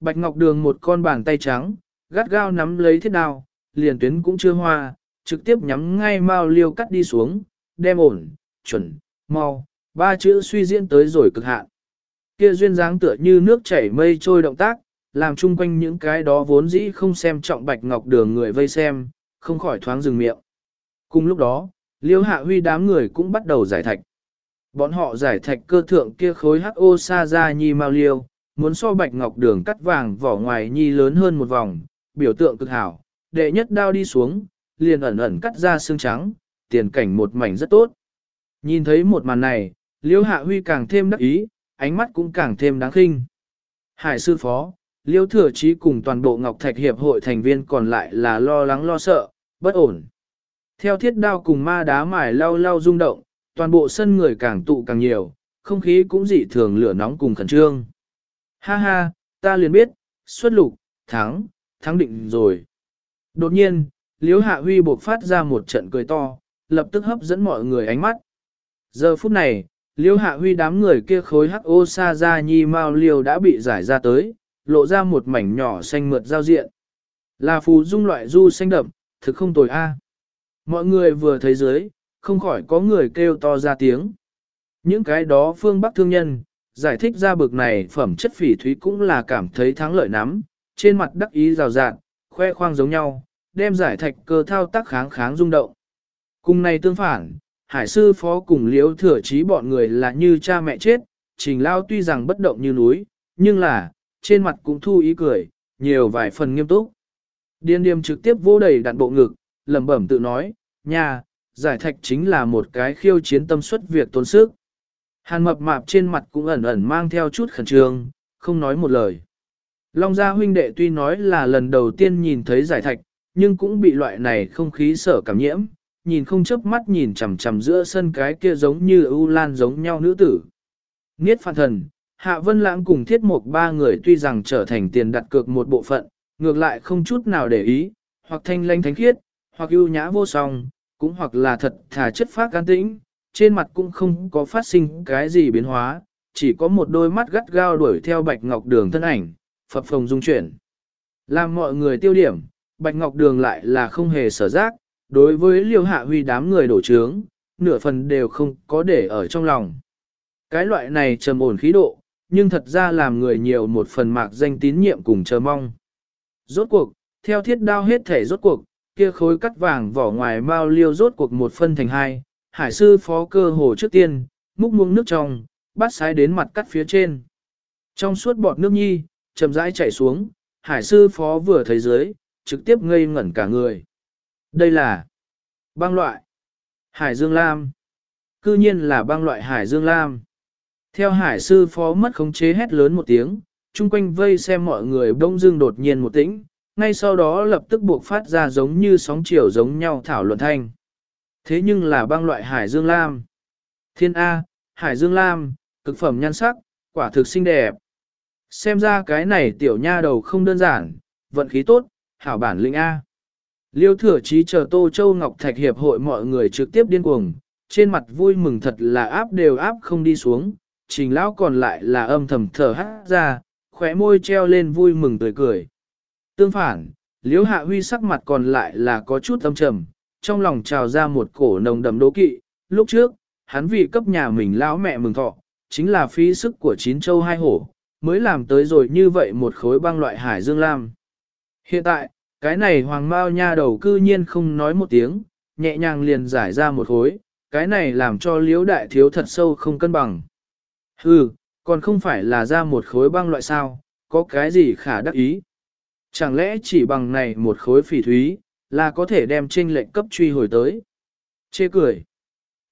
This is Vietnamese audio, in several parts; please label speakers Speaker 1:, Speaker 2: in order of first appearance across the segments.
Speaker 1: Bạch Ngọc Đường một con bàn tay trắng, gắt gao nắm lấy thiết đao, liền tuyến cũng chưa hoa, trực tiếp nhắm ngay Mao liêu cắt đi xuống, đem ổn, chuẩn, mau, ba chữ suy diễn tới rồi cực hạn. Kia duyên dáng tựa như nước chảy mây trôi động tác, làm chung quanh những cái đó vốn dĩ không xem trọng Bạch Ngọc Đường người vây xem, không khỏi thoáng dừng miệng. Cùng lúc đó, Liêu Hạ Huy đám người cũng bắt đầu giải thạch. Bọn họ giải thạch cơ thượng kia khối HO sa ra nhi Mao liêu, muốn so bạch ngọc đường cắt vàng vỏ ngoài nhi lớn hơn một vòng, biểu tượng cực hảo, đệ nhất đao đi xuống, liền ẩn ẩn cắt ra xương trắng, tiền cảnh một mảnh rất tốt. Nhìn thấy một màn này, Liêu Hạ Huy càng thêm đắc ý, ánh mắt cũng càng thêm đáng khinh. Hải sư phó, Liêu Thừa Chí cùng toàn bộ Ngọc Thạch Hiệp hội thành viên còn lại là lo lắng lo sợ, bất ổn. Theo thiết đao cùng ma đá mài lau lau rung động, toàn bộ sân người càng tụ càng nhiều, không khí cũng dị thường lửa nóng cùng khẩn trương. Ha ha, ta liền biết, xuất lục, thắng, thắng định rồi. Đột nhiên, Liễu Hạ Huy buộc phát ra một trận cười to, lập tức hấp dẫn mọi người ánh mắt. Giờ phút này, Liễu Hạ Huy đám người kia khối hắc ô sa ra nhi mau liều đã bị giải ra tới, lộ ra một mảnh nhỏ xanh mượt giao diện. Là phù dung loại du xanh đậm, thực không tồi a. Mọi người vừa thấy dưới, không khỏi có người kêu to ra tiếng. Những cái đó phương Bắc thương nhân, giải thích ra bực này phẩm chất phỉ thúy cũng là cảm thấy thắng lợi nắm, trên mặt đắc ý rào rạt, khoe khoang giống nhau, đem giải thạch cơ thao tác kháng kháng rung động. Cùng này tương phản, hải sư phó cùng liễu thừa chí bọn người là như cha mẹ chết, trình lao tuy rằng bất động như núi, nhưng là, trên mặt cũng thu ý cười, nhiều vài phần nghiêm túc. Điên điềm trực tiếp vô đầy đạn bộ ngực, lẩm bẩm tự nói, nha, giải thạch chính là một cái khiêu chiến tâm suất việc tốn sức. Hàn mập mạp trên mặt cũng ẩn ẩn mang theo chút khẩn trương, không nói một lời. Long gia huynh đệ tuy nói là lần đầu tiên nhìn thấy giải thạch, nhưng cũng bị loại này không khí sở cảm nhiễm, nhìn không chớp mắt nhìn chằm chằm giữa sân cái kia giống như ưu lan giống nhau nữ tử. Niết phản thần, Hạ Vân Lãng cùng thiết mục ba người tuy rằng trở thành tiền đặt cược một bộ phận, ngược lại không chút nào để ý, hoặc thanh lanh thánh khiết, hoặc ưu nhã vô song, cũng hoặc là thật thà chất phát can tĩnh, trên mặt cũng không có phát sinh cái gì biến hóa, chỉ có một đôi mắt gắt gao đuổi theo Bạch Ngọc Đường thân ảnh, phập phồng dung chuyển. Làm mọi người tiêu điểm, Bạch Ngọc Đường lại là không hề sở giác, đối với liêu hạ huy đám người đổ trướng, nửa phần đều không có để ở trong lòng. Cái loại này trầm ổn khí độ, nhưng thật ra làm người nhiều một phần mạc danh tín nhiệm cùng chờ mong. Rốt cuộc, theo thiết đao hết thể rốt cuộc, kia khối cắt vàng vỏ ngoài mao liêu rốt cuộc một phân thành hai, hải sư phó cơ hồ trước tiên, múc muông nước trong, bắt sái đến mặt cắt phía trên. Trong suốt bọt nước nhi, chậm rãi chảy xuống, hải sư phó vừa thấy dưới, trực tiếp ngây ngẩn cả người. Đây là băng loại hải dương lam. Cư nhiên là băng loại hải dương lam. Theo hải sư phó mất khống chế hét lớn một tiếng, chung quanh vây xem mọi người đông dương đột nhiên một tĩnh, ngay sau đó lập tức buộc phát ra giống như sóng chiều giống nhau thảo luận thanh. Thế nhưng là băng loại hải dương lam. Thiên A, hải dương lam, cực phẩm nhan sắc, quả thực xinh đẹp. Xem ra cái này tiểu nha đầu không đơn giản, vận khí tốt, hảo bản lĩnh A. Liêu thừa chí chờ Tô Châu Ngọc Thạch Hiệp hội mọi người trực tiếp điên cuồng, trên mặt vui mừng thật là áp đều áp không đi xuống, trình lão còn lại là âm thầm thở hát ra, khóe môi treo lên vui mừng tươi cười. Tương phản, Liễu Hạ Huy sắc mặt còn lại là có chút âm trầm, trong lòng trào ra một cổ nồng đậm đố kỵ. Lúc trước, hắn vì cấp nhà mình lão mẹ mừng thọ, chính là phí sức của chín châu hai hổ, mới làm tới rồi như vậy một khối băng loại hải dương lam. Hiện tại, cái này hoàng mao nha đầu cư nhiên không nói một tiếng, nhẹ nhàng liền giải ra một khối, cái này làm cho liễu đại thiếu thật sâu không cân bằng. Hừ, còn không phải là ra một khối băng loại sao, có cái gì khả đắc ý. Chẳng lẽ chỉ bằng này một khối phỉ thúy, là có thể đem tranh lệnh cấp truy hồi tới. Chê cười.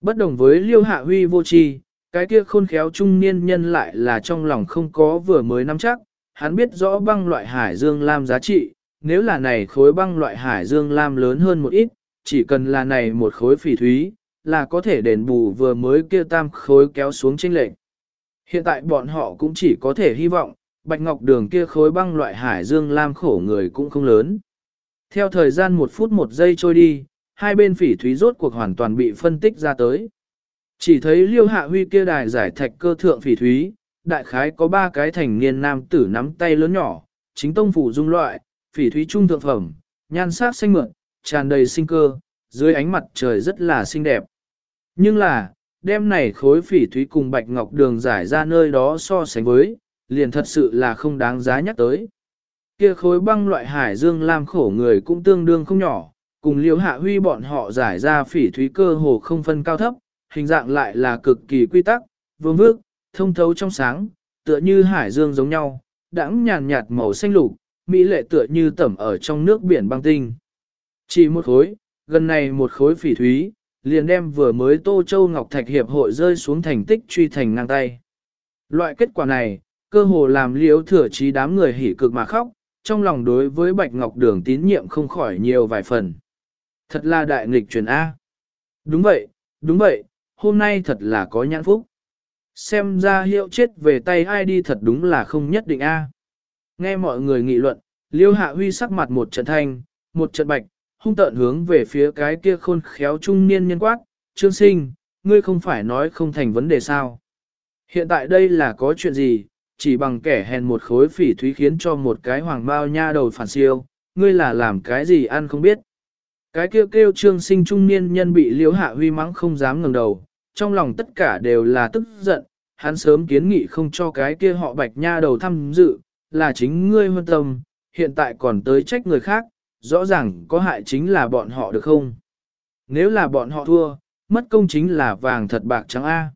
Speaker 1: Bất đồng với liêu hạ huy vô tri, cái kia khôn khéo trung niên nhân lại là trong lòng không có vừa mới nắm chắc, hắn biết rõ băng loại hải dương lam giá trị, nếu là này khối băng loại hải dương lam lớn hơn một ít, chỉ cần là này một khối phỉ thúy, là có thể đền bù vừa mới kia tam khối kéo xuống tranh lệnh. Hiện tại bọn họ cũng chỉ có thể hy vọng, bạch ngọc đường kia khối băng loại hải dương lam khổ người cũng không lớn. Theo thời gian một phút một giây trôi đi, hai bên phỉ thúy rốt cuộc hoàn toàn bị phân tích ra tới. Chỉ thấy liêu hạ huy kia đài giải thạch cơ thượng phỉ thúy, đại khái có ba cái thành niên nam tử nắm tay lớn nhỏ, chính tông phủ dung loại, phỉ thúy trung thượng phẩm, nhan sắc xanh mượn, tràn đầy sinh cơ, dưới ánh mặt trời rất là xinh đẹp. Nhưng là, đêm này khối phỉ thúy cùng bạch ngọc đường giải ra nơi đó so sánh với, liền thật sự là không đáng giá nhắc tới. Kia khối băng loại hải dương làm khổ người cũng tương đương không nhỏ, cùng liêu hạ huy bọn họ giải ra phỉ thúy cơ hồ không phân cao thấp, hình dạng lại là cực kỳ quy tắc, vương vước, thông thấu trong sáng, tựa như hải dương giống nhau, đãng nhàn nhạt màu xanh lục, mỹ lệ tựa như tẩm ở trong nước biển băng tinh. Chỉ một khối, gần này một khối phỉ thúy, liền đem vừa mới Tô Châu Ngọc Thạch Hiệp hội rơi xuống thành tích truy thành ngang tay. Loại kết quả này, cơ hồ làm liễu thừa trí đám người hỉ cực mà khóc, trong lòng đối với Bạch Ngọc Đường tín nhiệm không khỏi nhiều vài phần. Thật là đại nghịch truyền A. Đúng vậy, đúng vậy, hôm nay thật là có nhãn phúc. Xem ra hiệu chết về tay ai đi thật đúng là không nhất định A. Nghe mọi người nghị luận, Liêu Hạ Huy sắc mặt một trận thanh, một trận bạch, hung tợn hướng về phía cái kia khôn khéo trung niên nhân quát, Trương Sinh, ngươi không phải nói không thành vấn đề sao. Hiện tại đây là có chuyện gì, chỉ bằng kẻ hèn một khối phỉ thúy khiến cho một cái hoàng bao nha đầu phản siêu, ngươi là làm cái gì ăn không biết. Cái kêu kêu trương sinh trung niên nhân bị liễu hạ huy mắng không dám ngẩng đầu, trong lòng tất cả đều là tức giận, hắn sớm kiến nghị không cho cái kia họ bạch nha đầu tham dự, là chính ngươi hơn tâm, hiện tại còn tới trách người khác, rõ ràng có hại chính là bọn họ được không? Nếu là bọn họ thua, mất công chính là vàng thật bạc trắng A.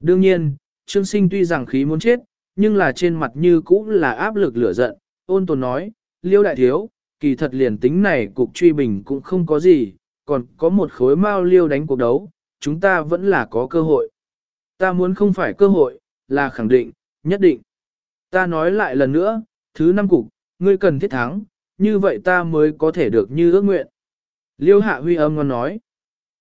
Speaker 1: Đương nhiên, Trương Sinh tuy rằng khí muốn chết, nhưng là trên mặt như cũ là áp lực lửa giận, ôn tồn nói, liêu đại thiếu, kỳ thật liền tính này cục truy bình cũng không có gì, còn có một khối mao liêu đánh cuộc đấu, chúng ta vẫn là có cơ hội. Ta muốn không phải cơ hội, là khẳng định, nhất định. Ta nói lại lần nữa, thứ năm cục, ngươi cần thiết thắng, như vậy ta mới có thể được như ước nguyện. Liêu hạ huy âm ngon nói.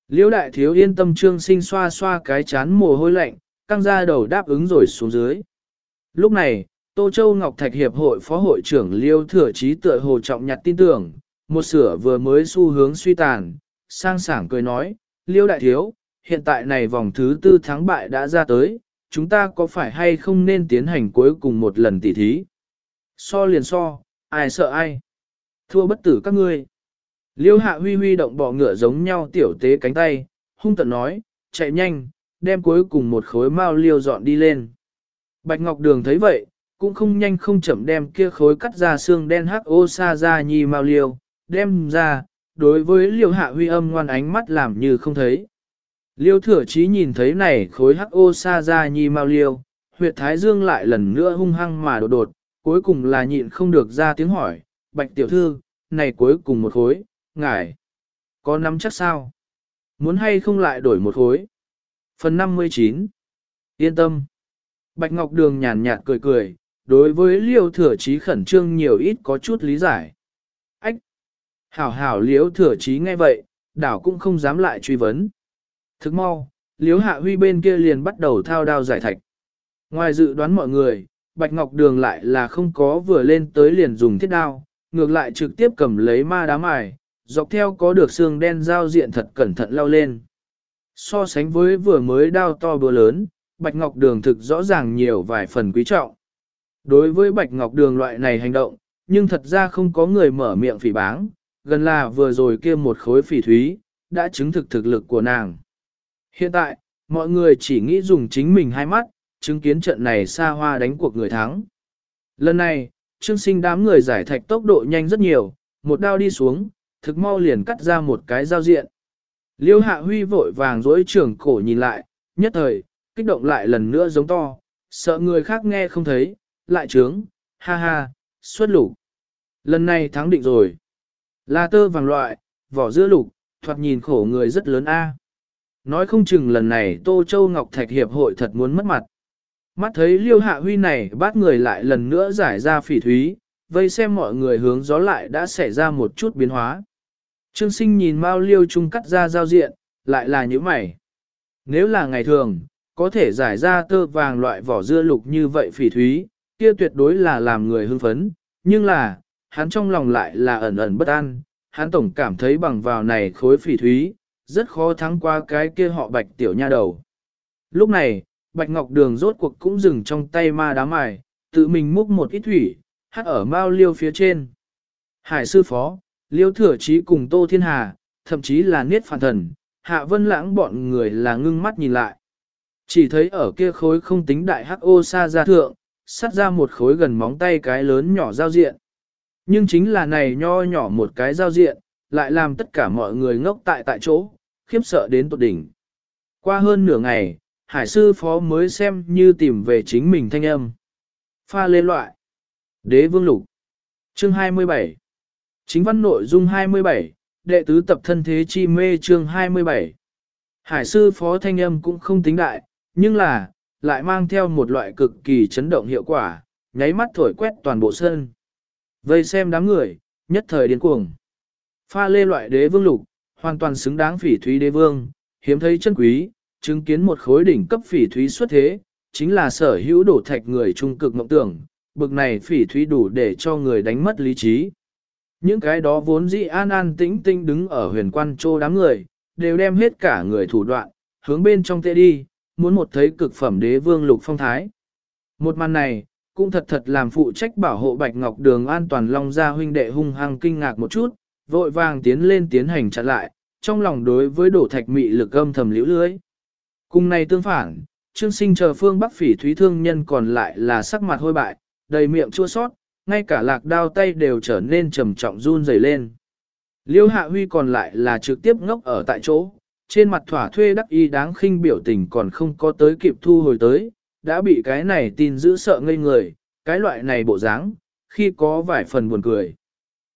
Speaker 1: Liêu đại thiếu yên tâm trương sinh xoa xoa cái chán mồ hôi lạnh, căng ra đầu đáp ứng rồi xuống dưới. Lúc này, Tô Châu Ngọc Thạch Hiệp hội Phó hội trưởng Liêu Thừa Chí tựa hồ trọng nhặt tin tưởng, một sửa vừa mới xu hướng suy tàn, sang sảng cười nói, Liêu Đại Thiếu, hiện tại này vòng thứ tư thắng bại đã ra tới, chúng ta có phải hay không nên tiến hành cuối cùng một lần tỉ thí? So liền so, ai sợ ai? Thua bất tử các ngươi. Liêu hạ huy huy động bỏ ngựa giống nhau tiểu tế cánh tay, hung tận nói, chạy nhanh, đem cuối cùng một khối mao liêu dọn đi lên. Bạch Ngọc Đường thấy vậy, cũng không nhanh không chậm đem kia khối cắt ra xương đen hắc ô sa ra nhi mao liêu, đem ra, đối với liêu hạ huy âm ngoan ánh mắt làm như không thấy. Liêu thừa chí nhìn thấy này khối hắc ô sa ra nhi mao liêu, huyệt thái dương lại lần nữa hung hăng mà đột đột, cuối cùng là nhịn không được ra tiếng hỏi, bạch tiểu thư, này cuối cùng một khối, ngài, có nắm chắc sao? Muốn hay không lại đổi một khối? Phần 59 Yên tâm Bạch Ngọc Đường nhàn nhạt cười cười, đối với liêu thừa chí khẩn trương nhiều ít có chút lý giải. Ách! Hảo hảo liêu thừa chí nghe vậy, đảo cũng không dám lại truy vấn. Thức mau, liêu hạ huy bên kia liền bắt đầu thao đao giải thạch. Ngoài dự đoán mọi người, Bạch Ngọc Đường lại là không có vừa lên tới liền dùng thiết đao, ngược lại trực tiếp cầm lấy ma đá mài, dọc theo có được xương đen giao diện thật cẩn thận lao lên. So sánh với vừa mới đao to bữa lớn, Bạch Ngọc Đường thực rõ ràng nhiều vài phần quý trọng. Đối với Bạch Ngọc Đường loại này hành động, nhưng thật ra không có người mở miệng phỉ báng, gần là vừa rồi kia một khối phỉ thúy, đã chứng thực thực lực của nàng. Hiện tại, mọi người chỉ nghĩ dùng chính mình hai mắt, chứng kiến trận này xa hoa đánh cuộc người thắng. Lần này, trương sinh đám người giải thạch tốc độ nhanh rất nhiều, một đao đi xuống, thực mau liền cắt ra một cái giao diện. Liêu hạ huy vội vàng dối trưởng cổ nhìn lại, nhất thời, kích động lại lần nữa giống to, sợ người khác nghe không thấy, lại trướng, ha ha, xuất lục. Lần này thắng định rồi. Là tơ vàng loại, vỏ dưa lục, thoạt nhìn khổ người rất lớn a. Nói không chừng lần này Tô Châu Ngọc Thạch Hiệp hội thật muốn mất mặt. Mắt thấy liêu hạ huy này bắt người lại lần nữa giải ra phỉ thúy, vây xem mọi người hướng gió lại đã xảy ra một chút biến hóa. Trương sinh nhìn Mao liêu trung cắt ra giao diện, lại là như mày. Nếu là ngày thường, có thể giải ra tơ vàng loại vỏ dưa lục như vậy phỉ thúy, kia tuyệt đối là làm người hưng phấn, nhưng là, hắn trong lòng lại là ẩn ẩn bất an, hắn tổng cảm thấy bằng vào này khối phỉ thúy, rất khó thắng qua cái kia họ bạch tiểu nha đầu. Lúc này, bạch ngọc đường rốt cuộc cũng dừng trong tay ma đá mài, tự mình múc một ít thủy, hát ở mao liêu phía trên. Hải sư phó, liêu thừa chí cùng Tô Thiên Hà, thậm chí là niết phản thần, hạ vân lãng bọn người là ngưng mắt nhìn lại. Chỉ thấy ở kia khối không tính đại hắc ô sa ra thượng, sắt ra một khối gần móng tay cái lớn nhỏ giao diện. Nhưng chính là này nho nhỏ một cái giao diện, lại làm tất cả mọi người ngốc tại tại chỗ, khiếp sợ đến tột đỉnh. Qua hơn nửa ngày, hải sư phó mới xem như tìm về chính mình thanh âm. Pha lên loại. Đế vương lục. Chương 27. Chính văn nội dung 27, đệ tứ tập thân thế chi mê chương 27. Hải sư phó thanh âm cũng không tính đại, nhưng là, lại mang theo một loại cực kỳ chấn động hiệu quả, nháy mắt thổi quét toàn bộ sân. Vây xem đám người, nhất thời điên cuồng. Pha lê loại đế vương lục, hoàn toàn xứng đáng phỉ thúy đế vương, hiếm thấy chân quý, chứng kiến một khối đỉnh cấp phỉ thúy xuất thế, chính là sở hữu đổ thạch người trung cực mộng tưởng, bực này phỉ thúy đủ để cho người đánh mất lý trí. Những cái đó vốn dĩ an an tĩnh tinh đứng ở huyền quan trô đám người, đều đem hết cả người thủ đoạn, hướng bên trong tệ đi, muốn một thấy cực phẩm đế vương lục phong thái. Một màn này, cũng thật thật làm phụ trách bảo hộ Bạch Ngọc Đường an toàn Long Gia huynh đệ hung hăng kinh ngạc một chút, vội vàng tiến lên tiến hành chặn lại, trong lòng đối với đổ thạch mị lực âm thầm liễu lưới. Cùng này tương phản, Trương Sinh chờ phương Bắc Phỉ Thúy thương nhân còn lại là sắc mặt hôi bại, đầy miệng chua sót, ngay cả lạc đao tay đều trở nên trầm trọng run rẩy lên. Liêu Hạ Huy còn lại là trực tiếp ngốc ở tại chỗ, trên mặt thỏa thuê đắc y đáng khinh biểu tình còn không có tới kịp thu hồi tới, đã bị cái này tin giữ sợ ngây người, cái loại này bộ dáng, khi có vài phần buồn cười.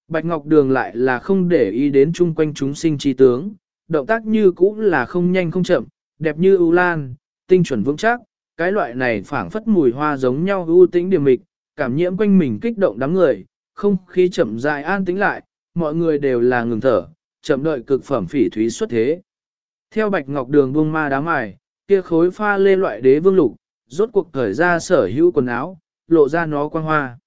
Speaker 1: Bạch Ngọc Đường lại là không để ý đến chung quanh chúng sinh trí tướng, động tác như cũ là không nhanh không chậm, đẹp như ưu lan, tinh chuẩn vững chắc, cái loại này phảng phất mùi hoa giống nhau ưu tĩnh điểm mịch, cảm nhiễm quanh mình kích động đám người, không khí chậm dài an tĩnh lại, mọi người đều là ngừng thở, chậm đợi cực phẩm phỉ thúy xuất thế. Theo Bạch Ngọc Đường buông ma đá mài, kia khối pha lê loại đế vương lục, rốt cuộc thời ra sở hữu quần áo, lộ ra nó quang hoa.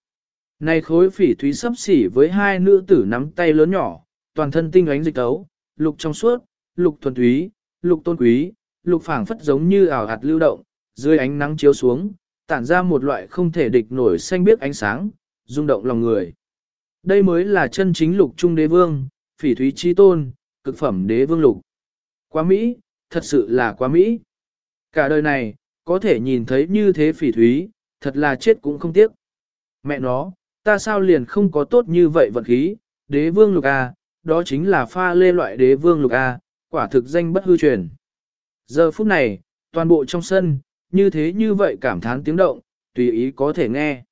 Speaker 1: Này khối phỉ thúy sấp xỉ với hai nữ tử nắm tay lớn nhỏ, toàn thân tinh ánh dịch tấu, lục trong suốt, lục thuần túy, lục tôn quý, lục phảng phất giống như ảo hạt lưu động, dưới ánh nắng chiếu xuống, tản ra một loại không thể địch nổi xanh biếc ánh sáng, rung động lòng người. Đây mới là chân chính lục trung đế vương, phỉ thúy chi tôn, cực phẩm đế vương lục. Quá Mỹ, thật sự là quá Mỹ. Cả đời này, có thể nhìn thấy như thế phỉ thúy, thật là chết cũng không tiếc. Mẹ nó, ta sao liền không có tốt như vậy vận khí, đế vương lục A, đó chính là pha lê loại đế vương lục A, quả thực danh bất hư truyền. Giờ phút này, toàn bộ trong sân, như thế như vậy cảm thán tiếng động, tùy ý có thể nghe.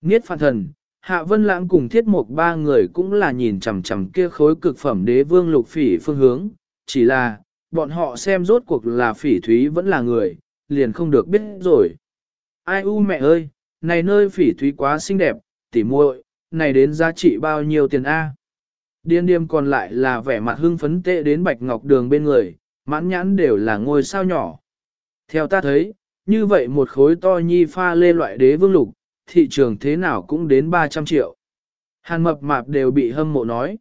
Speaker 1: Niết phản thần, Hạ Vân Lãng cùng thiết mục ba người cũng là nhìn chằm chằm kia khối cực phẩm đế vương lục phỉ phương hướng, chỉ là, bọn họ xem rốt cuộc là phỉ thúy vẫn là người, liền không được biết rồi. Ai u mẹ ơi, này nơi phỉ thúy quá xinh đẹp, tỉ muội, này đến giá trị bao nhiêu tiền A. Điên điềm còn lại là vẻ mặt hưng phấn tệ đến bạch ngọc đường bên người, mãn nhãn đều là ngôi sao nhỏ. Theo ta thấy, như vậy một khối to nhi pha lê loại đế vương lục, thị trường thế nào cũng đến 300 triệu. Hàn mập mạp đều bị hâm mộ nói.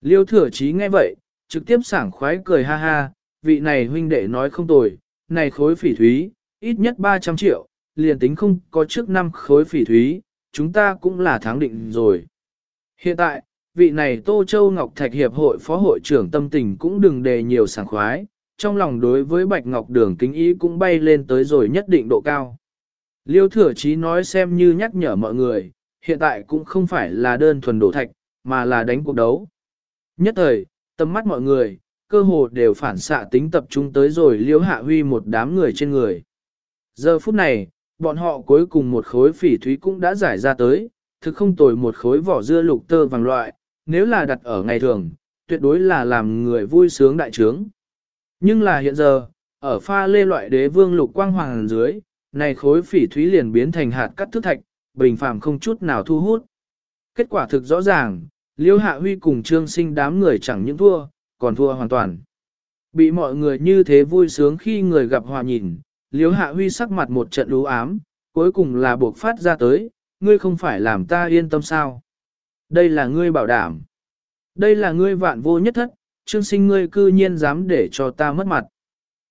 Speaker 1: Liêu thừa chí nghe vậy, trực tiếp sảng khoái cười ha ha, vị này huynh đệ nói không tồi, này khối phỉ thúy, ít nhất 300 triệu, liền tính không có trước năm khối phỉ thúy, chúng ta cũng là thắng định rồi. Hiện tại, vị này Tô Châu Ngọc Thạch Hiệp hội phó hội trưởng tâm tình cũng đừng đề nhiều sảng khoái, trong lòng đối với Bạch Ngọc Đường kính ý cũng bay lên tới rồi nhất định độ cao. Liêu thừa chí nói xem như nhắc nhở mọi người, hiện tại cũng không phải là đơn thuần đổ thạch, mà là đánh cuộc đấu. Nhất thời, tầm mắt mọi người, cơ hồ đều phản xạ tính tập trung tới rồi liễu hạ huy một đám người trên người. Giờ phút này, bọn họ cuối cùng một khối phỉ thúy cũng đã giải ra tới, thực không tồi một khối vỏ dưa lục tơ vàng loại, nếu là đặt ở ngày thường, tuyệt đối là làm người vui sướng đại trướng. Nhưng là hiện giờ, ở pha lê loại đế vương lục quang hoàng dưới, này khối phỉ thúy liền biến thành hạt cắt thức thạch, bình phàm không chút nào thu hút. Kết quả thực rõ ràng, Liêu Hạ Huy cùng Trương Sinh đám người chẳng những thua, còn thua hoàn toàn. Bị mọi người như thế vui sướng khi người gặp hòa nhìn, Liêu Hạ Huy sắc mặt một trận lú ám, cuối cùng là buộc phát ra tới, ngươi không phải làm ta yên tâm sao. Đây là ngươi bảo đảm. Đây là ngươi vạn vô nhất thất, Trương Sinh ngươi cư nhiên dám để cho ta mất mặt.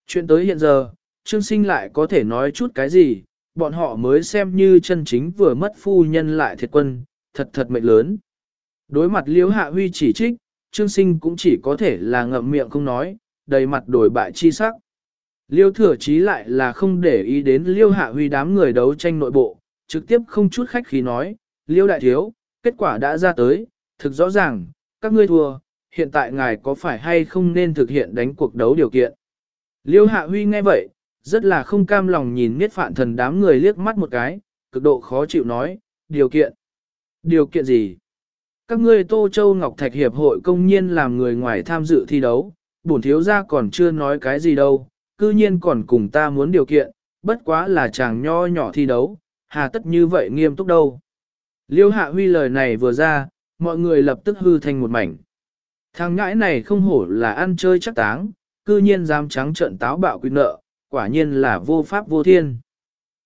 Speaker 1: Chuyện tới hiện giờ, Trương Sinh lại có thể nói chút cái gì, bọn họ mới xem như chân chính vừa mất phu nhân lại thiệt quân, thật thật mệnh lớn. Đối mặt liễu hạ huy chỉ trích, trương sinh cũng chỉ có thể là ngậm miệng không nói, đầy mặt đổi bại chi sắc. Liêu thừa chí lại là không để ý đến liêu hạ huy đám người đấu tranh nội bộ, trực tiếp không chút khách khí nói, liêu đại thiếu, kết quả đã ra tới, thực rõ ràng, các ngươi thua, hiện tại ngài có phải hay không nên thực hiện đánh cuộc đấu điều kiện. Liêu hạ huy nghe vậy, rất là không cam lòng nhìn miết phạn thần đám người liếc mắt một cái, cực độ khó chịu nói, điều kiện. Điều kiện gì? Các ngươi Tô Châu Ngọc Thạch Hiệp hội công nhiên làm người ngoài tham dự thi đấu, bổn thiếu gia còn chưa nói cái gì đâu, cư nhiên còn cùng ta muốn điều kiện, bất quá là chàng nho nhỏ thi đấu, hà tất như vậy nghiêm túc đâu. Liêu Hạ Huy lời này vừa ra, mọi người lập tức hư thành một mảnh. Thằng ngãi này không hổ là ăn chơi chắc táng, cư nhiên dám trắng trợn táo bạo quy nợ, quả nhiên là vô pháp vô thiên.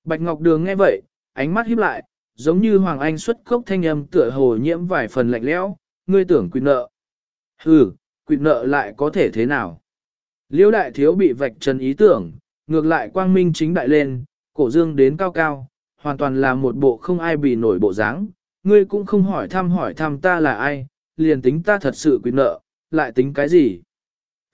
Speaker 1: Bạch Ngọc Đường nghe vậy, ánh mắt híp lại, giống như Hoàng Anh xuất cốc thanh âm tựa hồ nhiễm vài phần lạnh lẽo, ngươi tưởng quy nợ. Hừ, quy nợ lại có thể thế nào? Liêu đại thiếu bị vạch trần ý tưởng, ngược lại quang minh chính đại lên, cổ dương đến cao cao, hoàn toàn là một bộ không ai bị nổi bộ dáng. Ngươi cũng không hỏi thăm hỏi thăm ta là ai, liền tính ta thật sự quy nợ, lại tính cái gì?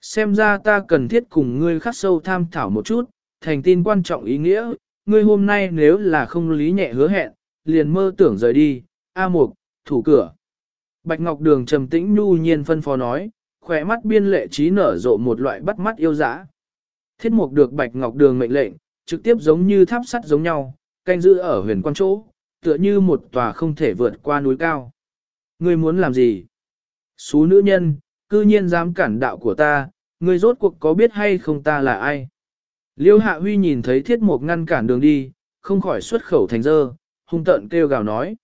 Speaker 1: Xem ra ta cần thiết cùng ngươi khắc sâu tham thảo một chút, thành tin quan trọng ý nghĩa, ngươi hôm nay nếu là không lý nhẹ hứa hẹn, liền mơ tưởng rời đi, A Mục, thủ cửa. Bạch Ngọc Đường trầm tĩnh nhu nhiên phân phó nói, khỏe mắt biên lệ trí nở rộ một loại bắt mắt yêu dã. Thiết Mục được Bạch Ngọc Đường mệnh lệnh, trực tiếp giống như tháp sắt giống nhau, canh giữ ở huyền quan chỗ, tựa như một tòa không thể vượt qua núi cao. Ngươi muốn làm gì? Xú nữ nhân, cư nhiên dám cản đạo của ta, ngươi rốt cuộc có biết hay không ta là ai? Liêu Hạ Huy nhìn thấy thiết mục ngăn cản đường đi, không khỏi xuất khẩu thành dơ, hung tận kêu gào nói.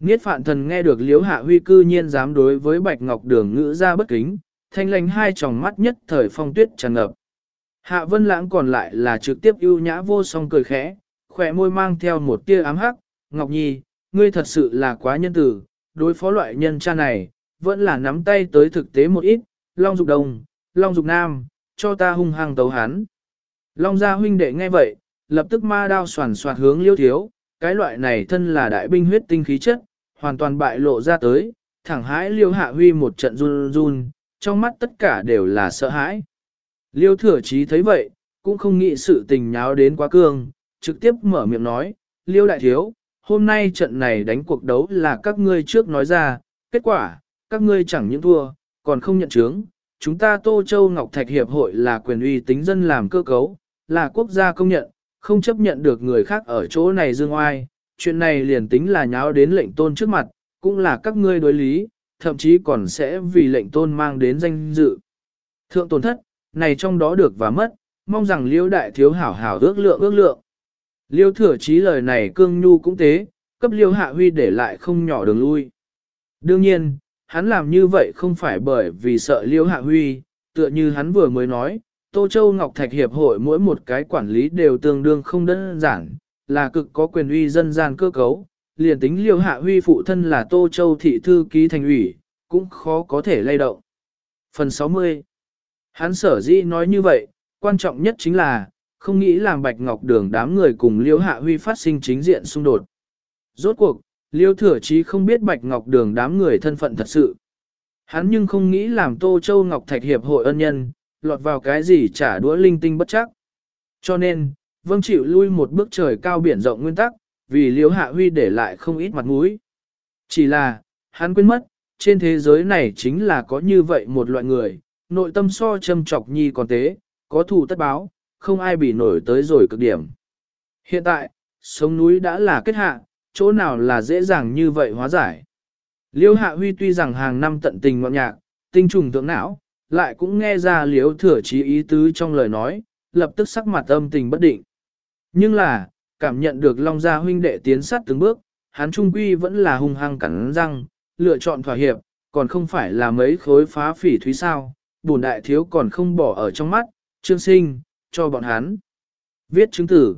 Speaker 1: Niết phạn thần nghe được liếu Hạ Huy cư nhiên dám đối với Bạch Ngọc Đường ngữ ra bất kính, thanh lành hai tròng mắt nhất thời phong tuyết tràn ngập. Hạ Vân Lãng còn lại là trực tiếp ưu nhã vô song cười khẽ, khỏe môi mang theo một tia ám hắc, Ngọc Nhi, ngươi thật sự là quá nhân tử, đối phó loại nhân cha này, vẫn là nắm tay tới thực tế một ít, Long Dục Đông, Long Dục Nam, cho ta hung hăng tấu hắn. Long gia huynh đệ nghe vậy, lập tức ma đao soàn soạt hướng liêu thiếu, cái loại này thân là đại binh huyết tinh khí chất, hoàn toàn bại lộ ra tới, thẳng hãi liêu hạ huy một trận run run, trong mắt tất cả đều là sợ hãi. Liêu thừa chí thấy vậy, cũng không nghĩ sự tình nháo đến quá cương, trực tiếp mở miệng nói, liêu đại thiếu, hôm nay trận này đánh cuộc đấu là các ngươi trước nói ra, kết quả, các ngươi chẳng những thua, còn không nhận chứng. Chúng ta Tô Châu Ngọc Thạch Hiệp hội là quyền uy tính dân làm cơ cấu, là quốc gia công nhận, không chấp nhận được người khác ở chỗ này dương oai. Chuyện này liền tính là nháo đến lệnh tôn trước mặt, cũng là các ngươi đối lý, thậm chí còn sẽ vì lệnh tôn mang đến danh dự. Thượng tổn thất, này trong đó được và mất, mong rằng liêu đại thiếu hảo hảo ước lượng ước lượng. Liêu thừa chí lời này cương nhu cũng thế, cấp liêu hạ huy để lại không nhỏ đường lui. Đương nhiên, hắn làm như vậy không phải bởi vì sợ liêu hạ huy, tựa như hắn vừa mới nói, Tô Châu Ngọc Thạch Hiệp hội mỗi một cái quản lý đều tương đương không đơn giản, là cực có quyền uy dân gian cơ cấu, liền tính liêu hạ huy phụ thân là Tô Châu thị thư ký thành ủy, cũng khó có thể lay động. Phần 60 Hắn sở dĩ nói như vậy, quan trọng nhất chính là, không nghĩ làm Bạch Ngọc Đường đám người cùng Liêu Hạ Huy phát sinh chính diện xung đột. Rốt cuộc, Liêu Thừa Chí không biết Bạch Ngọc Đường đám người thân phận thật sự. Hắn nhưng không nghĩ làm Tô Châu Ngọc Thạch Hiệp hội ân nhân, lọt vào cái gì trả đũa linh tinh bất chắc. Cho nên, vâng chịu lui một bước trời cao biển rộng nguyên tắc, vì liếu Hạ Huy để lại không ít mặt mũi. Chỉ là, hắn quên mất, trên thế giới này chính là có như vậy một loại người, nội tâm so châm trọc nhi còn tế, có thù tất báo, không ai bị nổi tới rồi cực điểm. Hiện tại, sống núi đã là kết hạ, chỗ nào là dễ dàng như vậy hóa giải. Liêu Hạ Huy tuy rằng hàng năm tận tình ngọn nhạc, tinh trùng tượng não, lại cũng nghe ra liếu thừa chí ý tứ trong lời nói, lập tức sắc mặt âm tình bất định. Nhưng là, cảm nhận được Long Gia huynh đệ tiến sát từng bước, hắn trung quy vẫn là hung hăng cắn răng, lựa chọn thỏa hiệp, còn không phải là mấy khối phá phỉ thúy sao, bổn đại thiếu còn không bỏ ở trong mắt, trương sinh, cho bọn hắn. Viết chứng tử.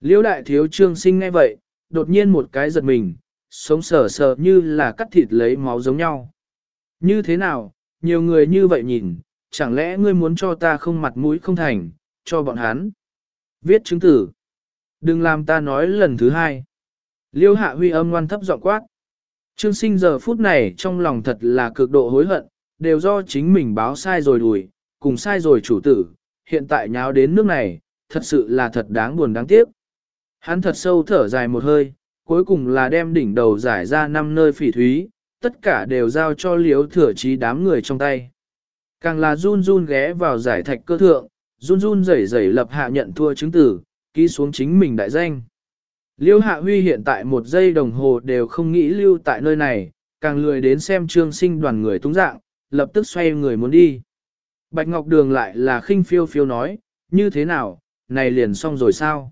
Speaker 1: Liêu đại thiếu trương sinh ngay vậy, đột nhiên một cái giật mình, sống sờ sờ như là cắt thịt lấy máu giống nhau. Như thế nào, nhiều người như vậy nhìn, chẳng lẽ ngươi muốn cho ta không mặt mũi không thành, cho bọn hắn. Viết chứng tử. Đừng làm ta nói lần thứ hai. Liêu hạ huy âm ngoan thấp giọng quát. Trương sinh giờ phút này trong lòng thật là cực độ hối hận, đều do chính mình báo sai rồi đùi, cùng sai rồi chủ tử, hiện tại nháo đến nước này, thật sự là thật đáng buồn đáng tiếc. Hắn thật sâu thở dài một hơi, cuối cùng là đem đỉnh đầu giải ra năm nơi phỉ thúy, tất cả đều giao cho liếu thừa trí đám người trong tay. Càng là run run ghé vào giải thạch cơ thượng, run run rẩy rẩy lập hạ nhận thua chứng tử, ký xuống chính mình đại danh. Liêu Hạ Huy hiện tại một giây đồng hồ đều không nghĩ lưu tại nơi này, càng lười đến xem trương sinh đoàn người tung dạng, lập tức xoay người muốn đi. Bạch Ngọc Đường lại là khinh phiêu phiêu nói, như thế nào, này liền xong rồi sao?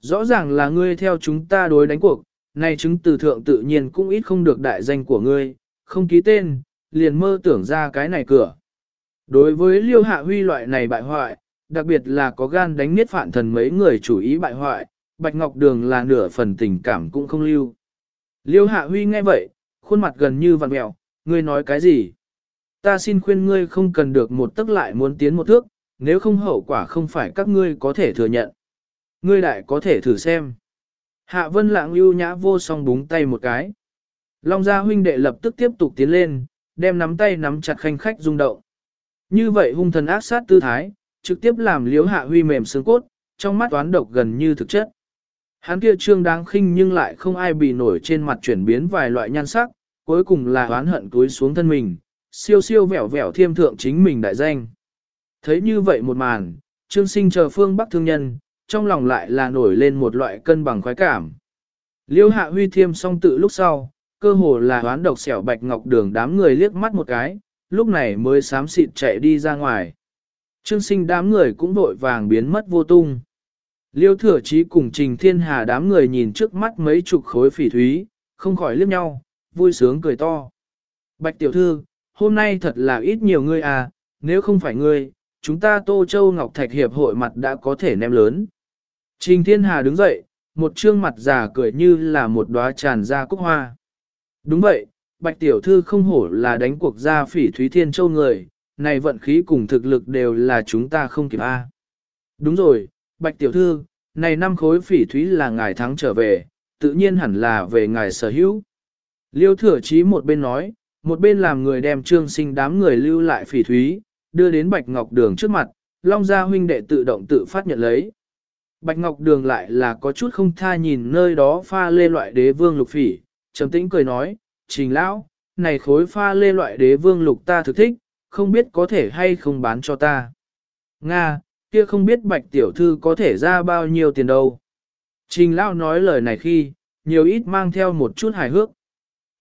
Speaker 1: Rõ ràng là ngươi theo chúng ta đối đánh cuộc, nay chứng từ thượng tự nhiên cũng ít không được đại danh của ngươi, không ký tên, liền mơ tưởng ra cái này cửa. Đối với Liêu Hạ Huy loại này bại hoại, đặc biệt là có gan đánh miết phản thần mấy người chủ ý bại hoại, Bạch Ngọc Đường là nửa phần tình cảm cũng không lưu. Liêu Hạ Huy nghe vậy, khuôn mặt gần như vặn mẹo, ngươi nói cái gì? Ta xin khuyên ngươi không cần được một tức lại muốn tiến một thước, nếu không hậu quả không phải các ngươi có thể thừa nhận. Ngươi đại có thể thử xem. Hạ Vân Lạng ưu nhã vô song búng tay một cái. Long gia huynh đệ lập tức tiếp tục tiến lên, đem nắm tay nắm chặt khanh khách rung động. Như vậy hung thần ác sát tư thái, trực tiếp làm liếu hạ huy mềm xương cốt, trong mắt toán độc gần như thực chất. Hắn kia trương đáng khinh nhưng lại không ai bị nổi trên mặt chuyển biến vài loại nhan sắc, cuối cùng là oán hận túi xuống thân mình, siêu siêu vẻo vẻo thiêm thượng chính mình đại danh. Thấy như vậy một màn, trương sinh chờ phương bắc thương nhân, trong lòng lại là nổi lên một loại cân bằng khoái cảm. Liêu hạ huy thiêm song tự lúc sau, cơ hồ là hoán độc xẻo bạch ngọc đường đám người liếc mắt một cái, lúc này mới sám xịt chạy đi ra ngoài. Trương sinh đám người cũng vội vàng biến mất vô tung. Liêu thừa chí cùng trình thiên hà đám người nhìn trước mắt mấy chục khối phỉ thúy, không khỏi liếc nhau, vui sướng cười to. Bạch tiểu thư, hôm nay thật là ít nhiều ngươi à, nếu không phải ngươi, chúng ta Tô Châu Ngọc Thạch Hiệp hội mặt đã có thể ném lớn. Trình Thiên Hà đứng dậy, một trương mặt già cười như là một đóa tràn ra cúc hoa. Đúng vậy, Bạch Tiểu Thư không hổ là đánh cuộc gia phỉ Thúy Thiên Châu người, này vận khí cùng thực lực đều là chúng ta không kịp A. Đúng rồi, Bạch Tiểu Thư, này năm khối phỉ Thúy là ngài thắng trở về, tự nhiên hẳn là về ngài sở hữu. Liêu thừa chí một bên nói, một bên làm người đem trương sinh đám người lưu lại phỉ Thúy, đưa đến Bạch Ngọc Đường trước mặt, Long Gia huynh đệ tự động tự phát nhận lấy. Bạch Ngọc Đường lại là có chút không tha nhìn nơi đó pha lê loại đế vương lục phỉ, trầm tĩnh cười nói, trình lão, này khối pha lê loại đế vương lục ta thực thích, không biết có thể hay không bán cho ta. Nga, kia không biết bạch tiểu thư có thể ra bao nhiêu tiền đâu. Trình lão nói lời này khi, nhiều ít mang theo một chút hài hước.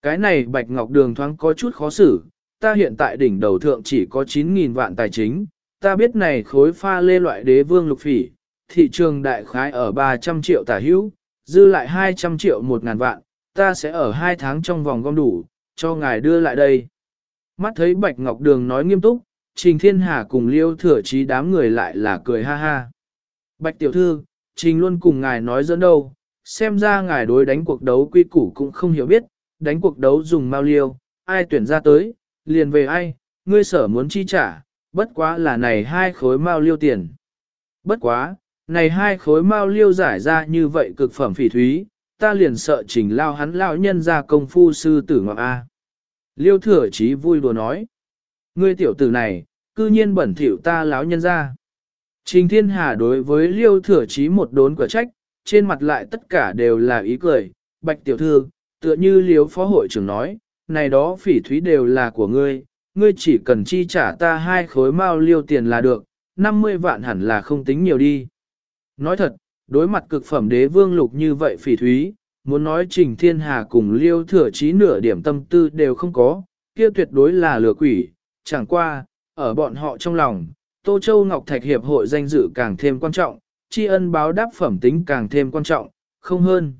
Speaker 1: Cái này bạch ngọc đường thoáng có chút khó xử, ta hiện tại đỉnh đầu thượng chỉ có 9.000 vạn tài chính, ta biết này khối pha lê loại đế vương lục phỉ, thị trường đại khái ở 300 triệu tả hữu, dư lại 200 triệu 1 ngàn vạn, ta sẽ ở 2 tháng trong vòng gom đủ, cho ngài đưa lại đây. Mắt thấy Bạch Ngọc Đường nói nghiêm túc, Trình Thiên Hà cùng Liêu Thừa Chí đám người lại là cười ha ha. Bạch Tiểu Thư, Trình luôn cùng ngài nói dẫn đâu, xem ra ngài đối đánh cuộc đấu quy củ cũng không hiểu biết, đánh cuộc đấu dùng mau liêu, ai tuyển ra tới, liền về ai, ngươi sở muốn chi trả, bất quá là này hai khối mau liêu tiền. Bất quá, này hai khối mau liêu giải ra như vậy cực phẩm phỉ thúy, ta liền sợ trình lao hắn lao nhân ra công phu sư tử ngọc A. Liêu thừa chí vui đùa nói. Ngươi tiểu tử này, cư nhiên bẩn thỉu ta láo nhân ra. Trình thiên hà đối với liêu thừa chí một đốn quả trách, trên mặt lại tất cả đều là ý cười. Bạch tiểu thư, tựa như liêu phó hội trưởng nói, này đó phỉ thúy đều là của ngươi, ngươi chỉ cần chi trả ta hai khối mau liêu tiền là được, 50 vạn hẳn là không tính nhiều đi. Nói thật, đối mặt cực phẩm đế vương lục như vậy phỉ thúy, muốn nói trình thiên hà cùng liêu thừa chí nửa điểm tâm tư đều không có, kia tuyệt đối là lừa quỷ, chẳng qua, ở bọn họ trong lòng, Tô Châu Ngọc Thạch Hiệp hội danh dự càng thêm quan trọng, tri ân báo đáp phẩm tính càng thêm quan trọng, không hơn.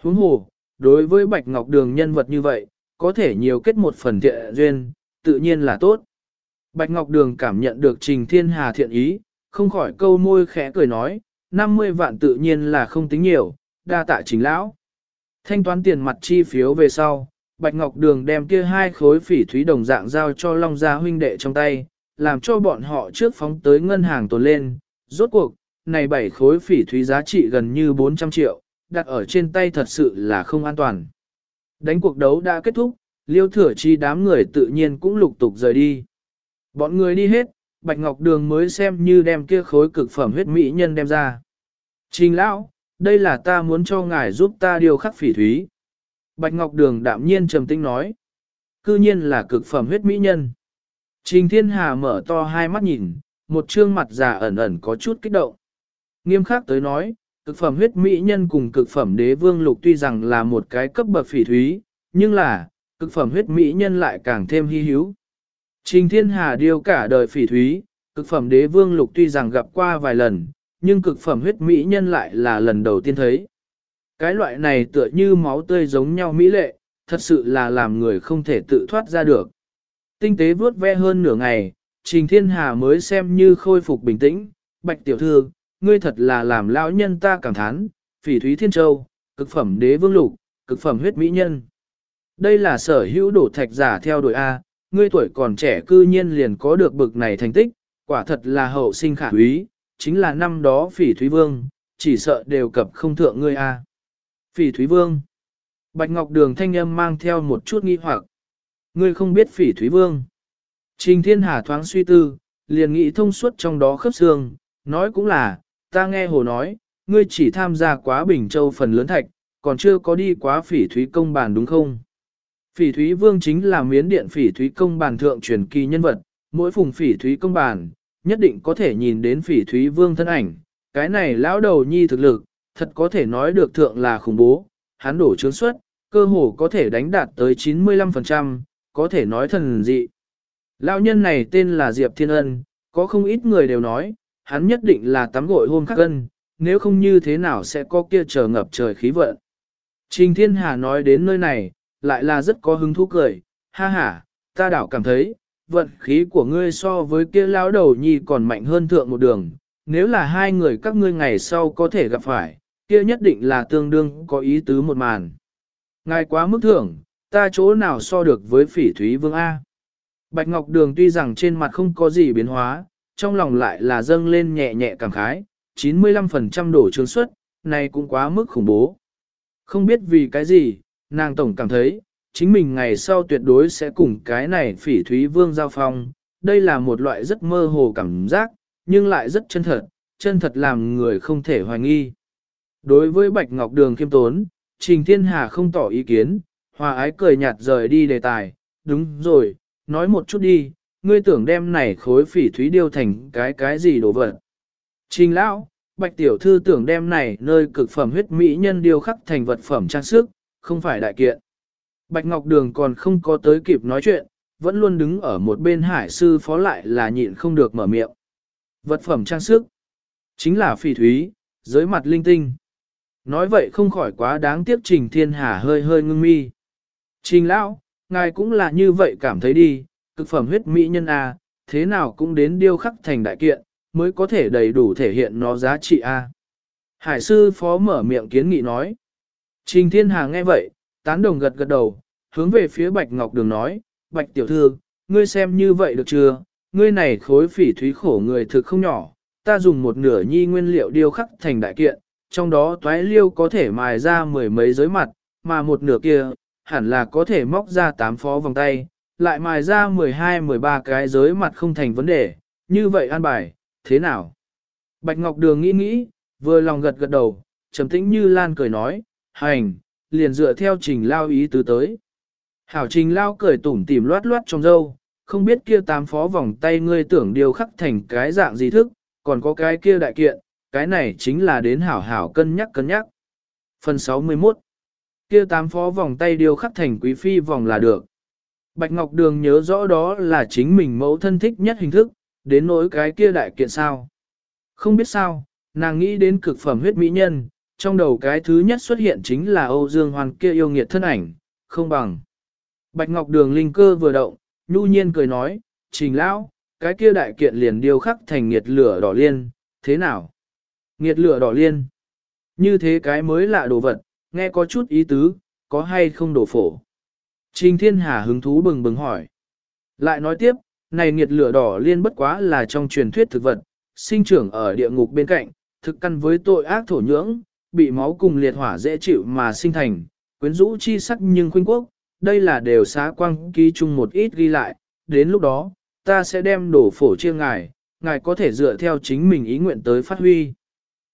Speaker 1: Huống hồ, đối với Bạch Ngọc Đường nhân vật như vậy, có thể nhiều kết một phần thiện duyên, tự nhiên là tốt. Bạch Ngọc Đường cảm nhận được Trình Thiên Hà thiện ý, không khỏi câu môi khẽ cười nói, 50 vạn tự nhiên là không tính nhiều, đa tạ chính lão. Thanh toán tiền mặt chi phiếu về sau, Bạch Ngọc Đường đem kia hai khối phỉ thúy đồng dạng giao cho Long Gia huynh đệ trong tay, làm cho bọn họ trước phóng tới ngân hàng tồn lên. Rốt cuộc, này bảy khối phỉ thúy giá trị gần như 400 triệu, đặt ở trên tay thật sự là không an toàn. Đánh cuộc đấu đã kết thúc, liêu thừa chi đám người tự nhiên cũng lục tục rời đi. Bọn người đi hết, Bạch Ngọc Đường mới xem như đem kia khối cực phẩm huyết mỹ nhân đem ra. Trình lão, đây là ta muốn cho ngài giúp ta điều khắc phỉ thúy. Bạch Ngọc Đường đạm nhiên trầm tĩnh nói. Cư nhiên là cực phẩm huyết mỹ nhân. Trình Thiên Hà mở to hai mắt nhìn, một trương mặt già ẩn ẩn có chút kích động. Nghiêm khắc tới nói, cực phẩm huyết mỹ nhân cùng cực phẩm đế vương lục tuy rằng là một cái cấp bậc phỉ thúy, nhưng là, cực phẩm huyết mỹ nhân lại càng thêm hy hữu. Trình Thiên Hà điêu cả đời phỉ thúy, cực phẩm đế vương lục tuy rằng gặp qua vài lần, nhưng cực phẩm huyết mỹ nhân lại là lần đầu tiên thấy. Cái loại này tựa như máu tươi giống nhau mỹ lệ, thật sự là làm người không thể tự thoát ra được. Tinh tế vuốt ve hơn nửa ngày, Trình Thiên Hà mới xem như khôi phục bình tĩnh, bạch tiểu thư, ngươi thật là làm lão nhân ta cảm thán, phỉ thúy thiên châu, cực phẩm đế vương lục, cực phẩm huyết mỹ nhân. Đây là sở hữu đổ thạch giả theo đuổi A, ngươi tuổi còn trẻ cư nhiên liền có được bực này thành tích, quả thật là hậu sinh khả quý, chính là năm đó phỉ thúy vương, chỉ sợ đều cập không thượng ngươi A. Phỉ thúy vương. Bạch Ngọc Đường thanh âm mang theo một chút nghi hoặc. Ngươi không biết phỉ thúy vương. Trình Thiên Hà thoáng suy tư, liền nghĩ thông suốt trong đó khớp xương, nói cũng là, ta nghe hồ nói, ngươi chỉ tham gia quá Bình Châu phần lớn thạch, còn chưa có đi quá phỉ thúy công bàn đúng không? Phỉ thúy vương chính là miến điện phỉ thúy công bàn thượng truyền kỳ nhân vật, mỗi phùng phỉ thúy công bàn, nhất định có thể nhìn đến phỉ thúy vương thân ảnh, cái này lão đầu nhi thực lực, thật có thể nói được thượng là khủng bố, hắn đổ trướng suất, cơ hồ có thể đánh đạt tới 95%, có thể nói thần dị. Lão nhân này tên là Diệp Thiên Ân, có không ít người đều nói, hắn nhất định là tắm gội hôm khắc cân, nếu không như thế nào sẽ có kia chờ ngập trời khí vận. Trình Thiên Hà nói đến nơi này, lại là rất có hứng thú cười, ha ha, ta đảo cảm thấy, vận khí của ngươi so với kia lão đầu nhi còn mạnh hơn thượng một đường, nếu là hai người các ngươi ngày sau có thể gặp phải, kia nhất định là tương đương có ý tứ một màn. Ngài quá mức thưởng, ta chỗ nào so được với phỉ thúy vương A. Bạch Ngọc Đường tuy rằng trên mặt không có gì biến hóa, trong lòng lại là dâng lên nhẹ nhẹ cảm khái, 95% đổ trương suất, này cũng quá mức khủng bố. Không biết vì cái gì, nàng tổng cảm thấy, chính mình ngày sau tuyệt đối sẽ cùng cái này phỉ thúy vương giao phong, đây là một loại rất mơ hồ cảm giác, nhưng lại rất chân thật, chân thật làm người không thể hoài nghi. Đối với Bạch Ngọc Đường khiêm tốn, Trình Thiên Hà không tỏ ý kiến, hòa ái cười nhạt rời đi đề tài, đúng rồi, nói một chút đi, ngươi tưởng đem này khối phỉ thúy điêu thành cái cái gì đồ vật. Trình Lão, Bạch Tiểu Thư tưởng đem này nơi cực phẩm huyết mỹ nhân điêu khắc thành vật phẩm trang sức, không phải đại kiện. Bạch Ngọc Đường còn không có tới kịp nói chuyện, vẫn luôn đứng ở một bên hải sư phó lại là nhịn không được mở miệng. Vật phẩm trang sức, chính là phỉ thúy, dưới mặt linh tinh. Nói vậy không khỏi quá đáng tiếc Trình Thiên Hà hơi hơi ngưng mi. Trình Lão, ngài cũng là như vậy cảm thấy đi, cực phẩm huyết mỹ nhân A, thế nào cũng đến điêu khắc thành đại kiện, mới có thể đầy đủ thể hiện nó giá trị A. Hải sư phó mở miệng kiến nghị nói. Trình Thiên Hà nghe vậy, tán đồng gật gật đầu, hướng về phía Bạch Ngọc Đường nói, Bạch Tiểu Thư, ngươi xem như vậy được chưa, ngươi này khối phỉ thúy khổ người thực không nhỏ, ta dùng một nửa nhi nguyên liệu điêu khắc thành đại kiện, trong đó toái liêu có thể mài ra mười mấy giới mặt, mà một nửa kia, hẳn là có thể móc ra tám phó vòng tay, lại mài ra 12-13 cái giới mặt không thành vấn đề, như vậy an bài, thế nào? Bạch Ngọc Đường nghĩ nghĩ, vừa lòng gật gật đầu, trầm tĩnh như Lan cười nói, hành, liền dựa theo trình lao ý tứ tới. Hảo trình lao cười tủm tỉm loát loát trong dâu, không biết kia tám phó vòng tay ngươi tưởng điều khắc thành cái dạng gì thức, còn có cái kia đại kiện, cái này chính là đến hảo hảo cân nhắc cân nhắc. Phần 61 Kia tám phó vòng tay điều khắc thành quý phi vòng là được. Bạch Ngọc Đường nhớ rõ đó là chính mình mẫu thân thích nhất hình thức, đến nỗi cái kia đại kiện sao. Không biết sao, nàng nghĩ đến cực phẩm huyết mỹ nhân, trong đầu cái thứ nhất xuất hiện chính là Âu Dương Hoàn kia yêu nghiệt thân ảnh, không bằng. Bạch Ngọc Đường linh cơ vừa động, nhu nhiên cười nói, trình lão, cái kia đại kiện liền điêu khắc thành nghiệt lửa đỏ liên, thế nào? Nghiệt lửa đỏ liên. Như thế cái mới lạ đồ vật, nghe có chút ý tứ, có hay không đổ phổ. Trình Thiên Hà hứng thú bừng bừng hỏi. Lại nói tiếp, này nghiệt lửa đỏ liên bất quá là trong truyền thuyết thực vật, sinh trưởng ở địa ngục bên cạnh, thực căn với tội ác thổ nhưỡng, bị máu cùng liệt hỏa dễ chịu mà sinh thành, quyến rũ chi sắc nhưng khuynh quốc, đây là đều xá quang ký chung một ít ghi lại, đến lúc đó, ta sẽ đem đổ phổ chia ngài, ngài có thể dựa theo chính mình ý nguyện tới phát huy.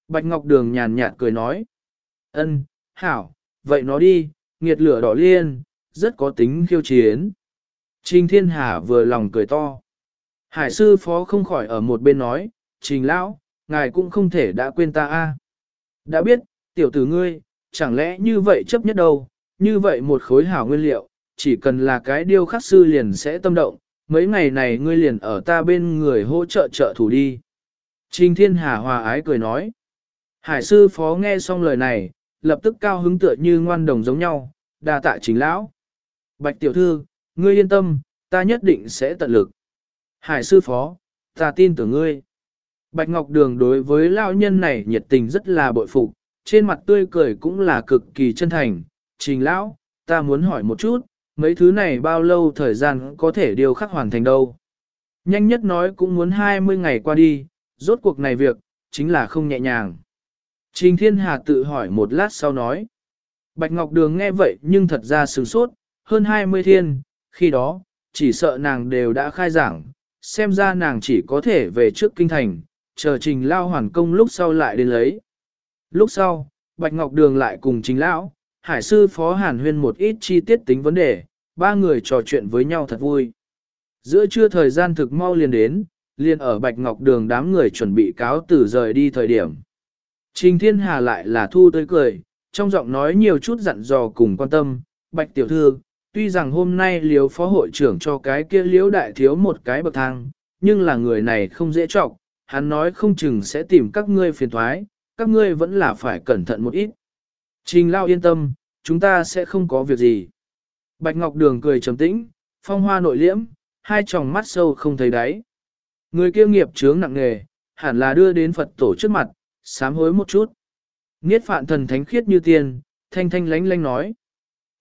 Speaker 1: Bạch Ngọc Đường nhàn nhạt cười nói, ân, hảo, vậy nó đi, nghiệt lửa đỏ liên, rất có tính khiêu chiến. Trình Thiên Hà vừa lòng cười to. Hải sư phó không khỏi ở một bên nói, Trình Lão, ngài cũng không thể đã quên ta a. Đã biết, tiểu tử ngươi, chẳng lẽ như vậy chấp nhất đâu, như vậy một khối hảo nguyên liệu, chỉ cần là cái điêu khắc sư liền sẽ tâm động, mấy ngày này ngươi liền ở ta bên người hỗ trợ trợ thủ đi. Trình Thiên Hà hòa ái cười nói. Hải sư phó nghe xong lời này, lập tức cao hứng tựa như ngoan đồng giống nhau, đa tạ chính lão. Bạch tiểu thư, ngươi yên tâm, ta nhất định sẽ tận lực. Hải sư phó, ta tin tưởng ngươi. Bạch Ngọc Đường đối với lão nhân này nhiệt tình rất là bội phục, trên mặt tươi cười cũng là cực kỳ chân thành. Trình lão, ta muốn hỏi một chút, mấy thứ này bao lâu thời gian có thể điều khắc hoàn thành đâu? Nhanh nhất nói cũng muốn 20 ngày qua đi, rốt cuộc này việc, chính là không nhẹ nhàng. Trình Thiên Hà tự hỏi một lát sau nói. Bạch Ngọc Đường nghe vậy nhưng thật ra sửng sốt, hơn 20 thiên, khi đó, chỉ sợ nàng đều đã khai giảng, xem ra nàng chỉ có thể về trước kinh thành, chờ trình lao hoàn công lúc sau lại đến lấy. Lúc sau, Bạch Ngọc Đường lại cùng chính lão, hải sư phó hàn huyên một ít chi tiết tính vấn đề, ba người trò chuyện với nhau thật vui. Giữa trưa thời gian thực mau liền đến, liền ở Bạch Ngọc Đường đám người chuẩn bị cáo tử rời đi thời điểm. Trình Thiên Hà lại là thu tới cười, trong giọng nói nhiều chút dặn dò cùng quan tâm, Bạch Tiểu Thư, tuy rằng hôm nay liếu phó hội trưởng cho cái kia liếu đại thiếu một cái bậc thang, nhưng là người này không dễ trọng, hắn nói không chừng sẽ tìm các ngươi phiền thoái, các ngươi vẫn là phải cẩn thận một ít. Trình Lao yên tâm, chúng ta sẽ không có việc gì. Bạch Ngọc Đường cười trầm tĩnh, phong hoa nội liễm, hai tròng mắt sâu không thấy đáy. Người kia nghiệp chướng nặng nề, hẳn là đưa đến Phật tổ trước mặt, sám hối một chút. Niết phạn thần thánh khiết như tiền, thanh thanh lánh lánh nói.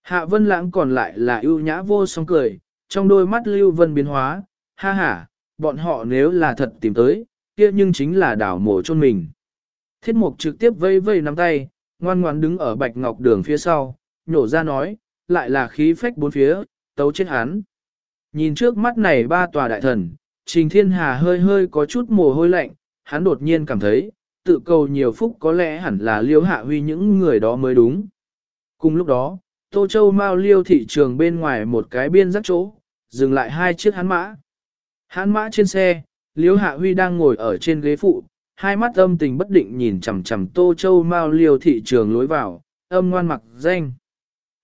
Speaker 1: Hạ vân lãng còn lại là ưu nhã vô song cười, trong đôi mắt lưu vân biến hóa, ha ha, bọn họ nếu là thật tìm tới, kia nhưng chính là đảo mổ chôn mình. Thiết mục trực tiếp vây vây nắm tay, ngoan ngoan đứng ở bạch ngọc đường phía sau, nhổ ra nói, lại là khí phách bốn phía, tấu chết hắn. Nhìn trước mắt này ba tòa đại thần, Trình Thiên Hà hơi hơi có chút mồ hôi lạnh, hắn đột nhiên cảm thấy, tự cầu nhiều phúc có lẽ hẳn là liêu hạ huy những người đó mới đúng. Cùng lúc đó, Tô Châu Mao liêu thị trường bên ngoài một cái biên rắc chỗ, dừng lại hai chiếc hán mã. hán mã trên xe, liêu hạ huy đang ngồi ở trên ghế phụ, hai mắt âm tình bất định nhìn chằm chằm Tô Châu Mao liêu thị trường lối vào, âm ngoan mặc danh.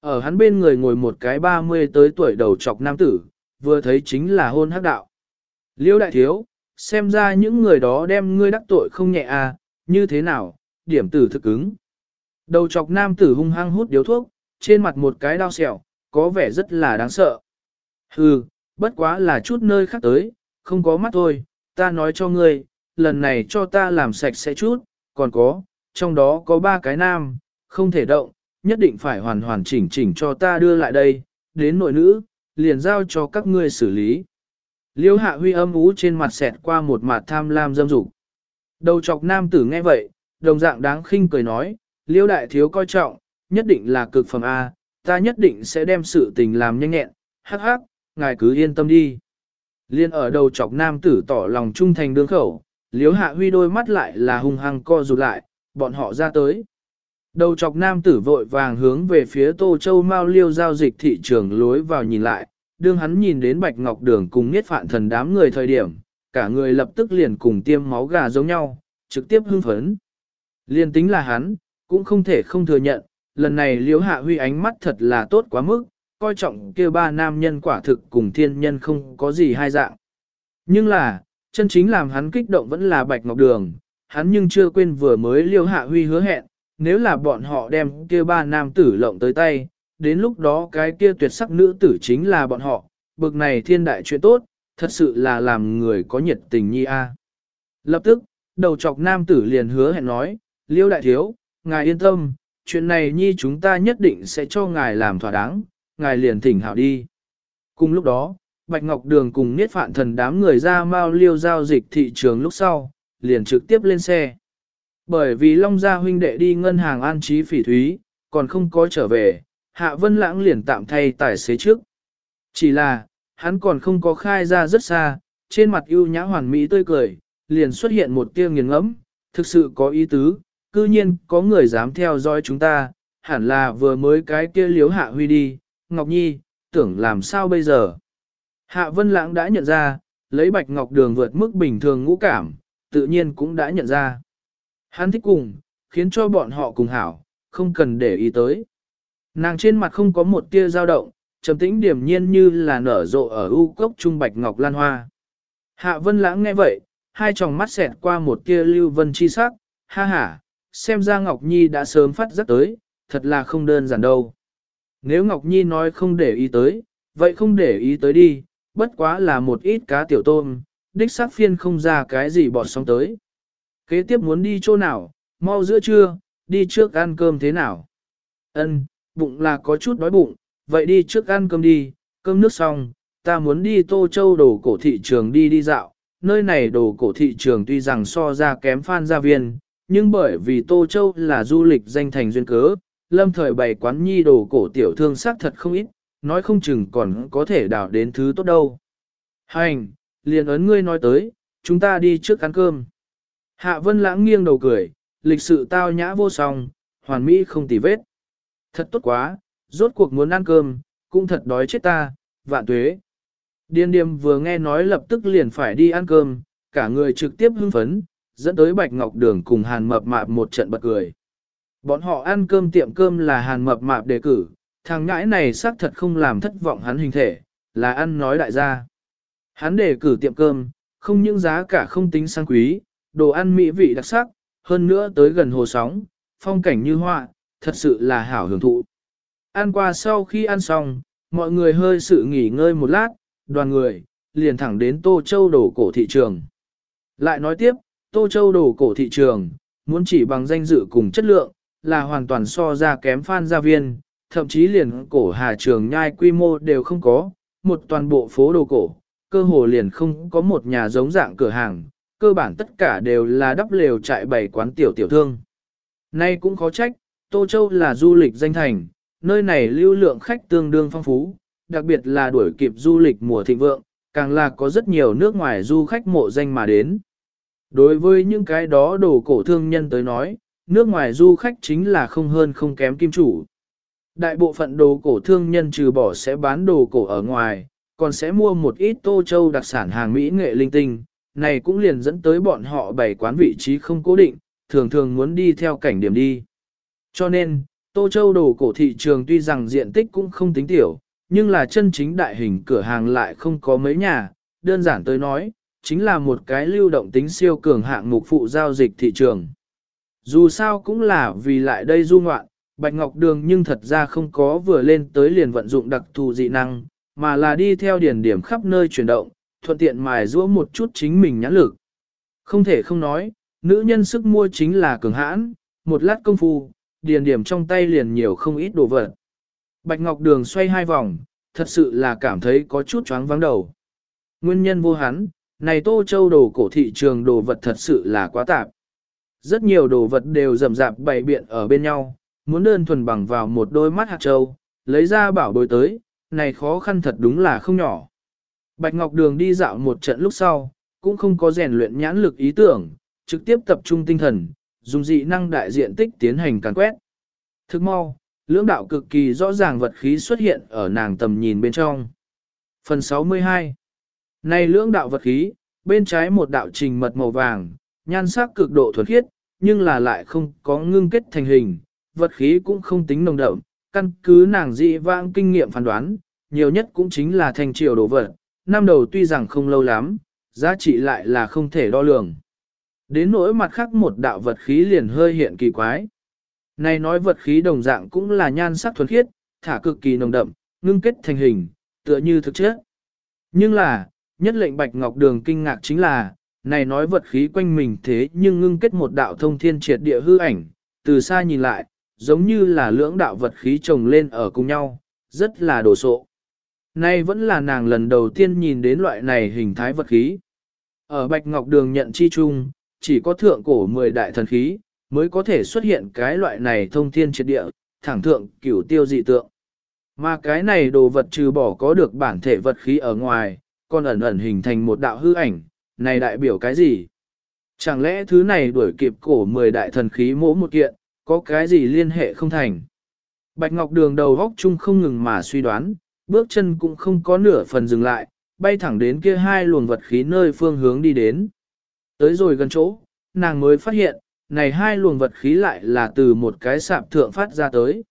Speaker 1: Ở hắn bên người ngồi một cái 30 tới tuổi đầu trọc nam tử, vừa thấy chính là hôn hắc đạo. Liêu đại thiếu, xem ra những người đó đem ngươi đắc tội không nhẹ à, như thế nào, điểm tử thực ứng. Đầu chọc nam tử hung hăng hút điếu thuốc, trên mặt một cái đau sẹo, có vẻ rất là đáng sợ. Hừ, bất quá là chút nơi khác tới, không có mắt thôi, ta nói cho ngươi, lần này cho ta làm sạch sẽ chút, còn có, trong đó có ba cái nam, không thể động, nhất định phải hoàn hoàn chỉnh chỉnh cho ta đưa lại đây, đến nội nữ, liền giao cho các ngươi xử lý. Liêu hạ huy âm ú trên mặt xẹt qua một mặt tham lam dâm dục. Đầu chọc nam tử nghe vậy, đồng dạng đáng khinh cười nói, liêu đại thiếu coi trọng, nhất định là cực phẩm A, ta nhất định sẽ đem sự tình làm nhanh nhẹn, hắc hắc, ngài cứ yên tâm đi. Liên ở đầu chọc nam tử tỏ lòng trung thành đương khẩu, liếu hạ huy đôi mắt lại là hung hăng co rụt lại, bọn họ ra tới. Đầu chọc nam tử vội vàng hướng về phía Tô Châu Mao liêu giao dịch thị trường lối vào nhìn lại, đương hắn nhìn đến Bạch Ngọc Đường cùng Niết Phạn Thần đám người thời điểm, cả người lập tức liền cùng tiêm máu gà giống nhau, trực tiếp hưng phấn. Liên tính là hắn, cũng không thể không thừa nhận, lần này liễu hạ huy ánh mắt thật là tốt quá mức, coi trọng kia ba nam nhân quả thực cùng thiên nhân không có gì hai dạng. Nhưng là, chân chính làm hắn kích động vẫn là Bạch Ngọc Đường, hắn nhưng chưa quên vừa mới liêu hạ huy hứa hẹn, nếu là bọn họ đem kia ba nam tử lộng tới tay, đến lúc đó cái kia tuyệt sắc nữ tử chính là bọn họ, bực này thiên đại chuyện tốt, thật sự là làm người có nhiệt tình nhi a. À. Lập tức, đầu chọc nam tử liền hứa hẹn nói, liêu đại thiếu, ngài yên tâm, chuyện này nhi chúng ta nhất định sẽ cho ngài làm thỏa đáng, ngài liền thỉnh hảo đi. Cùng lúc đó, Bạch Ngọc Đường cùng Niết Phạn Thần đám người ra mau liêu giao dịch thị trường lúc sau, liền trực tiếp lên xe. Bởi vì Long Gia huynh đệ đi ngân hàng an trí phỉ thúy, còn không có trở về, Hạ Vân Lãng liền tạm thay tài xế trước. Chỉ là, hắn còn không có khai ra rất xa, trên mặt ưu nhã hoàn mỹ tươi cười, liền xuất hiện một tia nghiền ngẫm, thực sự có ý tứ, cư nhiên có người dám theo dõi chúng ta, hẳn là vừa mới cái kia liếu hạ huy đi, Ngọc Nhi, tưởng làm sao bây giờ. Hạ Vân Lãng đã nhận ra, lấy bạch ngọc đường vượt mức bình thường ngũ cảm, tự nhiên cũng đã nhận ra. Hắn thích cùng, khiến cho bọn họ cùng hảo, không cần để ý tới. Nàng trên mặt không có một tia dao động, trầm tĩnh điểm nhiên như là nở rộ ở u cốc trung bạch ngọc lan hoa. Hạ Vân Lãng nghe vậy, hai tròng mắt xẹt qua một tia lưu vân chi sắc, ha ha, xem ra Ngọc Nhi đã sớm phát giấc tới, thật là không đơn giản đâu. Nếu Ngọc Nhi nói không để ý tới, vậy không để ý tới đi, bất quá là một ít cá tiểu tôm, đích xác phiên không ra cái gì bọt sóng tới. Kế tiếp muốn đi chỗ nào, mau giữa trưa, đi trước ăn cơm thế nào? Ân, bụng là có chút đói bụng, vậy đi trước ăn cơm đi, cơm nước xong, ta muốn đi Tô Châu đồ cổ thị trường đi đi dạo, nơi này đồ cổ thị trường tuy rằng so ra kém phan gia viên, nhưng bởi vì Tô Châu là du lịch danh thành duyên cớ, lâm thời bày quán nhi đồ cổ tiểu thương xác thật không ít, nói không chừng còn có thể đào đến thứ tốt đâu. Hành, liền ấn ngươi nói tới, chúng ta đi trước ăn cơm. Hạ Vân lãng nghiêng đầu cười, lịch sự tao nhã vô song, hoàn mỹ không tì vết. Thật tốt quá, rốt cuộc muốn ăn cơm, cũng thật đói chết ta, vạn tuế. Điên điềm vừa nghe nói lập tức liền phải đi ăn cơm, cả người trực tiếp hưng phấn, dẫn tới Bạch Ngọc Đường cùng Hàn Mập Mạp một trận bật cười. Bọn họ ăn cơm tiệm cơm là Hàn Mập Mạp đề cử, thằng ngãi này xác thật không làm thất vọng hắn hình thể, là ăn nói đại gia. Hắn đề cử tiệm cơm, không những giá cả không tính sang quý, đồ ăn mỹ vị đặc sắc, hơn nữa tới gần hồ sóng, phong cảnh như họa, thật sự là hảo hưởng thụ. Ăn qua sau khi ăn xong, mọi người hơi sự nghỉ ngơi một lát, đoàn người, liền thẳng đến Tô Châu đổ cổ thị trường. Lại nói tiếp, Tô Châu đổ cổ thị trường, muốn chỉ bằng danh dự cùng chất lượng, là hoàn toàn so ra kém phan gia viên, thậm chí liền cổ hà trường nhai quy mô đều không có, một toàn bộ phố đồ cổ, cơ hồ liền không có một nhà giống dạng cửa hàng, cơ bản tất cả đều là đắp lều trại bày quán tiểu tiểu thương. Nay cũng khó trách, Tô Châu là du lịch danh thành, nơi này lưu lượng khách tương đương phong phú, đặc biệt là đuổi kịp du lịch mùa thịnh vượng, càng là có rất nhiều nước ngoài du khách mộ danh mà đến. Đối với những cái đó đồ cổ thương nhân tới nói, nước ngoài du khách chính là không hơn không kém kim chủ. Đại bộ phận đồ cổ thương nhân trừ bỏ sẽ bán đồ cổ ở ngoài, còn sẽ mua một ít tô châu đặc sản hàng Mỹ nghệ linh tinh, này cũng liền dẫn tới bọn họ bày quán vị trí không cố định, thường thường muốn đi theo cảnh điểm đi. Cho nên, Tô Châu đồ cổ thị trường tuy rằng diện tích cũng không tính tiểu, nhưng là chân chính đại hình cửa hàng lại không có mấy nhà, đơn giản tới nói, chính là một cái lưu động tính siêu cường hạng mục phụ giao dịch thị trường. Dù sao cũng là vì lại đây du ngoạn, Bạch Ngọc Đường nhưng thật ra không có vừa lên tới liền vận dụng đặc thù dị năng, mà là đi theo điển điểm khắp nơi chuyển động, thuận tiện mài giũa một chút chính mình nhãn lực. Không thể không nói, nữ nhân sức mua chính là cường hãn, một lát công phu, điền điểm trong tay liền nhiều không ít đồ vật. Bạch Ngọc Đường xoay hai vòng, thật sự là cảm thấy có chút choáng vắng đầu. Nguyên nhân vô hắn, này Tô Châu đồ cổ thị trường đồ vật thật sự là quá tạp. Rất nhiều đồ vật đều rầm rạp bày biện ở bên nhau, muốn đơn thuần bằng vào một đôi mắt hạt châu, lấy ra bảo bối tới, này khó khăn thật đúng là không nhỏ. Bạch Ngọc Đường đi dạo một trận lúc sau, cũng không có rèn luyện nhãn lực ý tưởng, trực tiếp tập trung tinh thần, dùng dị năng đại diện tích tiến hành càn quét. Thức mau, lưỡng đạo cực kỳ rõ ràng vật khí xuất hiện ở nàng tầm nhìn bên trong. Phần 62 Này lưỡng đạo vật khí, bên trái một đạo trình mật màu vàng, nhan sắc cực độ thuần khiết, nhưng là lại không có ngưng kết thành hình, vật khí cũng không tính nồng đậm, căn cứ nàng dị vãng kinh nghiệm phán đoán, nhiều nhất cũng chính là thành triều đồ vật, năm đầu tuy rằng không lâu lắm, giá trị lại là không thể đo lường. Đến nỗi mặt khác một đạo vật khí liền hơi hiện kỳ quái. Này nói vật khí đồng dạng cũng là nhan sắc thuần khiết, thả cực kỳ nồng đậm, ngưng kết thành hình, tựa như thực chất. Nhưng là, nhất lệnh Bạch Ngọc Đường kinh ngạc chính là, này nói vật khí quanh mình thế nhưng ngưng kết một đạo thông thiên triệt địa hư ảnh, từ xa nhìn lại, giống như là lưỡng đạo vật khí chồng lên ở cùng nhau, rất là đồ sộ. Nay vẫn là nàng lần đầu tiên nhìn đến loại này hình thái vật khí. Ở Bạch Ngọc Đường nhận chi chung, chỉ có thượng cổ 10 đại thần khí, mới có thể xuất hiện cái loại này thông thiên triệt địa, thẳng thượng cửu tiêu dị tượng. Mà cái này đồ vật trừ bỏ có được bản thể vật khí ở ngoài, còn ẩn ẩn hình thành một đạo hư ảnh, này đại biểu cái gì? Chẳng lẽ thứ này đuổi kịp cổ 10 đại thần khí mỗi một kiện, có cái gì liên hệ không thành? Bạch Ngọc Đường đầu góc chung không ngừng mà suy đoán, bước chân cũng không có nửa phần dừng lại, bay thẳng đến kia hai luồng vật khí nơi phương hướng đi đến. Tới rồi gần chỗ, nàng mới phát hiện, này hai luồng vật khí lại là từ một cái sạp thượng phát ra tới.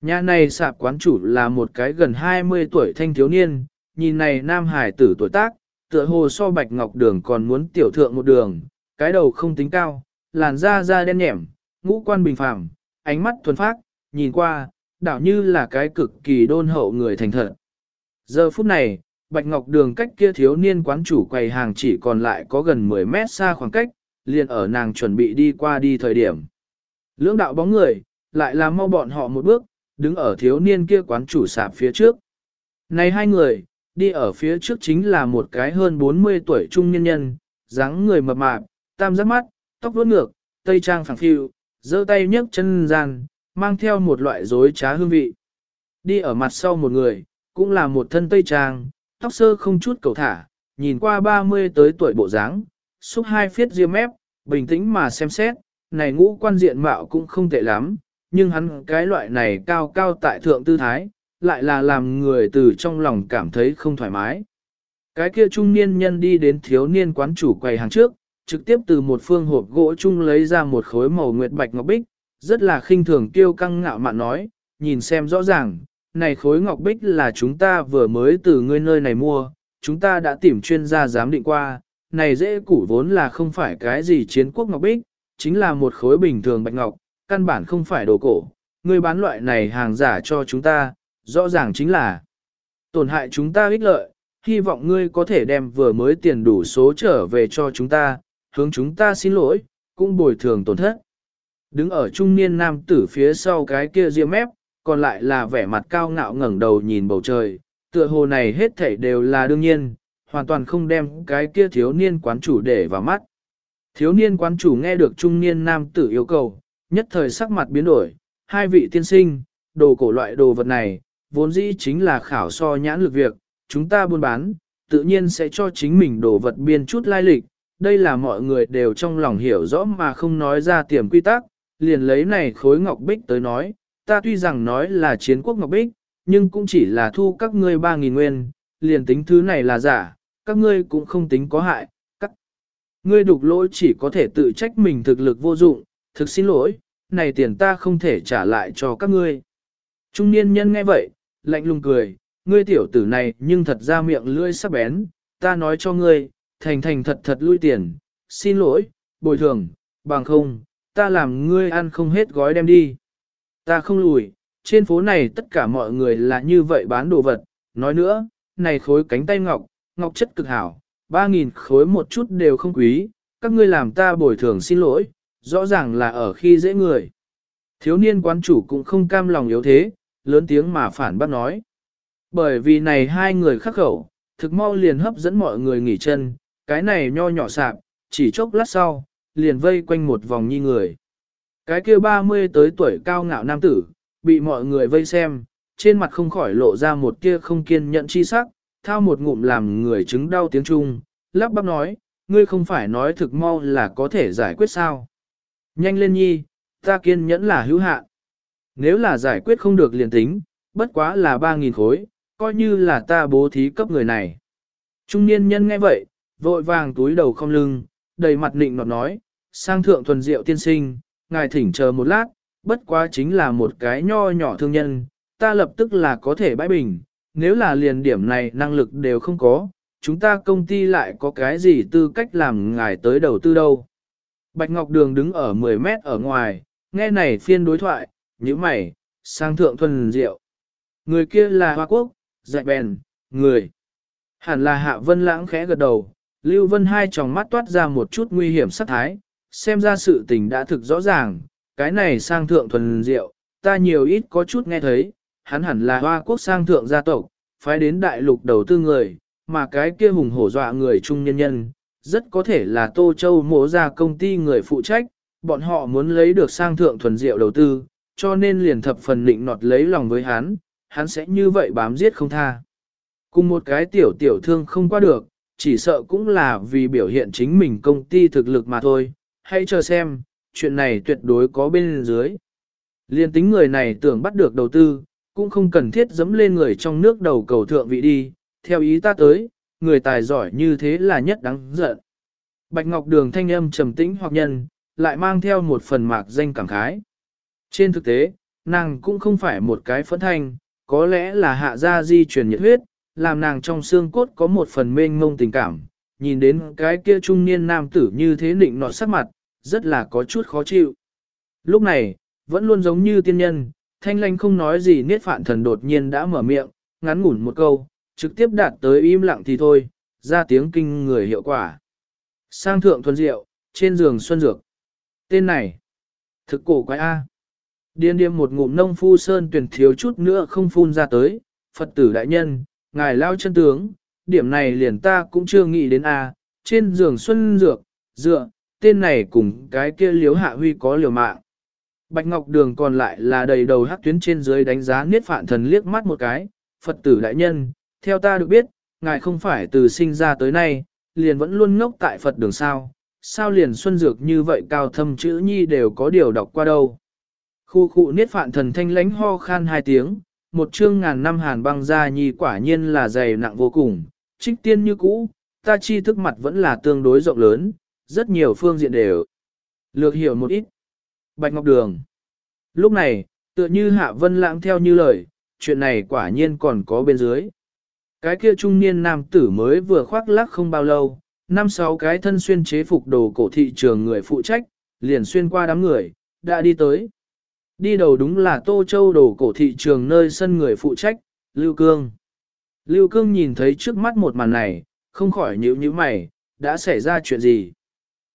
Speaker 1: Nhà này sạp quán chủ là một cái gần 20 tuổi thanh thiếu niên, nhìn này nam hải tử tuổi tác, tựa hồ so bạch ngọc đường còn muốn tiểu thượng một đường, cái đầu không tính cao, làn da da đen nhẻm, ngũ quan bình phàm, ánh mắt thuần phác, nhìn qua, đảo như là cái cực kỳ đôn hậu người thành thật. Giờ phút này, Bạch Ngọc Đường cách kia thiếu niên quán chủ quầy hàng chỉ còn lại có gần 10 mét xa khoảng cách, liền ở nàng chuẩn bị đi qua đi thời điểm. Lưỡng đạo bóng người, lại làm mau bọn họ một bước, đứng ở thiếu niên kia quán chủ sạp phía trước. Này hai người, đi ở phía trước chính là một cái hơn 40 tuổi trung nhân nhân, dáng người mập mạp, tam giác mắt, tóc vuốt ngược, tây trang phẳng phiu, giơ tay nhấc chân gian, mang theo một loại rối trá hương vị. Đi ở mặt sau một người, cũng là một thân tây trang, tóc sơ không chút cầu thả, nhìn qua 30 tới tuổi bộ dáng, xúc hai phiết riêng mép, bình tĩnh mà xem xét, này ngũ quan diện mạo cũng không tệ lắm, nhưng hắn cái loại này cao cao tại thượng tư thái, lại là làm người từ trong lòng cảm thấy không thoải mái. Cái kia trung niên nhân đi đến thiếu niên quán chủ quầy hàng trước, trực tiếp từ một phương hộp gỗ chung lấy ra một khối màu nguyệt bạch ngọc bích, rất là khinh thường kiêu căng ngạo mạn nói, nhìn xem rõ ràng, này khối ngọc bích là chúng ta vừa mới từ ngươi nơi này mua, chúng ta đã tìm chuyên gia giám định qua, này dễ củ vốn là không phải cái gì chiến quốc ngọc bích, chính là một khối bình thường bạch ngọc, căn bản không phải đồ cổ, ngươi bán loại này hàng giả cho chúng ta, rõ ràng chính là tổn hại chúng ta ích lợi, hy vọng ngươi có thể đem vừa mới tiền đủ số trở về cho chúng ta, hướng chúng ta xin lỗi, cũng bồi thường tổn thất. Đứng ở trung niên nam tử phía sau cái kia riêng mép, còn lại là vẻ mặt cao ngạo ngẩng đầu nhìn bầu trời, tựa hồ này hết thảy đều là đương nhiên, hoàn toàn không đem cái kia thiếu niên quán chủ để vào mắt. Thiếu niên quán chủ nghe được trung niên nam tử yêu cầu, nhất thời sắc mặt biến đổi, hai vị tiên sinh, đồ cổ loại đồ vật này, vốn dĩ chính là khảo so nhãn lực việc, chúng ta buôn bán, tự nhiên sẽ cho chính mình đồ vật biên chút lai lịch, đây là mọi người đều trong lòng hiểu rõ mà không nói ra tiềm quy tắc, liền lấy này khối ngọc bích tới nói, ta tuy rằng nói là chiến quốc ngọc bích, nhưng cũng chỉ là thu các ngươi 3.000 nguyên, liền tính thứ này là giả, các ngươi cũng không tính có hại, các ngươi đục lỗi chỉ có thể tự trách mình thực lực vô dụng, thực xin lỗi, này tiền ta không thể trả lại cho các ngươi. Trung niên nhân nghe vậy, lạnh lùng cười, ngươi tiểu tử này nhưng thật ra miệng lưỡi sắc bén, ta nói cho ngươi, thành thành thật thật lui tiền, xin lỗi, bồi thường, bằng không, ta làm ngươi ăn không hết gói đem đi. Ta không lùi, trên phố này tất cả mọi người là như vậy bán đồ vật, nói nữa, này khối cánh tay ngọc, ngọc chất cực hảo, 3.000 khối một chút đều không quý, các ngươi làm ta bồi thường xin lỗi, rõ ràng là ở khi dễ người. Thiếu niên quán chủ cũng không cam lòng yếu thế, lớn tiếng mà phản bác nói. Bởi vì này hai người khắc khẩu, thực mau liền hấp dẫn mọi người nghỉ chân, cái này nho nhỏ sạp, chỉ chốc lát sau, liền vây quanh một vòng nhi người. Cái kia 30 tới tuổi cao ngạo nam tử, bị mọi người vây xem, trên mặt không khỏi lộ ra một kia không kiên nhẫn chi sắc, thao một ngụm làm người chứng đau tiếng Trung, lắp bắp nói, ngươi không phải nói thực mau là có thể giải quyết sao. Nhanh lên nhi, ta kiên nhẫn là hữu hạn. Nếu là giải quyết không được liền tính, bất quá là 3.000 khối, coi như là ta bố thí cấp người này. Trung niên nhân nghe vậy, vội vàng túi đầu không lưng, đầy mặt nịnh nọt nói, sang thượng thuần diệu tiên sinh, ngài thỉnh chờ một lát, bất quá chính là một cái nho nhỏ thương nhân, ta lập tức là có thể bãi bình, nếu là liền điểm này năng lực đều không có, chúng ta công ty lại có cái gì tư cách làm ngài tới đầu tư đâu. Bạch Ngọc Đường đứng ở 10 mét ở ngoài, nghe này phiên đối thoại, như mày, sang thượng thuần diệu. Người kia là Hoa Quốc, dạy bèn, người. Hẳn là Hạ Vân Lãng khẽ gật đầu, Lưu Vân hai tròng mắt toát ra một chút nguy hiểm sát thái, xem ra sự tình đã thực rõ ràng, cái này sang thượng thuần diệu, ta nhiều ít có chút nghe thấy, hắn hẳn là hoa quốc sang thượng gia tộc, phái đến đại lục đầu tư người, mà cái kia hùng hổ dọa người trung nhân nhân, rất có thể là Tô Châu mổ ra công ty người phụ trách, bọn họ muốn lấy được sang thượng thuần diệu đầu tư, cho nên liền thập phần định nọt lấy lòng với hắn, hắn sẽ như vậy bám giết không tha. Cùng một cái tiểu tiểu thương không qua được, chỉ sợ cũng là vì biểu hiện chính mình công ty thực lực mà thôi, hãy chờ xem, chuyện này tuyệt đối có bên dưới. Liên tính người này tưởng bắt được đầu tư, cũng không cần thiết dẫm lên người trong nước đầu cầu thượng vị đi, theo ý ta tới, người tài giỏi như thế là nhất đáng giận. Bạch Ngọc Đường thanh âm trầm tĩnh hoặc nhân, lại mang theo một phần mạc danh cảm khái. Trên thực tế, nàng cũng không phải một cái phẫn thanh, có lẽ là hạ gia di truyền nhiệt huyết, làm nàng trong xương cốt có một phần mênh mông tình cảm, nhìn đến cái kia trung niên nam tử như thế nịnh nọt sắc mặt, rất là có chút khó chịu. Lúc này, vẫn luôn giống như tiên nhân, thanh lanh không nói gì niết phạn thần đột nhiên đã mở miệng, ngắn ngủn một câu, trực tiếp đạt tới im lặng thì thôi, ra tiếng kinh người hiệu quả. Sang thượng thuần diệu, trên giường xuân dược. Tên này, thực cổ quái A. Điên điềm một ngụm nông phu sơn tuyển thiếu chút nữa không phun ra tới, Phật tử đại nhân, ngài lao chân tướng, điểm này liền ta cũng chưa nghĩ đến A, trên giường xuân dược, dựa, tên này cùng cái kia liếu hạ huy có liều mạng. Bạch Ngọc Đường còn lại là đầy đầu hắc tuyến trên dưới đánh giá niết phạn thần liếc mắt một cái, Phật tử đại nhân, theo ta được biết, ngài không phải từ sinh ra tới nay, liền vẫn luôn ngốc tại Phật đường sao, sao liền xuân dược như vậy cao thâm chữ nhi đều có điều đọc qua đâu. Khu khu niết phạn thần thanh lánh ho khan hai tiếng, một chương ngàn năm hàn băng ra nhi quả nhiên là dày nặng vô cùng, trích tiên như cũ, ta chi thức mặt vẫn là tương đối rộng lớn, rất nhiều phương diện đều. Lược hiểu một ít. Bạch Ngọc Đường. Lúc này, tựa như Hạ Vân Lãng theo như lời, chuyện này quả nhiên còn có bên dưới. Cái kia trung niên nam tử mới vừa khoác lác không bao lâu, năm sáu cái thân xuyên chế phục đồ cổ thị trường người phụ trách, liền xuyên qua đám người, đã đi tới. Đi đầu đúng là Tô Châu đồ cổ thị trường nơi sân người phụ trách, Lưu Cương. Lưu Cương nhìn thấy trước mắt một màn này, không khỏi nhíu nhíu mày, đã xảy ra chuyện gì?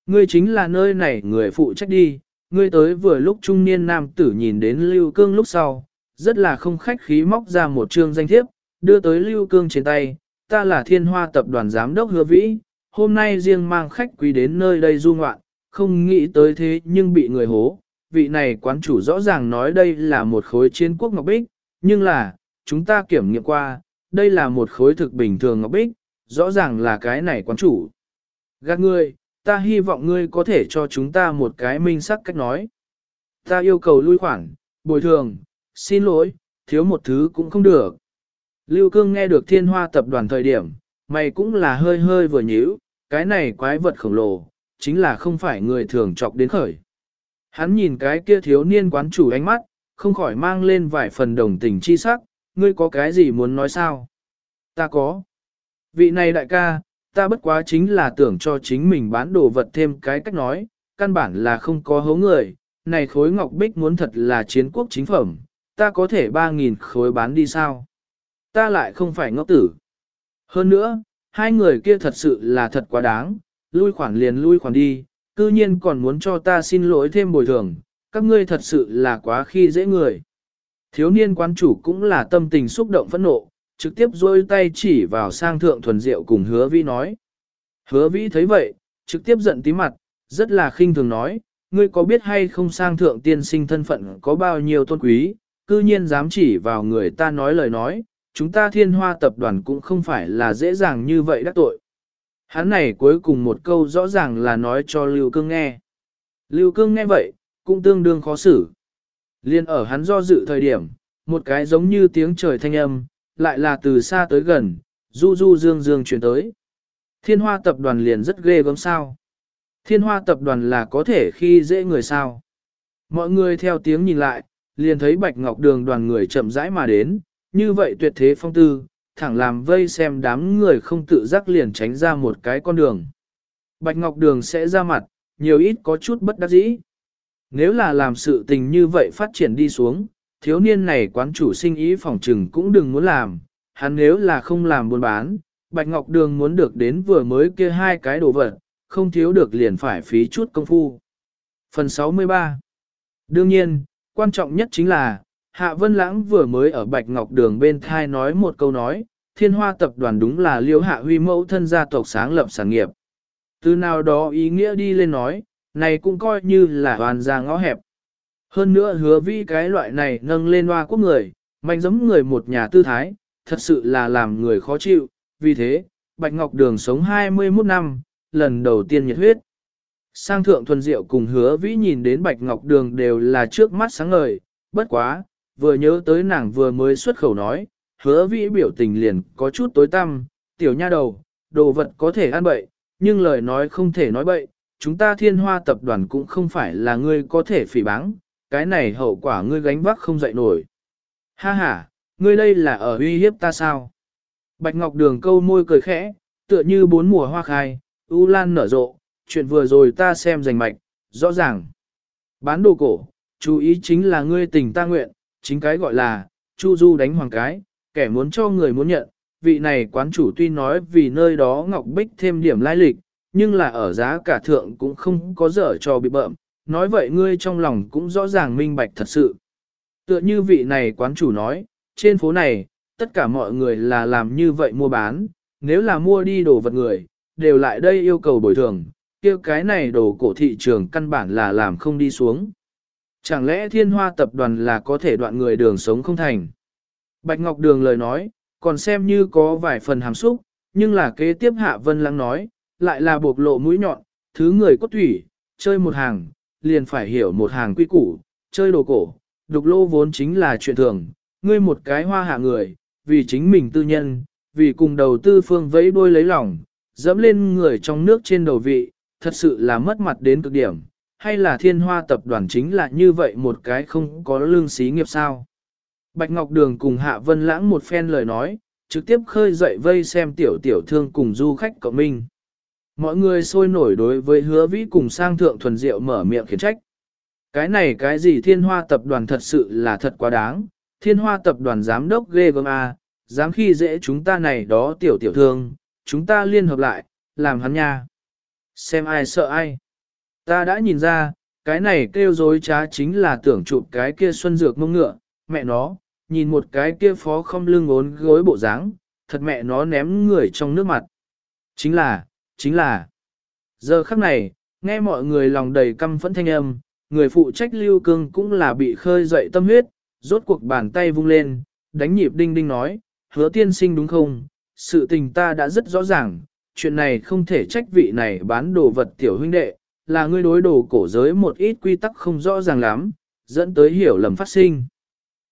Speaker 1: Ngươi chính là nơi này người phụ trách đi, ngươi tới vừa lúc trung niên nam tử nhìn đến Lưu Cương lúc sau, rất là không khách khí móc ra một trương danh thiếp, đưa tới Lưu Cương trên tay, ta là thiên hoa tập đoàn giám đốc hứa vĩ, hôm nay riêng mang khách quý đến nơi đây du ngoạn, không nghĩ tới thế nhưng bị người hố. Vị này quán chủ rõ ràng nói đây là một khối chiến quốc ngọc bích, nhưng là, chúng ta kiểm nghiệm qua, đây là một khối thực bình thường ngọc bích, rõ ràng là cái này quán chủ. Gạt ngươi, ta hy vọng ngươi có thể cho chúng ta một cái minh sắc cách nói. Ta yêu cầu lui khoản, bồi thường, xin lỗi, thiếu một thứ cũng không được. Lưu Cương nghe được thiên hoa tập đoàn thời điểm, mày cũng là hơi hơi vừa nhíu, cái này quái vật khổng lồ, chính là không phải người thường chọc đến khởi. Hắn nhìn cái kia thiếu niên quán chủ ánh mắt, không khỏi mang lên vài phần đồng tình chi sắc, ngươi có cái gì muốn nói sao? Ta có. Vị này đại ca, ta bất quá chính là tưởng cho chính mình bán đồ vật thêm cái cách nói, căn bản là không có hấu người, này khối ngọc bích muốn thật là chiến quốc chính phẩm, ta có thể 3.000 khối bán đi sao? Ta lại không phải ngốc tử. Hơn nữa, hai người kia thật sự là thật quá đáng, lui khoản liền lui khoản đi, cư nhiên còn muốn cho ta xin lỗi thêm bồi thường, các ngươi thật sự là quá khi dễ người. Thiếu niên quán chủ cũng là tâm tình xúc động phẫn nộ, trực tiếp dôi tay chỉ vào sang thượng thuần diệu cùng hứa vĩ nói. Hứa vĩ thấy vậy, trực tiếp giận tí mặt, rất là khinh thường nói, ngươi có biết hay không sang thượng tiên sinh thân phận có bao nhiêu tôn quý, cư nhiên dám chỉ vào người ta nói lời nói, chúng ta thiên hoa tập đoàn cũng không phải là dễ dàng như vậy đắc tội. Hắn này cuối cùng một câu rõ ràng là nói cho Lưu Cương nghe. Lưu Cương nghe vậy, cũng tương đương khó xử. Liên ở hắn do dự thời điểm, một cái giống như tiếng trời thanh âm, lại là từ xa tới gần, du du dương dương chuyển tới. Thiên hoa tập đoàn liền rất ghê gớm sao. Thiên hoa tập đoàn là có thể khi dễ người sao. Mọi người theo tiếng nhìn lại, liền thấy bạch ngọc đường đoàn người chậm rãi mà đến, như vậy tuyệt thế phong tư, thẳng làm vây xem đám người không tự giác liền tránh ra một cái con đường. Bạch Ngọc Đường sẽ ra mặt, nhiều ít có chút bất đắc dĩ. Nếu là làm sự tình như vậy phát triển đi xuống, thiếu niên này quán chủ sinh ý phòng trừng cũng đừng muốn làm, hắn nếu là không làm buôn bán, Bạch Ngọc Đường muốn được đến vừa mới kia hai cái đồ vật, không thiếu được liền phải phí chút công phu. Phần 63 Đương nhiên, quan trọng nhất chính là, Hạ Vân Lãng vừa mới ở Bạch Ngọc Đường bên thai nói một câu nói, thiên hoa tập đoàn đúng là liêu hạ huy mẫu thân gia tộc sáng lập sản nghiệp. Từ nào đó ý nghĩa đi lên nói, này cũng coi như là hoàn ra ngõ hẹp. Hơn nữa hứa vi cái loại này nâng lên hoa quốc người, mạnh giống người một nhà tư thái, thật sự là làm người khó chịu, vì thế, Bạch Ngọc Đường sống 21 năm, lần đầu tiên nhiệt huyết. Sang thượng thuần diệu cùng hứa vĩ nhìn đến Bạch Ngọc Đường đều là trước mắt sáng ngời, bất quá, vừa nhớ tới nàng vừa mới xuất khẩu nói, hứa vĩ biểu tình liền có chút tối tăm, tiểu nha đầu, đồ vật có thể ăn bậy, nhưng lời nói không thể nói bậy, chúng ta thiên hoa tập đoàn cũng không phải là ngươi có thể phỉ báng, cái này hậu quả ngươi gánh vác không dậy nổi. Ha ha, ngươi đây là ở uy hiếp ta sao? Bạch Ngọc Đường câu môi cười khẽ, tựa như bốn mùa hoa khai, u lan nở rộ, chuyện vừa rồi ta xem rành mạch, rõ ràng. Bán đồ cổ, chú ý chính là ngươi tình ta nguyện, chính cái gọi là, chu du đánh hoàng cái, kẻ muốn cho người muốn nhận, vị này quán chủ tuy nói vì nơi đó Ngọc Bích thêm điểm lai lịch, nhưng là ở giá cả thượng cũng không có dở cho bị bợm, nói vậy ngươi trong lòng cũng rõ ràng minh bạch thật sự. Tựa như vị này quán chủ nói, trên phố này, tất cả mọi người là làm như vậy mua bán, nếu là mua đi đồ vật người, đều lại đây yêu cầu bồi thường, kia cái này đồ cổ thị trường căn bản là làm không đi xuống. Chẳng lẽ thiên hoa tập đoàn là có thể đoạn người đường sống không thành? Bạch Ngọc Đường lời nói, còn xem như có vài phần hàm xúc, nhưng là kế tiếp Hạ Vân Lăng nói, lại là bộc lộ mũi nhọn, thứ người cốt thủy, chơi một hàng, liền phải hiểu một hàng quy củ, chơi đồ cổ, đục lô vốn chính là chuyện thường, ngươi một cái hoa hạ người, vì chính mình tư nhân, vì cùng đầu tư phương vẫy đuôi lấy lòng, dẫm lên người trong nước trên đầu vị, thật sự là mất mặt đến cực điểm, hay là thiên hoa tập đoàn chính là như vậy một cái không có lương xí nghiệp sao. Bạch Ngọc Đường cùng Hạ Vân Lãng một phen lời nói, trực tiếp khơi dậy vây xem tiểu tiểu thương cùng du khách cộng minh. Mọi người sôi nổi đối với hứa vĩ cùng sang thượng thuần diệu mở miệng khiển trách. Cái này cái gì thiên hoa tập đoàn thật sự là thật quá đáng, thiên hoa tập đoàn giám đốc ghê gớm A, dám khi dễ chúng ta này đó tiểu tiểu thương, chúng ta liên hợp lại, làm hắn nha. Xem ai sợ ai. Ta đã nhìn ra, cái này kêu dối trá chính là tưởng chụp cái kia xuân dược mông ngựa, mẹ nó, nhìn một cái kia phó không lưng ốn gối bộ dáng, thật mẹ nó ném người trong nước mặt. Chính là, chính là, giờ khắc này, nghe mọi người lòng đầy căm phẫn thanh âm, người phụ trách lưu cương cũng là bị khơi dậy tâm huyết, rốt cuộc bàn tay vung lên, đánh nhịp đinh đinh nói, hứa tiên sinh đúng không, sự tình ta đã rất rõ ràng, chuyện này không thể trách vị này bán đồ vật tiểu huynh đệ, là ngươi đối đồ cổ giới một ít quy tắc không rõ ràng lắm, dẫn tới hiểu lầm phát sinh.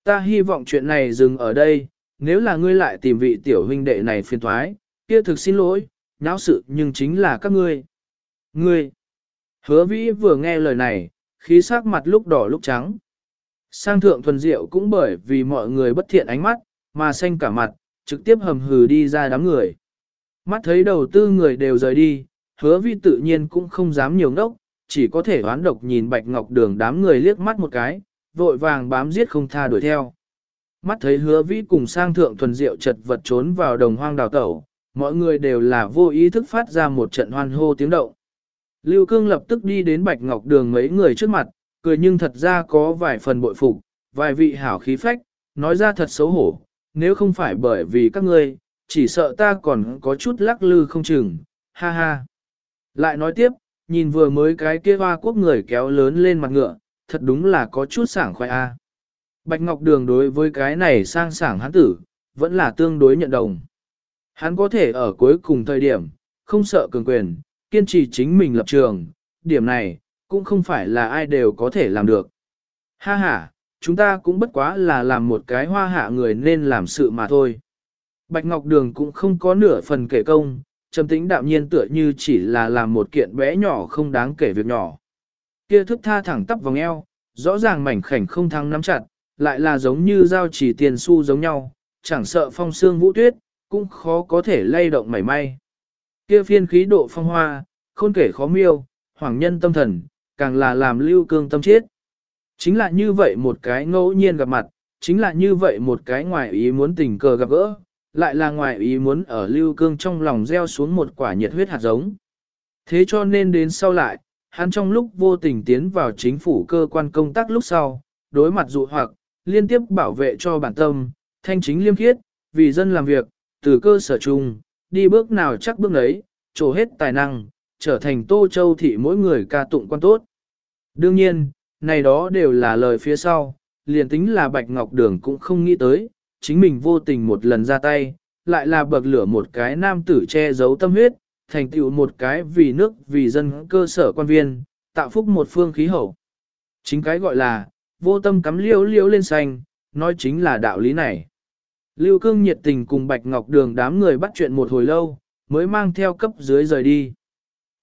Speaker 1: Ta hy vọng chuyện này dừng ở đây, nếu là ngươi lại tìm vị tiểu huynh đệ này phiền thoái, kia thực xin lỗi, nháo sự nhưng chính là các ngươi. Ngươi! Hứa vĩ vừa nghe lời này, khí sắc mặt lúc đỏ lúc trắng. Sang thượng thuần diệu cũng bởi vì mọi người bất thiện ánh mắt, mà xanh cả mặt, trực tiếp hầm hừ đi ra đám người. Mắt thấy đầu tư người đều rời đi, hứa vi tự nhiên cũng không dám nhiều ngốc, chỉ có thể oán độc nhìn bạch ngọc đường đám người liếc mắt một cái, vội vàng bám giết không tha đuổi theo. Mắt thấy hứa vĩ cùng sang thượng thuần diệu chật vật trốn vào đồng hoang đào tẩu, mọi người đều là vô ý thức phát ra một trận hoan hô tiếng động. Lưu Cương lập tức đi đến Bạch Ngọc Đường mấy người trước mặt, cười nhưng thật ra có vài phần bội phục, vài vị hảo khí phách, nói ra thật xấu hổ, nếu không phải bởi vì các ngươi, chỉ sợ ta còn có chút lắc lư không chừng, ha ha. Lại nói tiếp, nhìn vừa mới cái kia hoa quốc người kéo lớn lên mặt ngựa, thật đúng là có chút sảng khoai a. Bạch Ngọc Đường đối với cái này sang sảng hắn tử, vẫn là tương đối nhận đồng. Hắn có thể ở cuối cùng thời điểm, không sợ cường quyền, kiên trì chính mình lập trường, điểm này, cũng không phải là ai đều có thể làm được. Ha ha, chúng ta cũng bất quá là làm một cái hoa hạ người nên làm sự mà thôi. Bạch Ngọc Đường cũng không có nửa phần kể công, trầm tĩnh đạm nhiên tựa như chỉ là làm một kiện bé nhỏ không đáng kể việc nhỏ. Kia thức tha thẳng tắp vòng eo, rõ ràng mảnh khảnh không thăng nắm chặt, lại là giống như dao chỉ tiền xu giống nhau, chẳng sợ phong sương vũ tuyết, cũng khó có thể lay động mảy may. Kia phiên khí độ phong hoa, khôn kể khó miêu, hoàng nhân tâm thần, càng là làm lưu cương tâm chết. Chính là như vậy một cái ngẫu nhiên gặp mặt, chính là như vậy một cái ngoài ý muốn tình cờ gặp gỡ, lại là ngoài ý muốn ở lưu cương trong lòng gieo xuống một quả nhiệt huyết hạt giống. Thế cho nên đến sau lại, hắn trong lúc vô tình tiến vào chính phủ cơ quan công tác lúc sau, đối mặt dụ hoặc, liên tiếp bảo vệ cho bản tâm, thanh chính liêm khiết, vì dân làm việc, từ cơ sở chung, đi bước nào chắc bước ấy, trổ hết tài năng, trở thành Tô Châu thị mỗi người ca tụng quan tốt. Đương nhiên, này đó đều là lời phía sau, liền tính là Bạch Ngọc Đường cũng không nghĩ tới, chính mình vô tình một lần ra tay, lại là bậc lửa một cái nam tử che giấu tâm huyết, thành tựu một cái vì nước vì dân cơ sở quan viên, tạo phúc một phương khí hậu. Chính cái gọi là, vô tâm cắm liễu liễu lên xanh, nói chính là đạo lý này. Lưu Cương nhiệt tình cùng Bạch Ngọc Đường đám người bắt chuyện một hồi lâu, mới mang theo cấp dưới rời đi.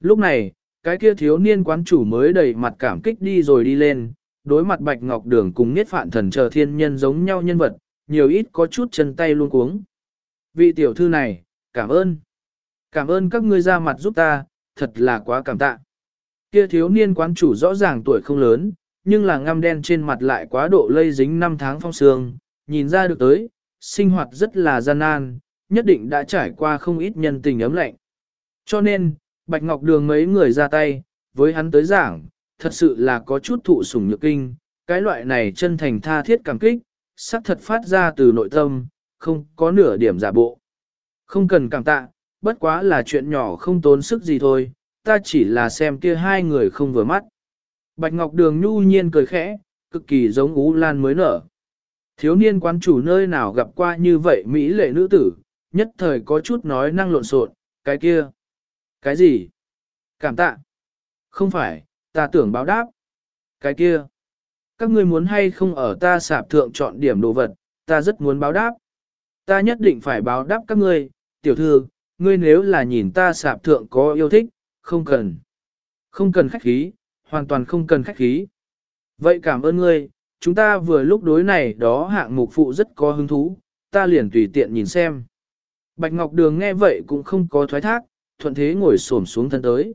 Speaker 1: Lúc này, cái kia thiếu niên quán chủ mới đầy mặt cảm kích đi rồi đi lên, đối mặt Bạch Ngọc Đường cùng Niết Phạn Thần chờ thiên nhân giống nhau nhân vật, nhiều ít có chút chân tay luôn cuống. Vị tiểu thư này, cảm ơn. Cảm ơn các ngươi ra mặt giúp ta, thật là quá cảm tạ. Kia thiếu niên quán chủ rõ ràng tuổi không lớn, nhưng là ngăm đen trên mặt lại quá độ lây dính năm tháng phong sương, nhìn ra được tới, sinh hoạt rất là gian nan, nhất định đã trải qua không ít nhân tình ấm lạnh. Cho nên, Bạch Ngọc Đường mấy người ra tay, với hắn tới giảng, thật sự là có chút thụ sủng nhược kinh, cái loại này chân thành tha thiết cảm kích, sắc thật phát ra từ nội tâm, không có nửa điểm giả bộ. Không cần cảm tạ, bất quá là chuyện nhỏ không tốn sức gì thôi, ta chỉ là xem kia hai người không vừa mắt. Bạch Ngọc Đường nhu nhiên cười khẽ, cực kỳ giống Ú Lan mới nở. Thiếu niên quán chủ nơi nào gặp qua như vậy Mỹ lệ nữ tử, nhất thời có chút nói năng lộn xộn, cái kia. Cái gì? Cảm tạ. Không phải, ta tưởng báo đáp. Cái kia. Các ngươi muốn hay không ở ta sạp thượng chọn điểm đồ vật, ta rất muốn báo đáp. Ta nhất định phải báo đáp các ngươi, tiểu thư, ngươi nếu là nhìn ta sạp thượng có yêu thích, không cần. Không cần khách khí, hoàn toàn không cần khách khí. Vậy cảm ơn ngươi, chúng ta vừa lúc đối này đó hạng mục phụ rất có hứng thú, ta liền tùy tiện nhìn xem. Bạch Ngọc Đường nghe vậy cũng không có thoái thác, thuận thế ngồi xổm xuống thân tới.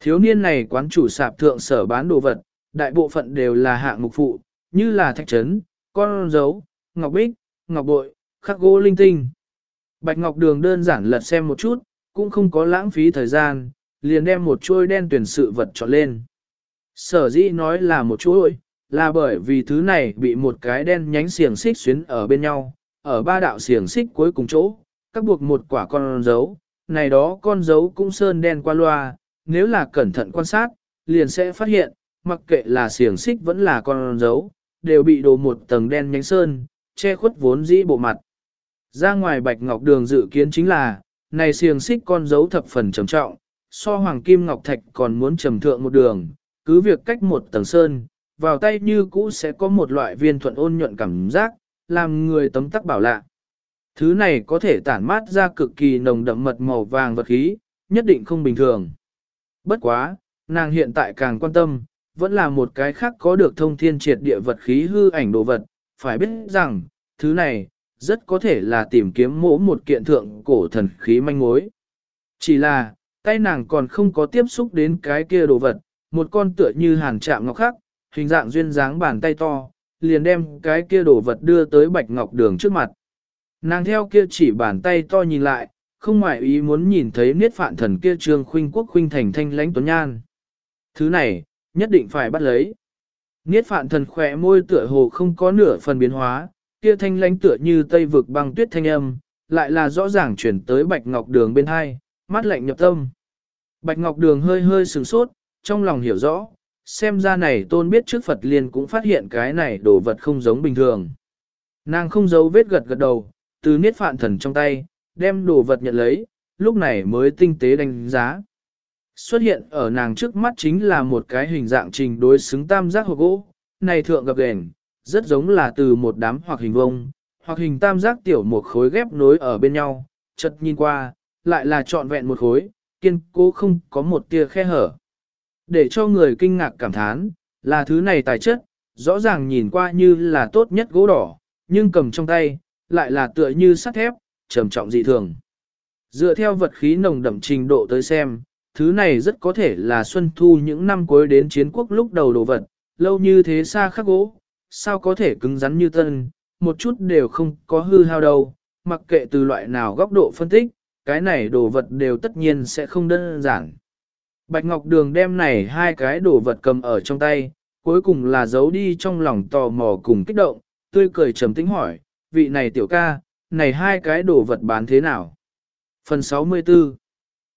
Speaker 1: Thiếu niên này quán chủ sạp thượng sở bán đồ vật, đại bộ phận đều là hạng mục phụ, như là thạch trấn, con dấu, ngọc bích, ngọc bội, khắc gỗ linh tinh. Bạch Ngọc Đường đơn giản lật xem một chút, cũng không có lãng phí thời gian, liền đem một chuôi đen tuyển sự vật chọn lên. Sở dĩ nói là một chuôi, là bởi vì thứ này bị một cái đen nhánh xiềng xích xuyến ở bên nhau, ở ba đạo xiềng xích cuối cùng chỗ, các buộc một quả con dấu, này đó con dấu cũng sơn đen qua loa, nếu là cẩn thận quan sát, liền sẽ phát hiện, mặc kệ là xiềng xích vẫn là con dấu, đều bị đổ một tầng đen nhánh sơn, che khuất vốn dĩ bộ mặt. Ra ngoài bạch ngọc đường dự kiến chính là, này xiềng xích con dấu thập phần trầm trọng, so hoàng kim ngọc thạch còn muốn trầm thượng một đường, cứ việc cách một tầng sơn, vào tay như cũ sẽ có một loại viên thuận ôn nhuận cảm giác, làm người tấm tắc bảo lạ. Thứ này có thể tản mát ra cực kỳ nồng đậm mật màu vàng vật khí, nhất định không bình thường. Bất quá, nàng hiện tại càng quan tâm, vẫn là một cái khác có được thông thiên triệt địa vật khí hư ảnh đồ vật, phải biết rằng, thứ này, rất có thể là tìm kiếm mỗ một kiện thượng cổ thần khí manh mối. Chỉ là, tay nàng còn không có tiếp xúc đến cái kia đồ vật, một con tựa như hàn chạm ngọc khác, hình dạng duyên dáng bàn tay to, liền đem cái kia đồ vật đưa tới bạch ngọc đường trước mặt. Nàng theo kia chỉ bàn tay to nhìn lại, không ngoại ý muốn nhìn thấy niết phạn thần kia trương khuynh quốc khuynh thành thanh lãnh tuấn nhan. Thứ này, nhất định phải bắt lấy. Niết phạn thần khỏe môi tựa hồ không có nửa phần biến hóa, kia thanh lãnh tựa như tây vực băng tuyết thanh âm, lại là rõ ràng chuyển tới bạch ngọc đường bên hai, mắt lạnh nhập tâm. Bạch ngọc đường hơi hơi sừng sốt, trong lòng hiểu rõ, xem ra này tôn biết trước Phật liền cũng phát hiện cái này đồ vật không giống bình thường. Nàng không giấu vết gật gật đầu, từ niết phạn thần trong tay, đem đồ vật nhận lấy, lúc này mới tinh tế đánh giá. Xuất hiện ở nàng trước mắt chính là một cái hình dạng trình đối xứng tam giác hộp gỗ, này thượng gặp đèn, rất giống là từ một đám hoặc hình vông, hoặc hình tam giác tiểu một khối ghép nối ở bên nhau, chật nhìn qua, lại là trọn vẹn một khối, kiên cố không có một tia khe hở. Để cho người kinh ngạc cảm thán, là thứ này tài chất, rõ ràng nhìn qua như là tốt nhất gỗ đỏ, nhưng cầm trong tay, lại là tựa như sắt thép, trầm trọng dị thường. Dựa theo vật khí nồng đậm trình độ tới xem, thứ này rất có thể là xuân thu những năm cuối đến chiến quốc lúc đầu đồ vật, lâu như thế xa khắc gỗ, sao có thể cứng rắn như tân, một chút đều không có hư hao đâu, mặc kệ từ loại nào góc độ phân tích, cái này đồ vật đều tất nhiên sẽ không đơn giản. Bạch Ngọc Đường đem này hai cái đồ vật cầm ở trong tay, cuối cùng là giấu đi trong lòng tò mò cùng kích động, tươi cười trầm tĩnh hỏi, vị này tiểu ca, này hai cái đồ vật bán thế nào? Phần 64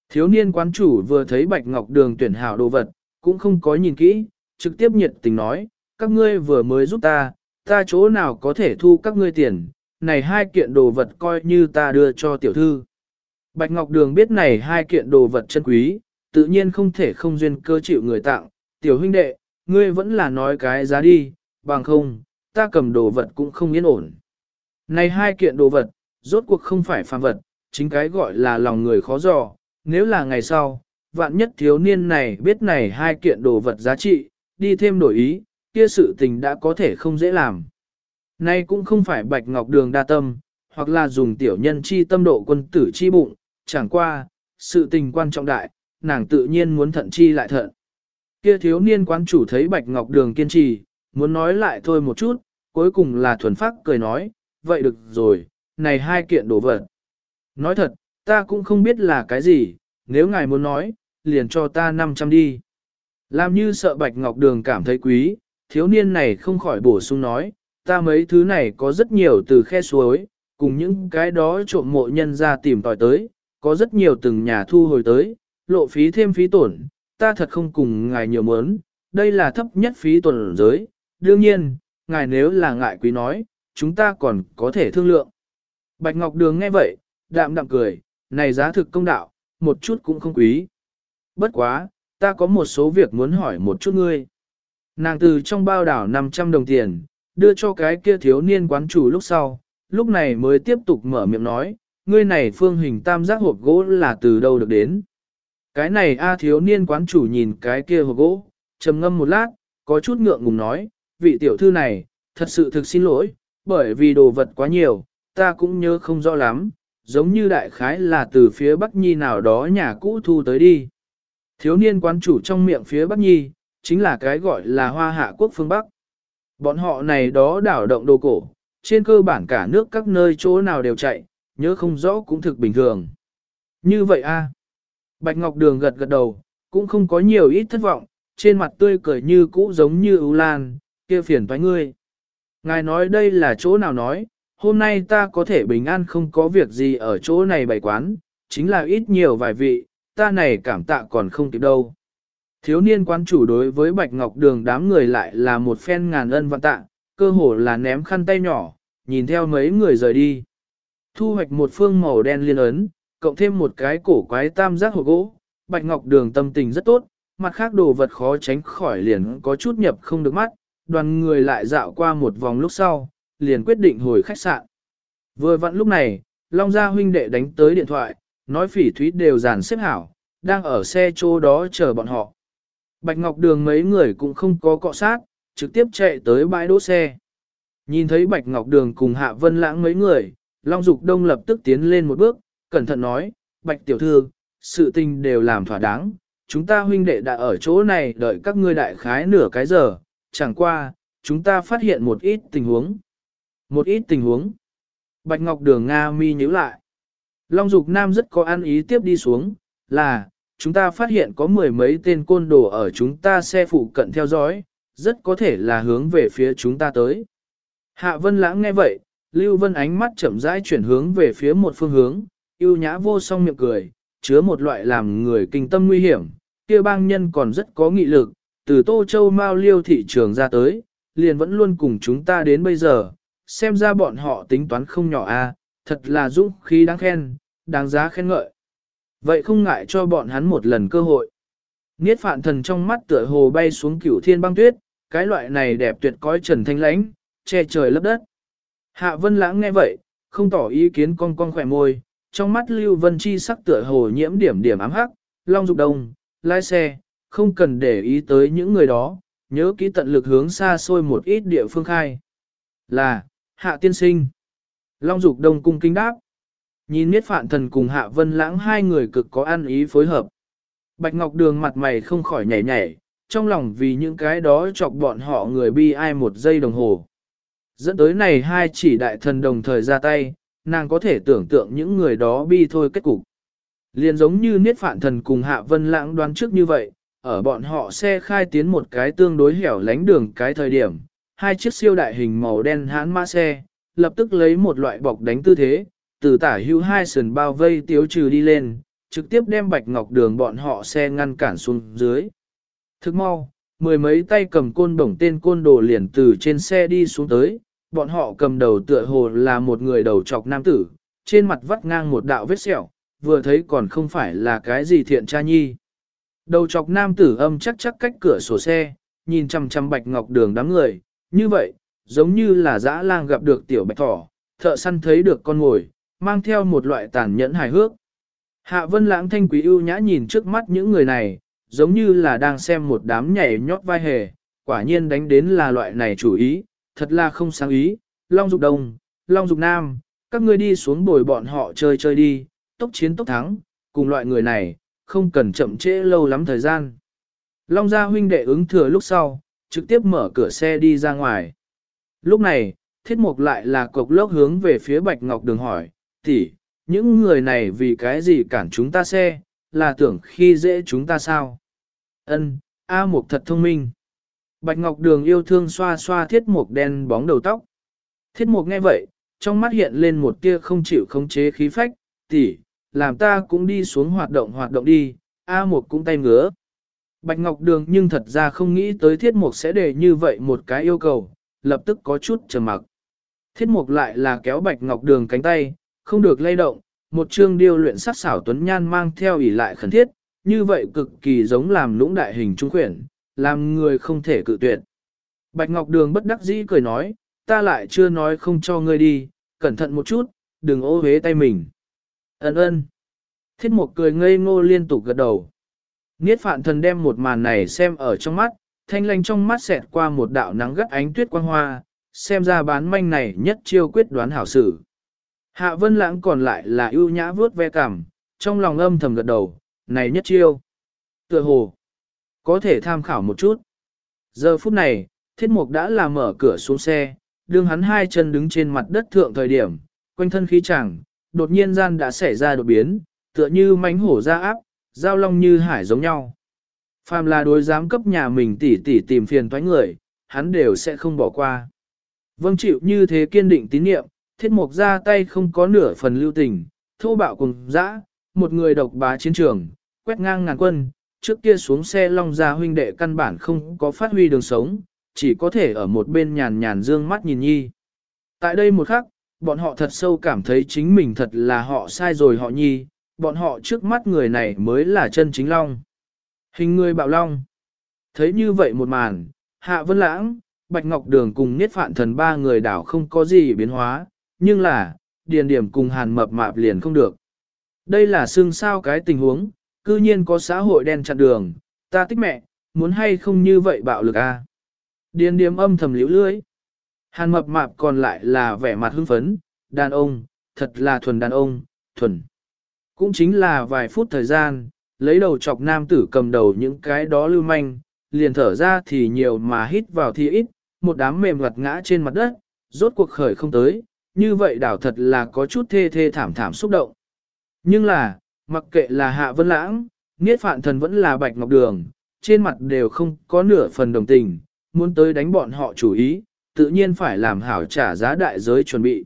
Speaker 1: Thiếu niên quán chủ vừa thấy Bạch Ngọc Đường tuyển hảo đồ vật, cũng không có nhìn kỹ, trực tiếp nhiệt tình nói, các ngươi vừa mới giúp ta, ta chỗ nào có thể thu các ngươi tiền, này hai kiện đồ vật coi như ta đưa cho tiểu thư. Bạch Ngọc Đường biết này hai kiện đồ vật chân quý, tự nhiên không thể không duyên cơ chịu người tặng, tiểu huynh đệ, ngươi vẫn là nói cái giá đi, bằng không, ta cầm đồ vật cũng không yên ổn. Này hai kiện đồ vật, rốt cuộc không phải phàm vật, chính cái gọi là lòng người khó dò, nếu là ngày sau, vạn nhất thiếu niên này biết này hai kiện đồ vật giá trị, đi thêm đổi ý, kia sự tình đã có thể không dễ làm. Nay cũng không phải bạch ngọc đường đa tâm, hoặc là dùng tiểu nhân chi tâm độ quân tử chi bụng, chẳng qua, sự tình quan trọng đại, nàng tự nhiên muốn thận chi lại thận. Kia thiếu niên quán chủ thấy bạch ngọc đường kiên trì, muốn nói lại thôi một chút, cuối cùng là thuần phát cười nói, vậy được rồi, này hai kiện đồ vật. Nói thật, ta cũng không biết là cái gì, nếu ngài muốn nói, liền cho ta 500 đi. Làm như sợ bạch ngọc đường cảm thấy quý, thiếu niên này không khỏi bổ sung nói, ta mấy thứ này có rất nhiều từ khe suối, cùng những cái đó trộm mộ nhân ra tìm tòi tới, có rất nhiều từng nhà thu hồi tới, lộ phí thêm phí tổn, ta thật không cùng ngài nhiều mớn, đây là thấp nhất phí tổn giới, đương nhiên, ngài nếu là ngại quý nói, chúng ta còn có thể thương lượng. Bạch Ngọc Đường nghe vậy, đạm đạm cười, này giá thực công đạo, một chút cũng không quý. Bất quá, ta có một số việc muốn hỏi một chút ngươi. Nàng từ trong bao đảo 500 đồng tiền, đưa cho cái kia thiếu niên quán chủ lúc sau, lúc này mới tiếp tục mở miệng nói, ngươi này phương hình tam giác hộp gỗ là từ đâu được đến. Cái này A thiếu niên quán chủ nhìn cái kia hộp gỗ, trầm ngâm một lát, có chút ngượng ngùng nói, vị tiểu thư này, thật sự thực xin lỗi, bởi vì đồ vật quá nhiều, ta cũng nhớ không rõ lắm, giống như đại khái là từ phía Bắc Nhi nào đó nhà cũ thu tới đi. Thiếu niên quán chủ trong miệng phía Bắc Nhi, chính là cái gọi là hoa hạ quốc phương Bắc. Bọn họ này đó đảo động đồ cổ, trên cơ bản cả nước các nơi chỗ nào đều chạy, nhớ không rõ cũng thực bình thường. Như vậy a Bạch Ngọc Đường gật gật đầu, cũng không có nhiều ít thất vọng, trên mặt tươi cười như cũ giống như ưu lan, kia phiền toái ngươi. Ngài nói đây là chỗ nào nói, hôm nay ta có thể bình an không có việc gì ở chỗ này bày quán, chính là ít nhiều vài vị, ta này cảm tạ còn không kịp đâu. Thiếu niên quán chủ đối với Bạch Ngọc Đường đám người lại là một phen ngàn ân vạn tạ, cơ hồ là ném khăn tay nhỏ, nhìn theo mấy người rời đi. Thu hoạch một phương màu đen liên ấn, cộng thêm một cái cổ quái tam giác hộp gỗ, Bạch Ngọc Đường tâm tình rất tốt, mặt khác đồ vật khó tránh khỏi liền có chút nhập không được mắt, đoàn người lại dạo qua một vòng lúc sau, liền quyết định hồi khách sạn. Vừa vặn lúc này, Long Gia huynh đệ đánh tới điện thoại, nói phỉ thúy đều dàn xếp hảo, đang ở xe chỗ đó chờ bọn họ. Bạch Ngọc Đường mấy người cũng không có cọ sát, trực tiếp chạy tới bãi đỗ xe. Nhìn thấy Bạch Ngọc Đường cùng Hạ Vân Lãng mấy người, Long Dục Đông lập tức tiến lên một bước, cẩn thận nói, Bạch Tiểu Thư, sự tình đều làm thỏa đáng, chúng ta huynh đệ đã ở chỗ này đợi các ngươi đại khái nửa cái giờ, chẳng qua, chúng ta phát hiện một ít tình huống. Một ít tình huống. Bạch Ngọc Đường Nga mi nhíu lại. Long Dục Nam rất có ăn ý tiếp đi xuống, là, chúng ta phát hiện có mười mấy tên côn đồ ở chúng ta xe phụ cận theo dõi, rất có thể là hướng về phía chúng ta tới. Hạ Vân Lãng nghe vậy, Lưu Vân ánh mắt chậm rãi chuyển hướng về phía một phương hướng, yêu nhã vô song miệng cười, chứa một loại làm người kinh tâm nguy hiểm, kia bang nhân còn rất có nghị lực, từ Tô Châu Mao Liêu thị trường ra tới, liền vẫn luôn cùng chúng ta đến bây giờ, xem ra bọn họ tính toán không nhỏ a, thật là dũng khí đáng khen, đáng giá khen ngợi. Vậy không ngại cho bọn hắn một lần cơ hội. Niết phạn thần trong mắt tựa hồ bay xuống cửu thiên băng tuyết, cái loại này đẹp tuyệt cõi trần thanh lãnh, che trời lấp đất. Hạ vân lãng nghe vậy, không tỏ ý kiến con con khỏe môi, trong mắt lưu vân chi sắc tựa hồ nhiễm điểm điểm ám hắc, long dục đông, lái xe, không cần để ý tới những người đó, nhớ kỹ tận lực hướng xa xôi một ít địa phương khai. Là, hạ tiên sinh. Long dục đông cung kinh đáp. Nhìn Niết phạn thần cùng hạ vân lãng hai người cực có ăn ý phối hợp. Bạch Ngọc Đường mặt mày không khỏi nhảy nhảy, trong lòng vì những cái đó chọc bọn họ người bi ai một giây đồng hồ. Dẫn tới này hai chỉ đại thần đồng thời ra tay, nàng có thể tưởng tượng những người đó bi thôi kết cục. Liền giống như Niết Phạn Thần cùng Hạ Vân Lãng đoán trước như vậy, ở bọn họ xe khai tiến một cái tương đối hẻo lánh đường cái thời điểm, hai chiếc siêu đại hình màu đen hãn mã xe, lập tức lấy một loại bọc đánh tư thế, từ tả hữu hai sườn bao vây tiếu trừ đi lên, trực tiếp đem bạch ngọc đường bọn họ xe ngăn cản xuống dưới. Thức mau, mười mấy tay cầm côn bổng tên côn đồ liền từ trên xe đi xuống tới, bọn họ cầm đầu tựa hồ là một người đầu trọc nam tử, trên mặt vắt ngang một đạo vết sẹo, vừa thấy còn không phải là cái gì thiện cha nhi. Đầu trọc nam tử âm chắc chắc cách cửa sổ xe, nhìn chằm chằm bạch ngọc đường đám người, như vậy, giống như là dã lang gặp được tiểu bạch thỏ, thợ săn thấy được con ngồi mang theo một loại tàn nhẫn hài hước. Hạ vân lãng thanh quý ưu nhã nhìn trước mắt những người này, giống như là đang xem một đám nhảy nhót vai hề, quả nhiên đánh đến là loại này chủ ý, thật là không sáng ý, Long Dục Đông, Long Dục Nam, các ngươi đi xuống bồi bọn họ chơi chơi đi, tốc chiến tốc thắng, cùng loại người này, không cần chậm trễ lâu lắm thời gian. Long gia huynh đệ ứng thừa lúc sau, trực tiếp mở cửa xe đi ra ngoài. Lúc này, thiết mục lại là cục lốc hướng về phía Bạch Ngọc Đường hỏi, tỷ, những người này vì cái gì cản chúng ta xe, là tưởng khi dễ chúng ta sao? Ân, A Mục thật thông minh. Bạch Ngọc Đường yêu thương xoa xoa thiết mục đen bóng đầu tóc. Thiết mục nghe vậy, trong mắt hiện lên một tia không chịu khống chế khí phách, tỷ, làm ta cũng đi xuống hoạt động hoạt động đi, A Mục cũng tay ngứa. Bạch Ngọc Đường nhưng thật ra không nghĩ tới thiết mục sẽ để như vậy một cái yêu cầu, lập tức có chút trầm mặc. Thiết mục lại là kéo Bạch Ngọc Đường cánh tay, không được lay động, một chương điêu luyện sắc xảo tuấn nhan mang theo ỷ lại khẩn thiết, như vậy cực kỳ giống làm lũng đại hình trung quyển, làm người không thể cự tuyệt. Bạch Ngọc Đường bất đắc dĩ cười nói, ta lại chưa nói không cho ngươi đi, cẩn thận một chút, đừng ô hế tay mình. Ấn ơn. Thiết một cười ngây ngô liên tục gật đầu. Niết phạn thần đem một màn này xem ở trong mắt, thanh lanh trong mắt xẹt qua một đạo nắng gắt ánh tuyết quang hoa, xem ra bán manh này nhất chiêu quyết đoán hảo sử. Hạ vân lãng còn lại là ưu nhã vướt ve cảm, trong lòng âm thầm gật đầu, này nhất chiêu. Tựa hồ, có thể tham khảo một chút. Giờ phút này, thiết mục đã làm mở cửa xuống xe, đương hắn hai chân đứng trên mặt đất thượng thời điểm, quanh thân khí chẳng, đột nhiên gian đã xảy ra đột biến, tựa như mánh hổ ra áp, giao long như hải giống nhau. Phàm là đối giám cấp nhà mình tỉ tỉ tìm phiền toái người, hắn đều sẽ không bỏ qua. Vâng chịu như thế kiên định tín nhiệm, thiết mục ra tay không có nửa phần lưu tình, thô bạo cùng dã, một người độc bá chiến trường, quét ngang ngàn quân, trước kia xuống xe long ra huynh đệ căn bản không có phát huy đường sống, chỉ có thể ở một bên nhàn nhàn dương mắt nhìn nhi. Tại đây một khắc, bọn họ thật sâu cảm thấy chính mình thật là họ sai rồi họ nhi, bọn họ trước mắt người này mới là chân chính long. Hình người bạo long. Thấy như vậy một màn, Hạ Vân Lãng, Bạch Ngọc Đường cùng Niết Phạn Thần ba người đảo không có gì biến hóa, nhưng là, điền điểm cùng hàn mập mạp liền không được. Đây là xương sao cái tình huống, cư nhiên có xã hội đen chặn đường, ta tích mẹ, muốn hay không như vậy bạo lực a à? Điền điểm âm thầm liễu lưới. Hàn mập mạp còn lại là vẻ mặt hưng phấn, đàn ông, thật là thuần đàn ông, thuần. Cũng chính là vài phút thời gian, lấy đầu chọc nam tử cầm đầu những cái đó lưu manh, liền thở ra thì nhiều mà hít vào thì ít, một đám mềm gặt ngã trên mặt đất, rốt cuộc khởi không tới, như vậy đảo thật là có chút thê thê thảm thảm xúc động. Nhưng là, mặc kệ là Hạ Vân Lãng, Niết Phạn Thần vẫn là Bạch Ngọc Đường, trên mặt đều không có nửa phần đồng tình, muốn tới đánh bọn họ chủ ý, tự nhiên phải làm hảo trả giá đại giới chuẩn bị.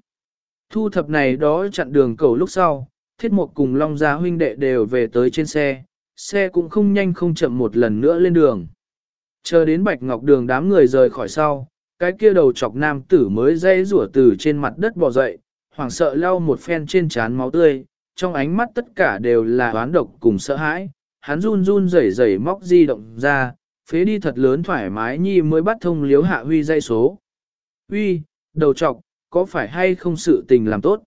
Speaker 1: Thu thập này đó chặn đường cầu lúc sau, thiết mục cùng Long Gia huynh đệ đều về tới trên xe, xe cũng không nhanh không chậm một lần nữa lên đường. Chờ đến Bạch Ngọc Đường đám người rời khỏi sau, cái kia đầu chọc nam tử mới dây rủa từ trên mặt đất bò dậy, hoảng sợ lau một phen trên trán máu tươi, trong ánh mắt tất cả đều là oán độc cùng sợ hãi, hắn run run rẩy rẩy móc di động ra, phế đi thật lớn thoải mái nhi mới bắt thông liếu hạ huy dây số. Huy, đầu chọc, có phải hay không sự tình làm tốt?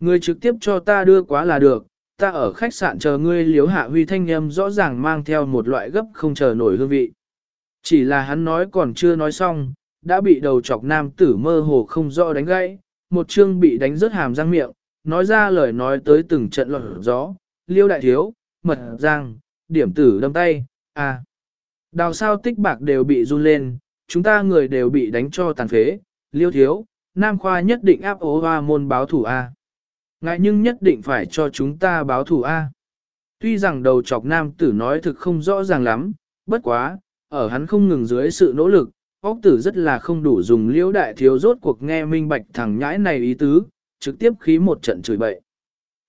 Speaker 1: Người trực tiếp cho ta đưa quá là được, ta ở khách sạn chờ ngươi liếu hạ huy thanh âm rõ ràng mang theo một loại gấp không chờ nổi hương vị. Chỉ là hắn nói còn chưa nói xong, đã bị đầu chọc nam tử mơ hồ không rõ đánh gãy, một chương bị đánh rớt hàm răng miệng, nói ra lời nói tới từng trận lọt gió, liêu đại thiếu, mật giang, điểm tử đâm tay, à. Đào sao tích bạc đều bị run lên, chúng ta người đều bị đánh cho tàn phế, liêu thiếu, nam khoa nhất định áp ố hoa môn báo thủ A. Ngại nhưng nhất định phải cho chúng ta báo thủ A. Tuy rằng đầu chọc nam tử nói thực không rõ ràng lắm, bất quá, ở hắn không ngừng dưới sự nỗ lực, óc tử rất là không đủ dùng liễu đại thiếu rốt cuộc nghe minh bạch thằng nhãi này ý tứ, trực tiếp khí một trận chửi bậy.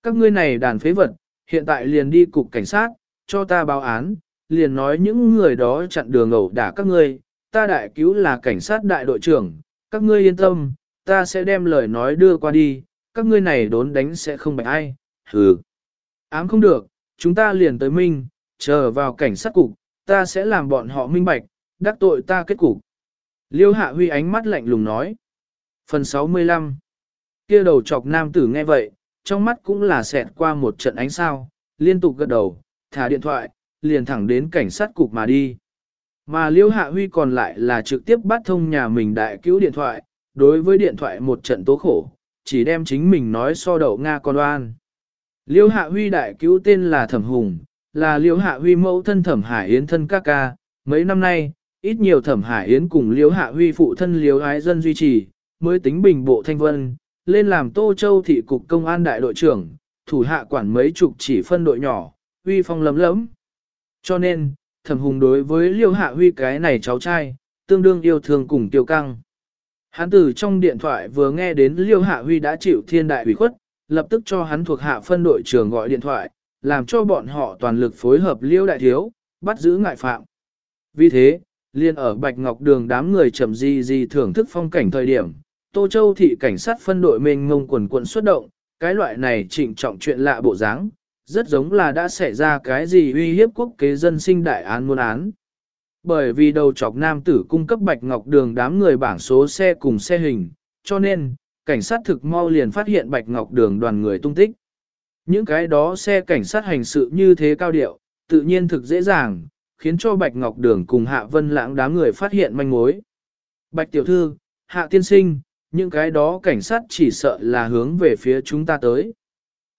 Speaker 1: Các ngươi này đàn phế vật, hiện tại liền đi cục cảnh sát, cho ta báo án, liền nói những người đó chặn đường ẩu đả các ngươi, ta đại cứu là cảnh sát đại đội trưởng, các ngươi yên tâm, ta sẽ đem lời nói đưa qua đi, các ngươi này đốn đánh sẽ không bạch ai, hừ. Ám không được, chúng ta liền tới minh, chờ vào cảnh sát cục, ta sẽ làm bọn họ minh bạch, đắc tội ta kết cục. Liêu hạ huy ánh mắt lạnh lùng nói. Phần 65 kia đầu chọc nam tử nghe vậy, trong mắt cũng là xẹt qua một trận ánh sao, liên tục gật đầu, thả điện thoại, liền thẳng đến cảnh sát cục mà đi. Mà Liêu Hạ Huy còn lại là trực tiếp bắt thông nhà mình đại cứu điện thoại, đối với điện thoại một trận tố khổ, chỉ đem chính mình nói so đậu Nga con đoan. Liêu Hạ Huy đại cứu tên là Thẩm Hùng, là Liêu Hạ Huy mẫu thân Thẩm Hải Yến thân ca ca, mấy năm nay, ít nhiều Thẩm Hải Yến cùng Liêu Hạ Huy phụ thân Liêu Ái Dân duy trì, mới tính bình bộ thanh vân, lên làm Tô Châu thị cục công an đại đội trưởng, thủ hạ quản mấy chục chỉ phân đội nhỏ, huy phong lấm lấm. Cho nên, Thẩm Hùng đối với Liêu Hạ Huy cái này cháu trai, tương đương yêu thương cùng tiêu căng. Hắn từ trong điện thoại vừa nghe đến Liêu Hạ Huy đã chịu thiên đại ủy khuất, lập tức cho hắn thuộc hạ phân đội trưởng gọi điện thoại, làm cho bọn họ toàn lực phối hợp Liêu Đại Thiếu, bắt giữ ngại phạm. Vì thế, liên ở Bạch Ngọc Đường đám người chậm gì gì thưởng thức phong cảnh thời điểm, Tô Châu thị cảnh sát phân đội mênh ngông quần quận xuất động, cái loại này trịnh trọng chuyện lạ bộ dáng, rất giống là đã xảy ra cái gì uy hiếp quốc kế dân sinh đại án muôn án. Bởi vì đầu chọc nam tử cung cấp Bạch Ngọc Đường đám người bảng số xe cùng xe hình, cho nên, cảnh sát thực mau liền phát hiện Bạch Ngọc Đường đoàn người tung tích. Những cái đó xe cảnh sát hành sự như thế cao điệu, tự nhiên thực dễ dàng, khiến cho Bạch Ngọc Đường cùng Hạ Vân Lãng đám người phát hiện manh mối. Bạch Tiểu Thư, Hạ Tiên Sinh, những cái đó cảnh sát chỉ sợ là hướng về phía chúng ta tới.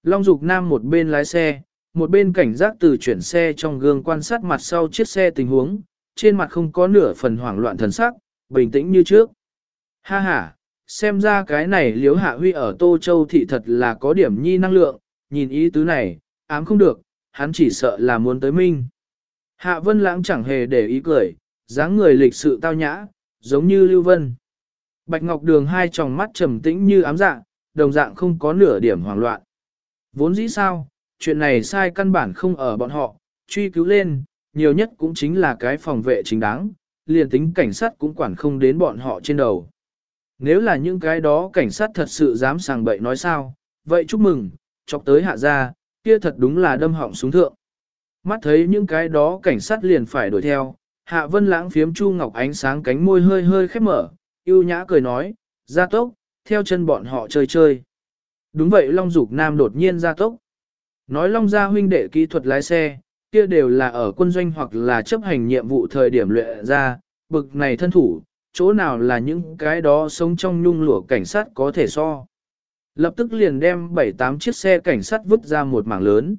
Speaker 1: Long Dục Nam một bên lái xe, một bên cảnh giác từ chuyển xe trong gương quan sát mặt sau chiếc xe tình huống, trên mặt không có nửa phần hoảng loạn thần sắc, bình tĩnh như trước. Ha ha, xem ra cái này liếu hạ huy ở Tô Châu thị thật là có điểm nhi năng lượng, nhìn ý tứ này, ám không được, hắn chỉ sợ là muốn tới minh. Hạ Vân Lãng chẳng hề để ý cười, dáng người lịch sự tao nhã, giống như Lưu Vân. Bạch Ngọc Đường hai tròng mắt trầm tĩnh như ám dạng, đồng dạng không có nửa điểm hoảng loạn. Vốn dĩ sao, chuyện này sai căn bản không ở bọn họ, truy cứu lên, nhiều nhất cũng chính là cái phòng vệ chính đáng, liền tính cảnh sát cũng quản không đến bọn họ trên đầu. Nếu là những cái đó cảnh sát thật sự dám sàng bậy nói sao, vậy chúc mừng, chọc tới hạ gia, kia thật đúng là đâm họng xuống thượng. Mắt thấy những cái đó cảnh sát liền phải đuổi theo, hạ vân lãng phiếm chu ngọc ánh sáng cánh môi hơi hơi khép mở, yêu nhã cười nói, ra tốc, theo chân bọn họ chơi chơi. Đúng vậy Long Dục Nam đột nhiên ra tốc. Nói Long gia huynh đệ kỹ thuật lái xe, kia đều là ở quân doanh hoặc là chấp hành nhiệm vụ thời điểm luyện ra, bực này thân thủ, chỗ nào là những cái đó sống trong nhung lụa cảnh sát có thể so. Lập tức liền đem 7-8 chiếc xe cảnh sát vứt ra một mảng lớn.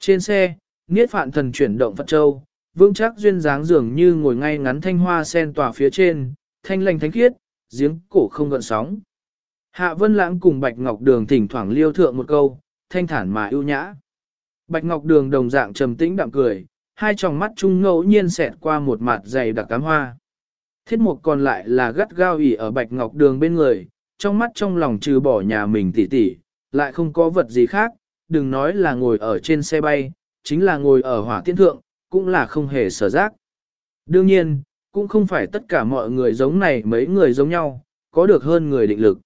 Speaker 1: Trên xe, Niết Phạn Thần chuyển động Phật Châu, vương chắc duyên dáng dường như ngồi ngay ngắn thanh hoa sen tòa phía trên, thanh lành thánh khiết, giếng cổ không gợn sóng. Hạ Vân Lãng cùng Bạch Ngọc Đường thỉnh thoảng liêu thượng một câu, thanh thản mà ưu nhã. Bạch Ngọc Đường đồng dạng trầm tĩnh đạm cười, hai tròng mắt trung ngẫu nhiên xẹt qua một mặt dày đặc cám hoa. Thiết mục còn lại là gắt gao ỉ ở Bạch Ngọc Đường bên người, trong mắt trong lòng trừ bỏ nhà mình tỉ tỉ, lại không có vật gì khác, đừng nói là ngồi ở trên xe bay, chính là ngồi ở hỏa tiễn thượng, cũng là không hề sở giác. Đương nhiên, cũng không phải tất cả mọi người giống này mấy người giống nhau, có được hơn người định lực.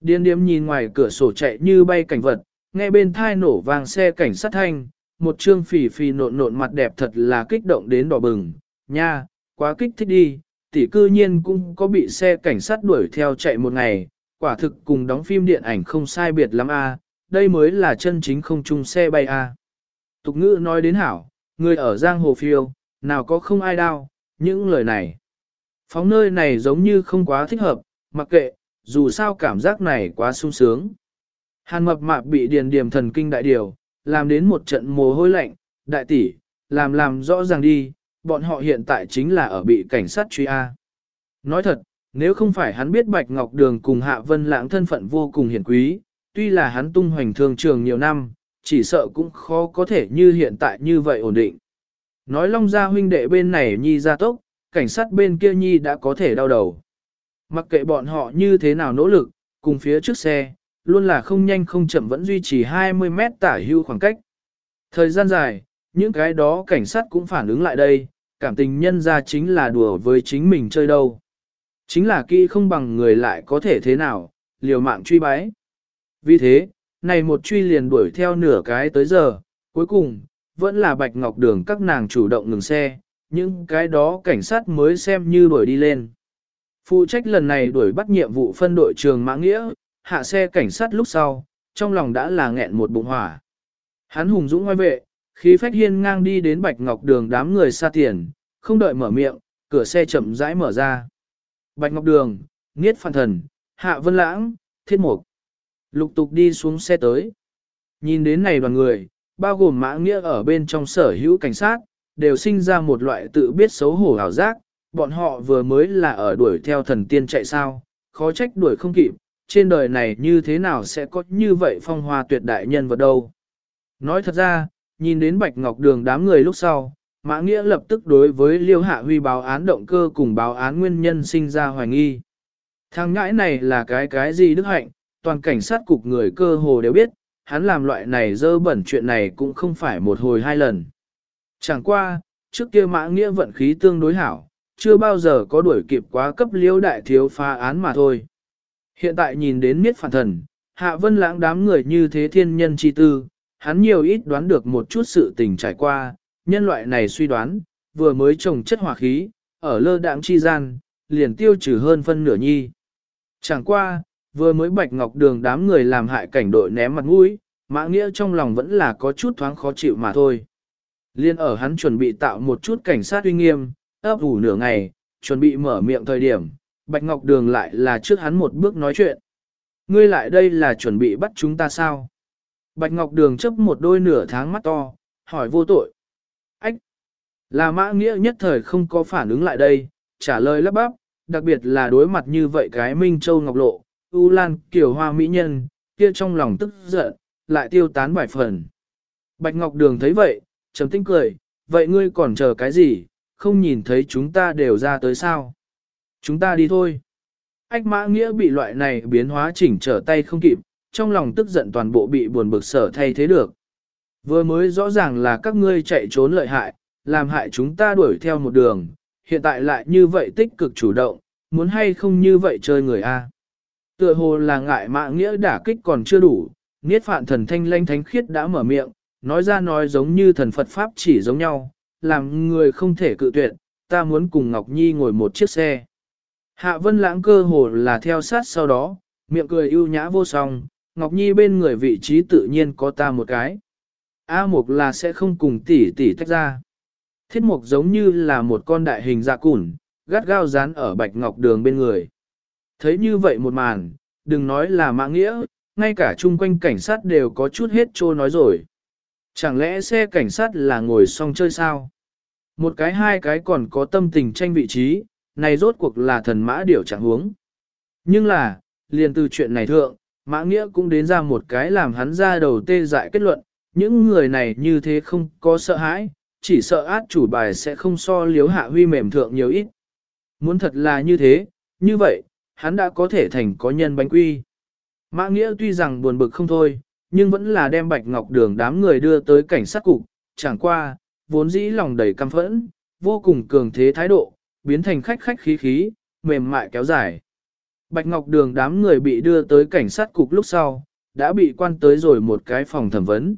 Speaker 1: Điên điếm nhìn ngoài cửa sổ chạy như bay cảnh vật, nghe bên thai nổ vàng xe cảnh sát thanh, một trương phì phì nộn nộn mặt đẹp thật là kích động đến đỏ bừng, nha, quá kích thích đi, tỷ cư nhiên cũng có bị xe cảnh sát đuổi theo chạy một ngày, quả thực cùng đóng phim điện ảnh không sai biệt lắm a, đây mới là chân chính không chung xe bay a. Tục ngữ nói đến hảo, người ở giang hồ phiêu, nào có không ai đau, những lời này. Phóng nơi này giống như không quá thích hợp, mặc kệ, dù sao cảm giác này quá sung sướng. Hàn mập mạp bị điền điểm thần kinh đại điều, làm đến một trận mồ hôi lạnh, đại tỷ, làm làm rõ ràng đi, bọn họ hiện tại chính là ở bị cảnh sát truy A. Nói thật, nếu không phải hắn biết Bạch Ngọc Đường cùng Hạ Vân Lãng thân phận vô cùng hiển quý, tuy là hắn tung hoành thường trường nhiều năm, chỉ sợ cũng khó có thể như hiện tại như vậy ổn định. Nói Long Gia huynh đệ bên này nhi ra tốc, cảnh sát bên kia nhi đã có thể đau đầu. Mặc kệ bọn họ như thế nào nỗ lực, cùng phía trước xe, luôn là không nhanh không chậm vẫn duy trì 20 mét tả hưu khoảng cách. Thời gian dài, những cái đó cảnh sát cũng phản ứng lại đây, cảm tình nhân ra chính là đùa với chính mình chơi đâu. Chính là kỹ không bằng người lại có thể thế nào, liều mạng truy bái. Vì thế, này một truy liền đuổi theo nửa cái tới giờ, cuối cùng, vẫn là bạch ngọc đường các nàng chủ động ngừng xe, những cái đó cảnh sát mới xem như đuổi đi lên. Phụ trách lần này đuổi bắt nhiệm vụ phân đội trường Mã Nghĩa, hạ xe cảnh sát lúc sau, trong lòng đã là nghẹn một bụng hỏa. Hắn hùng dũng ngoài vệ, khí phách hiên ngang đi đến bạch ngọc đường đám người xa tiền, không đợi mở miệng, cửa xe chậm rãi mở ra. Bạch ngọc đường, nghiết phản Thần, Hạ Vân Lãng, Thiết Mục. Lục tục đi xuống xe tới. Nhìn đến này đoàn người, bao gồm mã nghĩa ở bên trong sở hữu cảnh sát, đều sinh ra một loại tự biết xấu hổ hào giác, bọn họ vừa mới là ở đuổi theo thần tiên chạy sao, khó trách đuổi không kịp, trên đời này như thế nào sẽ có như vậy phong hoa tuyệt đại nhân vật đâu. Nói thật ra, nhìn đến Bạch Ngọc Đường đám người lúc sau, Mã Nghĩa lập tức đối với Liêu Hạ Huy báo án động cơ cùng báo án nguyên nhân sinh ra hoài nghi. Thằng ngãi này là cái cái gì đức hạnh, toàn cảnh sát cục người cơ hồ đều biết, hắn làm loại này dơ bẩn chuyện này cũng không phải một hồi hai lần. Chẳng qua, trước kia Mã Nghĩa vận khí tương đối hảo, chưa bao giờ có đuổi kịp quá cấp liêu đại thiếu phá án mà thôi. Hiện tại nhìn đến miết phản thần, hạ vân lãng đám người như thế thiên nhân chi tư, hắn nhiều ít đoán được một chút sự tình trải qua, nhân loại này suy đoán, vừa mới trồng chất hỏa khí, ở lơ đạm chi gian, liền tiêu trừ hơn phân nửa nhi. Chẳng qua, vừa mới bạch ngọc đường đám người làm hại cảnh đội ném mặt mũi, mã nghĩa trong lòng vẫn là có chút thoáng khó chịu mà thôi. Liên ở hắn chuẩn bị tạo một chút cảnh sát uy nghiêm, ấp ủ nửa ngày, chuẩn bị mở miệng thời điểm, Bạch Ngọc Đường lại là trước hắn một bước nói chuyện. Ngươi lại đây là chuẩn bị bắt chúng ta sao? Bạch Ngọc Đường chấp một đôi nửa tháng mắt to, hỏi vô tội. Ách! Là mã nghĩa nhất thời không có phản ứng lại đây, trả lời lắp bắp, đặc biệt là đối mặt như vậy cái Minh Châu Ngọc Lộ, U Lan kiểu Hoa Mỹ Nhân, kia trong lòng tức giận, lại tiêu tán vài phần. Bạch Ngọc Đường thấy vậy, trầm tinh cười, vậy ngươi còn chờ cái gì, không nhìn thấy chúng ta đều ra tới sao? Chúng ta đi thôi. Ách mã nghĩa bị loại này biến hóa chỉnh trở tay không kịp, trong lòng tức giận toàn bộ bị buồn bực sở thay thế được. Vừa mới rõ ràng là các ngươi chạy trốn lợi hại, làm hại chúng ta đuổi theo một đường, hiện tại lại như vậy tích cực chủ động, muốn hay không như vậy chơi người A. Tựa hồ là ngại mạ nghĩa đả kích còn chưa đủ, niết phạn thần thanh lanh thánh khiết đã mở miệng, nói ra nói giống như thần Phật Pháp chỉ giống nhau, làm người không thể cự tuyệt, ta muốn cùng Ngọc Nhi ngồi một chiếc xe. Hạ vân lãng cơ hồ là theo sát sau đó, miệng cười ưu nhã vô song, Ngọc Nhi bên người vị trí tự nhiên có ta một cái. A Mục là sẽ không cùng tỷ tỷ tách ra. Thiết Mục giống như là một con đại hình dạ cùn, gắt gao dán ở bạch ngọc đường bên người. Thấy như vậy một màn, đừng nói là mạng nghĩa, ngay cả chung quanh cảnh sát đều có chút hết trô nói rồi. Chẳng lẽ xe cảnh sát là ngồi xong chơi sao? Một cái hai cái còn có tâm tình tranh vị trí, này rốt cuộc là thần mã điểu chẳng huống. Nhưng là, liền từ chuyện này thượng, mã nghĩa cũng đến ra một cái làm hắn ra đầu tê dại kết luận, những người này như thế không có sợ hãi, chỉ sợ át chủ bài sẽ không so liếu hạ huy mềm thượng nhiều ít. Muốn thật là như thế, như vậy, hắn đã có thể thành có nhân bánh quy. Mã nghĩa tuy rằng buồn bực không thôi, nhưng vẫn là đem bạch ngọc đường đám người đưa tới cảnh sát cục, chẳng qua, vốn dĩ lòng đầy căm phẫn, vô cùng cường thế thái độ, biến thành khách khách khí khí, mềm mại kéo dài. Bạch Ngọc Đường đám người bị đưa tới cảnh sát cục lúc sau, đã bị quan tới rồi một cái phòng thẩm vấn.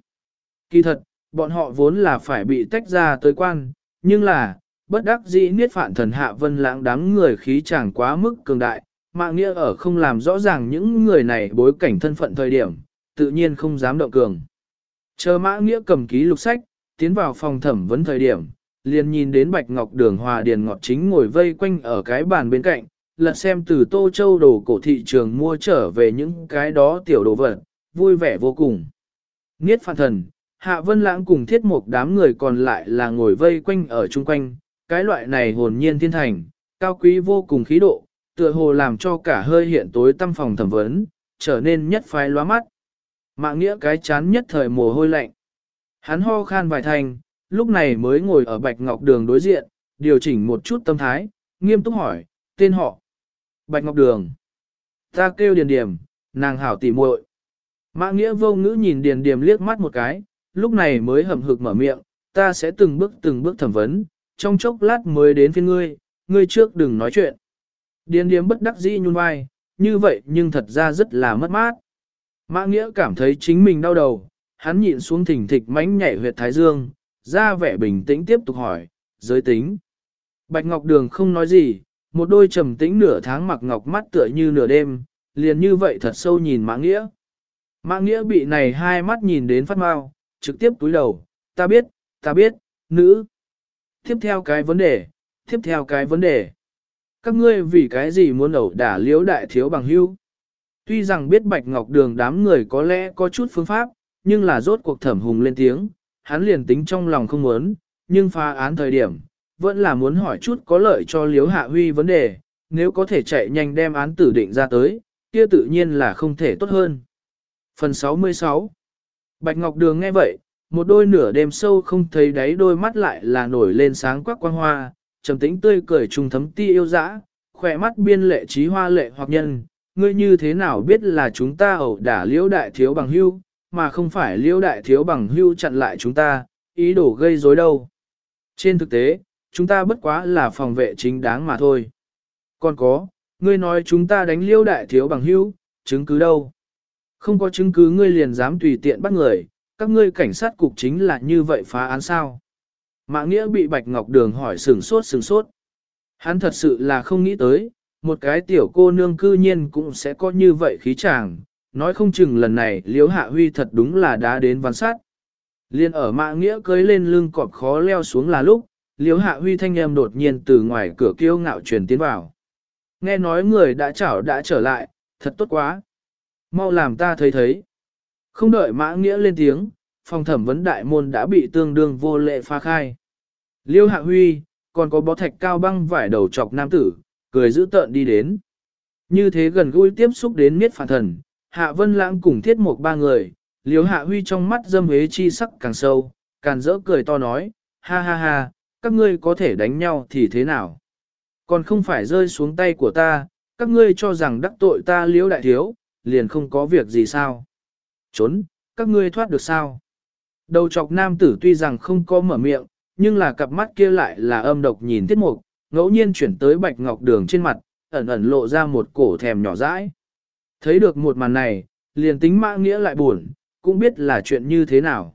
Speaker 1: Kỳ thật, bọn họ vốn là phải bị tách ra tới quan, nhưng là, bất đắc dĩ niết phản thần hạ vân lãng đám người khí chẳng quá mức cường đại, mạng nghĩa ở không làm rõ ràng những người này bối cảnh thân phận thời điểm, tự nhiên không dám động cường. Chờ mã nghĩa cầm ký lục sách, tiến vào phòng thẩm vấn thời điểm, liền nhìn đến Bạch Ngọc Đường Hòa Điền Ngọt Chính ngồi vây quanh ở cái bàn bên cạnh, lật xem từ Tô Châu đồ cổ thị trường mua trở về những cái đó tiểu đồ vật, vui vẻ vô cùng. Niết phản thần, Hạ Vân Lãng cùng thiết một đám người còn lại là ngồi vây quanh ở chung quanh, cái loại này hồn nhiên thiên thành, cao quý vô cùng khí độ, tựa hồ làm cho cả hơi hiện tối tâm phòng thẩm vấn, trở nên nhất phái lóa mắt. Mạng nghĩa cái chán nhất thời mồ hôi lạnh. Hắn ho khan vài thành, lúc này mới ngồi ở Bạch Ngọc Đường đối diện, điều chỉnh một chút tâm thái, nghiêm túc hỏi, tên họ. Bạch Ngọc Đường. Ta kêu Điền Điềm, nàng hảo tỉ muội. Mã Nghĩa vô ngữ nhìn Điền Điềm liếc mắt một cái, lúc này mới hầm hực mở miệng, ta sẽ từng bước từng bước thẩm vấn, trong chốc lát mới đến phiên ngươi, ngươi trước đừng nói chuyện. Điền điếm bất đắc dĩ nhún vai, như vậy nhưng thật ra rất là mất mát. Mã Nghĩa cảm thấy chính mình đau đầu, hắn nhịn xuống thỉnh thịch mánh nhảy huyệt thái dương, ra vẻ bình tĩnh tiếp tục hỏi, giới tính. Bạch Ngọc Đường không nói gì, một đôi trầm tĩnh nửa tháng mặc ngọc mắt tựa như nửa đêm, liền như vậy thật sâu nhìn Mã Nghĩa. Mã Nghĩa bị này hai mắt nhìn đến phát mau, trực tiếp túi đầu, ta biết, ta biết, nữ. Tiếp theo cái vấn đề, tiếp theo cái vấn đề. Các ngươi vì cái gì muốn ẩu đả liếu đại thiếu bằng hưu? Tuy rằng biết Bạch Ngọc Đường đám người có lẽ có chút phương pháp, nhưng là rốt cuộc thẩm hùng lên tiếng, hắn liền tính trong lòng không muốn, nhưng phá án thời điểm, vẫn là muốn hỏi chút có lợi cho liếu hạ huy vấn đề, nếu có thể chạy nhanh đem án tử định ra tới, kia tự nhiên là không thể tốt hơn. Phần 66 Bạch Ngọc Đường nghe vậy, một đôi nửa đêm sâu không thấy đáy đôi mắt lại là nổi lên sáng quắc quang hoa, trầm tĩnh tươi cười trùng thấm ti yêu dã, khỏe mắt biên lệ trí hoa lệ hoặc nhân, ngươi như thế nào biết là chúng ta ẩu đả liễu đại thiếu bằng hưu, mà không phải liễu đại thiếu bằng hưu chặn lại chúng ta, ý đồ gây rối đâu. Trên thực tế, chúng ta bất quá là phòng vệ chính đáng mà thôi. Còn có, ngươi nói chúng ta đánh liễu đại thiếu bằng hưu, chứng cứ đâu? Không có chứng cứ ngươi liền dám tùy tiện bắt người, các ngươi cảnh sát cục chính là như vậy phá án sao? Mã Nghĩa bị Bạch Ngọc Đường hỏi sừng sốt sừng sốt. Hắn thật sự là không nghĩ tới, một cái tiểu cô nương cư nhiên cũng sẽ có như vậy khí chàng, nói không chừng lần này Liễu Hạ Huy thật đúng là đã đến văn sát. Liên ở Mã Nghĩa cưới lên lưng cọp khó leo xuống là lúc, Liễu Hạ Huy thanh em đột nhiên từ ngoài cửa kiêu ngạo truyền tiến vào. Nghe nói người đã chảo đã trở lại, thật tốt quá. Mau làm ta thấy thấy. Không đợi Mã Nghĩa lên tiếng, phòng thẩm vấn đại môn đã bị tương đương vô lệ phá khai. Liêu Hạ Huy, còn có bó thạch cao băng vải đầu chọc nam tử, cười giữ tợn đi đến. Như thế gần gũi tiếp xúc đến miết phản thần, Hạ Vân Lãng cùng thiết một ba người, Liêu Hạ Huy trong mắt dâm hế chi sắc càng sâu, càng rỡ cười to nói, ha ha ha, các ngươi có thể đánh nhau thì thế nào? Còn không phải rơi xuống tay của ta, các ngươi cho rằng đắc tội ta liễu đại thiếu, liền không có việc gì sao? Trốn, các ngươi thoát được sao? Đầu chọc nam tử tuy rằng không có mở miệng, nhưng là cặp mắt kia lại là âm độc nhìn tiết mục, ngẫu nhiên chuyển tới bạch ngọc đường trên mặt, ẩn ẩn lộ ra một cổ thèm nhỏ dãi. Thấy được một màn này, liền tính mã nghĩa lại buồn, cũng biết là chuyện như thế nào.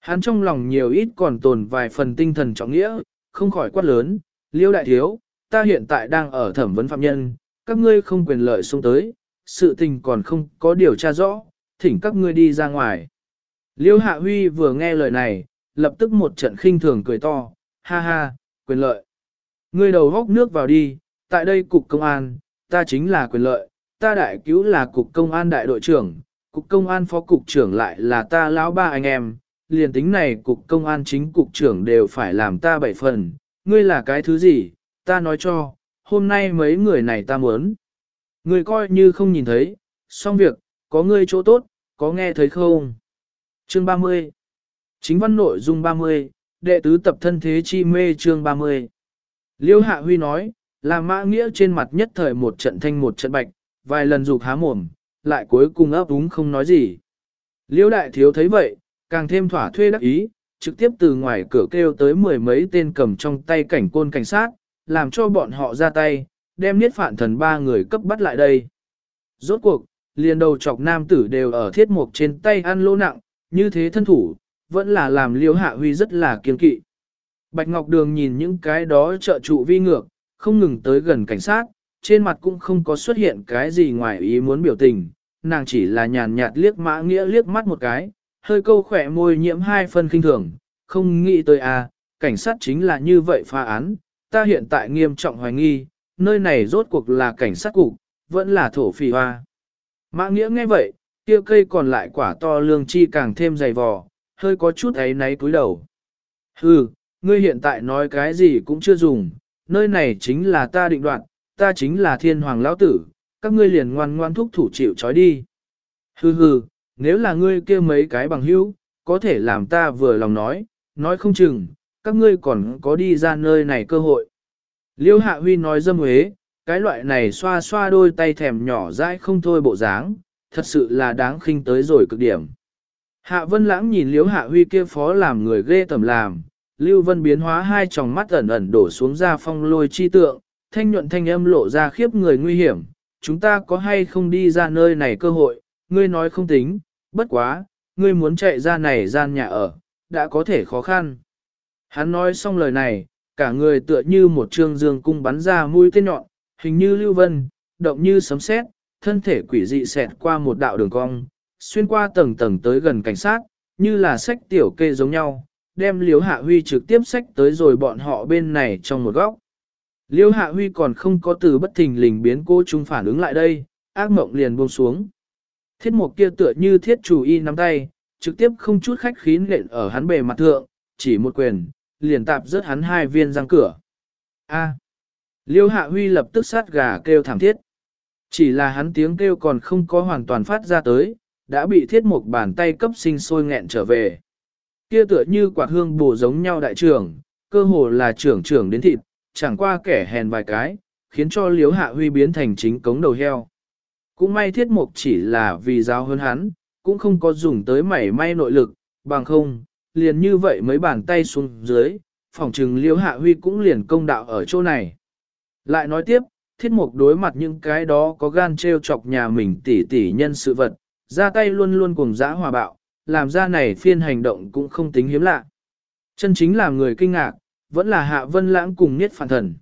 Speaker 1: Hắn trong lòng nhiều ít còn tồn vài phần tinh thần trọng nghĩa, không khỏi quát lớn, liêu đại thiếu, ta hiện tại đang ở thẩm vấn phạm nhân, các ngươi không quyền lợi xuống tới, sự tình còn không có điều tra rõ, thỉnh các ngươi đi ra ngoài. Liêu Hạ Huy vừa nghe lời này, lập tức một trận khinh thường cười to, ha ha, quyền lợi. Ngươi đầu góc nước vào đi, tại đây cục công an, ta chính là quyền lợi, ta đại cứu là cục công an đại đội trưởng, cục công an phó cục trưởng lại là ta lão ba anh em, liền tính này cục công an chính cục trưởng đều phải làm ta bảy phần, ngươi là cái thứ gì, ta nói cho, hôm nay mấy người này ta muốn. Ngươi coi như không nhìn thấy, xong việc, có ngươi chỗ tốt, có nghe thấy không? Chương 30 Chính văn nội dung 30, đệ tứ tập thân thế chi mê chương 30. Liêu Hạ Huy nói, là mã nghĩa trên mặt nhất thời một trận thanh một trận bạch, vài lần dục há mồm, lại cuối cùng ấp úng không nói gì. Liêu Đại Thiếu thấy vậy, càng thêm thỏa thuê đắc ý, trực tiếp từ ngoài cửa kêu tới mười mấy tên cầm trong tay cảnh côn cảnh sát, làm cho bọn họ ra tay, đem niết phản thần ba người cấp bắt lại đây. Rốt cuộc, liền đầu chọc nam tử đều ở thiết mục trên tay ăn lỗ nặng, như thế thân thủ, vẫn là làm liêu hạ huy rất là kiên kỵ. Bạch Ngọc Đường nhìn những cái đó trợ trụ vi ngược, không ngừng tới gần cảnh sát, trên mặt cũng không có xuất hiện cái gì ngoài ý muốn biểu tình, nàng chỉ là nhàn nhạt liếc mã nghĩa liếc mắt một cái, hơi câu khỏe môi nhiễm hai phân kinh thường, không nghĩ tới à, cảnh sát chính là như vậy pha án, ta hiện tại nghiêm trọng hoài nghi, nơi này rốt cuộc là cảnh sát cục, vẫn là thổ phỉ hoa. Mã nghĩa nghe vậy, kia cây còn lại quả to lương chi càng thêm dày vò, hơi có chút ấy náy cúi đầu. Hừ, ngươi hiện tại nói cái gì cũng chưa dùng, nơi này chính là ta định đoạn, ta chính là thiên hoàng lão tử, các ngươi liền ngoan ngoan thúc thủ chịu trói đi. Hừ hừ, nếu là ngươi kia mấy cái bằng hữu, có thể làm ta vừa lòng nói, nói không chừng, các ngươi còn có đi ra nơi này cơ hội. Liêu Hạ Huy nói dâm huế, cái loại này xoa xoa đôi tay thèm nhỏ dãi không thôi bộ dáng, thật sự là đáng khinh tới rồi cực điểm. Hạ Vân Lãng nhìn Liễu Hạ Huy kia phó làm người ghê tầm làm, Lưu Vân biến hóa hai tròng mắt ẩn ẩn đổ xuống ra phong lôi chi tượng, thanh nhuận thanh âm lộ ra khiếp người nguy hiểm, chúng ta có hay không đi ra nơi này cơ hội, ngươi nói không tính, bất quá, ngươi muốn chạy ra này gian nhà ở, đã có thể khó khăn. Hắn nói xong lời này, cả người tựa như một trương dương cung bắn ra mũi tên nhọn, hình như lưu vân, động như sấm sét, thân thể quỷ dị xẹt qua một đạo đường cong, xuyên qua tầng tầng tới gần cảnh sát, như là sách tiểu kê giống nhau, đem Liễu Hạ Huy trực tiếp sách tới rồi bọn họ bên này trong một góc. Liễu Hạ Huy còn không có từ bất thình lình biến cô trung phản ứng lại đây, ác mộng liền buông xuống. Thiết mục kia tựa như thiết chủ y nắm tay, trực tiếp không chút khách khí nện ở hắn bề mặt thượng, chỉ một quyền, liền tạp rớt hắn hai viên răng cửa. A. Liêu Hạ Huy lập tức sát gà kêu thảm thiết. Chỉ là hắn tiếng kêu còn không có hoàn toàn phát ra tới, đã bị thiết một bàn tay cấp sinh sôi nghẹn trở về. Kia tựa như quạt hương bổ giống nhau đại trưởng, cơ hồ là trưởng trưởng đến thịt, chẳng qua kẻ hèn vài cái, khiến cho liếu Hạ Huy biến thành chính cống đầu heo. Cũng may thiết mục chỉ là vì giáo hơn hắn, cũng không có dùng tới mảy may nội lực, bằng không, liền như vậy mấy bàn tay xuống dưới, phòng trừng liễu hạ huy cũng liền công đạo ở chỗ này. Lại nói tiếp, thiết mục đối mặt những cái đó có gan treo chọc nhà mình tỉ tỉ nhân sự vật, ra tay luôn luôn cùng dã hòa bạo, làm ra này phiên hành động cũng không tính hiếm lạ. Chân chính làm người kinh ngạc, vẫn là hạ vân lãng cùng niết phản thần.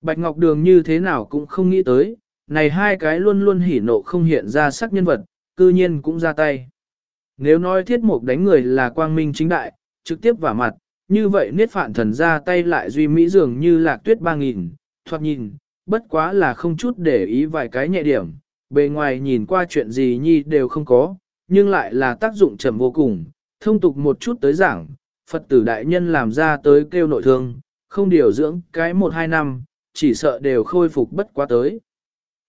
Speaker 1: Bạch Ngọc Đường như thế nào cũng không nghĩ tới, này hai cái luôn luôn hỉ nộ không hiện ra sắc nhân vật, cư nhiên cũng ra tay. Nếu nói thiết mục đánh người là quang minh chính đại, trực tiếp vào mặt, như vậy niết phạn thần ra tay lại duy mỹ dường như lạc tuyết ba nghìn, thoạt nhìn, bất quá là không chút để ý vài cái nhẹ điểm, bề ngoài nhìn qua chuyện gì nhi đều không có, nhưng lại là tác dụng trầm vô cùng, thông tục một chút tới giảng, Phật tử đại nhân làm ra tới kêu nội thương, không điều dưỡng cái một hai năm, chỉ sợ đều khôi phục bất quá tới.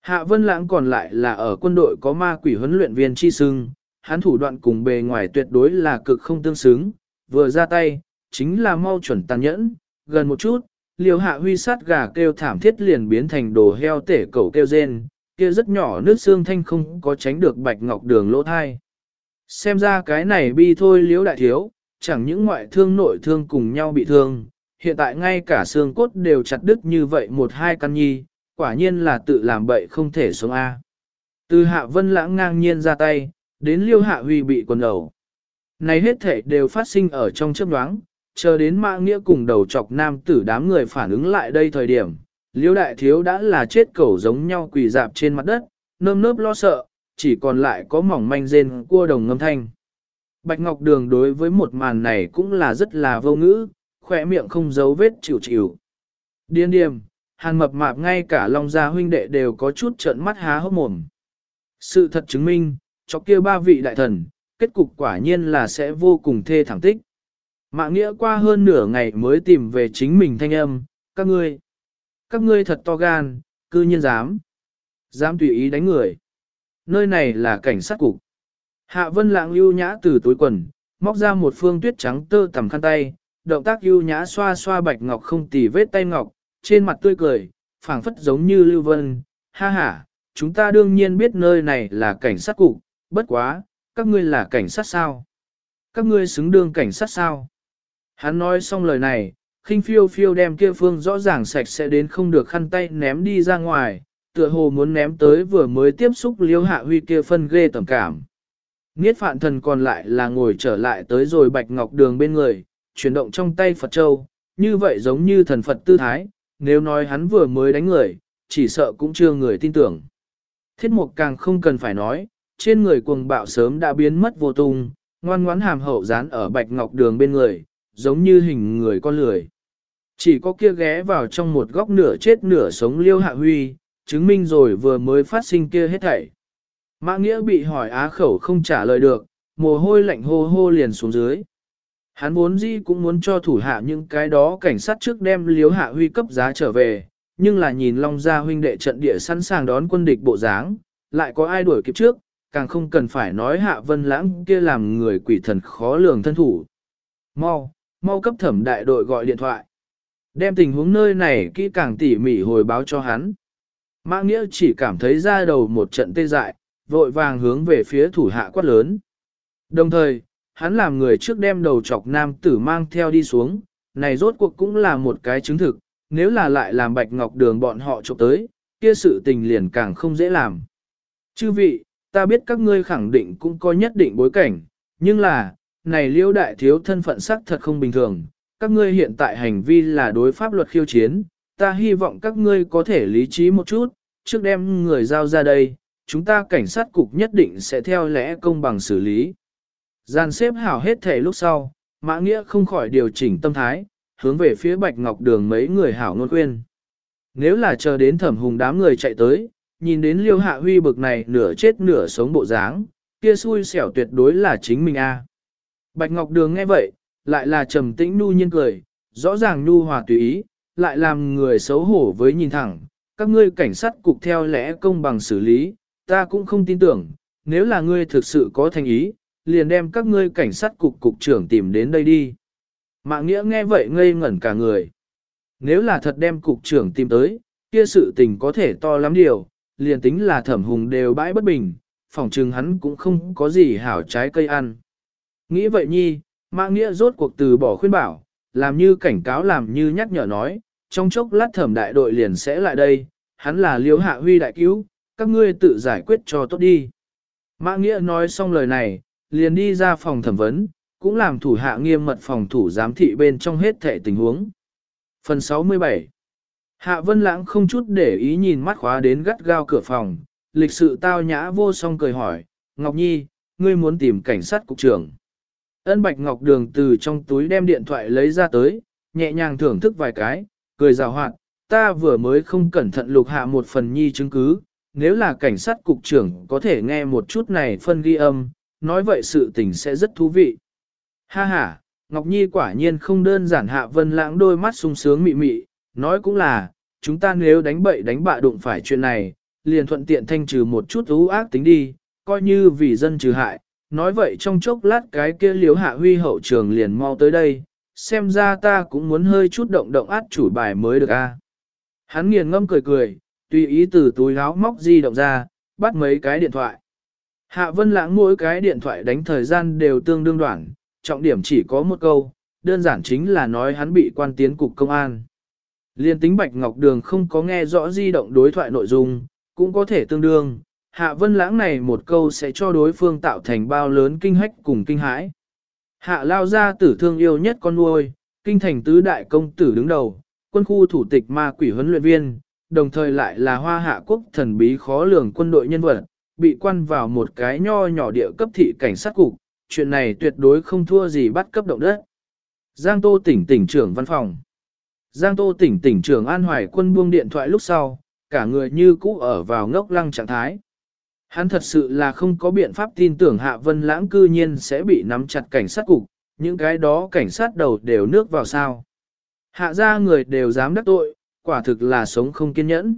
Speaker 1: Hạ Vân Lãng còn lại là ở quân đội có ma quỷ huấn luyện viên chi sưng, hắn thủ đoạn cùng bề ngoài tuyệt đối là cực không tương xứng, vừa ra tay, chính là mau chuẩn tàn nhẫn, gần một chút, liều hạ huy sát gà kêu thảm thiết liền biến thành đồ heo tể cẩu kêu rên, kia rất nhỏ nước xương thanh không có tránh được bạch ngọc đường lỗ thai. Xem ra cái này bi thôi liếu đại thiếu, chẳng những ngoại thương nội thương cùng nhau bị thương, hiện tại ngay cả xương cốt đều chặt đứt như vậy một hai căn nhi, quả nhiên là tự làm bậy không thể sống A. Từ hạ vân lãng ngang nhiên ra tay, đến liêu hạ huy bị quần đầu. Này hết thể đều phát sinh ở trong chớp nhoáng, chờ đến mạng nghĩa cùng đầu chọc nam tử đám người phản ứng lại đây thời điểm. Liêu đại thiếu đã là chết cẩu giống nhau quỳ dạp trên mặt đất, nơm nớp lo sợ, chỉ còn lại có mỏng manh rên cua đồng ngâm thanh. Bạch Ngọc Đường đối với một màn này cũng là rất là vô ngữ, khỏe miệng không giấu vết chịu chịu. Điên điềm, hàn mập mạp ngay cả Long Gia huynh đệ đều có chút trợn mắt há hốc mồm. Sự thật chứng minh, cho kia ba vị đại thần, kết cục quả nhiên là sẽ vô cùng thê thảm tích. Mạng nghĩa qua hơn nửa ngày mới tìm về chính mình thanh âm, các ngươi, các ngươi thật to gan, cư nhiên dám, dám tùy ý đánh người. Nơi này là cảnh sát cục. Hạ vân lạng lưu nhã từ túi quần, móc ra một phương tuyết trắng tơ tầm khăn tay, động tác lưu nhã xoa xoa bạch ngọc không tì vết tay ngọc, trên mặt tươi cười, phảng phất giống như lưu vân, ha ha, chúng ta đương nhiên biết nơi này là cảnh sát cục, bất quá, các ngươi là cảnh sát sao? Các ngươi xứng đương cảnh sát sao? Hắn nói xong lời này, khinh phiêu phiêu đem kia phương rõ ràng sạch sẽ đến không được khăn tay ném đi ra ngoài, tựa hồ muốn ném tới vừa mới tiếp xúc liêu hạ huy kia phân ghê tầm cảm. Niết phạn thần còn lại là ngồi trở lại tới rồi bạch ngọc đường bên người, chuyển động trong tay Phật Châu, như vậy giống như thần Phật tư thái, nếu nói hắn vừa mới đánh người, chỉ sợ cũng chưa người tin tưởng. Thiết mục càng không cần phải nói, trên người cuồng bạo sớm đã biến mất vô tung, ngoan ngoãn hàm hậu dán ở bạch ngọc đường bên người, giống như hình người con lười. Chỉ có kia ghé vào trong một góc nửa chết nửa sống liêu hạ huy, chứng minh rồi vừa mới phát sinh kia hết thảy. Mã nghĩa bị hỏi á khẩu không trả lời được, mồ hôi lạnh hô hô liền xuống dưới. Hắn vốn dĩ cũng muốn cho thủ hạ những cái đó cảnh sát trước đem liếu hạ huy cấp giá trở về, nhưng là nhìn Long Gia huynh đệ trận địa sẵn sàng đón quân địch bộ dáng, lại có ai đuổi kịp trước, càng không cần phải nói hạ vân lãng kia làm người quỷ thần khó lường thân thủ. Mau, mau cấp thẩm đại đội gọi điện thoại. Đem tình huống nơi này kỹ càng tỉ mỉ hồi báo cho hắn. Mã Nghĩa chỉ cảm thấy ra đầu một trận tê dại, vội vàng hướng về phía thủ hạ quát lớn. Đồng thời, hắn làm người trước đem đầu chọc nam tử mang theo đi xuống, này rốt cuộc cũng là một cái chứng thực, nếu là lại làm bạch ngọc đường bọn họ trộm tới, kia sự tình liền càng không dễ làm. Chư vị, ta biết các ngươi khẳng định cũng có nhất định bối cảnh, nhưng là, này liêu đại thiếu thân phận sắc thật không bình thường, các ngươi hiện tại hành vi là đối pháp luật khiêu chiến, ta hy vọng các ngươi có thể lý trí một chút, trước đem người giao ra đây, chúng ta cảnh sát cục nhất định sẽ theo lẽ công bằng xử lý. Gian xếp hảo hết thể lúc sau, Mã Nghĩa không khỏi điều chỉnh tâm thái, hướng về phía Bạch Ngọc Đường mấy người hảo ngôn khuyên. Nếu là chờ đến thẩm hùng đám người chạy tới, nhìn đến liêu hạ huy bực này nửa chết nửa sống bộ dáng, kia xui xẻo tuyệt đối là chính mình a. Bạch Ngọc Đường nghe vậy, lại là trầm tĩnh nu nhiên cười, rõ ràng nu hòa tùy ý, lại làm người xấu hổ với nhìn thẳng, các ngươi cảnh sát cục theo lẽ công bằng xử lý, ta cũng không tin tưởng, nếu là ngươi thực sự có thành ý, liền đem các ngươi cảnh sát cục cục trưởng tìm đến đây đi. Mạng nghĩa nghe vậy ngây ngẩn cả người. Nếu là thật đem cục trưởng tìm tới, kia sự tình có thể to lắm điều, liền tính là thẩm hùng đều bãi bất bình, phòng trừng hắn cũng không có gì hảo trái cây ăn. Nghĩ vậy nhi, mạng nghĩa rốt cuộc từ bỏ khuyên bảo, làm như cảnh cáo làm như nhắc nhở nói, trong chốc lát thẩm đại đội liền sẽ lại đây, hắn là liếu hạ huy đại cứu, các ngươi tự giải quyết cho tốt đi. Mã Nghĩa nói xong lời này, liền đi ra phòng thẩm vấn, cũng làm thủ hạ nghiêm mật phòng thủ giám thị bên trong hết thể tình huống. Phần 67 Hạ Vân Lãng không chút để ý nhìn mắt khóa đến gắt gao cửa phòng, lịch sự tao nhã vô song cười hỏi, Ngọc Nhi, ngươi muốn tìm cảnh sát cục trưởng. Ân Bạch Ngọc Đường từ trong túi đem điện thoại lấy ra tới, nhẹ nhàng thưởng thức vài cái, cười rào hoạt, ta vừa mới không cẩn thận lục hạ một phần nhi chứng cứ, nếu là cảnh sát cục trưởng có thể nghe một chút này phân ghi âm, nói vậy sự tình sẽ rất thú vị. Ha ha, Ngọc Nhi quả nhiên không đơn giản hạ vân lãng đôi mắt sung sướng mị mị, nói cũng là, chúng ta nếu đánh bậy đánh bạ đụng phải chuyện này, liền thuận tiện thanh trừ một chút ưu ác tính đi, coi như vì dân trừ hại. Nói vậy trong chốc lát cái kia liếu hạ huy hậu trường liền mau tới đây, xem ra ta cũng muốn hơi chút động động át chủ bài mới được a. Hắn nghiền ngâm cười cười, tùy ý từ túi áo móc di động ra, bắt mấy cái điện thoại. Hạ Vân Lãng mỗi cái điện thoại đánh thời gian đều tương đương đoạn, trọng điểm chỉ có một câu, đơn giản chính là nói hắn bị quan tiến cục công an. Liên tính Bạch Ngọc Đường không có nghe rõ di động đối thoại nội dung, cũng có thể tương đương. Hạ Vân Lãng này một câu sẽ cho đối phương tạo thành bao lớn kinh hách cùng kinh hãi. Hạ lao ra tử thương yêu nhất con nuôi, kinh thành tứ đại công tử đứng đầu, quân khu thủ tịch ma quỷ huấn luyện viên, đồng thời lại là hoa hạ quốc thần bí khó lường quân đội nhân vật, bị quan vào một cái nho nhỏ địa cấp thị cảnh sát cục, chuyện này tuyệt đối không thua gì bắt cấp động đất. Giang Tô tỉnh tỉnh trưởng văn phòng. Giang Tô tỉnh tỉnh trưởng An Hoài quân buông điện thoại lúc sau, cả người như cũ ở vào ngốc lăng trạng thái. Hắn thật sự là không có biện pháp tin tưởng Hạ Vân Lãng cư nhiên sẽ bị nắm chặt cảnh sát cục, những cái đó cảnh sát đầu đều nước vào sao. Hạ ra người đều dám đắc tội, quả thực là sống không kiên nhẫn.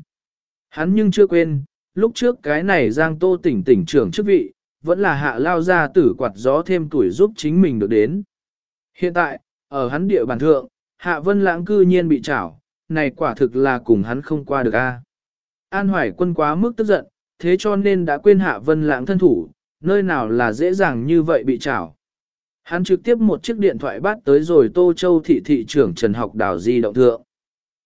Speaker 1: Hắn nhưng chưa quên, lúc trước cái này Giang Tô tỉnh tỉnh trưởng chức vị, vẫn là hạ lao ra tử quạt gió thêm tuổi giúp chính mình được đến. Hiện tại, ở hắn địa bàn thượng, hạ vân lãng cư nhiên bị trảo, này quả thực là cùng hắn không qua được a. An Hoài quân quá mức tức giận, thế cho nên đã quên hạ vân lãng thân thủ, nơi nào là dễ dàng như vậy bị trảo. Hắn trực tiếp một chiếc điện thoại bắt tới rồi Tô Châu thị thị trưởng Trần Học Đào di động thượng.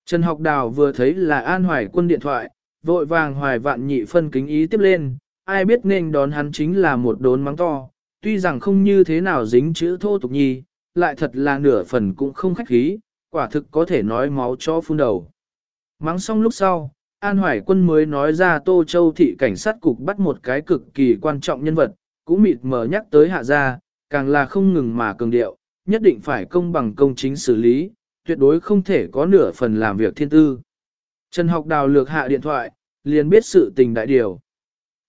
Speaker 1: Trần Học Đào vừa thấy là An Hoài quân điện thoại, vội vàng hoài vạn nhị phân kính ý tiếp lên, ai biết nên đón hắn chính là một đốn mắng to, tuy rằng không như thế nào dính chữ thô tục nhi, lại thật là nửa phần cũng không khách khí, quả thực có thể nói máu cho phun đầu. Mắng xong lúc sau, An Hoài quân mới nói ra Tô Châu thị cảnh sát cục bắt một cái cực kỳ quan trọng nhân vật, cũng mịt mờ nhắc tới hạ gia, càng là không ngừng mà cường điệu, nhất định phải công bằng công chính xử lý, tuyệt đối không thể có nửa phần làm việc thiên tư. Trần học đào lược hạ điện thoại, liền biết sự tình đại điều.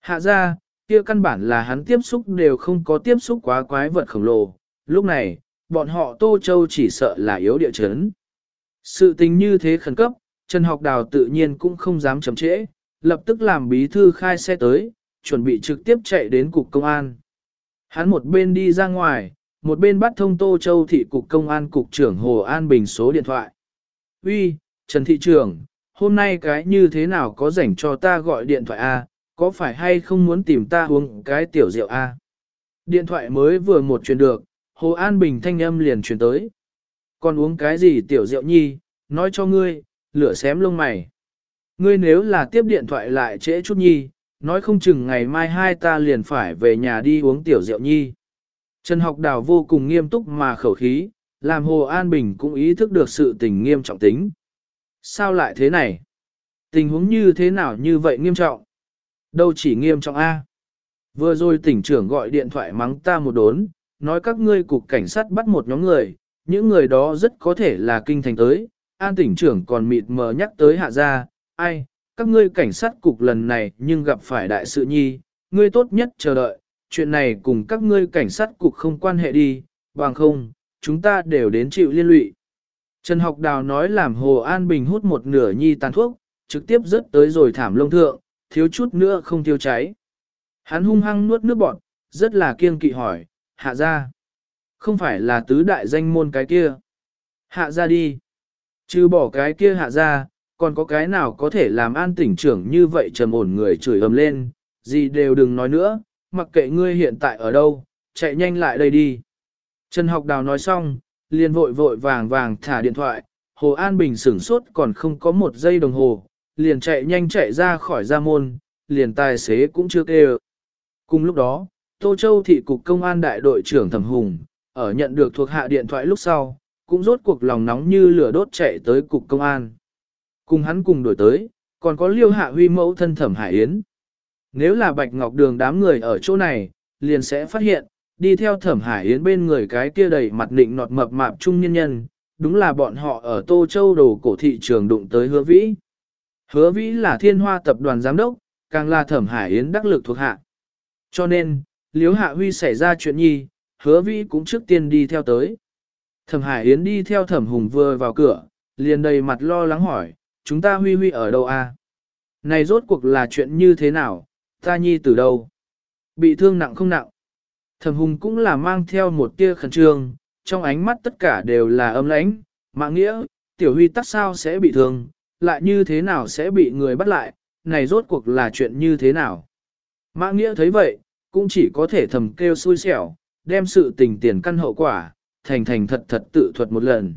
Speaker 1: Hạ Gia, kia căn bản là hắn tiếp xúc đều không có tiếp xúc quá quái vật khổng lồ, lúc này, bọn họ Tô Châu chỉ sợ là yếu địa chấn. Sự tình như thế khẩn cấp, Trần Học Đào tự nhiên cũng không dám chậm trễ, lập tức làm bí thư khai xe tới, chuẩn bị trực tiếp chạy đến cục công an. Hắn một bên đi ra ngoài, một bên bắt thông Tô Châu thị cục công an cục trưởng Hồ An Bình số điện thoại. Uy, Trần thị trưởng, hôm nay cái như thế nào có rảnh cho ta gọi điện thoại A, có phải hay không muốn tìm ta uống cái tiểu rượu A. Điện thoại mới vừa một truyền được, Hồ An Bình thanh âm liền truyền tới. Còn uống cái gì tiểu rượu nhi, nói cho ngươi, lửa xém lông mày. Ngươi nếu là tiếp điện thoại lại trễ chút nhi, nói không chừng ngày mai hai ta liền phải về nhà đi uống tiểu rượu nhi. Trần học đào vô cùng nghiêm túc mà khẩu khí, làm Hồ An Bình cũng ý thức được sự tình nghiêm trọng tính. Sao lại thế này? Tình huống như thế nào như vậy nghiêm trọng? Đâu chỉ nghiêm trọng A. Vừa rồi tỉnh trưởng gọi điện thoại mắng ta một đốn, nói các ngươi cục cảnh sát bắt một nhóm người, những người đó rất có thể là kinh thành tới, an tỉnh trưởng còn mịt mờ nhắc tới hạ gia, ai, các ngươi cảnh sát cục lần này nhưng gặp phải đại sự nhi, ngươi tốt nhất chờ đợi, chuyện này cùng các ngươi cảnh sát cục không quan hệ đi, bằng không, chúng ta đều đến chịu liên lụy. Trần Học Đào nói làm Hồ An Bình hút một nửa nhi tàn thuốc, trực tiếp rớt tới rồi thảm lông thượng, thiếu chút nữa không tiêu cháy. Hắn hung hăng nuốt nước bọt, rất là kiêng kỵ hỏi, hạ ra. Không phải là tứ đại danh môn cái kia. Hạ ra đi. Chứ bỏ cái kia hạ ra, còn có cái nào có thể làm an tỉnh trưởng như vậy trầm ổn người chửi ầm lên, gì đều đừng nói nữa, mặc kệ ngươi hiện tại ở đâu, chạy nhanh lại đây đi. Trần Học Đào nói xong, liền vội vội vàng vàng thả điện thoại, Hồ An Bình sửng sốt còn không có một giây đồng hồ, liền chạy nhanh chạy ra khỏi gia môn, liền tài xế cũng chưa kêu. Cùng lúc đó, Tô Châu thị cục công an đại đội trưởng Thẩm Hùng, ở nhận được thuộc hạ điện thoại lúc sau, cũng rốt cuộc lòng nóng như lửa đốt chạy tới cục công an. Cùng hắn cùng đổi tới, còn có liêu hạ huy mẫu thân Thẩm Hải Yến. Nếu là Bạch Ngọc Đường đám người ở chỗ này, liền sẽ phát hiện, đi theo Thẩm Hải Yến bên người cái kia đầy mặt định nọt mập mạp trung nhân nhân, đúng là bọn họ ở Tô Châu đồ cổ thị trường đụng tới hứa vĩ. Hứa vĩ là thiên hoa tập đoàn giám đốc, càng là Thẩm Hải Yến đắc lực thuộc hạ. Cho nên, liếu Hạ Huy xảy ra chuyện nhi, hứa vĩ cũng trước tiên đi theo tới. Thẩm Hải Yến đi theo Thẩm Hùng vừa vào cửa, liền đầy mặt lo lắng hỏi, chúng ta Huy Huy ở đâu a? Này rốt cuộc là chuyện như thế nào, ta nhi từ đâu? Bị thương nặng không nặng? Thẩm Hùng cũng là mang theo một tia khẩn trương, trong ánh mắt tất cả đều là âm lãnh, mạng nghĩa, tiểu huy tắc sao sẽ bị thương, lại như thế nào sẽ bị người bắt lại, này rốt cuộc là chuyện như thế nào? Mã Nghĩa thấy vậy, cũng chỉ có thể thầm kêu xui xẻo, đem sự tình tiền căn hậu quả, thành thành thật thật tự thuật một lần.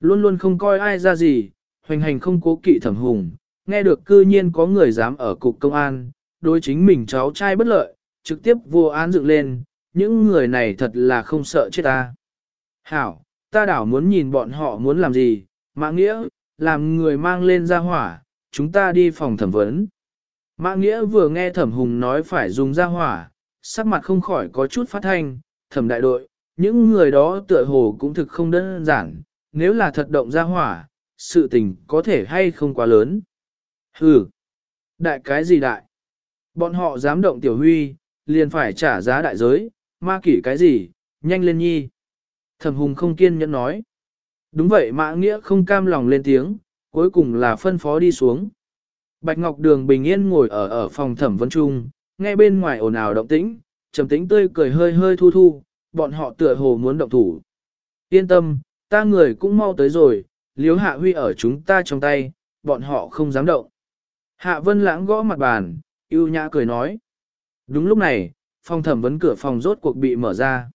Speaker 1: Luôn luôn không coi ai ra gì, hoành hành không cố kỵ thẩm hùng, nghe được cư nhiên có người dám ở cục công an, đối chính mình cháu trai bất lợi, trực tiếp vô án dựng lên, những người này thật là không sợ chết ta. Hảo, ta đảo muốn nhìn bọn họ muốn làm gì, mạng Nghĩa, làm người mang lên ra hỏa, chúng ta đi phòng thẩm vấn. Mã Nghĩa vừa nghe thẩm hùng nói phải dùng ra hỏa, sắc mặt không khỏi có chút phát thanh, thẩm đại đội, những người đó tựa hồ cũng thực không đơn giản, nếu là thật động ra hỏa, sự tình có thể hay không quá lớn. Hừ, đại cái gì đại? Bọn họ dám động tiểu huy, liền phải trả giá đại giới, ma kỷ cái gì, nhanh lên nhi. Thẩm hùng không kiên nhẫn nói. Đúng vậy mã nghĩa không cam lòng lên tiếng, cuối cùng là phân phó đi xuống. Bạch Ngọc Đường bình yên ngồi ở ở phòng thẩm vấn trung, nghe bên ngoài ồn ào động tĩnh, trầm tĩnh tươi cười hơi hơi thu thu, bọn họ tựa hồ muốn động thủ. Yên tâm, ta người cũng mau tới rồi, liếu hạ huy ở chúng ta trong tay, bọn họ không dám động. Hạ vân lãng gõ mặt bàn, yêu nhã cười nói. Đúng lúc này, phòng thẩm vấn cửa phòng rốt cuộc bị mở ra.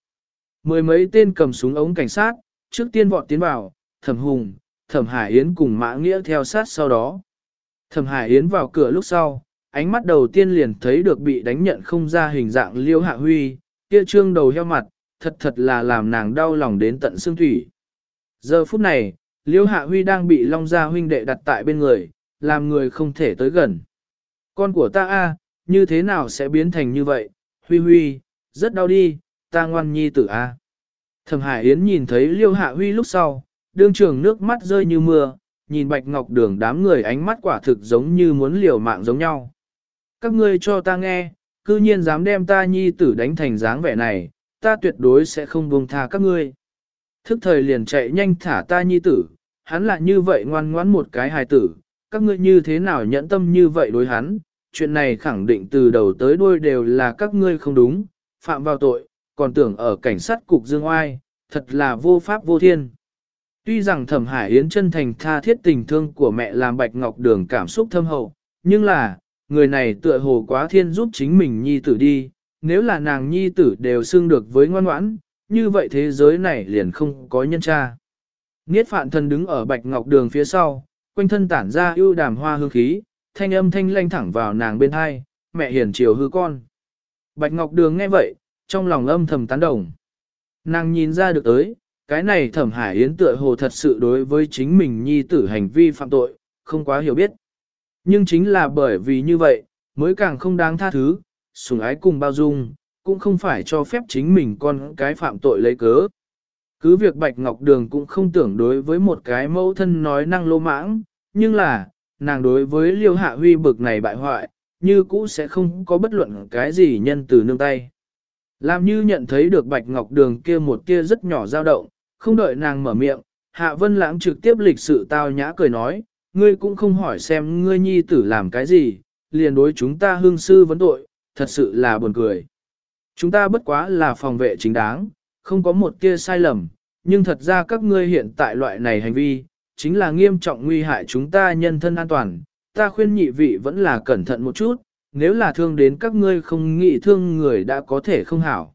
Speaker 1: Mười mấy tên cầm súng ống cảnh sát, trước tiên vọt tiến vào, thẩm hùng, thẩm hải yến cùng mã nghĩa theo sát sau đó. Thẩm Hải Yến vào cửa lúc sau, ánh mắt đầu tiên liền thấy được bị đánh nhận không ra hình dạng liêu hạ huy, kia trương đầu heo mặt, thật thật là làm nàng đau lòng đến tận xương thủy. Giờ phút này, liêu hạ huy đang bị long gia huynh đệ đặt tại bên người, làm người không thể tới gần. Con của ta a, như thế nào sẽ biến thành như vậy, huy huy, rất đau đi, ta ngoan nhi tử a. Thẩm Hải Yến nhìn thấy liêu hạ huy lúc sau, đương trường nước mắt rơi như mưa, nhìn bạch ngọc đường đám người ánh mắt quả thực giống như muốn liều mạng giống nhau. Các ngươi cho ta nghe, cư nhiên dám đem ta nhi tử đánh thành dáng vẻ này, ta tuyệt đối sẽ không buông tha các ngươi. Thức thời liền chạy nhanh thả ta nhi tử, hắn lại như vậy ngoan ngoãn một cái hài tử, các ngươi như thế nào nhẫn tâm như vậy đối hắn, chuyện này khẳng định từ đầu tới đuôi đều là các ngươi không đúng, phạm vào tội, còn tưởng ở cảnh sát cục dương oai, thật là vô pháp vô thiên. Tuy rằng thẩm hải yến chân thành tha thiết tình thương của mẹ làm bạch ngọc đường cảm xúc thâm hậu, nhưng là, người này tựa hồ quá thiên giúp chính mình nhi tử đi, nếu là nàng nhi tử đều xưng được với ngoan ngoãn, như vậy thế giới này liền không có nhân tra. Niết phạn thần đứng ở bạch ngọc đường phía sau, quanh thân tản ra ưu đàm hoa hương khí, thanh âm thanh lanh thẳng vào nàng bên hai, mẹ hiền chiều hư con. Bạch ngọc đường nghe vậy, trong lòng âm thầm tán đồng. Nàng nhìn ra được tới, cái này thẩm hải yến tựa hồ thật sự đối với chính mình nhi tử hành vi phạm tội, không quá hiểu biết. Nhưng chính là bởi vì như vậy, mới càng không đáng tha thứ, Sùng ái cùng bao dung, cũng không phải cho phép chính mình con cái phạm tội lấy cớ. Cứ việc Bạch Ngọc Đường cũng không tưởng đối với một cái mẫu thân nói năng lô mãng, nhưng là, nàng đối với liêu hạ huy bực này bại hoại, như cũ sẽ không có bất luận cái gì nhân từ nương tay. Làm như nhận thấy được Bạch Ngọc Đường kia một kia rất nhỏ dao động, không đợi nàng mở miệng, Hạ Vân Lãng trực tiếp lịch sự tao nhã cười nói, ngươi cũng không hỏi xem ngươi nhi tử làm cái gì, liền đối chúng ta hương sư vấn tội, thật sự là buồn cười. Chúng ta bất quá là phòng vệ chính đáng, không có một kia sai lầm, nhưng thật ra các ngươi hiện tại loại này hành vi, chính là nghiêm trọng nguy hại chúng ta nhân thân an toàn. Ta khuyên nhị vị vẫn là cẩn thận một chút, nếu là thương đến các ngươi không nghĩ thương người đã có thể không hảo.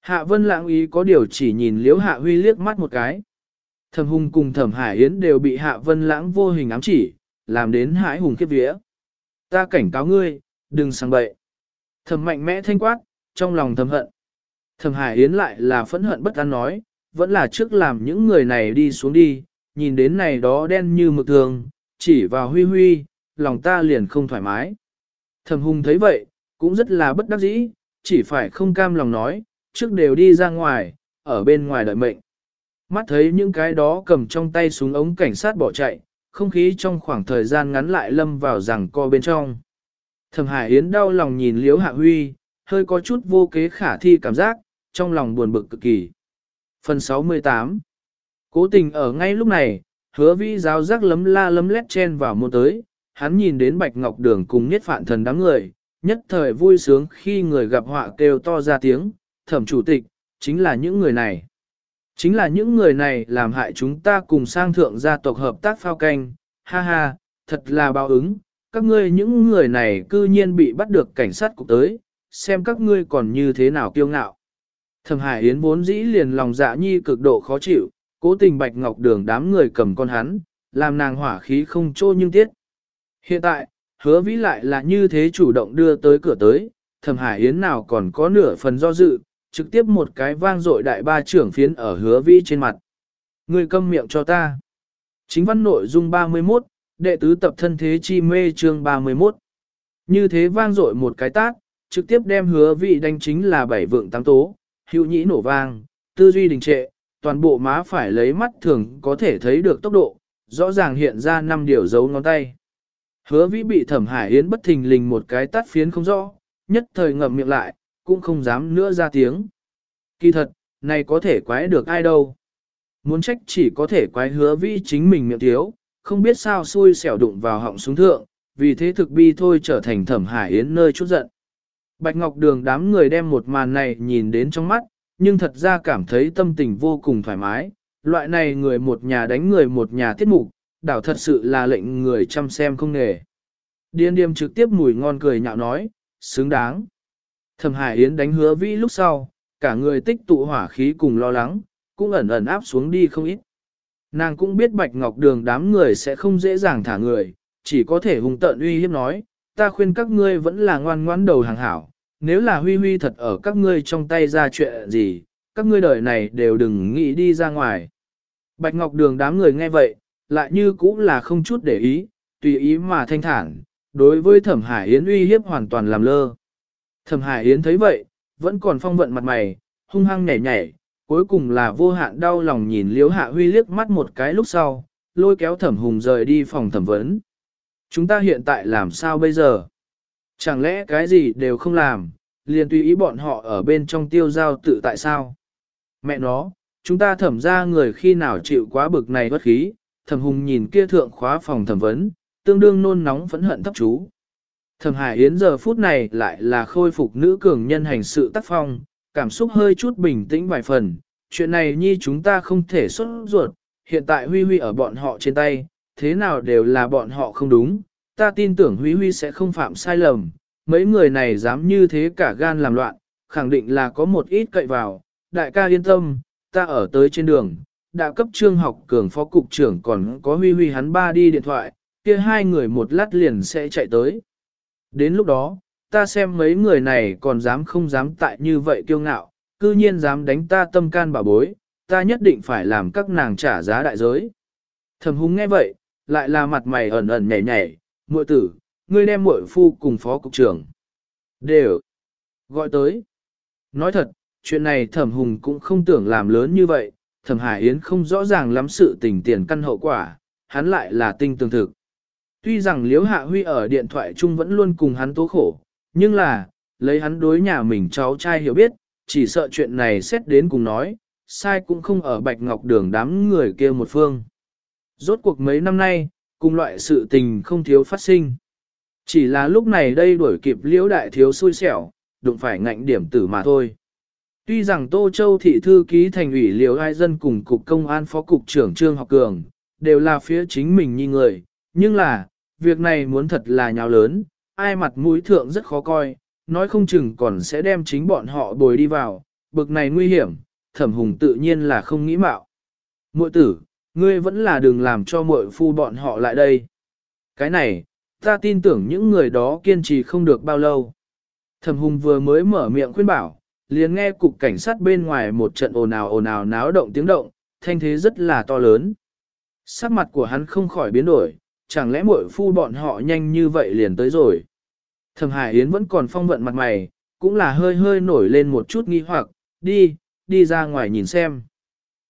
Speaker 1: Hạ vân lãng ý có điều chỉ nhìn liễu hạ huy liếc mắt một cái. Thẩm hùng cùng thẩm hải yến đều bị hạ vân lãng vô hình ám chỉ, làm đến hãi hùng khiếp vía. Ta cảnh cáo ngươi, đừng sang bậy thầm mạnh mẽ thanh quát, trong lòng thầm hận. thầm hải yến lại là phẫn hận bất an nói, vẫn là trước làm những người này đi xuống đi, nhìn đến này đó đen như mực thường, chỉ vào huy huy, lòng ta liền không thoải mái. Thầm hùng thấy vậy, cũng rất là bất đắc dĩ, chỉ phải không cam lòng nói, trước đều đi ra ngoài, ở bên ngoài đợi mệnh. Mắt thấy những cái đó cầm trong tay súng ống cảnh sát bỏ chạy, không khí trong khoảng thời gian ngắn lại lâm vào rằng co bên trong. Thẩm Hải Yến đau lòng nhìn Liễu Hạ Huy, hơi có chút vô kế khả thi cảm giác, trong lòng buồn bực cực kỳ. Phần 68 Cố tình ở ngay lúc này, hứa Vi giáo giác lấm la lấm lét chen vào môn tới, hắn nhìn đến Bạch Ngọc Đường cùng nhất phạn thần đám người, nhất thời vui sướng khi người gặp họa kêu to ra tiếng, thẩm chủ tịch, chính là những người này. Chính là những người này làm hại chúng ta cùng sang thượng gia tộc hợp tác phao canh, ha ha, thật là báo ứng, các ngươi những người này cư nhiên bị bắt được cảnh sát cục tới, xem các ngươi còn như thế nào kiêu ngạo. Thẩm Hải Yến vốn dĩ liền lòng dạ nhi cực độ khó chịu, cố tình Bạch Ngọc Đường đám người cầm con hắn, làm nàng hỏa khí không trô nhưng tiết. Hiện tại, hứa vĩ lại là như thế chủ động đưa tới cửa tới, Thẩm Hải Yến nào còn có nửa phần do dự, trực tiếp một cái vang dội đại ba trưởng phiến ở hứa vĩ trên mặt. Người câm miệng cho ta. Chính văn nội dung 31, đệ tứ tập thân thế chi mê chương 31. Như thế vang dội một cái tác, trực tiếp đem hứa vị đánh chính là bảy vượng tám tố, hữu nhĩ nổ vang, tư duy đình trệ, toàn bộ má phải lấy mắt thường có thể thấy được tốc độ, rõ ràng hiện ra năm điều dấu ngón tay. Hứa vĩ bị thẩm hải yến bất thình lình một cái tát phiến không rõ, nhất thời ngậm miệng lại, cũng không dám nữa ra tiếng. Kỳ thật, này có thể quái được ai đâu. Muốn trách chỉ có thể quái hứa vĩ chính mình miệng thiếu, không biết sao xui xẻo đụng vào họng súng thượng, vì thế thực bi thôi trở thành thẩm hải yến nơi chút giận. Bạch Ngọc Đường đám người đem một màn này nhìn đến trong mắt, nhưng thật ra cảm thấy tâm tình vô cùng thoải mái. Loại này người một nhà đánh người một nhà tiết mục, đảo thật sự là lệnh người chăm xem không nghề. Điên điềm trực tiếp mùi ngon cười nhạo nói, xứng đáng. Thẩm Hải Yến đánh hứa vĩ lúc sau, cả người tích tụ hỏa khí cùng lo lắng, cũng ẩn ẩn áp xuống đi không ít. Nàng cũng biết Bạch Ngọc Đường đám người sẽ không dễ dàng thả người, chỉ có thể hung tận uy hiếp nói, ta khuyên các ngươi vẫn là ngoan ngoãn đầu hàng hảo, nếu là huy huy thật ở các ngươi trong tay ra chuyện gì, các ngươi đời này đều đừng nghĩ đi ra ngoài. Bạch Ngọc Đường đám người nghe vậy, lại như cũng là không chút để ý, tùy ý mà thanh thản, đối với Thẩm Hải Yến uy hiếp hoàn toàn làm lơ. Thẩm Hải Yến thấy vậy, vẫn còn phong vận mặt mày, hung hăng nhảy nhảy, cuối cùng là vô hạn đau lòng nhìn Liễu Hạ Huy liếc mắt một cái lúc sau, lôi kéo Thẩm Hùng rời đi phòng thẩm vấn. Chúng ta hiện tại làm sao bây giờ? Chẳng lẽ cái gì đều không làm, liền tùy ý bọn họ ở bên trong tiêu giao tự tại sao? Mẹ nó, chúng ta thẩm ra người khi nào chịu quá bực này bất khí, thẩm hùng nhìn kia thượng khóa phòng thẩm vấn, tương đương nôn nóng phẫn hận thấp chú. Thẩm Hải Yến giờ phút này lại là khôi phục nữ cường nhân hành sự tác phong, cảm xúc hơi chút bình tĩnh vài phần, chuyện này nhi chúng ta không thể xuất ruột, hiện tại Huy Huy ở bọn họ trên tay, thế nào đều là bọn họ không đúng, ta tin tưởng Huy Huy sẽ không phạm sai lầm, mấy người này dám như thế cả gan làm loạn, khẳng định là có một ít cậy vào, đại ca yên tâm, ta ở tới trên đường, đã cấp trương học cường phó cục trưởng còn có huy huy hắn ba đi điện thoại, kia hai người một lát liền sẽ chạy tới. Đến lúc đó, ta xem mấy người này còn dám không dám tại như vậy kiêu ngạo, cư nhiên dám đánh ta tâm can bà bối, ta nhất định phải làm các nàng trả giá đại giới. Thẩm hùng nghe vậy, lại là mặt mày ẩn ẩn nhảy nhảy, muội tử, ngươi đem muội phu cùng phó cục trưởng. Đều. Gọi tới. Nói thật, chuyện này thẩm hùng cũng không tưởng làm lớn như vậy, thẩm hải yến không rõ ràng lắm sự tình tiền căn hậu quả, hắn lại là tinh tường thực. Tuy rằng liếu hạ huy ở điện thoại chung vẫn luôn cùng hắn tố khổ, nhưng là, lấy hắn đối nhà mình cháu trai hiểu biết, chỉ sợ chuyện này xét đến cùng nói, sai cũng không ở bạch ngọc đường đám người kia một phương. Rốt cuộc mấy năm nay, cùng loại sự tình không thiếu phát sinh. Chỉ là lúc này đây đuổi kịp liễu đại thiếu xui xẻo, đụng phải ngạnh điểm tử mà thôi. Tuy rằng Tô Châu thị thư ký thành ủy liễu ai dân cùng cục công an phó cục trưởng Trương Học Cường, đều là phía chính mình như người, nhưng là, việc này muốn thật là nhào lớn, ai mặt mũi thượng rất khó coi, nói không chừng còn sẽ đem chính bọn họ bồi đi vào, bực này nguy hiểm, thẩm hùng tự nhiên là không nghĩ mạo. Muội tử, ngươi vẫn là đừng làm cho muội phu bọn họ lại đây. Cái này, ta tin tưởng những người đó kiên trì không được bao lâu. Thẩm hùng vừa mới mở miệng khuyên bảo, liền nghe cục cảnh sát bên ngoài một trận ồn ào ồn ào náo động tiếng động, thanh thế rất là to lớn. Sắc mặt của hắn không khỏi biến đổi, chẳng lẽ muội phu bọn họ nhanh như vậy liền tới rồi. Thẩm Hải Yến vẫn còn phong vận mặt mày, cũng là hơi hơi nổi lên một chút nghi hoặc, đi, đi ra ngoài nhìn xem.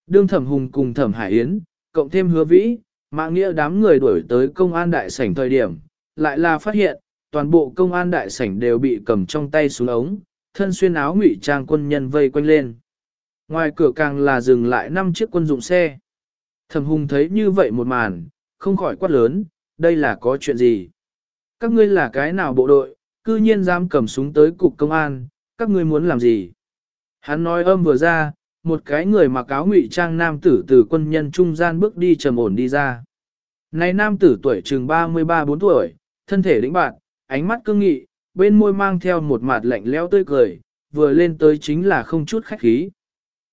Speaker 1: Đương Thẩm Hùng cùng Thẩm Hải Yến, cộng thêm hứa vĩ, mạng nghĩa đám người đuổi tới công an đại sảnh thời điểm, lại là phát hiện, toàn bộ công an đại sảnh đều bị cầm trong tay xuống ống, thân xuyên áo ngụy trang quân nhân vây quanh lên. Ngoài cửa càng là dừng lại năm chiếc quân dụng xe. Thẩm Hùng thấy như vậy một màn, không khỏi quát lớn, đây là có chuyện gì? Các ngươi là cái nào bộ đội, cư nhiên dám cầm súng tới cục công an, các ngươi muốn làm gì? Hắn nói âm vừa ra, một cái người mặc áo ngụy trang nam tử từ quân nhân trung gian bước đi trầm ổn đi ra. Này nam tử tuổi chừng 33-4 tuổi, thân thể lĩnh bạn, ánh mắt cương nghị, bên môi mang theo một mặt lạnh lẽo tươi cười, vừa lên tới chính là không chút khách khí.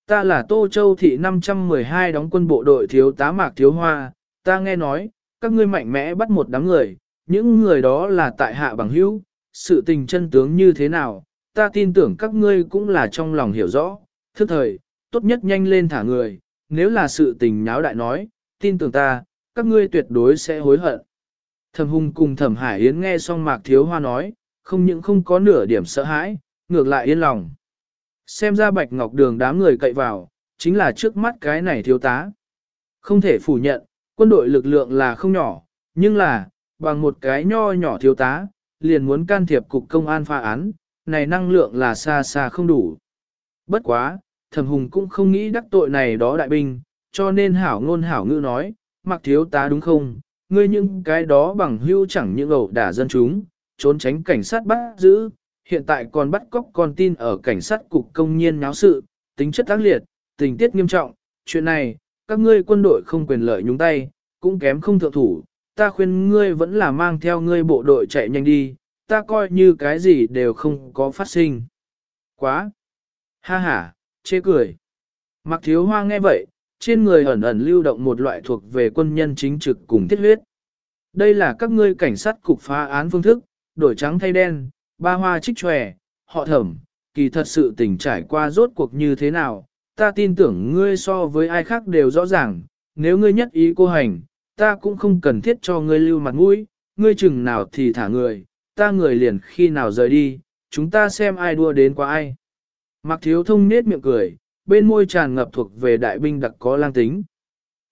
Speaker 1: Ta là Tô Châu thị 512 đóng quân bộ đội thiếu tá mạc thiếu hoa, ta nghe nói, các ngươi mạnh mẽ bắt một đám người, những người đó là tại hạ bằng hữu, sự tình chân tướng như thế nào, ta tin tưởng các ngươi cũng là trong lòng hiểu rõ, thức thời, tốt nhất nhanh lên thả người, nếu là sự tình nháo đại nói, tin tưởng ta, các ngươi tuyệt đối sẽ hối hận. Thẩm Hùng cùng Thẩm Hải Yến nghe xong Mạc Thiếu Hoa nói, không những không có nửa điểm sợ hãi, ngược lại yên lòng. Xem ra Bạch Ngọc Đường đám người cậy vào, chính là trước mắt cái này thiếu tá. Không thể phủ nhận, quân đội lực lượng là không nhỏ, nhưng là, bằng một cái nho nhỏ thiếu tá, liền muốn can thiệp cục công an phá án, này năng lượng là xa xa không đủ. Bất quá, thẩm hùng cũng không nghĩ đắc tội này đó đại binh, cho nên hảo ngôn hảo ngữ nói, mặc thiếu tá đúng không, ngươi những cái đó bằng hưu chẳng những ẩu đả dân chúng, trốn tránh cảnh sát bắt giữ, hiện tại còn bắt cóc con tin ở cảnh sát cục công nhiên náo sự, tính chất tác liệt, tình tiết nghiêm trọng, chuyện này, các ngươi quân đội không quyền lợi nhúng tay, cũng kém không thượng thủ, ta khuyên ngươi vẫn là mang theo ngươi bộ đội chạy nhanh đi, ta coi như cái gì đều không có phát sinh. Quá! Ha ha, chê cười. Mặc thiếu hoa nghe vậy, trên người ẩn ẩn lưu động một loại thuộc về quân nhân chính trực cùng thiết huyết. Đây là các ngươi cảnh sát cục phá án phương thức, đổi trắng thay đen, ba hoa trích tròe, họ thẩm, kỳ thật sự tình trải qua rốt cuộc như thế nào, ta tin tưởng ngươi so với ai khác đều rõ ràng, nếu ngươi nhất ý cô hành, ta cũng không cần thiết cho ngươi lưu mặt mũi, ngươi chừng nào thì thả người, ta người liền khi nào rời đi, chúng ta xem ai đua đến qua ai. Mặc thiếu thông nết miệng cười, bên môi tràn ngập thuộc về đại binh đặc có lang tính.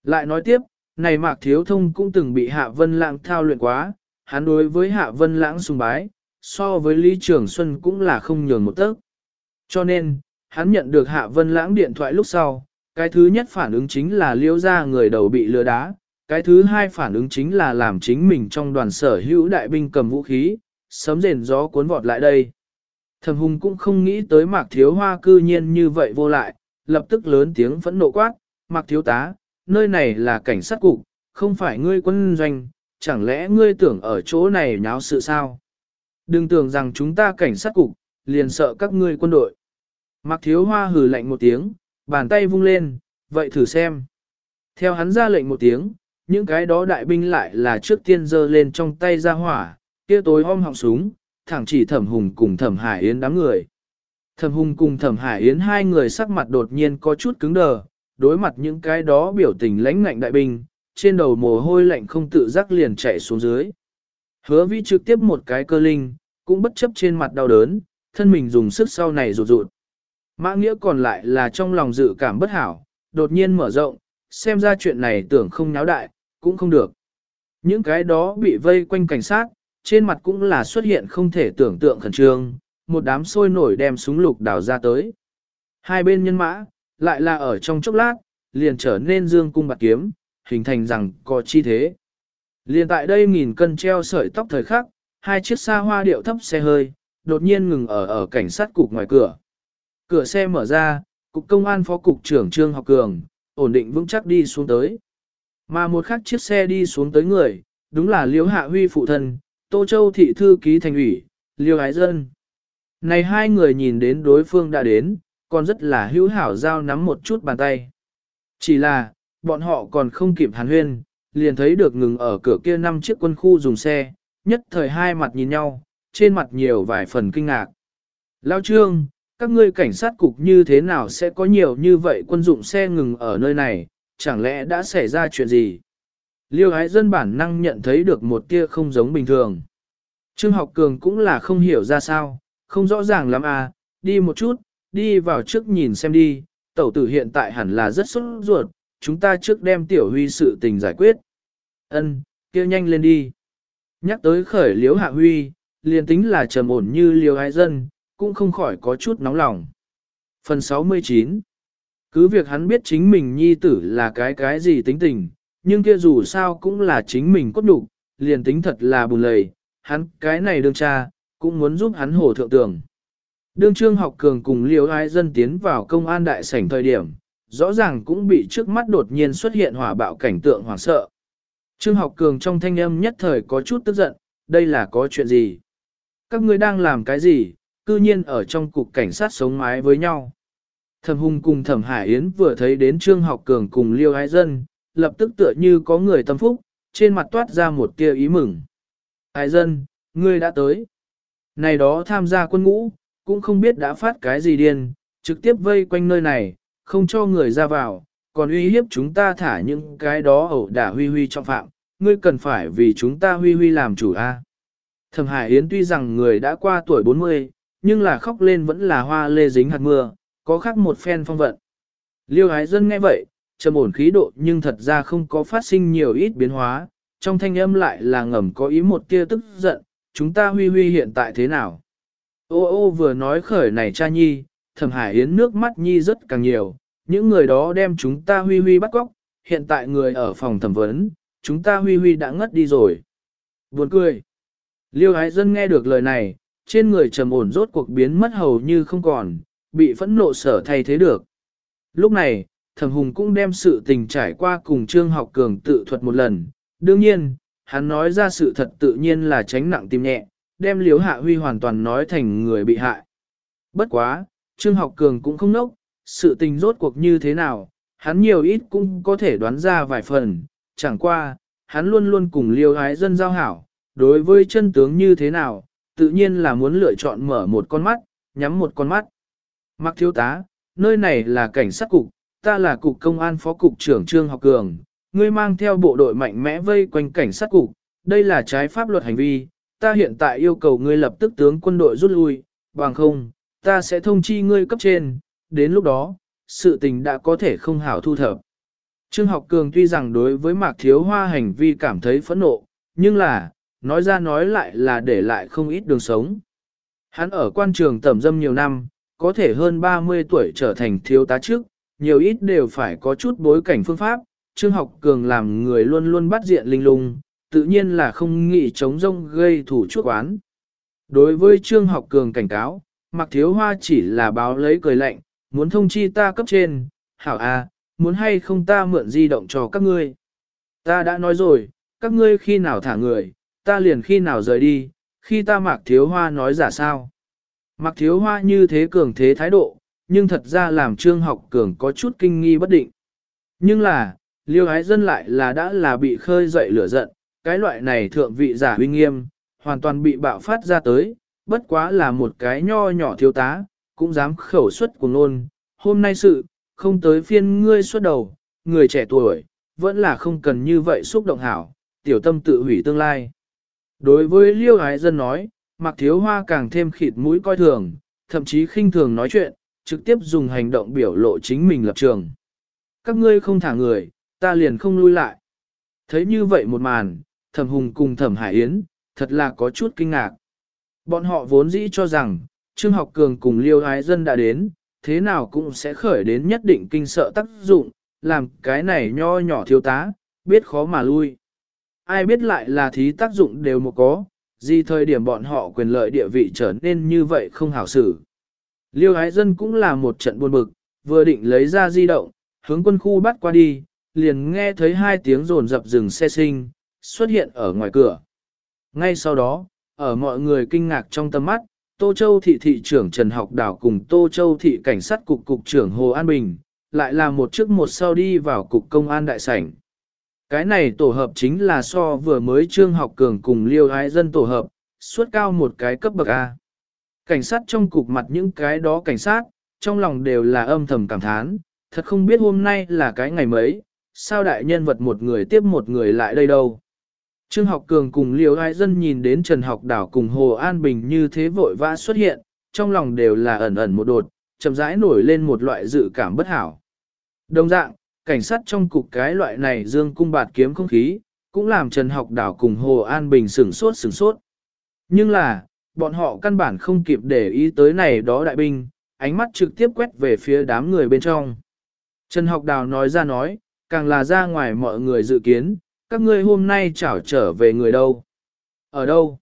Speaker 1: Lại nói tiếp, này mạc thiếu thông cũng từng bị hạ vân lãng thao luyện quá, hắn đối với hạ vân lãng sùng bái, so với Lý Trường Xuân cũng là không nhường một tấc. Cho nên, hắn nhận được hạ vân lãng điện thoại lúc sau, cái thứ nhất phản ứng chính là liêu ra người đầu bị lừa đá, cái thứ hai phản ứng chính là làm chính mình trong đoàn sở hữu đại binh cầm vũ khí, sấm rền gió cuốn vọt lại đây. Thẩm hùng cũng không nghĩ tới mạc thiếu hoa cư nhiên như vậy vô lại, lập tức lớn tiếng phẫn nộ quát, mạc thiếu tá, nơi này là cảnh sát cục, không phải ngươi quân doanh, chẳng lẽ ngươi tưởng ở chỗ này nháo sự sao? Đừng tưởng rằng chúng ta cảnh sát cục, liền sợ các ngươi quân đội mặc thiếu hoa hừ lạnh một tiếng, bàn tay vung lên, vậy thử xem. Theo hắn ra lệnh một tiếng, những cái đó đại binh lại là trước tiên giơ lên trong tay ra hỏa, kia tối om họng súng, thẳng chỉ thẩm hùng cùng thẩm hải yến đám người. Thẩm hùng cùng thẩm hải yến hai người sắc mặt đột nhiên có chút cứng đờ, đối mặt những cái đó biểu tình lãnh ngạnh đại binh, trên đầu mồ hôi lạnh không tự giác liền chạy xuống dưới. Hứa vi trực tiếp một cái cơ linh, cũng bất chấp trên mặt đau đớn, thân mình dùng sức sau này rụt rụt. Mã nghĩa còn lại là trong lòng dự cảm bất hảo, đột nhiên mở rộng, xem ra chuyện này tưởng không nháo đại, cũng không được. Những cái đó bị vây quanh cảnh sát, trên mặt cũng là xuất hiện không thể tưởng tượng khẩn trương, một đám sôi nổi đem súng lục đào ra tới. Hai bên nhân mã, lại là ở trong chốc lát, liền trở nên dương cung bạc kiếm, hình thành rằng có chi thế. Liền tại đây nghìn cân treo sợi tóc thời khắc, hai chiếc xa hoa điệu thấp xe hơi, đột nhiên ngừng ở ở cảnh sát cục ngoài cửa. Cửa xe mở ra, cục công an phó cục trưởng Trương Học Cường, ổn định vững chắc đi xuống tới. Mà một khắc chiếc xe đi xuống tới người, đúng là Liễu Hạ Huy phụ thân, Tô Châu thị thư ký thành ủy, Liêu Ái Dân. Này hai người nhìn đến đối phương đã đến, còn rất là hữu hảo giao nắm một chút bàn tay. Chỉ là, bọn họ còn không kịp hàn huyên, liền thấy được ngừng ở cửa kia năm chiếc quân khu dùng xe, nhất thời hai mặt nhìn nhau, trên mặt nhiều vài phần kinh ngạc. Lao trương, các ngươi cảnh sát cục như thế nào sẽ có nhiều như vậy quân dụng xe ngừng ở nơi này, chẳng lẽ đã xảy ra chuyện gì? Liêu ái dân bản năng nhận thấy được một tia không giống bình thường. Trương học cường cũng là không hiểu ra sao, không rõ ràng lắm à, đi một chút, đi vào trước nhìn xem đi, tẩu tử hiện tại hẳn là rất sốt ruột, chúng ta trước đem tiểu huy sự tình giải quyết. Ân, kêu nhanh lên đi. Nhắc tới khởi liếu hạ huy, liền tính là trầm ổn như liêu ái dân, cũng không khỏi có chút nóng lòng. Phần 69 Cứ việc hắn biết chính mình nhi tử là cái cái gì tính tình, nhưng kia dù sao cũng là chính mình cốt đủ, liền tính thật là bùn lầy, hắn cái này đương cha, cũng muốn giúp hắn hổ thượng tường. Đương trương học cường cùng liều ai dân tiến vào công an đại sảnh thời điểm, rõ ràng cũng bị trước mắt đột nhiên xuất hiện hỏa bạo cảnh tượng hoảng sợ. Trương học cường trong thanh âm nhất thời có chút tức giận, đây là có chuyện gì? Các ngươi đang làm cái gì, cư nhiên ở trong cục cảnh sát sống mái với nhau. Thẩm Hùng cùng Thẩm Hải Yến vừa thấy đến Trương Học Cường cùng Liêu Ái Dân, lập tức tựa như có người tâm phúc, trên mặt toát ra một tia ý mừng. Ái Dân, ngươi đã tới. Này đó tham gia quân ngũ, cũng không biết đã phát cái gì điên, trực tiếp vây quanh nơi này, không cho người ra vào, còn uy hiếp chúng ta thả những cái đó ẩu đả huy huy cho phạm, ngươi cần phải vì chúng ta huy huy làm chủ a. Thẩm Hải Yến tuy rằng người đã qua tuổi 40, nhưng là khóc lên vẫn là hoa lê dính hạt mưa, có khác một phen phong vận. Liêu Ái Dân nghe vậy, trầm ổn khí độ nhưng thật ra không có phát sinh nhiều ít biến hóa, trong thanh âm lại là ngầm có ý một tia tức giận, chúng ta huy huy hiện tại thế nào? Ô ô vừa nói khởi này cha nhi, thẩm hải yến nước mắt nhi rất càng nhiều, những người đó đem chúng ta huy huy bắt góc, hiện tại người ở phòng thẩm vấn, chúng ta huy huy đã ngất đi rồi. Buồn cười. Liêu ái dân nghe được lời này, trên người trầm ổn rốt cuộc biến mất hầu như không còn, bị phẫn nộ sở thay thế được. Lúc này, thẩm hùng cũng đem sự tình trải qua cùng trương học cường tự thuật một lần. Đương nhiên, hắn nói ra sự thật tự nhiên là tránh nặng tim nhẹ, đem liếu hạ huy hoàn toàn nói thành người bị hại. Bất quá, trương học cường cũng không nốc, sự tình rốt cuộc như thế nào, hắn nhiều ít cũng có thể đoán ra vài phần, chẳng qua, hắn luôn luôn cùng liêu ái dân giao hảo, đối với chân tướng như thế nào, tự nhiên là muốn lựa chọn mở một con mắt, nhắm một con mắt. Mặc thiếu tá, nơi này là cảnh sát cục, ta là cục công an phó cục trưởng Trương Học Cường, ngươi mang theo bộ đội mạnh mẽ vây quanh cảnh sát cục, đây là trái pháp luật hành vi, ta hiện tại yêu cầu ngươi lập tức tướng quân đội rút lui, bằng không, ta sẽ thông chi ngươi cấp trên, đến lúc đó, sự tình đã có thể không hảo thu thập. Trương Học Cường tuy rằng đối với Mạc Thiếu Hoa hành vi cảm thấy phẫn nộ, nhưng là, nói ra nói lại là để lại không ít đường sống. Hắn ở quan trường tẩm dâm nhiều năm, có thể hơn 30 tuổi trở thành thiếu tá trước, nhiều ít đều phải có chút bối cảnh phương pháp, Trương Học Cường làm người luôn luôn bắt diện linh lung, tự nhiên là không nghĩ chống rông gây thủ chuốc oán. Đối với Trương Học Cường cảnh cáo, Mạc Thiếu Hoa chỉ là báo lấy cười lạnh, muốn thông chi ta cấp trên, hảo à, muốn hay không ta mượn di động cho các ngươi. Ta đã nói rồi, các ngươi khi nào thả người, ta liền khi nào rời đi, khi ta Mạc Thiếu Hoa nói giả sao. Mạc Thiếu Hoa như thế cường thế thái độ, nhưng thật ra làm Trương Học Cường có chút kinh nghi bất định. Nhưng là, liêu ái dân lại là đã là bị khơi dậy lửa giận, cái loại này thượng vị giả uy nghiêm, hoàn toàn bị bạo phát ra tới, bất quá là một cái nho nhỏ thiếu tá, cũng dám khẩu xuất của luôn. Hôm nay sự, không tới phiên ngươi xuất đầu, người trẻ tuổi, vẫn là không cần như vậy xúc động hảo, tiểu tâm tự hủy tương lai. Đối với liêu ái dân nói, mặc thiếu hoa càng thêm khịt mũi coi thường, thậm chí khinh thường nói chuyện, trực tiếp dùng hành động biểu lộ chính mình lập trường. Các ngươi không thả người, ta liền không lui lại. Thấy như vậy một màn, thẩm hùng cùng thẩm hải yến, thật là có chút kinh ngạc. Bọn họ vốn dĩ cho rằng, Trương Học Cường cùng Liêu Ái Dân đã đến, thế nào cũng sẽ khởi đến nhất định kinh sợ tác dụng, làm cái này nho nhỏ thiếu tá, biết khó mà lui. Ai biết lại là thí tác dụng đều một có, gì thời điểm bọn họ quyền lợi địa vị trở nên như vậy không hảo xử. Liêu Ái Dân cũng là một trận buồn bực, vừa định lấy ra di động, hướng quân khu bắt qua đi, liền nghe thấy hai tiếng rồn dập rừng xe sinh, xuất hiện ở ngoài cửa. Ngay sau đó, ở mọi người kinh ngạc trong tâm mắt, Tô Châu thị thị trưởng Trần Học Đảo cùng Tô Châu thị cảnh sát cục cục trưởng Hồ An Bình, lại là một trước một sau đi vào cục công an đại sảnh. Cái này tổ hợp chính là so vừa mới trương học cường cùng liêu ái dân tổ hợp, suốt cao một cái cấp bậc A. Cảnh sát trong cục mặt những cái đó cảnh sát, trong lòng đều là âm thầm cảm thán, thật không biết hôm nay là cái ngày mấy, sao đại nhân vật một người tiếp một người lại đây đâu. Trương học cường cùng liều ai dân nhìn đến Trần học đảo cùng Hồ An Bình như thế vội vã xuất hiện, trong lòng đều là ẩn ẩn một đột, chậm rãi nổi lên một loại dự cảm bất hảo. Đồng dạng, cảnh sát trong cục cái loại này dương cung bạt kiếm không khí, cũng làm Trần học đảo cùng Hồ An Bình sửng sốt sửng sốt. Nhưng là, bọn họ căn bản không kịp để ý tới này đó đại binh, ánh mắt trực tiếp quét về phía đám người bên trong. Trần học đào nói ra nói, càng là ra ngoài mọi người dự kiến, các ngươi hôm nay chảo trở về người đâu? Ở đâu?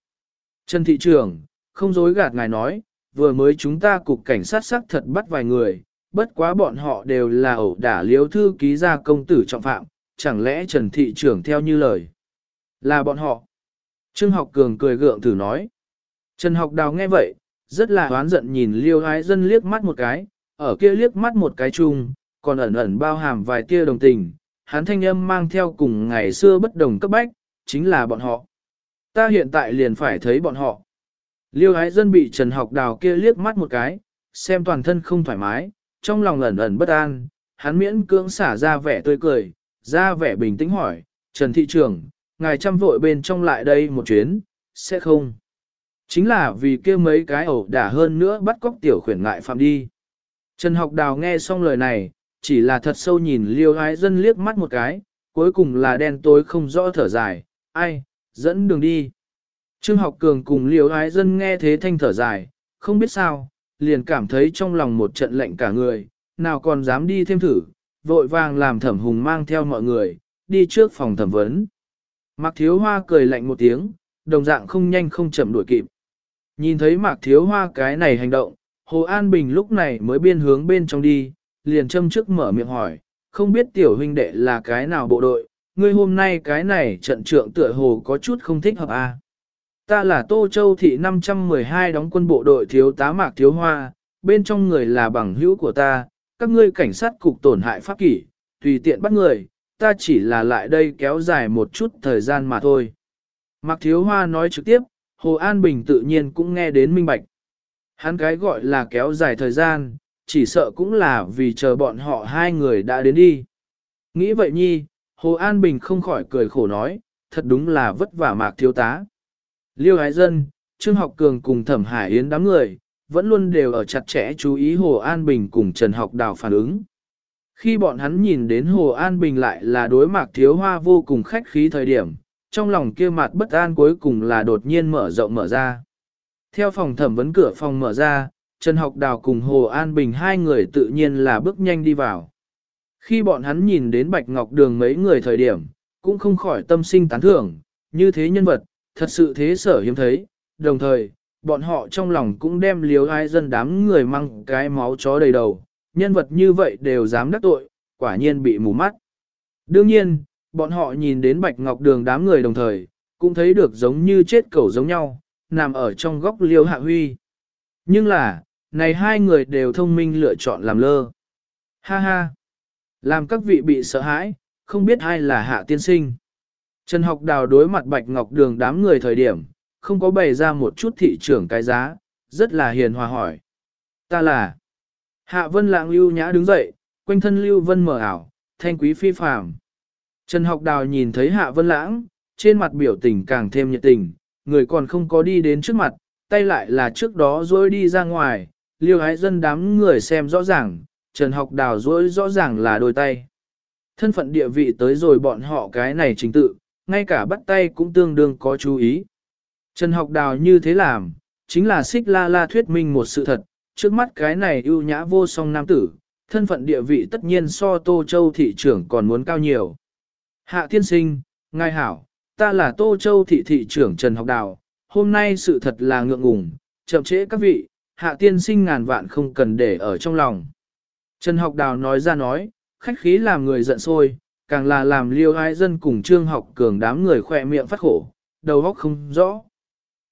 Speaker 1: Trần thị trưởng, không dối gạt ngài nói, vừa mới chúng ta cục cảnh sát xác thật bắt vài người, bất quá bọn họ đều là ẩu đả liếu thư ký gia công tử trọng phạm, chẳng lẽ Trần thị trưởng theo như lời? Là bọn họ. Trương học cường cười gượng thử nói. Trần học đào nghe vậy, rất là hoán giận nhìn liêu ái dân liếc mắt một cái, ở kia liếc mắt một cái chung, còn ẩn ẩn bao hàm vài tia đồng tình, hắn thanh âm mang theo cùng ngày xưa bất đồng cấp bách, chính là bọn họ. Ta hiện tại liền phải thấy bọn họ. Liêu ái dân bị Trần Học Đào kia liếc mắt một cái, xem toàn thân không thoải mái, trong lòng ẩn ẩn bất an, hắn miễn cưỡng xả ra vẻ tươi cười, ra vẻ bình tĩnh hỏi, Trần Thị Trường, ngài chăm vội bên trong lại đây một chuyến, sẽ không? Chính là vì kia mấy cái ẩu đả hơn nữa bắt cóc tiểu khuyển ngại phạm đi. Trần Học Đào nghe xong lời này, chỉ là thật sâu nhìn liêu ái dân liếc mắt một cái, cuối cùng là đen tối không rõ thở dài, ai, dẫn đường đi. Trương học cường cùng liêu ái dân nghe thế thanh thở dài, không biết sao, liền cảm thấy trong lòng một trận lệnh cả người, nào còn dám đi thêm thử, vội vàng làm thẩm hùng mang theo mọi người, đi trước phòng thẩm vấn. Mạc Thiếu Hoa cười lạnh một tiếng, đồng dạng không nhanh không chậm đuổi kịp. Nhìn thấy Mạc Thiếu Hoa cái này hành động, Hồ An Bình lúc này mới biên hướng bên trong đi, liền châm trước mở miệng hỏi, không biết tiểu huynh đệ là cái nào bộ đội, ngươi hôm nay cái này trận trượng tựa hồ có chút không thích hợp à. Ta là Tô Châu thị 512 đóng quân bộ đội thiếu tá mạc thiếu hoa, bên trong người là bằng hữu của ta, các ngươi cảnh sát cục tổn hại pháp kỷ, tùy tiện bắt người, ta chỉ là lại đây kéo dài một chút thời gian mà thôi. Mạc thiếu hoa nói trực tiếp, Hồ An Bình tự nhiên cũng nghe đến minh bạch. Hắn cái gọi là kéo dài thời gian, chỉ sợ cũng là vì chờ bọn họ hai người đã đến đi. Nghĩ vậy nhi, Hồ An Bình không khỏi cười khổ nói, thật đúng là vất vả mạc thiếu tá. Liêu Hải Dân, Trương Học Cường cùng Thẩm Hải Yến đám người, vẫn luôn đều ở chặt chẽ chú ý Hồ An Bình cùng Trần Học Đào phản ứng. Khi bọn hắn nhìn đến Hồ An Bình lại là đối mạc thiếu hoa vô cùng khách khí thời điểm, trong lòng kia mặt bất an cuối cùng là đột nhiên mở rộng mở ra. Theo phòng thẩm vấn cửa phòng mở ra, Trần Học Đào cùng Hồ An Bình hai người tự nhiên là bước nhanh đi vào. Khi bọn hắn nhìn đến Bạch Ngọc Đường mấy người thời điểm, cũng không khỏi tâm sinh tán thưởng, như thế nhân vật, thật sự thế sở hiếm thấy, đồng thời, bọn họ trong lòng cũng đem liếu ai dân đám người mang cái máu chó đầy đầu, nhân vật như vậy đều dám đắc tội, quả nhiên bị mù mắt. Đương nhiên, bọn họ nhìn đến Bạch Ngọc Đường đám người đồng thời, cũng thấy được giống như chết cẩu giống nhau, nằm ở trong góc liêu hạ huy. Nhưng là, này hai người đều thông minh lựa chọn làm lơ. Ha ha! Làm các vị bị sợ hãi, không biết ai là hạ tiên sinh. Trần học đào đối mặt bạch ngọc đường đám người thời điểm, không có bày ra một chút thị trưởng cái giá, rất là hiền hòa hỏi. Ta là Hạ Vân Lãng lưu nhã đứng dậy, quanh thân lưu vân mở ảo, thanh quý phi phàm. Trần học đào nhìn thấy Hạ Vân Lãng, trên mặt biểu tình càng thêm nhiệt tình, người còn không có đi đến trước mặt, tay lại là trước đó rồi đi ra ngoài, liêu hái dân đám người xem rõ ràng, Trần học đào rồi rõ ràng là đôi tay. Thân phận địa vị tới rồi bọn họ cái này chính tự, ngay cả bắt tay cũng tương đương có chú ý. Trần học đào như thế làm, chính là xích la la thuyết minh một sự thật, trước mắt cái này ưu nhã vô song nam tử, thân phận địa vị tất nhiên so Tô Châu thị trưởng còn muốn cao nhiều. Hạ tiên sinh, ngài hảo, ta là Tô Châu thị thị trưởng Trần Học Đào, hôm nay sự thật là ngượng ngùng, chậm trễ các vị, hạ tiên sinh ngàn vạn không cần để ở trong lòng. Trần Học Đào nói ra nói, khách khí làm người giận sôi, càng là làm liêu hai dân cùng trương học cường đám người khỏe miệng phát khổ, đầu óc không rõ.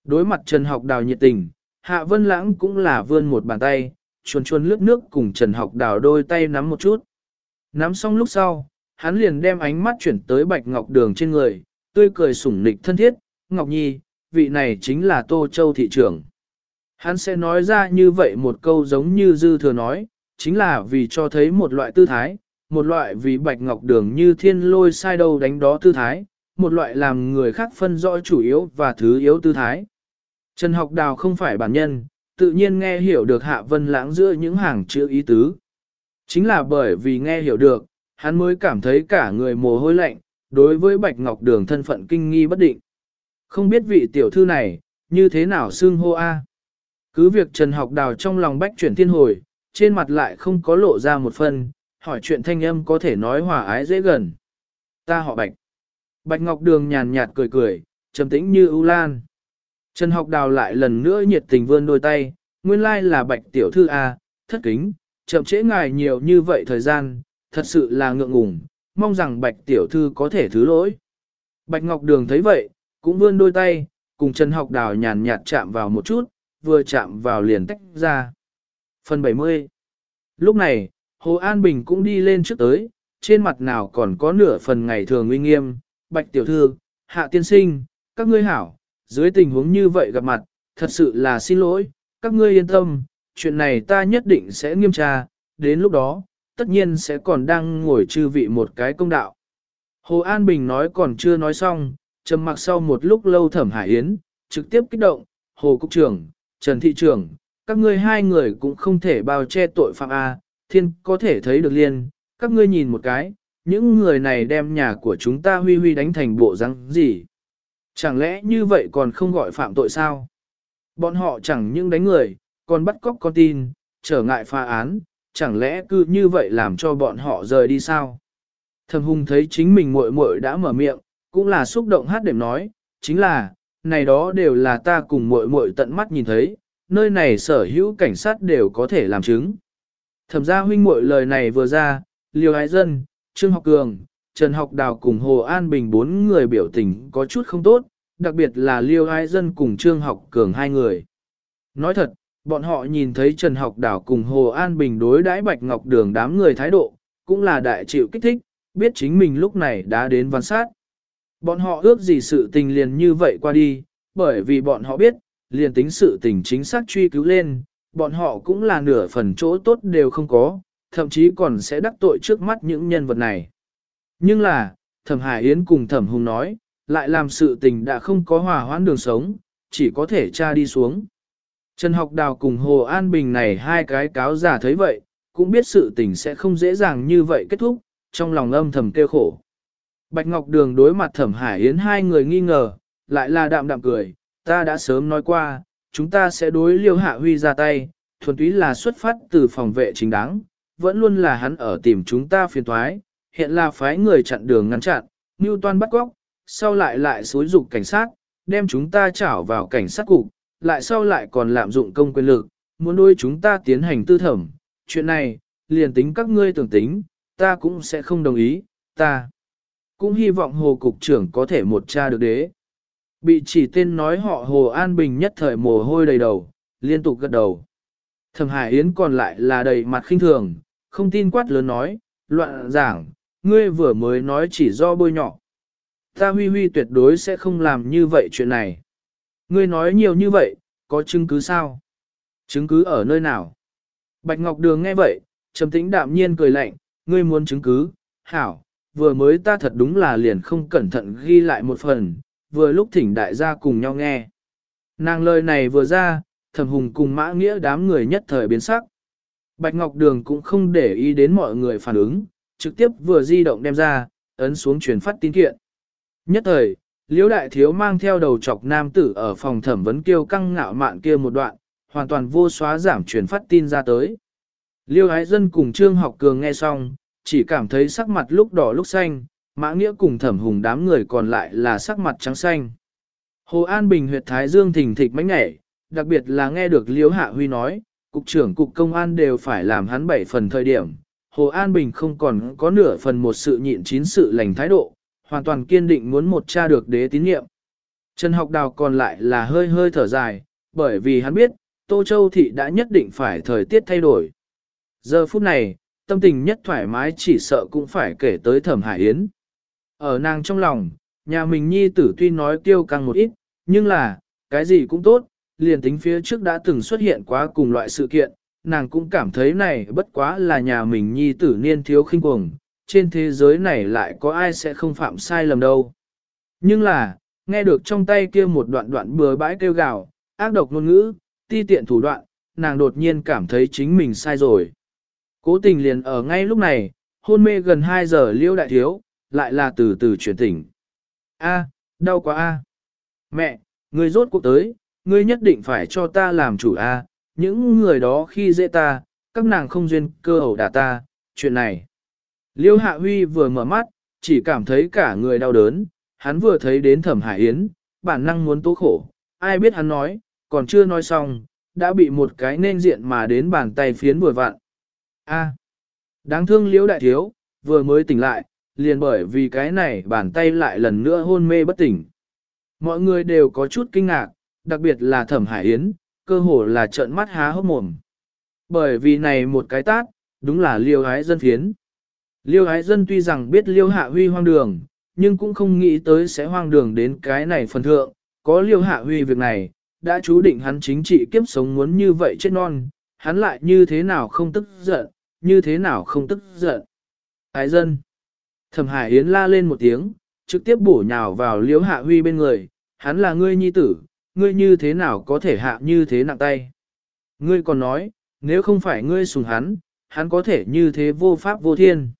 Speaker 1: Đối mặt Trần Học Đào nhiệt tình, Hạ Vân Lãng cũng là vươn một bàn tay, chuồn chuồn lướt nước cùng Trần Học Đào đôi tay nắm một chút. Nắm xong lúc sau, hắn liền đem ánh mắt chuyển tới Bạch Ngọc Đường trên người, tươi cười sủng nịch thân thiết, Ngọc Nhi, vị này chính là Tô Châu thị trưởng. Hắn sẽ nói ra như vậy một câu giống như dư thừa nói, chính là vì cho thấy một loại tư thái, một loại vì Bạch Ngọc Đường như thiên lôi sai đâu đánh đó tư thái, một loại làm người khác phân rõ chủ yếu và thứ yếu tư thái. Trần học đào không phải bản nhân, tự nhiên nghe hiểu được hạ vân lãng giữa những hàng chữ ý tứ. Chính là bởi vì nghe hiểu được, hắn mới cảm thấy cả người mồ hôi lạnh, đối với Bạch Ngọc Đường thân phận kinh nghi bất định. Không biết vị tiểu thư này, như thế nào xưng hô a? Cứ việc Trần Học Đào trong lòng bách chuyển thiên hồi, trên mặt lại không có lộ ra một phần, hỏi chuyện thanh âm có thể nói hòa ái dễ gần. Ta họ Bạch. Bạch Ngọc Đường nhàn nhạt cười cười, trầm tĩnh như ưu lan. Trần học đào lại lần nữa nhiệt tình vươn đôi tay, nguyên lai là bạch tiểu thư A, thất kính, chậm trễ ngài nhiều như vậy thời gian, thật sự là ngượng ngùng, mong rằng bạch tiểu thư có thể thứ lỗi. Bạch Ngọc Đường thấy vậy, cũng vươn đôi tay, cùng Trần học đào nhàn nhạt chạm vào một chút, vừa chạm vào liền tách ra. Phần 70 Lúc này, Hồ An Bình cũng đi lên trước tới, trên mặt nào còn có nửa phần ngày thường uy nghiêm, bạch tiểu thư, hạ tiên sinh, các ngươi hảo, dưới tình huống như vậy gặp mặt, thật sự là xin lỗi, các ngươi yên tâm, chuyện này ta nhất định sẽ nghiêm tra, đến lúc đó, tất nhiên sẽ còn đang ngồi chư vị một cái công đạo. Hồ An Bình nói còn chưa nói xong, trầm mặc sau một lúc lâu thẩm hải yến, trực tiếp kích động, Hồ Cục trưởng, Trần Thị trưởng, các ngươi hai người cũng không thể bao che tội phạm A, thiên có thể thấy được liền, các ngươi nhìn một cái, những người này đem nhà của chúng ta huy huy đánh thành bộ răng gì. Chẳng lẽ như vậy còn không gọi phạm tội sao? Bọn họ chẳng những đánh người, còn bắt cóc con tin, trở ngại pha án, chẳng lẽ cứ như vậy làm cho bọn họ rời đi sao? Thầm hùng thấy chính mình muội muội đã mở miệng, cũng là xúc động hát đệm nói, chính là, này đó đều là ta cùng muội muội tận mắt nhìn thấy, nơi này sở hữu cảnh sát đều có thể làm chứng. Thẩm gia huynh muội lời này vừa ra, Liêu ái dân, Trương Học Cường, Trần Học Đào cùng Hồ An Bình bốn người biểu tình có chút không tốt, đặc biệt là Liêu Ái Dân cùng Trương Học Cường hai người. Nói thật, bọn họ nhìn thấy Trần Học Đào cùng Hồ An Bình đối đãi Bạch Ngọc Đường đám người thái độ, cũng là đại chịu kích thích, biết chính mình lúc này đã đến văn sát. Bọn họ ước gì sự tình liền như vậy qua đi, bởi vì bọn họ biết, liền tính sự tình chính xác truy cứu lên, bọn họ cũng là nửa phần chỗ tốt đều không có, thậm chí còn sẽ đắc tội trước mắt những nhân vật này. Nhưng là, thẩm Hải Yến cùng thẩm Hùng nói, lại làm sự tình đã không có hòa hoãn đường sống, chỉ có thể tra đi xuống. Trần Học Đào cùng Hồ An Bình này hai cái cáo giả thấy vậy, cũng biết sự tình sẽ không dễ dàng như vậy kết thúc, trong lòng âm thầm kêu khổ. Bạch Ngọc Đường đối mặt Thẩm Hải Yến hai người nghi ngờ, lại là đạm đạm cười, ta đã sớm nói qua, chúng ta sẽ đối Liêu Hạ Huy ra tay, thuần túy là xuất phát từ phòng vệ chính đáng, vẫn luôn là hắn ở tìm chúng ta phiền toái, hiện là phái người chặn đường ngăn chặn, Ngưu Toan bắt góc, sau lại lại xối dục cảnh sát, đem chúng ta trảo vào cảnh sát cục, lại sau lại còn lạm dụng công quyền lực, muốn đôi chúng ta tiến hành tư thẩm. Chuyện này, liền tính các ngươi tưởng tính, ta cũng sẽ không đồng ý, ta cũng hy vọng Hồ Cục trưởng có thể một tra được đế. Bị chỉ tên nói họ Hồ An Bình nhất thời mồ hôi đầy đầu, liên tục gật đầu. Thẩm Hải Yến còn lại là đầy mặt khinh thường, không tin quát lớn nói, loạn giảng, ngươi vừa mới nói chỉ do bôi nhọ. Ta huy huy tuyệt đối sẽ không làm như vậy chuyện này. Ngươi nói nhiều như vậy, có chứng cứ sao? Chứng cứ ở nơi nào? Bạch Ngọc Đường nghe vậy, trầm tĩnh đạm nhiên cười lạnh, ngươi muốn chứng cứ, hảo, vừa mới ta thật đúng là liền không cẩn thận ghi lại một phần, vừa lúc thỉnh đại gia cùng nhau nghe. Nàng lời này vừa ra, thẩm hùng cùng mã nghĩa đám người nhất thời biến sắc. Bạch Ngọc Đường cũng không để ý đến mọi người phản ứng, trực tiếp vừa di động đem ra, ấn xuống truyền phát tin kiện. Nhất thời, Liễu Đại Thiếu mang theo đầu chọc nam tử ở phòng thẩm vấn kiêu căng ngạo mạn kia một đoạn, hoàn toàn vô xóa giảm truyền phát tin ra tới. Liêu Ái Dân cùng Trương Học Cường nghe xong, chỉ cảm thấy sắc mặt lúc đỏ lúc xanh, mã nghĩa cùng thẩm hùng đám người còn lại là sắc mặt trắng xanh. Hồ An Bình huyệt Thái Dương thình thịch mánh nhảy, đặc biệt là nghe được Liễu Hạ Huy nói, cục trưởng cục công an đều phải làm hắn bảy phần thời điểm. Hồ An Bình không còn có nửa phần một sự nhịn chín sự lành thái độ, hoàn toàn kiên định muốn một cha được đế tín nhiệm. Trần học đào còn lại là hơi hơi thở dài, bởi vì hắn biết, Tô Châu Thị đã nhất định phải thời tiết thay đổi. Giờ phút này, tâm tình nhất thoải mái chỉ sợ cũng phải kể tới thẩm hải yến. Ở nàng trong lòng, nhà mình nhi tử tuy nói tiêu căng một ít, nhưng là, cái gì cũng tốt, liền tính phía trước đã từng xuất hiện quá cùng loại sự kiện, nàng cũng cảm thấy này bất quá là nhà mình nhi tử niên thiếu khinh cuồng, trên thế giới này lại có ai sẽ không phạm sai lầm đâu. Nhưng là, nghe được trong tay kia một đoạn đoạn bừa bãi kêu gào, ác độc ngôn ngữ, ti tiện thủ đoạn, nàng đột nhiên cảm thấy chính mình sai rồi. Cố tình liền ở ngay lúc này, hôn mê gần 2 giờ liêu đại thiếu, lại là từ từ chuyển tỉnh. A, đau quá a. Mẹ, người rốt cuộc tới, ngươi nhất định phải cho ta làm chủ a. những người đó khi dễ ta, các nàng không duyên cơ ẩu đả ta, chuyện này. Liêu Hạ Huy vừa mở mắt, chỉ cảm thấy cả người đau đớn, hắn vừa thấy đến thẩm hải yến, bản năng muốn tố khổ, ai biết hắn nói, còn chưa nói xong, đã bị một cái nên diện mà đến bàn tay phiến vừa vặn. A, đáng thương liễu đại thiếu, vừa mới tỉnh lại, liền bởi vì cái này bàn tay lại lần nữa hôn mê bất tỉnh. Mọi người đều có chút kinh ngạc, đặc biệt là thẩm hải yến, cơ hồ là trợn mắt há hốc mồm. Bởi vì này một cái tát, đúng là liêu ái dân phiến. Liêu ái dân tuy rằng biết liêu hạ huy hoang đường, nhưng cũng không nghĩ tới sẽ hoang đường đến cái này phần thượng, có liêu hạ huy việc này, đã chú định hắn chính trị kiếp sống muốn như vậy chết non, hắn lại như thế nào không tức giận, như thế nào không tức giận. Ái dân. Thẩm Hải Yến la lên một tiếng, trực tiếp bổ nhào vào liễu hạ huy bên người, hắn là ngươi nhi tử, ngươi như thế nào có thể hạ như thế nặng tay. Ngươi còn nói, nếu không phải ngươi sùng hắn, hắn có thể như thế vô pháp vô thiên.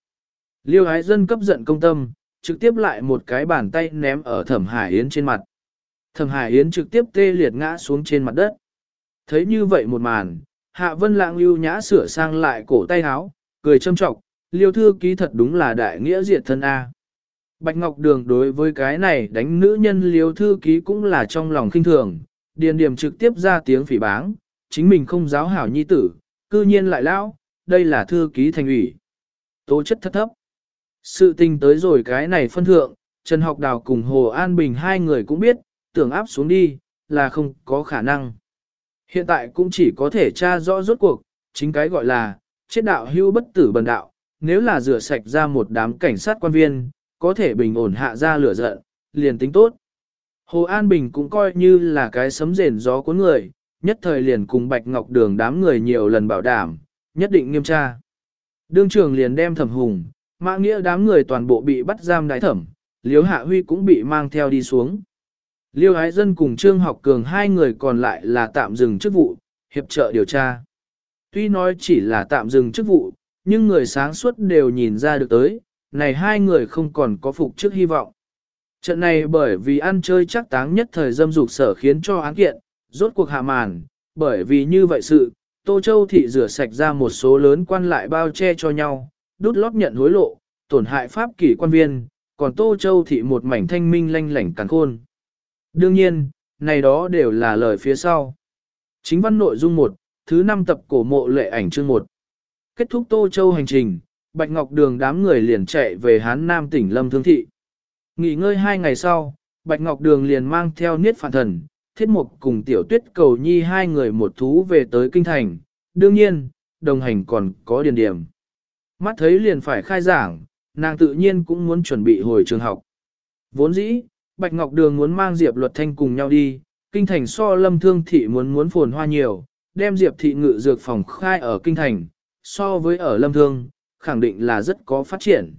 Speaker 1: Liêu ái dân cấp giận công tâm, trực tiếp lại một cái bàn tay ném ở thẩm hải yến trên mặt. Thẩm hải yến trực tiếp tê liệt ngã xuống trên mặt đất. Thấy như vậy một màn, hạ vân lãng lưu nhã sửa sang lại cổ tay áo, cười châm trọng, liêu thư ký thật đúng là đại nghĩa diệt thân A. Bạch Ngọc Đường đối với cái này đánh nữ nhân liêu thư ký cũng là trong lòng kinh thường, điền điểm trực tiếp ra tiếng phỉ báng, chính mình không giáo hảo nhi tử, cư nhiên lại lão, đây là thư ký thành ủy. Tố chất thất thấp. Sự tình tới rồi cái này phân thượng, Trần Học Đào cùng Hồ An Bình hai người cũng biết, tưởng áp xuống đi, là không có khả năng. Hiện tại cũng chỉ có thể tra rõ rốt cuộc, chính cái gọi là, chết đạo hưu bất tử bần đạo, nếu là rửa sạch ra một đám cảnh sát quan viên, có thể bình ổn hạ ra lửa giận, liền tính tốt. Hồ An Bình cũng coi như là cái sấm rền gió cuốn người, nhất thời liền cùng Bạch Ngọc Đường đám người nhiều lần bảo đảm, nhất định nghiêm tra. Đương trường liền đem thẩm hùng, mã nghĩa đám người toàn bộ bị bắt giam đái thẩm, Liêu Hạ Huy cũng bị mang theo đi xuống. Liêu Ái Dân cùng Trương Học Cường hai người còn lại là tạm dừng chức vụ, hiệp trợ điều tra. Tuy nói chỉ là tạm dừng chức vụ, nhưng người sáng suốt đều nhìn ra được tới, này hai người không còn có phục trước hy vọng. Trận này bởi vì ăn chơi chắc táng nhất thời dâm dục sở khiến cho án kiện, rốt cuộc hạ màn, bởi vì như vậy sự, Tô Châu thị rửa sạch ra một số lớn quan lại bao che cho nhau, đút lót nhận hối lộ, tổn hại pháp kỷ quan viên, còn Tô Châu thị một mảnh thanh minh lanh lảnh càng khôn. Đương nhiên, này đó đều là lời phía sau. Chính văn nội dung 1, thứ 5 tập cổ mộ lệ ảnh chương 1. Kết thúc Tô Châu hành trình, Bạch Ngọc Đường đám người liền chạy về Hán Nam tỉnh Lâm Thương Thị. Nghỉ ngơi hai ngày sau, Bạch Ngọc Đường liền mang theo niết phản thần, thiết mục cùng tiểu tuyết cầu nhi hai người một thú về tới Kinh Thành, đương nhiên, đồng hành còn có điền điểm. Mắt thấy liền phải khai giảng, nàng tự nhiên cũng muốn chuẩn bị hồi trường học. Vốn dĩ, Bạch Ngọc Đường muốn mang Diệp Luật Thanh cùng nhau đi, kinh thành so lâm thương thị muốn muốn phồn hoa nhiều, đem Diệp thị ngự dược phòng khai ở kinh thành, so với ở lâm thương, khẳng định là rất có phát triển.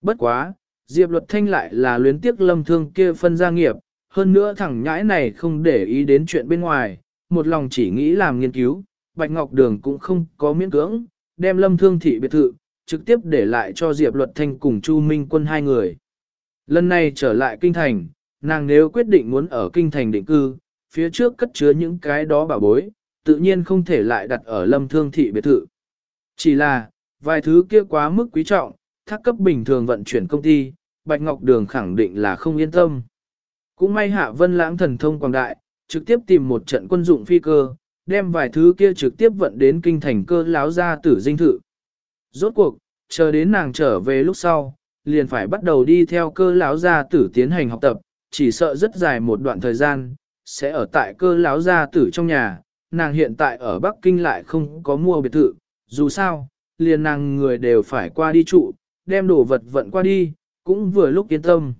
Speaker 1: Bất quá, Diệp Luật Thanh lại là luyến tiếc lâm thương kia phân gia nghiệp, hơn nữa thằng nhãi này không để ý đến chuyện bên ngoài, một lòng chỉ nghĩ làm nghiên cứu, Bạch Ngọc Đường cũng không có miễn cưỡng, đem lâm thương thị biệt thự, trực tiếp để lại cho Diệp Luật Thanh cùng Chu Minh quân hai người. Lần này trở lại kinh thành, nàng nếu quyết định muốn ở kinh thành định cư, phía trước cất chứa những cái đó bảo bối, tự nhiên không thể lại đặt ở lâm thương thị biệt thự. Chỉ là, vài thứ kia quá mức quý trọng, thác cấp bình thường vận chuyển công ty, Bạch Ngọc Đường khẳng định là không yên tâm. Cũng may hạ vân lãng thần thông quảng đại, trực tiếp tìm một trận quân dụng phi cơ, đem vài thứ kia trực tiếp vận đến kinh thành cơ láo ra tử dinh thự. Rốt cuộc, chờ đến nàng trở về lúc sau, liền phải bắt đầu đi theo cơ láo gia tử tiến hành học tập, chỉ sợ rất dài một đoạn thời gian, sẽ ở tại cơ láo gia tử trong nhà, nàng hiện tại ở Bắc Kinh lại không có mua biệt thự, dù sao, liền nàng người đều phải qua đi trụ, đem đồ vật vận qua đi, cũng vừa lúc yên tâm.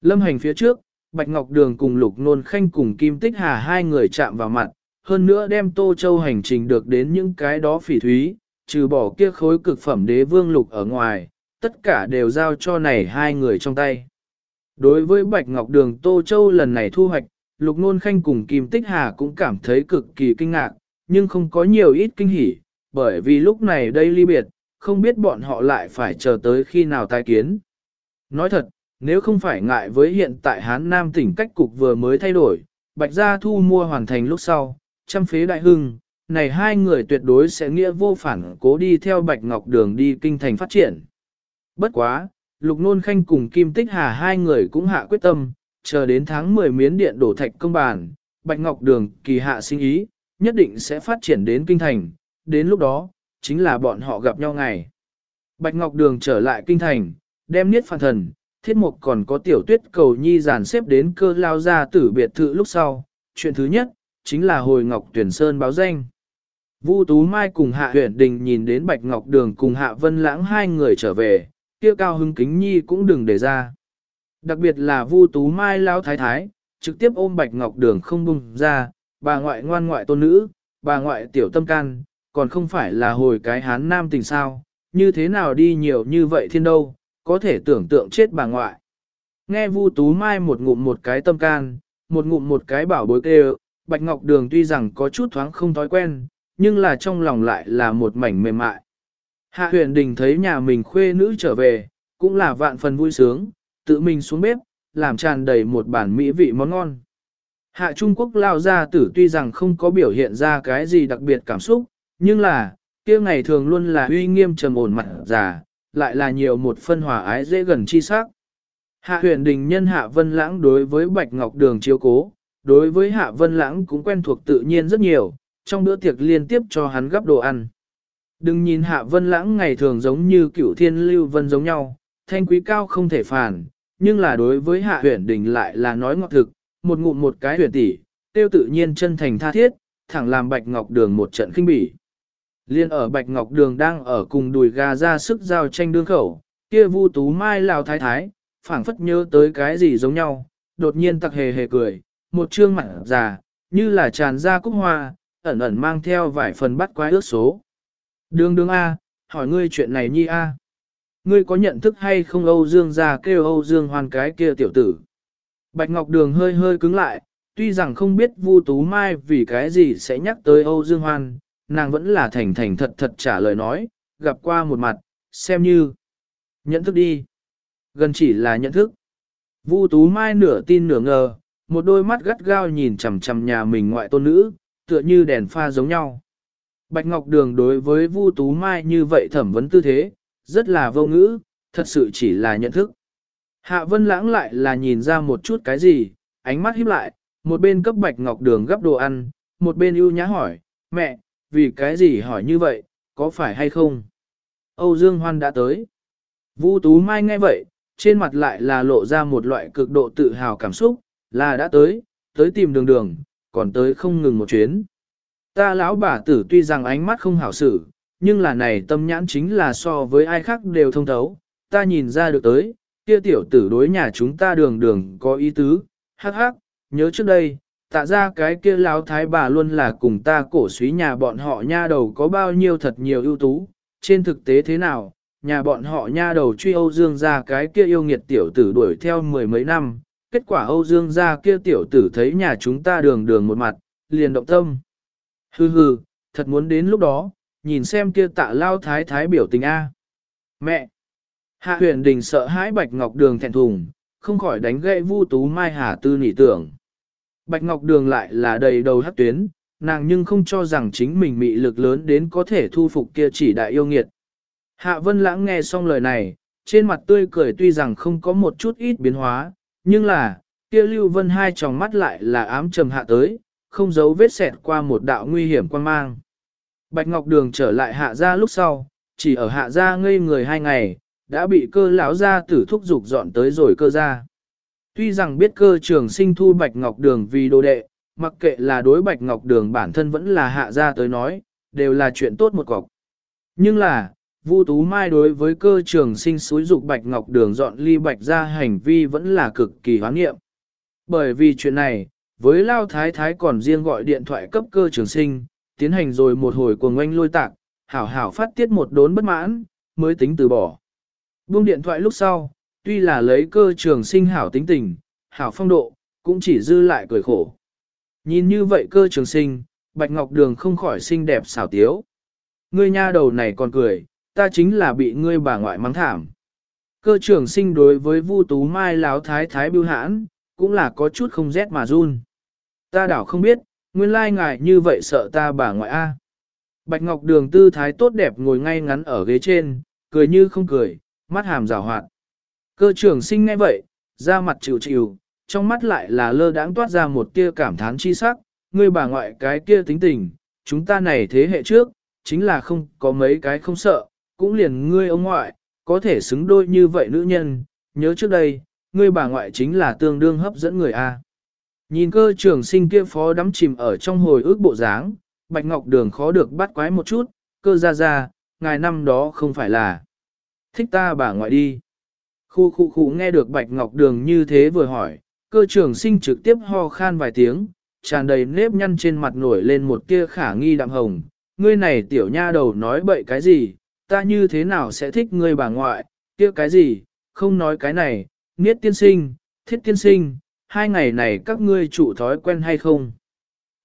Speaker 1: Lâm hành phía trước, Bạch Ngọc Đường cùng Lục Nôn Khanh cùng Kim Tích Hà hai người chạm vào mặt, hơn nữa đem Tô Châu hành trình được đến những cái đó phỉ thúy, trừ bỏ kia khối cực phẩm đế vương lục ở ngoài, tất cả đều giao cho này hai người trong tay. Đối với Bạch Ngọc Đường Tô Châu lần này thu hoạch, Lục Nôn Khanh cùng Kim Tích Hà cũng cảm thấy cực kỳ kinh ngạc, nhưng không có nhiều ít kinh hỉ, bởi vì lúc này đây ly biệt, không biết bọn họ lại phải chờ tới khi nào tái kiến. Nói thật, nếu không phải ngại với hiện tại Hán Nam tỉnh cách cục vừa mới thay đổi, Bạch Gia thu mua hoàn thành lúc sau, trăm phế đại hưng, này hai người tuyệt đối sẽ nghĩa vô phản cố đi theo Bạch Ngọc Đường đi kinh thành phát triển. Bất quá, Lục Nôn Khanh cùng Kim Tích Hà hai người cũng hạ quyết tâm, chờ đến tháng 10 miến điện đổ thạch công bản, Bạch Ngọc Đường kỳ hạ sinh ý, nhất định sẽ phát triển đến kinh thành, đến lúc đó, chính là bọn họ gặp nhau ngày. Bạch Ngọc Đường trở lại kinh thành, đem niết phản thần, thiết mục còn có tiểu tuyết cầu nhi giàn xếp đến cơ lao ra tử biệt thự lúc sau. Chuyện thứ nhất, chính là hồi Ngọc Tuyển Sơn báo danh. Vu Tú Mai cùng Hạ Huyền Đình nhìn đến Bạch Ngọc Đường cùng Hạ Vân Lãng hai người trở về, kia cao hưng kính nhi cũng đừng để ra. Đặc biệt là Vu Tú Mai lao thái thái, trực tiếp ôm Bạch Ngọc Đường không bung ra, bà ngoại ngoan ngoại tôn nữ, bà ngoại tiểu tâm can, còn không phải là hồi cái hán nam tình sao, như thế nào đi nhiều như vậy thiên đâu, có thể tưởng tượng chết bà ngoại. Nghe Vu Tú Mai một ngụm một cái tâm can, một ngụm một cái bảo bối kêu, Bạch Ngọc Đường tuy rằng có chút thoáng không thói quen, nhưng là trong lòng lại là một mảnh mềm mại. Hạ huyền đình thấy nhà mình khuê nữ trở về, cũng là vạn phần vui sướng, tự mình xuống bếp, làm tràn đầy một bản mỹ vị món ngon. Hạ Trung Quốc lao ra tử tuy rằng không có biểu hiện ra cái gì đặc biệt cảm xúc, nhưng là, kia ngày thường luôn là uy nghiêm trầm ổn mặt già, lại là nhiều một phân hòa ái dễ gần chi sắc. Hạ huyền đình nhân Hạ Vân Lãng đối với Bạch Ngọc Đường chiếu cố, đối với Hạ Vân Lãng cũng quen thuộc tự nhiên rất nhiều, trong bữa tiệc liên tiếp cho hắn gấp đồ ăn. Đừng nhìn Hạ Vân Lãng ngày thường giống như cửu thiên lưu vân giống nhau, thanh quý cao không thể phản, nhưng là đối với Hạ huyền đình lại là nói ngọt thực, một ngụm một cái huyền tỷ, tiêu tự nhiên chân thành tha thiết, thẳng làm Bạch Ngọc Đường một trận kinh bỉ. Liên ở Bạch Ngọc Đường đang ở cùng đùi gà ra sức giao tranh đương khẩu, kia Vu Tú Mai lào thái thái, phảng phất nhớ tới cái gì giống nhau, đột nhiên tặc hề hề cười, một trương mặt già, như là tràn ra cúc hoa, ẩn ẩn mang theo vài phần bắt quái ước số. Đường đường A, hỏi ngươi chuyện này nhi A. Ngươi có nhận thức hay không Âu Dương ra kêu Âu Dương hoàn cái kia tiểu tử. Bạch Ngọc Đường hơi hơi cứng lại, tuy rằng không biết Vu Tú Mai vì cái gì sẽ nhắc tới Âu Dương Hoan, nàng vẫn là thành thành thật thật trả lời nói, gặp qua một mặt, xem như nhận thức đi. Gần chỉ là nhận thức. Vu Tú Mai nửa tin nửa ngờ, một đôi mắt gắt gao nhìn chằm chằm nhà mình ngoại tôn nữ, tựa như đèn pha giống nhau. Bạch Ngọc Đường đối với Vu Tú Mai như vậy thẩm vấn tư thế, rất là vô ngữ, thật sự chỉ là nhận thức. Hạ Vân Lãng lại là nhìn ra một chút cái gì, ánh mắt híp lại, một bên cấp Bạch Ngọc Đường gấp đồ ăn, một bên ưu nhã hỏi, mẹ, vì cái gì hỏi như vậy, có phải hay không? Âu Dương Hoan đã tới. Vu Tú Mai nghe vậy, trên mặt lại là lộ ra một loại cực độ tự hào cảm xúc, là đã tới, tới tìm đường đường, còn tới không ngừng một chuyến. Ta lão bà tử tuy rằng ánh mắt không hảo xử, nhưng là này tâm nhãn chính là so với ai khác đều thông thấu, ta nhìn ra được tới, kia tiểu tử đối nhà chúng ta đường đường có ý tứ, hắc hắc, nhớ trước đây, tạ ra cái kia lão thái bà luôn là cùng ta cổ suý nhà bọn họ nha đầu có bao nhiêu thật nhiều ưu tú, trên thực tế thế nào, nhà bọn họ nha đầu truy Âu Dương ra cái kia yêu nghiệt tiểu tử đuổi theo mười mấy năm, kết quả Âu Dương ra kia tiểu tử thấy nhà chúng ta đường đường một mặt, liền động tâm. Hừ hừ, thật muốn đến lúc đó, nhìn xem kia tạ lao thái thái biểu tình A. Mẹ! Hạ huyền đình sợ hãi Bạch Ngọc Đường thẹn thùng, không khỏi đánh gậy Vu Tú Mai Hà Tư nỉ tưởng. Bạch Ngọc Đường lại là đầy đầu hắc tuyến, nàng nhưng không cho rằng chính mình mị lực lớn đến có thể thu phục kia chỉ đại yêu nghiệt. Hạ Vân Lãng nghe xong lời này, trên mặt tươi cười tuy rằng không có một chút ít biến hóa, nhưng là, kia Lưu Vân hai tròng mắt lại là ám trầm hạ tới, không giấu vết sẹt qua một đạo nguy hiểm quan mang. Bạch Ngọc Đường trở lại hạ gia lúc sau, chỉ ở hạ gia ngây người hai ngày, đã bị cơ lão gia tử thúc dục dọn tới rồi cơ gia. Tuy rằng biết cơ trường sinh thu Bạch Ngọc Đường vì đồ đệ, mặc kệ là đối Bạch Ngọc Đường bản thân vẫn là hạ gia tới nói, đều là chuyện tốt một cọc. Nhưng là, Vu Tú Mai đối với cơ trường sinh xúi dục Bạch Ngọc Đường dọn ly Bạch ra hành vi vẫn là cực kỳ hoán nghiệm. Bởi vì chuyện này, với Lao Thái Thái còn riêng gọi điện thoại cấp cơ trường sinh, tiến hành rồi một hồi cuồng oanh lôi tạc, hảo hảo phát tiết một đốn bất mãn, mới tính từ bỏ. Buông điện thoại lúc sau, tuy là lấy cơ trường sinh hảo tính tình, hảo phong độ, cũng chỉ dư lại cười khổ. Nhìn như vậy cơ trường sinh, Bạch Ngọc Đường không khỏi xinh đẹp xảo tiếu. Ngươi nha đầu này còn cười, ta chính là bị ngươi bà ngoại mắng thảm. Cơ trưởng sinh đối với Vu Tú Mai láo thái thái bưu hãn, cũng là có chút không rét mà run. Ta đảo không biết, nguyên lai ngài như vậy sợ ta bà ngoại A. Bạch Ngọc Đường tư thái tốt đẹp ngồi ngay ngắn ở ghế trên, cười như không cười, mắt hàm rào hoạt. Cơ trưởng sinh nghe vậy, da mặt chịu chịu, trong mắt lại là lơ đãng toát ra một tia cảm thán chi sắc, ngươi bà ngoại cái kia tính tình, chúng ta này thế hệ trước, chính là không có mấy cái không sợ, cũng liền ngươi ông ngoại, có thể xứng đôi như vậy nữ nhân, nhớ trước đây, ngươi bà ngoại chính là tương đương hấp dẫn người A. Nhìn cơ trưởng sinh kia phó đắm chìm ở trong hồi ước bộ dáng, Bạch Ngọc Đường khó được bắt quái một chút, cơ ra ra, ngài năm đó không phải là thích ta bà ngoại đi. Khu khu khu nghe được Bạch Ngọc Đường như thế vừa hỏi, cơ trường sinh trực tiếp ho khan vài tiếng, tràn đầy nếp nhăn trên mặt nổi lên một tia khả nghi đạm hồng. Ngươi này tiểu nha đầu nói bậy cái gì, ta như thế nào sẽ thích ngươi bà ngoại, kia cái gì, không nói cái này, niết tiên sinh, thiết tiên sinh, hai ngày này các ngươi chủ thói quen hay không?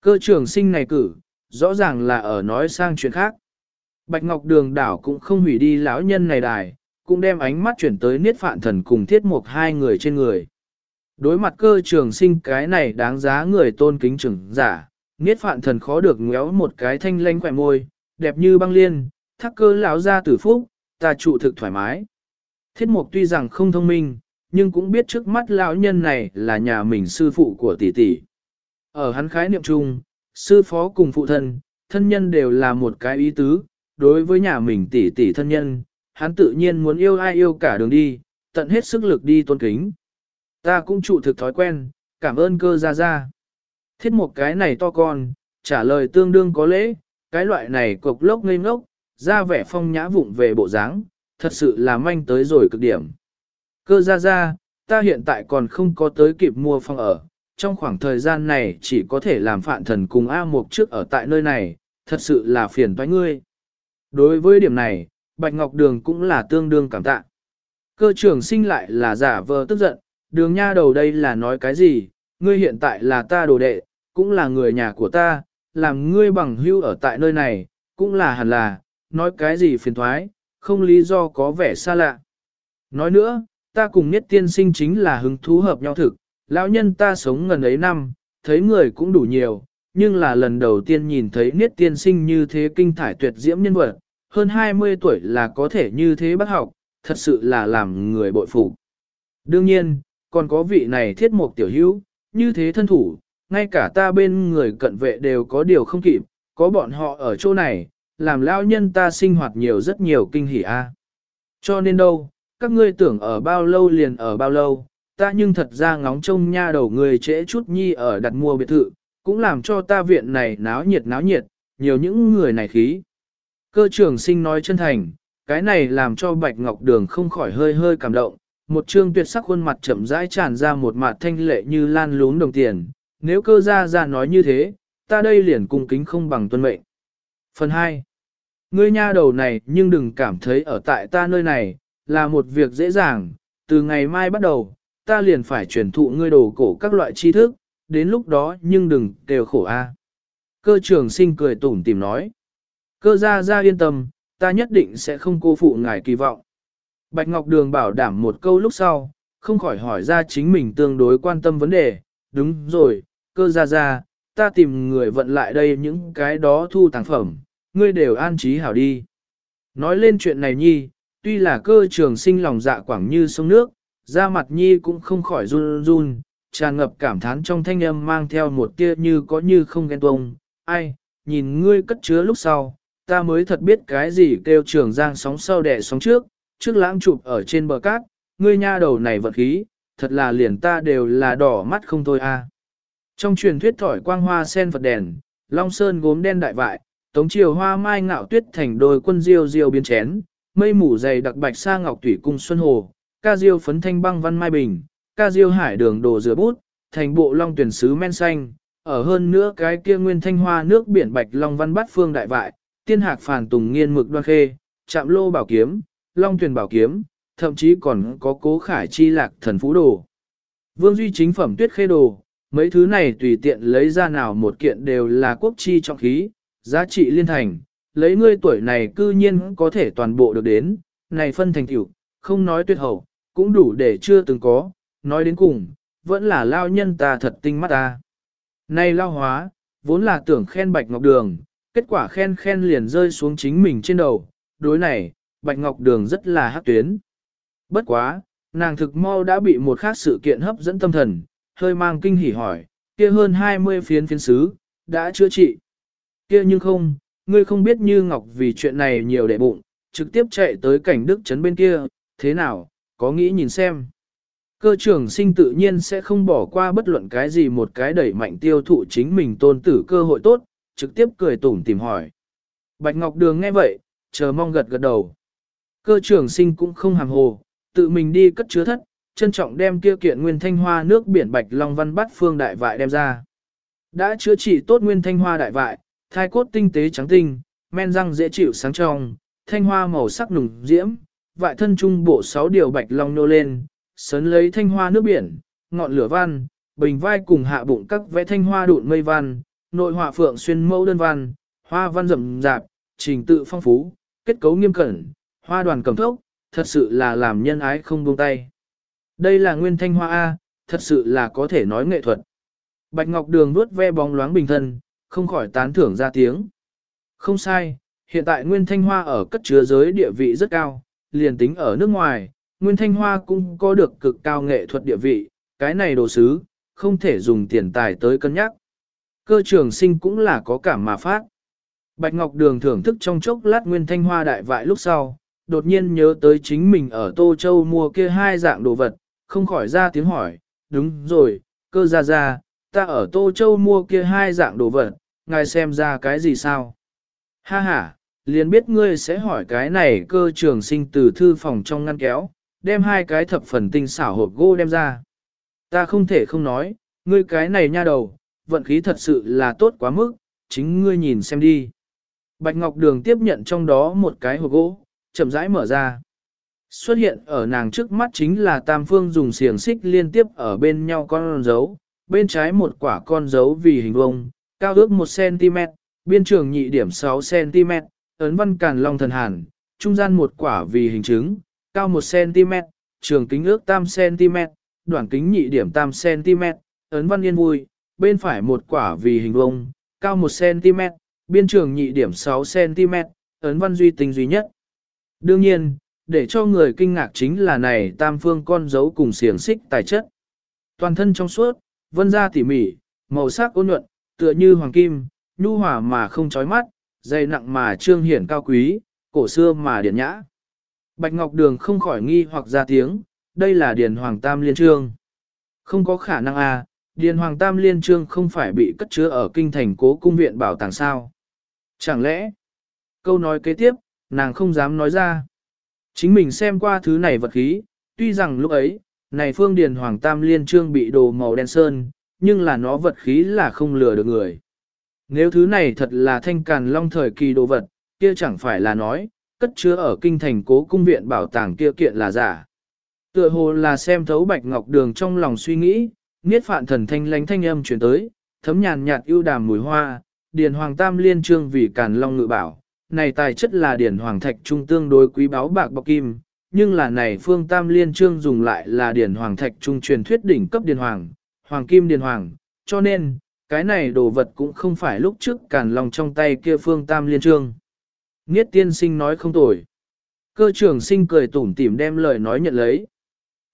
Speaker 1: Cơ trưởng sinh này cử, rõ ràng là ở nói sang chuyện khác. Bạch Ngọc Đường đảo cũng không hủy đi lão nhân này đài, cũng đem ánh mắt chuyển tới niết phạn thần cùng thiết mục hai người trên người. Đối mặt cơ trường sinh cái này đáng giá người tôn kính trưởng giả, niết phạn thần khó được ngéo một cái thanh lanh khỏe môi, đẹp như băng liên, thắc cơ lão ra tử phúc, ta trụ thực thoải mái. Thiết mục tuy rằng không thông minh, nhưng cũng biết trước mắt lão nhân này là nhà mình sư phụ của tỷ tỷ. Ở hắn khái niệm chung, sư phó cùng phụ thân, thân nhân đều là một cái ý tứ, đối với nhà mình tỷ tỷ thân nhân, hắn tự nhiên muốn yêu ai yêu cả đường đi, tận hết sức lực đi tôn kính. Ta cũng trụ thực thói quen, cảm ơn cơ gia gia. Thiết một cái này to con, trả lời tương đương có lễ, cái loại này cục lốc ngây ngốc, ra vẻ phong nhã vụng về bộ dáng, thật sự là manh tới rồi cực điểm. Cơ ra ra, ta hiện tại còn không có tới kịp mua phòng ở, trong khoảng thời gian này chỉ có thể làm phạn thần cùng A Mục trước ở tại nơi này, thật sự là phiền toái ngươi. Đối với điểm này, Bạch Ngọc Đường cũng là tương đương cảm tạ. Cơ trưởng sinh lại là giả vờ tức giận, đường nha đầu đây là nói cái gì, ngươi hiện tại là ta đồ đệ, cũng là người nhà của ta, làm ngươi bằng hưu ở tại nơi này, cũng là hẳn là, nói cái gì phiền thoái, không lý do có vẻ xa lạ. Nói nữa, ta cùng nhất tiên sinh chính là hứng thú hợp nhau thực, lão nhân ta sống gần ấy năm, thấy người cũng đủ nhiều, nhưng là lần đầu tiên nhìn thấy niết tiên sinh như thế kinh thải tuyệt diễm nhân vật, hơn 20 tuổi là có thể như thế bác học, thật sự là làm người bội phục. Đương nhiên, còn có vị này thiết mục tiểu hữu, như thế thân thủ, ngay cả ta bên người cận vệ đều có điều không kịp, có bọn họ ở chỗ này, làm lao nhân ta sinh hoạt nhiều rất nhiều kinh hỉ a. Cho nên đâu, các ngươi tưởng ở bao lâu liền ở bao lâu, ta nhưng thật ra ngóng trông nha đầu người trễ chút nhi ở đặt mua biệt thự, cũng làm cho ta viện này náo nhiệt náo nhiệt, nhiều những người này khí. Cơ trưởng sinh nói chân thành, cái này làm cho Bạch Ngọc Đường không khỏi hơi hơi cảm động, một trương tuyệt sắc khuôn mặt chậm rãi tràn ra một mặt thanh lệ như lan lún đồng tiền, nếu cơ gia ra nói như thế, ta đây liền cung kính không bằng tuân mệnh. Phần 2. Ngươi nha đầu này nhưng đừng cảm thấy ở tại ta nơi này, là một việc dễ dàng, từ ngày mai bắt đầu, ta liền phải truyền thụ ngươi đồ cổ các loại tri thức, đến lúc đó nhưng đừng đều khổ a. Cơ trưởng sinh cười tủm tìm nói. Cơ gia gia yên tâm, ta nhất định sẽ không cô phụ ngài kỳ vọng. Bạch Ngọc Đường bảo đảm một câu lúc sau, không khỏi hỏi ra chính mình tương đối quan tâm vấn đề. Đúng rồi, cơ gia gia, ta tìm người vận lại đây những cái đó thu tàng phẩm, ngươi đều an trí hảo đi. Nói lên chuyện này nhi, tuy là cơ trường sinh lòng dạ quảng như sông nước, da mặt nhi cũng không khỏi run run, tràn ngập cảm thán trong thanh âm mang theo một tia như có như không ghen tuông. Ai, nhìn ngươi cất chứa lúc sau, ta mới thật biết cái gì kêu trường giang sóng sau đẻ sóng trước, trước lãng chụp ở trên bờ cát, ngươi nha đầu này vật khí, thật là liền ta đều là đỏ mắt không thôi a. Trong truyền thuyết thỏi quang hoa sen Phật đèn, long sơn gốm đen đại vại, tống chiều hoa mai ngạo tuyết thành đôi quân diêu diêu biến chén, mây mù dày đặc bạch sa ngọc thủy cung xuân hồ, ca diêu phấn thanh băng văn mai bình, ca diêu hải đường đồ rửa bút, thành bộ long tuyển sứ men xanh, ở hơn nữa cái kia nguyên thanh hoa nước biển bạch long văn bát phương đại vại, tiên hạc phàn tùng nghiên mực đoan khê, chạm lô bảo kiếm, long tuyển bảo kiếm, thậm chí còn có cố khải chi lạc thần phú đồ. Vương duy chính phẩm tuyết khê đồ, mấy thứ này tùy tiện lấy ra nào một kiện đều là quốc chi trọng khí, giá trị liên thành, lấy ngươi tuổi này cư nhiên có thể toàn bộ được đến, này phân thành tiểu, không nói tuyệt hậu, cũng đủ để chưa từng có, nói đến cùng, vẫn là lao nhân ta thật tinh mắt ta. Này lao hóa, vốn là tưởng khen Bạch Ngọc Đường, kết quả khen khen liền rơi xuống chính mình trên đầu, đối này, Bạch Ngọc Đường rất là hắc tuyến. Bất quá, nàng thực mau đã bị một khác sự kiện hấp dẫn tâm thần, hơi mang kinh hỉ hỏi, kia hơn 20 phiến phiến sứ, đã chữa trị. Kia nhưng không, ngươi không biết như Ngọc vì chuyện này nhiều đệ bụng, trực tiếp chạy tới cảnh đức trấn bên kia, thế nào, có nghĩ nhìn xem. Cơ trưởng sinh tự nhiên sẽ không bỏ qua bất luận cái gì một cái đẩy mạnh tiêu thụ chính mình tôn tử cơ hội tốt, trực tiếp cười tủm tìm hỏi. Bạch Ngọc Đường nghe vậy, chờ mong gật gật đầu. Cơ trưởng sinh cũng không hàm hồ, tự mình đi cất chứa thất, trân trọng đem kia kiện nguyên thanh hoa nước biển bạch long văn bắt phương đại vại đem ra. Đã chữa trị tốt nguyên thanh hoa đại vại, thai cốt tinh tế trắng tinh, men răng dễ chịu sáng trong, thanh hoa màu sắc nùng diễm, vại thân trung bộ sáu điều bạch long nô lên, sấn lấy thanh hoa nước biển, ngọn lửa văn, bình vai cùng hạ bụng các vẽ thanh hoa đụn mây văn, nội họa phượng xuyên mẫu đơn văn, hoa văn rậm rạp, trình tự phong phú, kết cấu nghiêm cẩn, hoa đoàn cầm thốc, thật sự là làm nhân ái không buông tay. Đây là nguyên thanh hoa A, thật sự là có thể nói nghệ thuật. Bạch Ngọc Đường vuốt ve bóng loáng bình thân, không khỏi tán thưởng ra tiếng. Không sai, hiện tại nguyên thanh hoa ở cất chứa giới địa vị rất cao, liền tính ở nước ngoài, nguyên thanh hoa cũng có được cực cao nghệ thuật địa vị, cái này đồ sứ, không thể dùng tiền tài tới cân nhắc. Cơ trường sinh cũng là có cảm mà phát. Bạch Ngọc Đường thưởng thức trong chốc lát nguyên thanh hoa đại vại lúc sau, đột nhiên nhớ tới chính mình ở Tô Châu mua kia hai dạng đồ vật, không khỏi ra tiếng hỏi, đúng rồi, cơ ra ra, ta ở Tô Châu mua kia hai dạng đồ vật, ngài xem ra cái gì sao? Ha ha, liền biết ngươi sẽ hỏi cái này cơ trường sinh từ thư phòng trong ngăn kéo, đem hai cái thập phần tinh xảo hộp gỗ đem ra. Ta không thể không nói, ngươi cái này nha đầu, vận khí thật sự là tốt quá mức, chính ngươi nhìn xem đi. Bạch Ngọc Đường tiếp nhận trong đó một cái hộp gỗ, chậm rãi mở ra. Xuất hiện ở nàng trước mắt chính là Tam Phương dùng xiềng xích liên tiếp ở bên nhau con dấu, bên trái một quả con dấu vì hình vuông, cao ước 1cm, biên trường nhị điểm 6cm, ấn văn càn long thần hàn, trung gian một quả vì hình trứng, cao 1cm, trường kính ước tam cm, đoạn kính nhị điểm tam cm, ấn văn yên vui, bên phải một quả vì hình vuông, cao 1cm, biên trường nhị điểm 6cm, ấn văn duy tinh duy nhất. Đương nhiên, để cho người kinh ngạc chính là này tam phương con dấu cùng xiềng xích tài chất. Toàn thân trong suốt, vân da tỉ mỉ, màu sắc ôn nhuận, tựa như hoàng kim, nhu hòa mà không chói mắt, dày nặng mà trương hiển cao quý, cổ xưa mà điển nhã. Bạch Ngọc Đường không khỏi nghi hoặc ra tiếng, đây là điển Hoàng Tam Liên Trương. Không có khả năng à, Điền Hoàng Tam Liên Trương không phải bị cất chứa ở kinh thành cố cung viện bảo tàng sao. Chẳng lẽ, câu nói kế tiếp, nàng không dám nói ra. Chính mình xem qua thứ này vật khí, tuy rằng lúc ấy, này phương điền hoàng tam liên trương bị đồ màu đen sơn, nhưng là nó vật khí là không lừa được người. Nếu thứ này thật là thanh càn long thời kỳ đồ vật, kia chẳng phải là nói, cất chứa ở kinh thành cố cung viện bảo tàng kia kiện là giả. Tựa hồ là xem thấu bạch ngọc đường trong lòng suy nghĩ, niết phạn thần thanh lánh thanh âm chuyển tới, thấm nhàn nhạt ưu đàm mùi hoa, điền hoàng tam liên trương vì càn long ngự bảo, này tài chất là điển hoàng thạch trung tương đối quý báu bạc bọc kim, nhưng là này phương tam liên trương dùng lại là điển hoàng thạch trung truyền thuyết đỉnh cấp điển hoàng, hoàng kim điển hoàng, cho nên, cái này đồ vật cũng không phải lúc trước càn lòng trong tay kia phương tam liên trương. Niết tiên sinh nói không tồi. Cơ trưởng sinh cười tủm tỉm đem lời nói nhận lấy.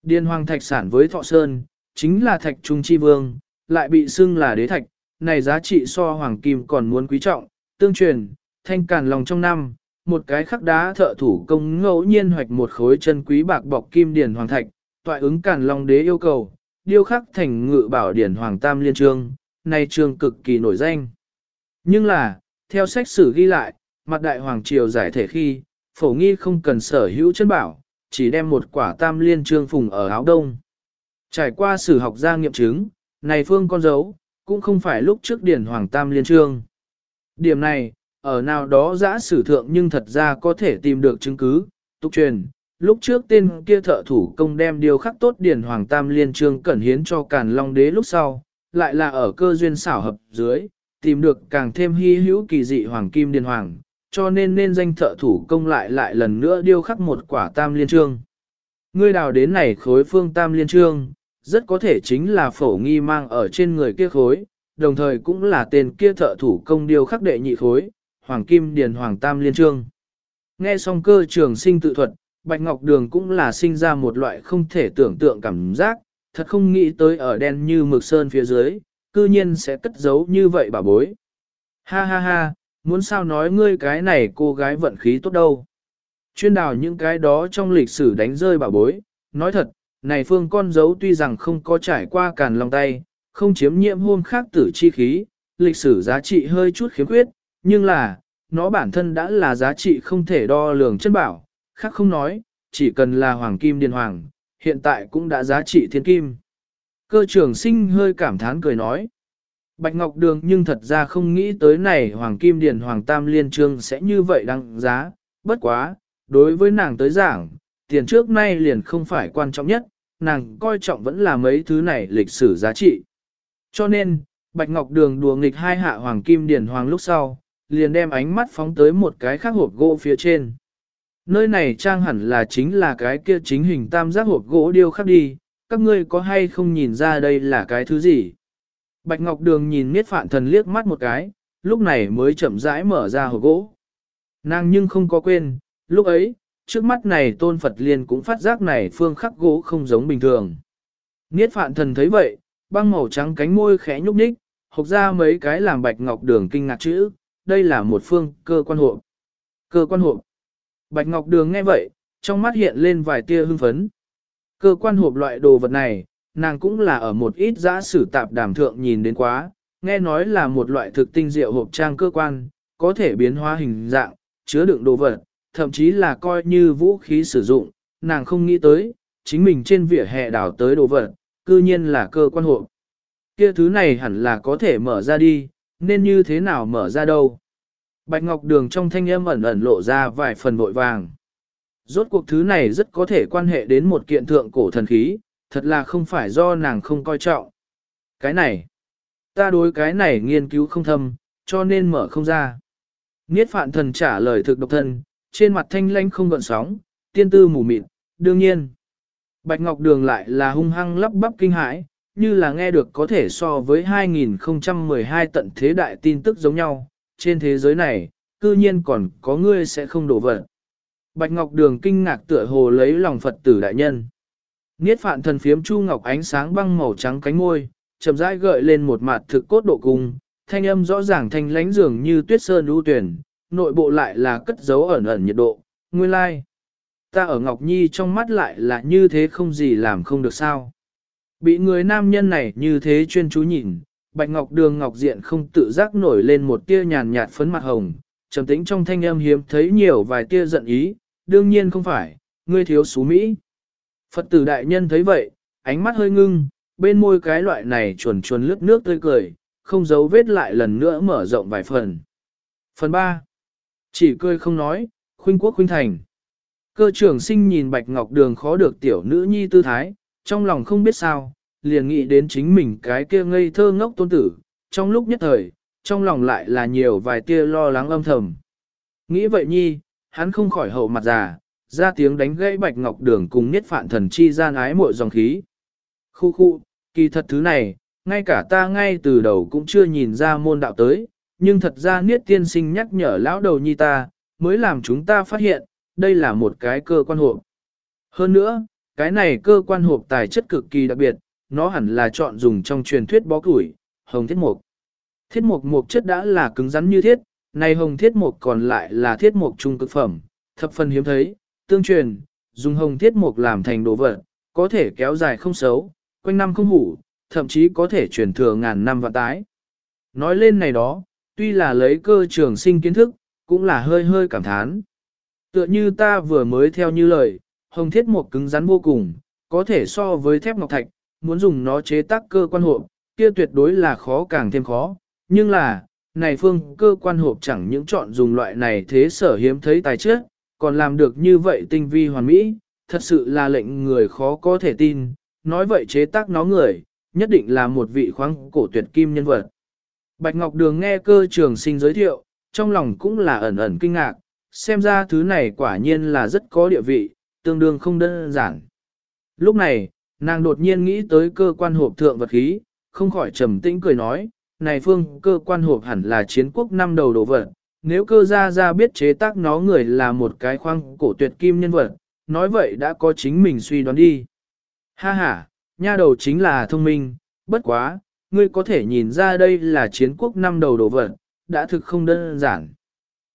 Speaker 1: Điền hoàng thạch sản với thọ sơn, chính là thạch trung chi vương, lại bị xưng là đế thạch, này giá trị so hoàng kim còn muốn quý trọng, tương truyền, thanh càn lòng trong năm, một cái khắc đá thợ thủ công ngẫu nhiên hoạch một khối chân quý bạc bọc kim điển hoàng thạch, tọa ứng càn long đế yêu cầu, điêu khắc thành ngự bảo điển hoàng tam liên trương, này trương cực kỳ nổi danh. Nhưng là, theo sách sử ghi lại, mặt đại hoàng triều giải thể khi, phổ nghi không cần sở hữu chân bảo, chỉ đem một quả tam liên trương phùng ở áo đông. Trải qua sử học gia nghiệm chứng, này phương con dấu, cũng không phải lúc trước điển hoàng tam liên trương. Điểm này, ở nào đó giã sử thượng nhưng thật ra có thể tìm được chứng cứ, tục truyền. Lúc trước tên kia thợ thủ công đem điều khắc tốt điển hoàng tam liên trương cẩn hiến cho càn long đế lúc sau, lại là ở cơ duyên xảo hợp dưới, tìm được càng thêm hy hữu kỳ dị hoàng kim điền hoàng, cho nên nên danh thợ thủ công lại lại lần nữa điêu khắc một quả tam liên trương. Ngươi đào đến này khối phương tam liên trương, rất có thể chính là phổ nghi mang ở trên người kia khối, đồng thời cũng là tên kia thợ thủ công điêu khắc đệ nhị khối, Hoàng Kim Điền Hoàng Tam Liên Trương. Nghe xong cơ trường sinh tự thuật, Bạch Ngọc Đường cũng là sinh ra một loại không thể tưởng tượng cảm giác, thật không nghĩ tới ở đen như mực sơn phía dưới, cư nhiên sẽ cất giấu như vậy bà bối. Ha ha ha, muốn sao nói ngươi cái này cô gái vận khí tốt đâu. Chuyên đào những cái đó trong lịch sử đánh rơi bảo bối, nói thật, này phương con dấu tuy rằng không có trải qua càn lòng tay, không chiếm nhiễm hôn khác tử chi khí, lịch sử giá trị hơi chút khiếm khuyết, nhưng là, nó bản thân đã là giá trị không thể đo lường chân bảo, khác không nói, chỉ cần là hoàng kim điền hoàng, hiện tại cũng đã giá trị thiên kim. Cơ trưởng sinh hơi cảm thán cười nói. Bạch Ngọc Đường nhưng thật ra không nghĩ tới này Hoàng Kim Điền Hoàng Tam Liên Trương sẽ như vậy đăng giá, bất quá, đối với nàng tới giảng, tiền trước nay liền không phải quan trọng nhất, nàng coi trọng vẫn là mấy thứ này lịch sử giá trị. Cho nên, Bạch Ngọc Đường đùa nghịch hai hạ Hoàng Kim điển Hoàng lúc sau, liền đem ánh mắt phóng tới một cái khác hộp gỗ phía trên. Nơi này trang hẳn là chính là cái kia chính hình tam giác hộp gỗ điêu khắc đi, các ngươi có hay không nhìn ra đây là cái thứ gì? Bạch Ngọc Đường nhìn Niết Phạn Thần liếc mắt một cái, lúc này mới chậm rãi mở ra hộp gỗ. Nàng nhưng không có quên, lúc ấy, trước mắt này tôn Phật liền cũng phát giác này phương khắc gỗ không giống bình thường. Niết Phạn Thần thấy vậy, băng màu trắng cánh môi khẽ nhúc nhích, hộc ra mấy cái làm Bạch Ngọc Đường kinh ngạc chữ, đây là một phương cơ quan hộ. Cơ quan hộ. Bạch Ngọc Đường nghe vậy, trong mắt hiện lên vài tia hưng phấn. Cơ quan hộp loại đồ vật này, nàng cũng là ở một ít giã sử tạp đàm thượng nhìn đến quá, nghe nói là một loại thực tinh diệu hộp trang cơ quan, có thể biến hóa hình dạng, chứa đựng đồ vật, thậm chí là coi như vũ khí sử dụng, nàng không nghĩ tới, chính mình trên vỉa hè đảo tới đồ vật, cư nhiên là cơ quan hộ. Kia thứ này hẳn là có thể mở ra đi, nên như thế nào mở ra đâu. Bạch Ngọc Đường trong thanh âm ẩn ẩn lộ ra vài phần vội vàng. Rốt cuộc thứ này rất có thể quan hệ đến một kiện thượng cổ thần khí, thật là không phải do nàng không coi trọng. Cái này, ta đối cái này nghiên cứu không thâm, cho nên mở không ra. Niết phạn thần trả lời thực độc thân, trên mặt thanh lãnh không gợn sóng, tiên tư mù mịt, đương nhiên. Bạch Ngọc Đường lại là hung hăng lắp bắp kinh hãi, như là nghe được có thể so với 2012 tận thế đại tin tức giống nhau, trên thế giới này, cư nhiên còn có ngươi sẽ không đổ vật. Bạch Ngọc Đường kinh ngạc tựa hồ lấy lòng Phật tử đại nhân. Niết phạn thần phiếm chu ngọc ánh sáng băng màu trắng cánh môi, chậm rãi gợi lên một mặt thực cốt độ cung, thanh âm rõ ràng thanh lánh dường như tuyết sơn lưu tuyển, nội bộ lại là cất dấu ẩn ẩn nhiệt độ, nguyên lai. Ta ở Ngọc Nhi trong mắt lại là như thế không gì làm không được sao. Bị người nam nhân này như thế chuyên chú nhìn, Bạch Ngọc Đường Ngọc Diện không tự giác nổi lên một tia nhàn nhạt phấn mặt hồng, trầm tĩnh trong thanh âm hiếm thấy nhiều vài tia giận ý, đương nhiên không phải, ngươi thiếu xú Mỹ. Phật tử đại nhân thấy vậy, ánh mắt hơi ngưng, bên môi cái loại này chuồn chuồn lướt nước tươi cười, không giấu vết lại lần nữa mở rộng vài phần. Phần 3. Chỉ cười không nói, khuynh quốc khuynh thành. Cơ trưởng sinh nhìn Bạch Ngọc Đường khó được tiểu nữ nhi tư thái, trong lòng không biết sao, liền nghĩ đến chính mình cái kia ngây thơ ngốc tôn tử, trong lúc nhất thời, trong lòng lại là nhiều vài tia lo lắng âm thầm. Nghĩ vậy nhi, hắn không khỏi hậu mặt già, ra tiếng đánh gãy Bạch Ngọc Đường cùng niết phạn thần chi gian ái muội dòng khí. Khu khu, kỳ thật thứ này, ngay cả ta ngay từ đầu cũng chưa nhìn ra môn đạo tới, nhưng thật ra niết tiên sinh nhắc nhở lão đầu nhi ta, mới làm chúng ta phát hiện, đây là một cái cơ quan hộp. Hơn nữa, cái này cơ quan hộp tài chất cực kỳ đặc biệt, nó hẳn là chọn dùng trong truyền thuyết bó củi, hồng thiết mục. Thiết mục mục chất đã là cứng rắn như thiết, này hồng thiết mục còn lại là thiết mục trung cực phẩm, thập phần hiếm thấy, tương truyền, dùng hồng thiết mục làm thành đồ vật, có thể kéo dài không xấu, quanh năm không hủ, thậm chí có thể truyền thừa ngàn năm và tái. Nói lên này đó, tuy là lấy cơ trường sinh kiến thức, cũng là hơi hơi cảm thán. Tựa như ta vừa mới theo như lời, hồng thiết một cứng rắn vô cùng, có thể so với thép ngọc thạch, muốn dùng nó chế tác cơ quan hộp, kia tuyệt đối là khó càng thêm khó. Nhưng là, này phương cơ quan hộp chẳng những chọn dùng loại này thế sở hiếm thấy tài trước, còn làm được như vậy tinh vi hoàn mỹ, thật sự là lệnh người khó có thể tin, nói vậy chế tác nó người, nhất định là một vị khoáng cổ tuyệt kim nhân vật. Bạch Ngọc Đường nghe cơ trường sinh giới thiệu, trong lòng cũng là ẩn ẩn kinh ngạc, xem ra thứ này quả nhiên là rất có địa vị, tương đương không đơn giản. Lúc này, nàng đột nhiên nghĩ tới cơ quan hộp thượng vật khí, không khỏi trầm tĩnh cười nói, này phương cơ quan hộp hẳn là chiến quốc năm đầu đồ vật, nếu cơ gia gia biết chế tác nó người là một cái khoang cổ tuyệt kim nhân vật, nói vậy đã có chính mình suy đoán đi. Ha ha, nha đầu chính là thông minh, bất quá, ngươi có thể nhìn ra đây là chiến quốc năm đầu đồ vật, đã thực không đơn giản.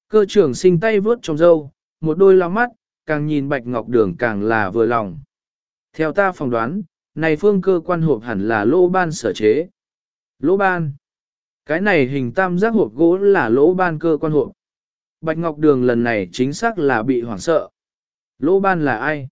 Speaker 1: Cơ trưởng sinh tay vướt trong râu, một đôi lao mắt, càng nhìn bạch ngọc đường càng là vừa lòng. Theo ta phỏng đoán, này phương cơ quan hộp hẳn là lỗ ban sở chế. Lỗ ban. Cái này hình tam giác hộp gỗ là lỗ ban cơ quan hộp. Bạch Ngọc Đường lần này chính xác là bị hoảng sợ. Lỗ ban là ai?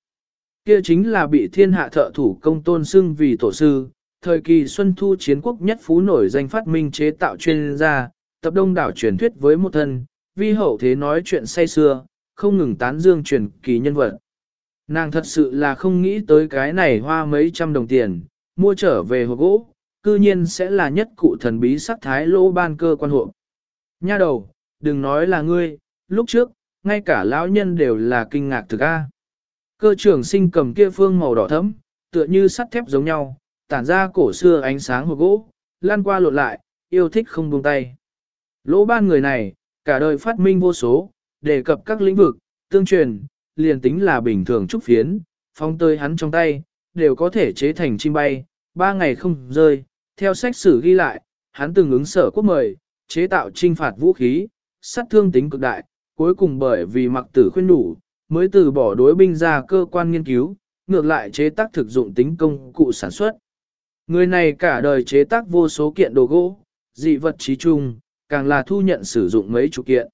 Speaker 1: Kia chính là bị thiên hạ thợ thủ công tôn xưng vì tổ sư, thời kỳ Xuân Thu chiến quốc nhất phú nổi danh phát minh chế tạo chuyên gia, tập đông đảo truyền thuyết với một thân, vi hậu thế nói chuyện say xưa, không ngừng tán dương truyền kỳ nhân vật. Nàng thật sự là không nghĩ tới cái này hoa mấy trăm đồng tiền, mua trở về hộp gỗ, cư nhiên sẽ là nhất cụ thần bí sắc thái lỗ ban cơ quan hộ. Nha đầu, đừng nói là ngươi, lúc trước, ngay cả lão nhân đều là kinh ngạc thực a. Cơ trưởng sinh cầm kia phương màu đỏ thẫm, tựa như sắt thép giống nhau, tản ra cổ xưa ánh sáng hộp gỗ, lan qua lộn lại, yêu thích không buông tay. Lỗ ban người này, cả đời phát minh vô số, đề cập các lĩnh vực, tương truyền, liền tính là bình thường trúc phiến, phong tơi hắn trong tay, đều có thể chế thành chim bay, ba ngày không rơi. Theo sách sử ghi lại, hắn từng ứng sở quốc mời, chế tạo trinh phạt vũ khí, sát thương tính cực đại, cuối cùng bởi vì mặc tử khuyên đủ, mới từ bỏ đối binh ra cơ quan nghiên cứu, ngược lại chế tác thực dụng tính công cụ sản xuất. Người này cả đời chế tác vô số kiện đồ gỗ, dị vật trí trung, càng là thu nhận sử dụng mấy chục kiện.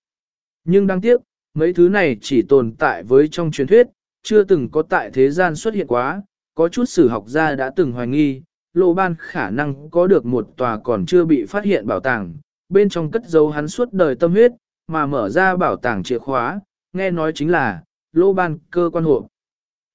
Speaker 1: Nhưng đáng tiếc, mấy thứ này chỉ tồn tại với trong truyền thuyết, chưa từng có tại thế gian xuất hiện quá, có chút sử học gia đã từng hoài nghi, lộ ban khả năng có được một tòa còn chưa bị phát hiện bảo tàng, bên trong cất dấu hắn suốt đời tâm huyết, mà mở ra bảo tàng chìa khóa, nghe nói chính là, lô ban cơ quan hộ.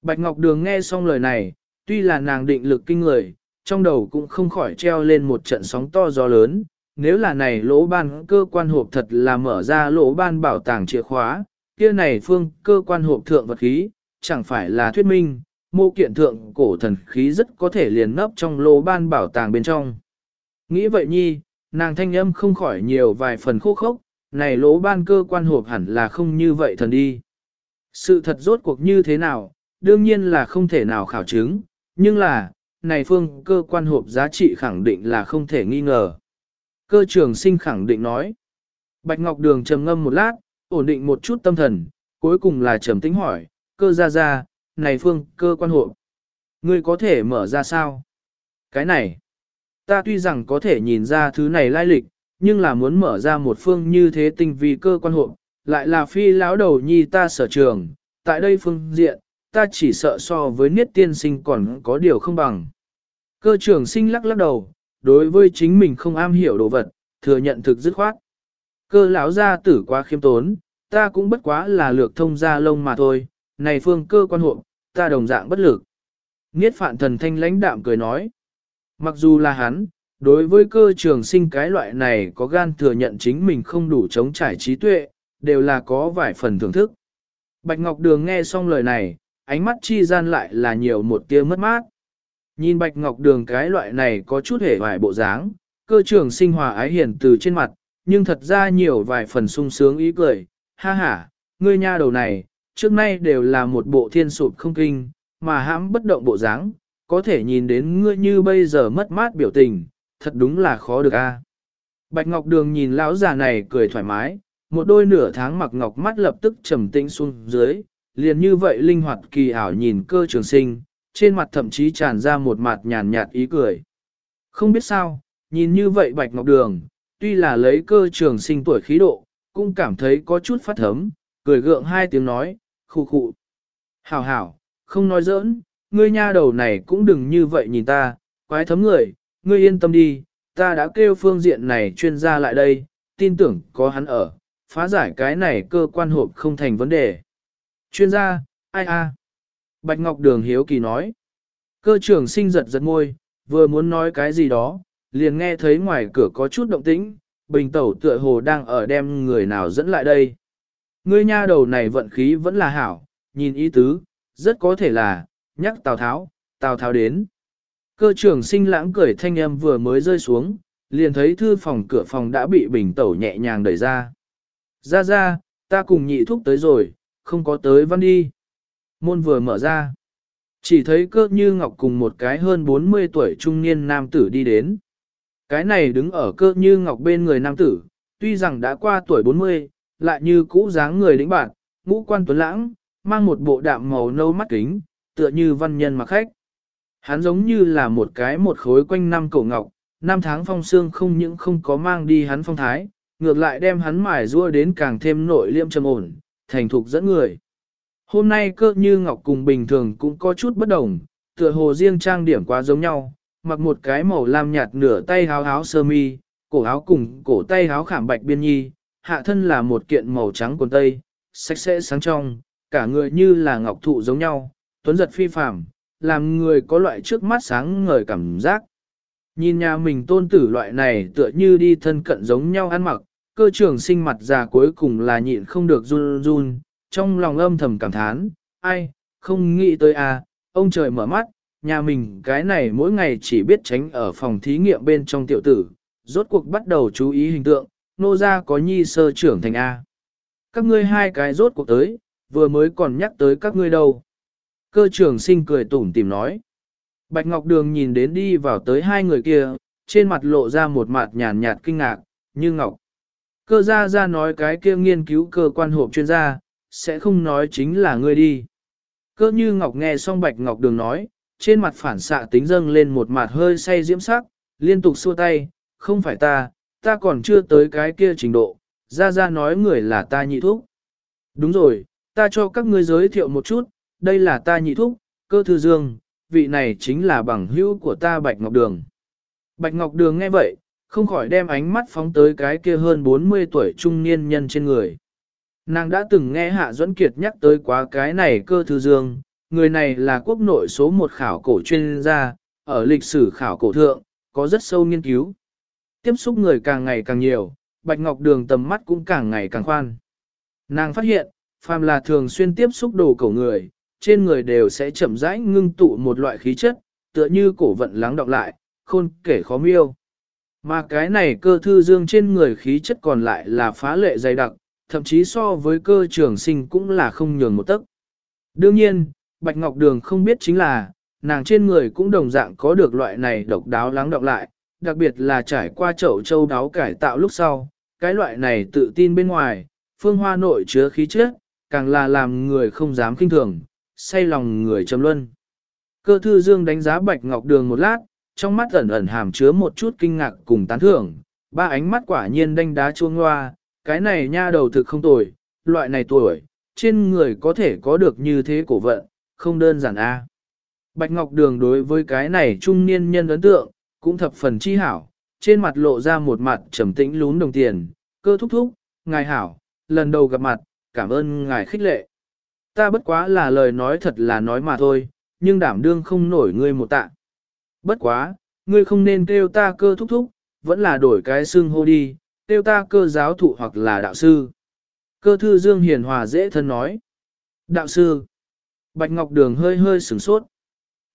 Speaker 1: Bạch Ngọc Đường nghe xong lời này, tuy là nàng định lực kinh người, trong đầu cũng không khỏi treo lên một trận sóng to gió lớn, nếu là này lỗ ban cơ quan hộp thật là mở ra lỗ ban bảo tàng chìa khóa, kia này phương cơ quan hộp thượng vật khí, chẳng phải là thuyết minh, mô kiện thượng cổ thần khí rất có thể liền nấp trong lỗ ban bảo tàng bên trong. Nghĩ vậy nhi, nàng thanh âm không khỏi nhiều vài phần khô khốc, này lỗ ban cơ quan hộp hẳn là không như vậy thần đi. Sự thật rốt cuộc như thế nào, đương nhiên là không thể nào khảo chứng, nhưng là, này phương cơ quan hộp giá trị khẳng định là không thể nghi ngờ. Cơ trường sinh khẳng định nói. Bạch Ngọc Đường trầm ngâm một lát, ổn định một chút tâm thần, cuối cùng là trầm tính hỏi, cơ ra ra, này phương cơ quan hộp. Ngươi có thể mở ra sao? Cái này, ta tuy rằng có thể nhìn ra thứ này lai lịch, nhưng là muốn mở ra một phương như thế tinh vi cơ quan hộp, lại là phi lão đầu nhi ta sở trường, tại đây phương diện, ta chỉ sợ so với niết tiên sinh còn có điều không bằng. Cơ trưởng sinh lắc lắc đầu, đối với chính mình không am hiểu đồ vật, thừa nhận thực dứt khoát. Cơ lão gia tử quá khiêm tốn, ta cũng bất quá là lược thông gia lông mà thôi, này phương cơ quan hộ, ta đồng dạng bất lực. Niết phạn thần thanh lãnh đạm cười nói, mặc dù là hắn, đối với cơ trường sinh cái loại này có gan thừa nhận chính mình không đủ chống trải trí tuệ, đều là có vài phần thưởng thức. Bạch Ngọc Đường nghe xong lời này, ánh mắt chi gian lại là nhiều một tia mất mát. Nhìn Bạch Ngọc Đường cái loại này có chút hề hoài bộ dáng, cơ trường sinh hòa ái hiển từ trên mặt, nhưng thật ra nhiều vài phần sung sướng ý cười, ha ha, ngươi nha đầu này, trước nay đều là một bộ thiên sụp không kinh, mà hãm bất động bộ dáng, có thể nhìn đến ngươi như bây giờ mất mát biểu tình, thật đúng là khó được a. Bạch Ngọc Đường nhìn lão già này cười thoải mái, một đôi nửa tháng mặc ngọc mắt lập tức trầm tĩnh xuống dưới, liền như vậy linh hoạt kỳ ảo nhìn cơ trường sinh, trên mặt thậm chí tràn ra một mặt nhàn nhạt ý cười. Không biết sao, nhìn như vậy Bạch Ngọc Đường, tuy là lấy cơ trường sinh tuổi khí độ, cũng cảm thấy có chút phát thấm, cười gượng hai tiếng nói, khu khụ. Hảo hảo, không nói giỡn, ngươi nha đầu này cũng đừng như vậy nhìn ta, quái thấm người, ngươi yên tâm đi, ta đã kêu phương diện này chuyên gia lại đây, tin tưởng có hắn ở, phá giải cái này cơ quan hộp không thành vấn đề. Chuyên gia, ai a? Bạch Ngọc Đường hiếu kỳ nói. Cơ trưởng sinh giật giật môi, vừa muốn nói cái gì đó, liền nghe thấy ngoài cửa có chút động tĩnh, bình tẩu tựa hồ đang ở đem người nào dẫn lại đây. Ngươi nha đầu này vận khí vẫn là hảo, nhìn ý tứ, rất có thể là, nhắc Tào Tháo, Tào Tháo đến. Cơ trưởng sinh lãng cười thanh âm vừa mới rơi xuống, liền thấy thư phòng cửa phòng đã bị bình tẩu nhẹ nhàng đẩy ra. Ra ra, ta cùng nhị thúc tới rồi, không có tới văn đi. Môn vừa mở ra. Chỉ thấy cơ như ngọc cùng một cái hơn 40 tuổi trung niên nam tử đi đến. Cái này đứng ở cơ như ngọc bên người nam tử, tuy rằng đã qua tuổi 40, lại như cũ dáng người lĩnh bản ngũ quan tuấn lãng, mang một bộ đạm màu nâu mắt kính, tựa như văn nhân mặc khách. Hắn giống như là một cái một khối quanh năm cổ ngọc, năm tháng phong xương không những không có mang đi hắn phong thái, ngược lại đem hắn mài rua đến càng thêm nội liêm trầm ổn, thành thục dẫn người. Hôm nay cơ như ngọc cùng bình thường cũng có chút bất đồng, tựa hồ riêng trang điểm quá giống nhau, mặc một cái màu lam nhạt nửa tay háo háo sơ mi, cổ áo cùng cổ tay háo khảm bạch biên nhi, hạ thân là một kiện màu trắng quần tây, sạch sẽ sáng trong, cả người như là ngọc thụ giống nhau, tuấn giật phi phàm, làm người có loại trước mắt sáng ngời cảm giác. Nhìn nhà mình tôn tử loại này tựa như đi thân cận giống nhau ăn mặc, cơ trưởng sinh mặt già cuối cùng là nhịn không được run run, trong lòng âm thầm cảm thán, ai, không nghĩ tới à, ông trời mở mắt, nhà mình cái này mỗi ngày chỉ biết tránh ở phòng thí nghiệm bên trong tiểu tử, rốt cuộc bắt đầu chú ý hình tượng, nô ra có nhi sơ trưởng thành A. Các ngươi hai cái rốt cuộc tới, vừa mới còn nhắc tới các ngươi đâu. Cơ trưởng sinh cười tủm tìm nói. Bạch Ngọc Đường nhìn đến đi vào tới hai người kia, trên mặt lộ ra một mặt nhàn nhạt kinh ngạc, như Ngọc. Cơ gia Gia nói cái kia nghiên cứu cơ quan hộp chuyên gia, sẽ không nói chính là ngươi đi. Cơ như Ngọc nghe xong Bạch Ngọc Đường nói, trên mặt phản xạ tính dâng lên một mặt hơi say diễm sắc, liên tục xua tay, không phải ta, ta còn chưa tới cái kia trình độ, ra ra nói người là ta nhị thúc. Đúng rồi, ta cho các ngươi giới thiệu một chút, đây là ta nhị thúc, cơ thư dương, vị này chính là bằng hữu của ta Bạch Ngọc Đường. Bạch Ngọc Đường nghe vậy, không khỏi đem ánh mắt phóng tới cái kia hơn 40 tuổi trung niên nhân trên người. Nàng đã từng nghe Hạ Duẫn Kiệt nhắc tới quá cái này cơ thư dương, người này là quốc nội số một khảo cổ chuyên gia, ở lịch sử khảo cổ thượng, có rất sâu nghiên cứu. Tiếp xúc người càng ngày càng nhiều, Bạch Ngọc Đường tầm mắt cũng càng ngày càng khoan. Nàng phát hiện, phàm là thường xuyên tiếp xúc đồ cổ người, trên người đều sẽ chậm rãi ngưng tụ một loại khí chất, tựa như cổ vận lắng đọng lại, khôn kể khó miêu. Mà cái này cơ thư dương trên người khí chất còn lại là phá lệ dày đặc, thậm chí so với cơ trường sinh cũng là không nhường một tấc. Đương nhiên, Bạch Ngọc Đường không biết chính là, nàng trên người cũng đồng dạng có được loại này độc đáo lắng đọng lại, đặc biệt là trải qua chậu châu đáo cải tạo lúc sau, cái loại này tự tin bên ngoài, phương hoa nội chứa khí chất, càng là làm người không dám kinh thường, say lòng người trầm luân. Cơ thư dương đánh giá Bạch Ngọc Đường một lát, trong mắt ẩn ẩn hàm chứa một chút kinh ngạc cùng tán thưởng, ba ánh mắt quả nhiên đanh đá chuông hoa, cái này nha đầu thực không tồi, loại này tuổi, trên người có thể có được như thế cổ vận, không đơn giản a. Bạch Ngọc Đường đối với cái này trung niên nhân ấn tượng, cũng thập phần chi hảo, trên mặt lộ ra một mặt trầm tĩnh lún đồng tiền, cơ thúc thúc, ngài hảo, lần đầu gặp mặt, cảm ơn ngài khích lệ. Ta bất quá là lời nói thật là nói mà thôi, nhưng đảm đương không nổi ngươi một tạ. Bất quá, ngươi không nên kêu ta cơ thúc thúc, vẫn là đổi cái xưng hô đi, kêu ta cơ giáo thụ hoặc là đạo sư. Cơ thư dương hiền hòa dễ thân nói. Đạo sư. Bạch Ngọc Đường hơi hơi sửng sốt.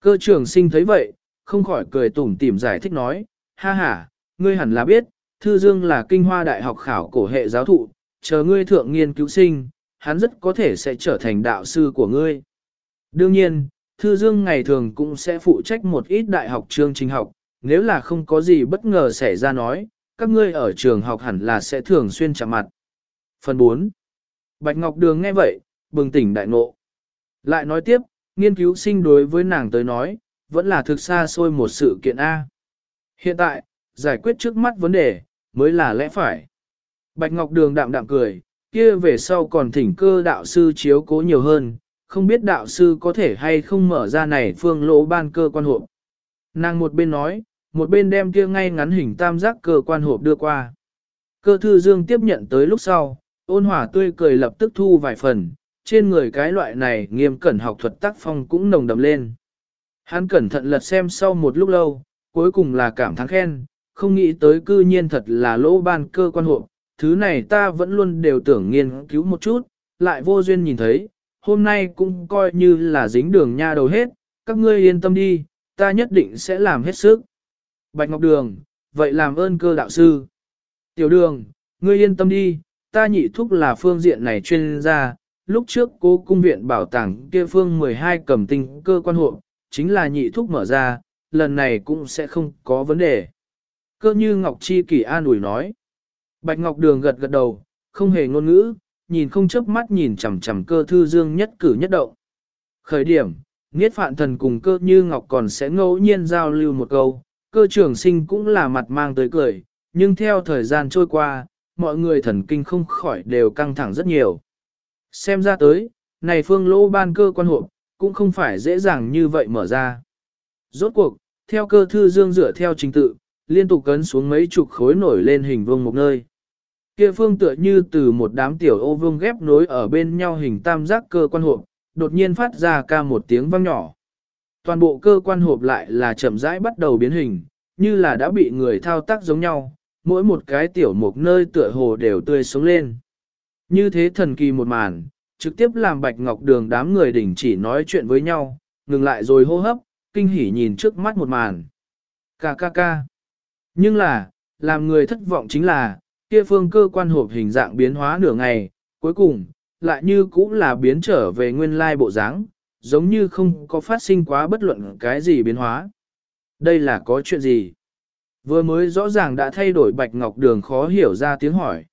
Speaker 1: Cơ trưởng sinh thấy vậy, không khỏi cười tủm tỉm giải thích nói, ha ha, ngươi hẳn là biết, Thư Dương là kinh hoa đại học khảo cổ hệ giáo thụ, chờ ngươi thượng nghiên cứu sinh, hắn rất có thể sẽ trở thành đạo sư của ngươi. Đương nhiên, Thư Dương ngày thường cũng sẽ phụ trách một ít đại học chương trình học, nếu là không có gì bất ngờ xảy ra nói, các ngươi ở trường học hẳn là sẽ thường xuyên chạm mặt. Phần 4. Bạch Ngọc Đường nghe vậy, bừng tỉnh đại ngộ. Lại nói tiếp, nghiên cứu sinh đối với nàng tới nói, vẫn là thực xa xôi một sự kiện A. Hiện tại, giải quyết trước mắt vấn đề, mới là lẽ phải. Bạch Ngọc Đường đạm đạm cười, kia về sau còn thỉnh cơ đạo sư chiếu cố nhiều hơn, không biết đạo sư có thể hay không mở ra này phương lỗ ban cơ quan hộp. Nàng một bên nói, một bên đem kia ngay ngắn hình tam giác cơ quan hộp đưa qua. Cơ thư dương tiếp nhận tới lúc sau, ôn hòa tươi cười lập tức thu vài phần, trên người cái loại này nghiêm cẩn học thuật tác phong cũng nồng đậm lên. Hắn cẩn thận lật xem sau một lúc lâu, cuối cùng là cảm thán khen, không nghĩ tới cư nhiên thật là lỗ ban cơ quan hộp, thứ này ta vẫn luôn đều tưởng nghiên cứu một chút, lại vô duyên nhìn thấy, hôm nay cũng coi như là dính đường nha đầu hết, các ngươi yên tâm đi, ta nhất định sẽ làm hết sức. Bạch Ngọc Đường, vậy làm ơn cơ đạo sư. Tiểu đường, ngươi yên tâm đi, ta nhị thúc là phương diện này chuyên gia, lúc trước cố cung viện bảo tàng kia phương 12 cầm tinh cơ quan hộ, chính là nhị thúc mở ra, lần này cũng sẽ không có vấn đề. Cơ như Ngọc Chi kỳ an ủi nói. Bạch Ngọc Đường gật gật đầu, không hề ngôn ngữ, nhìn không chớp mắt nhìn chằm chằm cơ thư dương nhất cử nhất động. Khởi điểm, Niết Phạn Thần cùng cơ như Ngọc còn sẽ ngẫu nhiên giao lưu một câu, cơ trưởng sinh cũng là mặt mang tới cười, nhưng theo thời gian trôi qua, mọi người thần kinh không khỏi đều căng thẳng rất nhiều. Xem ra tới, này phương lỗ ban cơ quan hộp, cũng không phải dễ dàng như vậy mở ra. Rốt cuộc, theo cơ thư dương dựa theo trình tự, liên tục cấn xuống mấy chục khối nổi lên hình vuông một nơi. Kia phương tựa như từ một đám tiểu ô vương ghép nối ở bên nhau hình tam giác cơ quan hộp, đột nhiên phát ra ca một tiếng vang nhỏ. Toàn bộ cơ quan hộp lại là chậm rãi bắt đầu biến hình, như là đã bị người thao tác giống nhau, mỗi một cái tiểu một nơi tựa hồ đều tươi sống lên. Như thế thần kỳ một màn, trực tiếp làm bạch ngọc đường đám người đỉnh chỉ nói chuyện với nhau, ngừng lại rồi hô hấp, kinh hỉ nhìn trước mắt một màn. Ca ca ca. Nhưng là, làm người thất vọng chính là, kia phương cơ quan hộp hình dạng biến hóa nửa ngày, cuối cùng, lại như cũng là biến trở về nguyên lai bộ dáng, giống như không có phát sinh quá bất luận cái gì biến hóa. Đây là có chuyện gì? Vừa mới rõ ràng đã thay đổi bạch ngọc đường khó hiểu ra tiếng hỏi.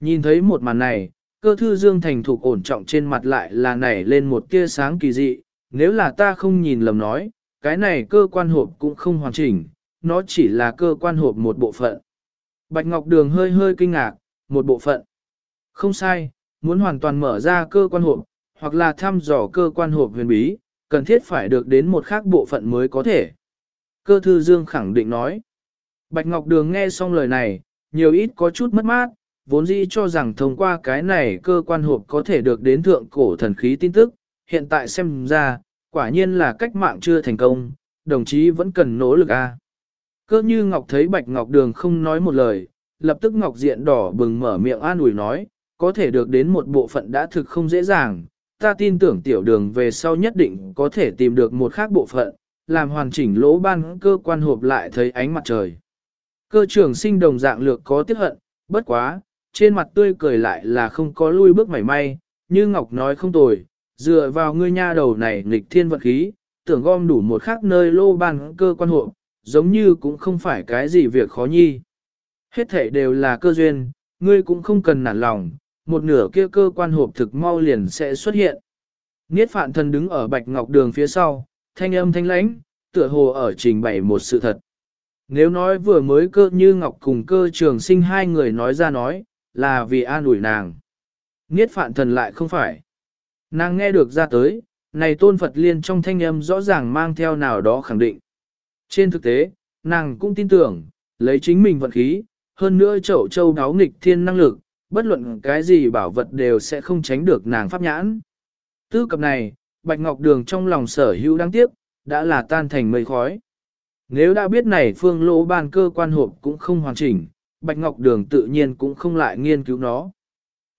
Speaker 1: Nhìn thấy một màn này, cơ thư dương thành thục ổn trọng trên mặt lại là nảy lên một tia sáng kỳ dị, nếu là ta không nhìn lầm nói, cái này cơ quan hộp cũng không hoàn chỉnh, nó chỉ là cơ quan hộp một bộ phận. Bạch Ngọc Đường hơi hơi kinh ngạc, một bộ phận. Không sai, muốn hoàn toàn mở ra cơ quan hộp, hoặc là thăm dò cơ quan hộp huyền bí, cần thiết phải được đến một khác bộ phận mới có thể. Cơ thư dương khẳng định nói. Bạch Ngọc Đường nghe xong lời này, nhiều ít có chút mất mát, vốn dĩ cho rằng thông qua cái này cơ quan hộp có thể được đến thượng cổ thần khí tin tức, hiện tại xem ra, quả nhiên là cách mạng chưa thành công, đồng chí vẫn cần nỗ lực a. Cơ như Ngọc thấy Bạch Ngọc Đường không nói một lời, lập tức Ngọc Diện đỏ bừng mở miệng an ủi nói, có thể được đến một bộ phận đã thực không dễ dàng, ta tin tưởng tiểu đường về sau nhất định có thể tìm được một khác bộ phận, làm hoàn chỉnh lỗ ban cơ quan hộp lại thấy ánh mặt trời. Cơ trưởng sinh đồng dạng lược có tiếc hận, bất quá, trên mặt tươi cười lại là không có lui bước mảy may, như Ngọc nói không tồi, dựa vào ngươi nha đầu này nghịch thiên vật khí, tưởng gom đủ một khác nơi lô ban cơ quan hộp giống như cũng không phải cái gì việc khó nhi. Hết thể đều là cơ duyên, ngươi cũng không cần nản lòng, một nửa kia cơ quan hộp thực mau liền sẽ xuất hiện. Niết phạn thần đứng ở bạch ngọc đường phía sau, thanh âm thanh lãnh, tựa hồ ở trình bày một sự thật. Nếu nói vừa mới cơ như ngọc cùng cơ trường sinh hai người nói ra nói, là vì an ủi nàng. Niết phạn thần lại không phải. Nàng nghe được ra tới, này tôn Phật liên trong thanh âm rõ ràng mang theo nào đó khẳng định. Trên thực tế, nàng cũng tin tưởng, lấy chính mình vận khí, hơn nữa chậu châu đáo nghịch thiên năng lực, bất luận cái gì bảo vật đều sẽ không tránh được nàng pháp nhãn. Tư cập này, Bạch Ngọc Đường trong lòng sở hữu đáng tiếc, đã là tan thành mây khói. Nếu đã biết này phương lỗ ban cơ quan hộp cũng không hoàn chỉnh, Bạch Ngọc Đường tự nhiên cũng không lại nghiên cứu nó.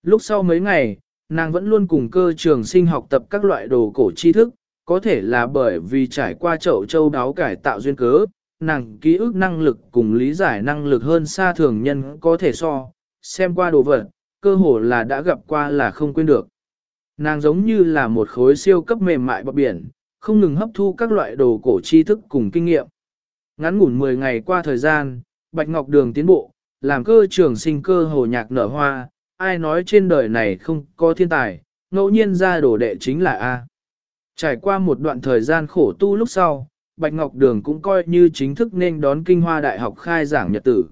Speaker 1: Lúc sau mấy ngày, nàng vẫn luôn cùng cơ trường sinh học tập các loại đồ cổ tri thức, có thể là bởi vì trải qua chậu châu đáo cải tạo duyên cớ, nàng ký ức năng lực cùng lý giải năng lực hơn xa thường nhân có thể so, xem qua đồ vật, cơ hồ là đã gặp qua là không quên được. Nàng giống như là một khối siêu cấp mềm mại bọc biển, không ngừng hấp thu các loại đồ cổ tri thức cùng kinh nghiệm. Ngắn ngủn 10 ngày qua thời gian, Bạch Ngọc Đường tiến bộ, làm cơ trường sinh cơ hồ nhạc nở hoa, ai nói trên đời này không có thiên tài, ngẫu nhiên ra đồ đệ chính là A. Trải qua một đoạn thời gian khổ tu lúc sau, Bạch Ngọc Đường cũng coi như chính thức nên đón Kinh Hoa Đại học khai giảng nhật tử.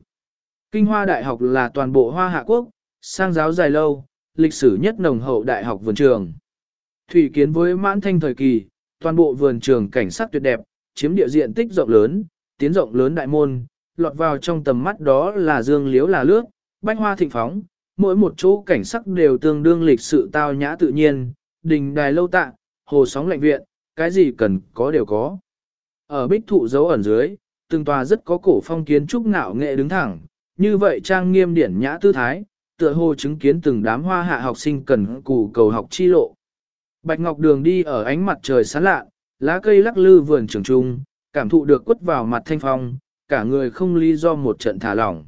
Speaker 1: Kinh Hoa Đại học là toàn bộ Hoa Hạ Quốc, sang giáo dài lâu, lịch sử nhất nồng hậu đại học vườn trường. Thủy kiến với mãn thanh thời kỳ, toàn bộ vườn trường cảnh sắc tuyệt đẹp, chiếm địa diện tích rộng lớn, tiến rộng lớn đại môn, lọt vào trong tầm mắt đó là dương liếu là lướt, bách hoa thịnh phóng, mỗi một chỗ cảnh sắc đều tương đương lịch sự tao nhã tự nhiên, đình đài lâu tạ, hồ sóng lạnh viện, cái gì cần có đều có. Ở bích thụ dấu ẩn dưới, từng tòa rất có cổ phong kiến trúc ngạo nghệ đứng thẳng, như vậy trang nghiêm điển nhã tư thái, tựa hồ chứng kiến từng đám hoa hạ học sinh cần cù cầu học chi lộ. Bạch Ngọc Đường đi ở ánh mặt trời sáng lạ, lá cây lắc lư vườn trường trung, cảm thụ được quất vào mặt thanh phong, cả người không lý do một trận thả lỏng.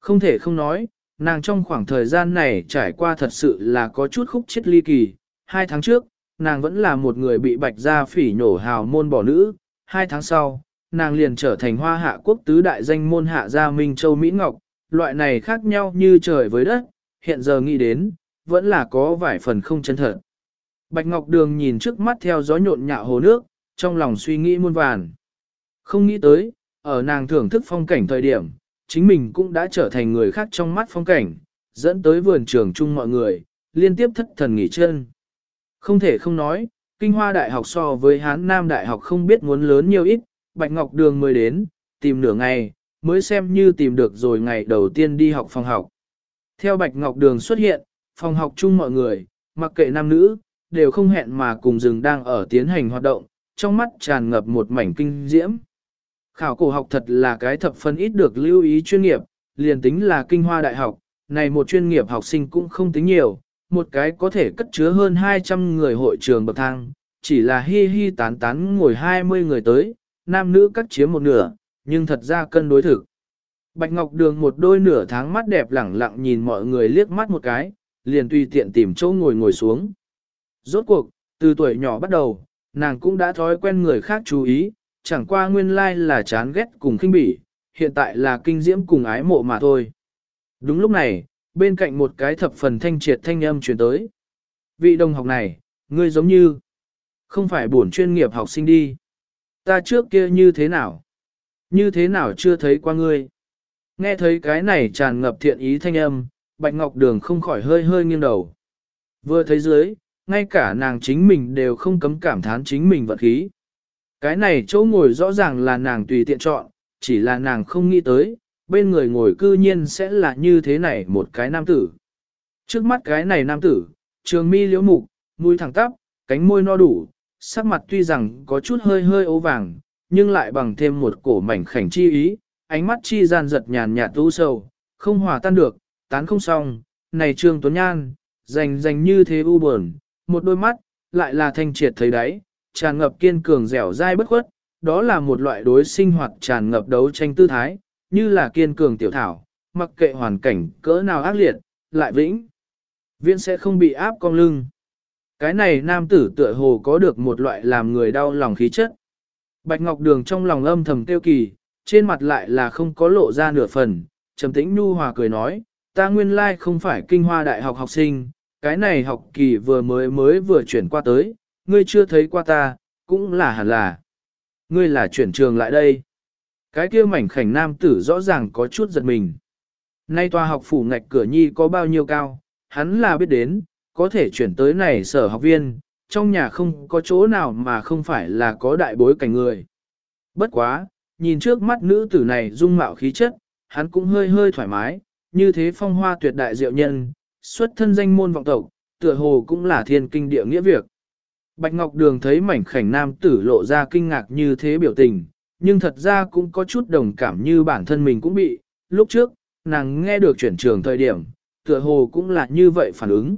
Speaker 1: Không thể không nói, nàng trong khoảng thời gian này trải qua thật sự là có chút khúc chết ly kỳ. Hai tháng trước, nàng vẫn là một người bị bạch gia phỉ nhổ hào môn bỏ nữ. Hai tháng sau, nàng liền trở thành hoa hạ quốc tứ đại danh môn hạ gia Minh Châu Mỹ Ngọc. Loại này khác nhau như trời với đất, hiện giờ nghĩ đến, vẫn là có vài phần không chân thật. Bạch Ngọc Đường nhìn trước mắt theo gió nhộn nhạo hồ nước, trong lòng suy nghĩ muôn vàn. Không nghĩ tới, ở nàng thưởng thức phong cảnh thời điểm, chính mình cũng đã trở thành người khác trong mắt phong cảnh, dẫn tới vườn trường chung mọi người, liên tiếp thất thần nghỉ chân. Không thể không nói, Kinh Hoa Đại học so với Hán Nam Đại học không biết muốn lớn nhiều ít, Bạch Ngọc Đường mới đến, tìm nửa ngày, mới xem như tìm được rồi ngày đầu tiên đi học phòng học. Theo Bạch Ngọc Đường xuất hiện, phòng học chung mọi người, mặc kệ nam nữ, đều không hẹn mà cùng rừng đang ở tiến hành hoạt động, trong mắt tràn ngập một mảnh kinh diễm. Khảo cổ học thật là cái thập phân ít được lưu ý chuyên nghiệp, liền tính là kinh hoa đại học, này một chuyên nghiệp học sinh cũng không tính nhiều, một cái có thể cất chứa hơn 200 người hội trường bậc thang, chỉ là hi hi tán tán ngồi 20 người tới, nam nữ cắt chiếm một nửa, nhưng thật ra cân đối thực. Bạch Ngọc Đường một đôi nửa tháng mắt đẹp lẳng lặng nhìn mọi người liếc mắt một cái, liền tùy tiện tìm chỗ ngồi ngồi xuống. Rốt cuộc, từ tuổi nhỏ bắt đầu, nàng cũng đã thói quen người khác chú ý, chẳng qua nguyên lai là chán ghét cùng khinh bỉ, hiện tại là kinh diễm cùng ái mộ mà thôi. Đúng lúc này, bên cạnh một cái thập phần thanh triệt thanh âm truyền tới. Vị đồng học này, ngươi giống như, không phải bổn chuyên nghiệp học sinh đi. Ta trước kia như thế nào? Như thế nào chưa thấy qua ngươi? Nghe thấy cái này tràn ngập thiện ý thanh âm, Bạch Ngọc Đường không khỏi hơi hơi nghiêng đầu. Vừa thấy dưới, ngay cả nàng chính mình đều không cấm cảm thán chính mình vật khí. Cái này chỗ ngồi rõ ràng là nàng tùy tiện chọn, chỉ là nàng không nghĩ tới, bên người ngồi cư nhiên sẽ là như thế này một cái nam tử. Trước mắt cái này nam tử, trường mi liễu mục, mũi thẳng tắp, cánh môi no đủ, sắc mặt tuy rằng có chút hơi hơi ố vàng, nhưng lại bằng thêm một cổ mảnh khảnh chi ý, ánh mắt chi gian giật nhàn nhạt u sầu, không hòa tan được, tán không xong, này trương tuấn nhan, dành dành như thế u buồn, một đôi mắt, lại là thanh triệt thấy đáy, tràn ngập kiên cường dẻo dai bất khuất, đó là một loại đối sinh hoạt tràn ngập đấu tranh tư thái, như là kiên cường tiểu thảo, mặc kệ hoàn cảnh cỡ nào ác liệt, lại vĩnh. Viễn sẽ không bị áp cong lưng. Cái này nam tử tựa hồ có được một loại làm người đau lòng khí chất. Bạch Ngọc Đường trong lòng âm thầm tiêu kỳ, trên mặt lại là không có lộ ra nửa phần, trầm tĩnh nhu hòa cười nói, ta nguyên lai không phải kinh hoa đại học học sinh, cái này học kỳ vừa mới mới vừa chuyển qua tới, ngươi chưa thấy qua ta, cũng là hẳn là. Ngươi là chuyển trường lại đây. Cái kia mảnh khảnh nam tử rõ ràng có chút giật mình. Nay tòa học phủ ngạch cửa nhi có bao nhiêu cao, hắn là biết đến, có thể chuyển tới này sở học viên, trong nhà không có chỗ nào mà không phải là có đại bối cảnh người. Bất quá, nhìn trước mắt nữ tử này dung mạo khí chất, hắn cũng hơi hơi thoải mái, như thế phong hoa tuyệt đại diệu nhân, xuất thân danh môn vọng tộc, tựa hồ cũng là thiên kinh địa nghĩa việc. Bạch Ngọc Đường thấy mảnh khảnh nam tử lộ ra kinh ngạc như thế biểu tình, nhưng thật ra cũng có chút đồng cảm như bản thân mình cũng bị, lúc trước, nàng nghe được chuyển trường thời điểm, tựa hồ cũng là như vậy phản ứng.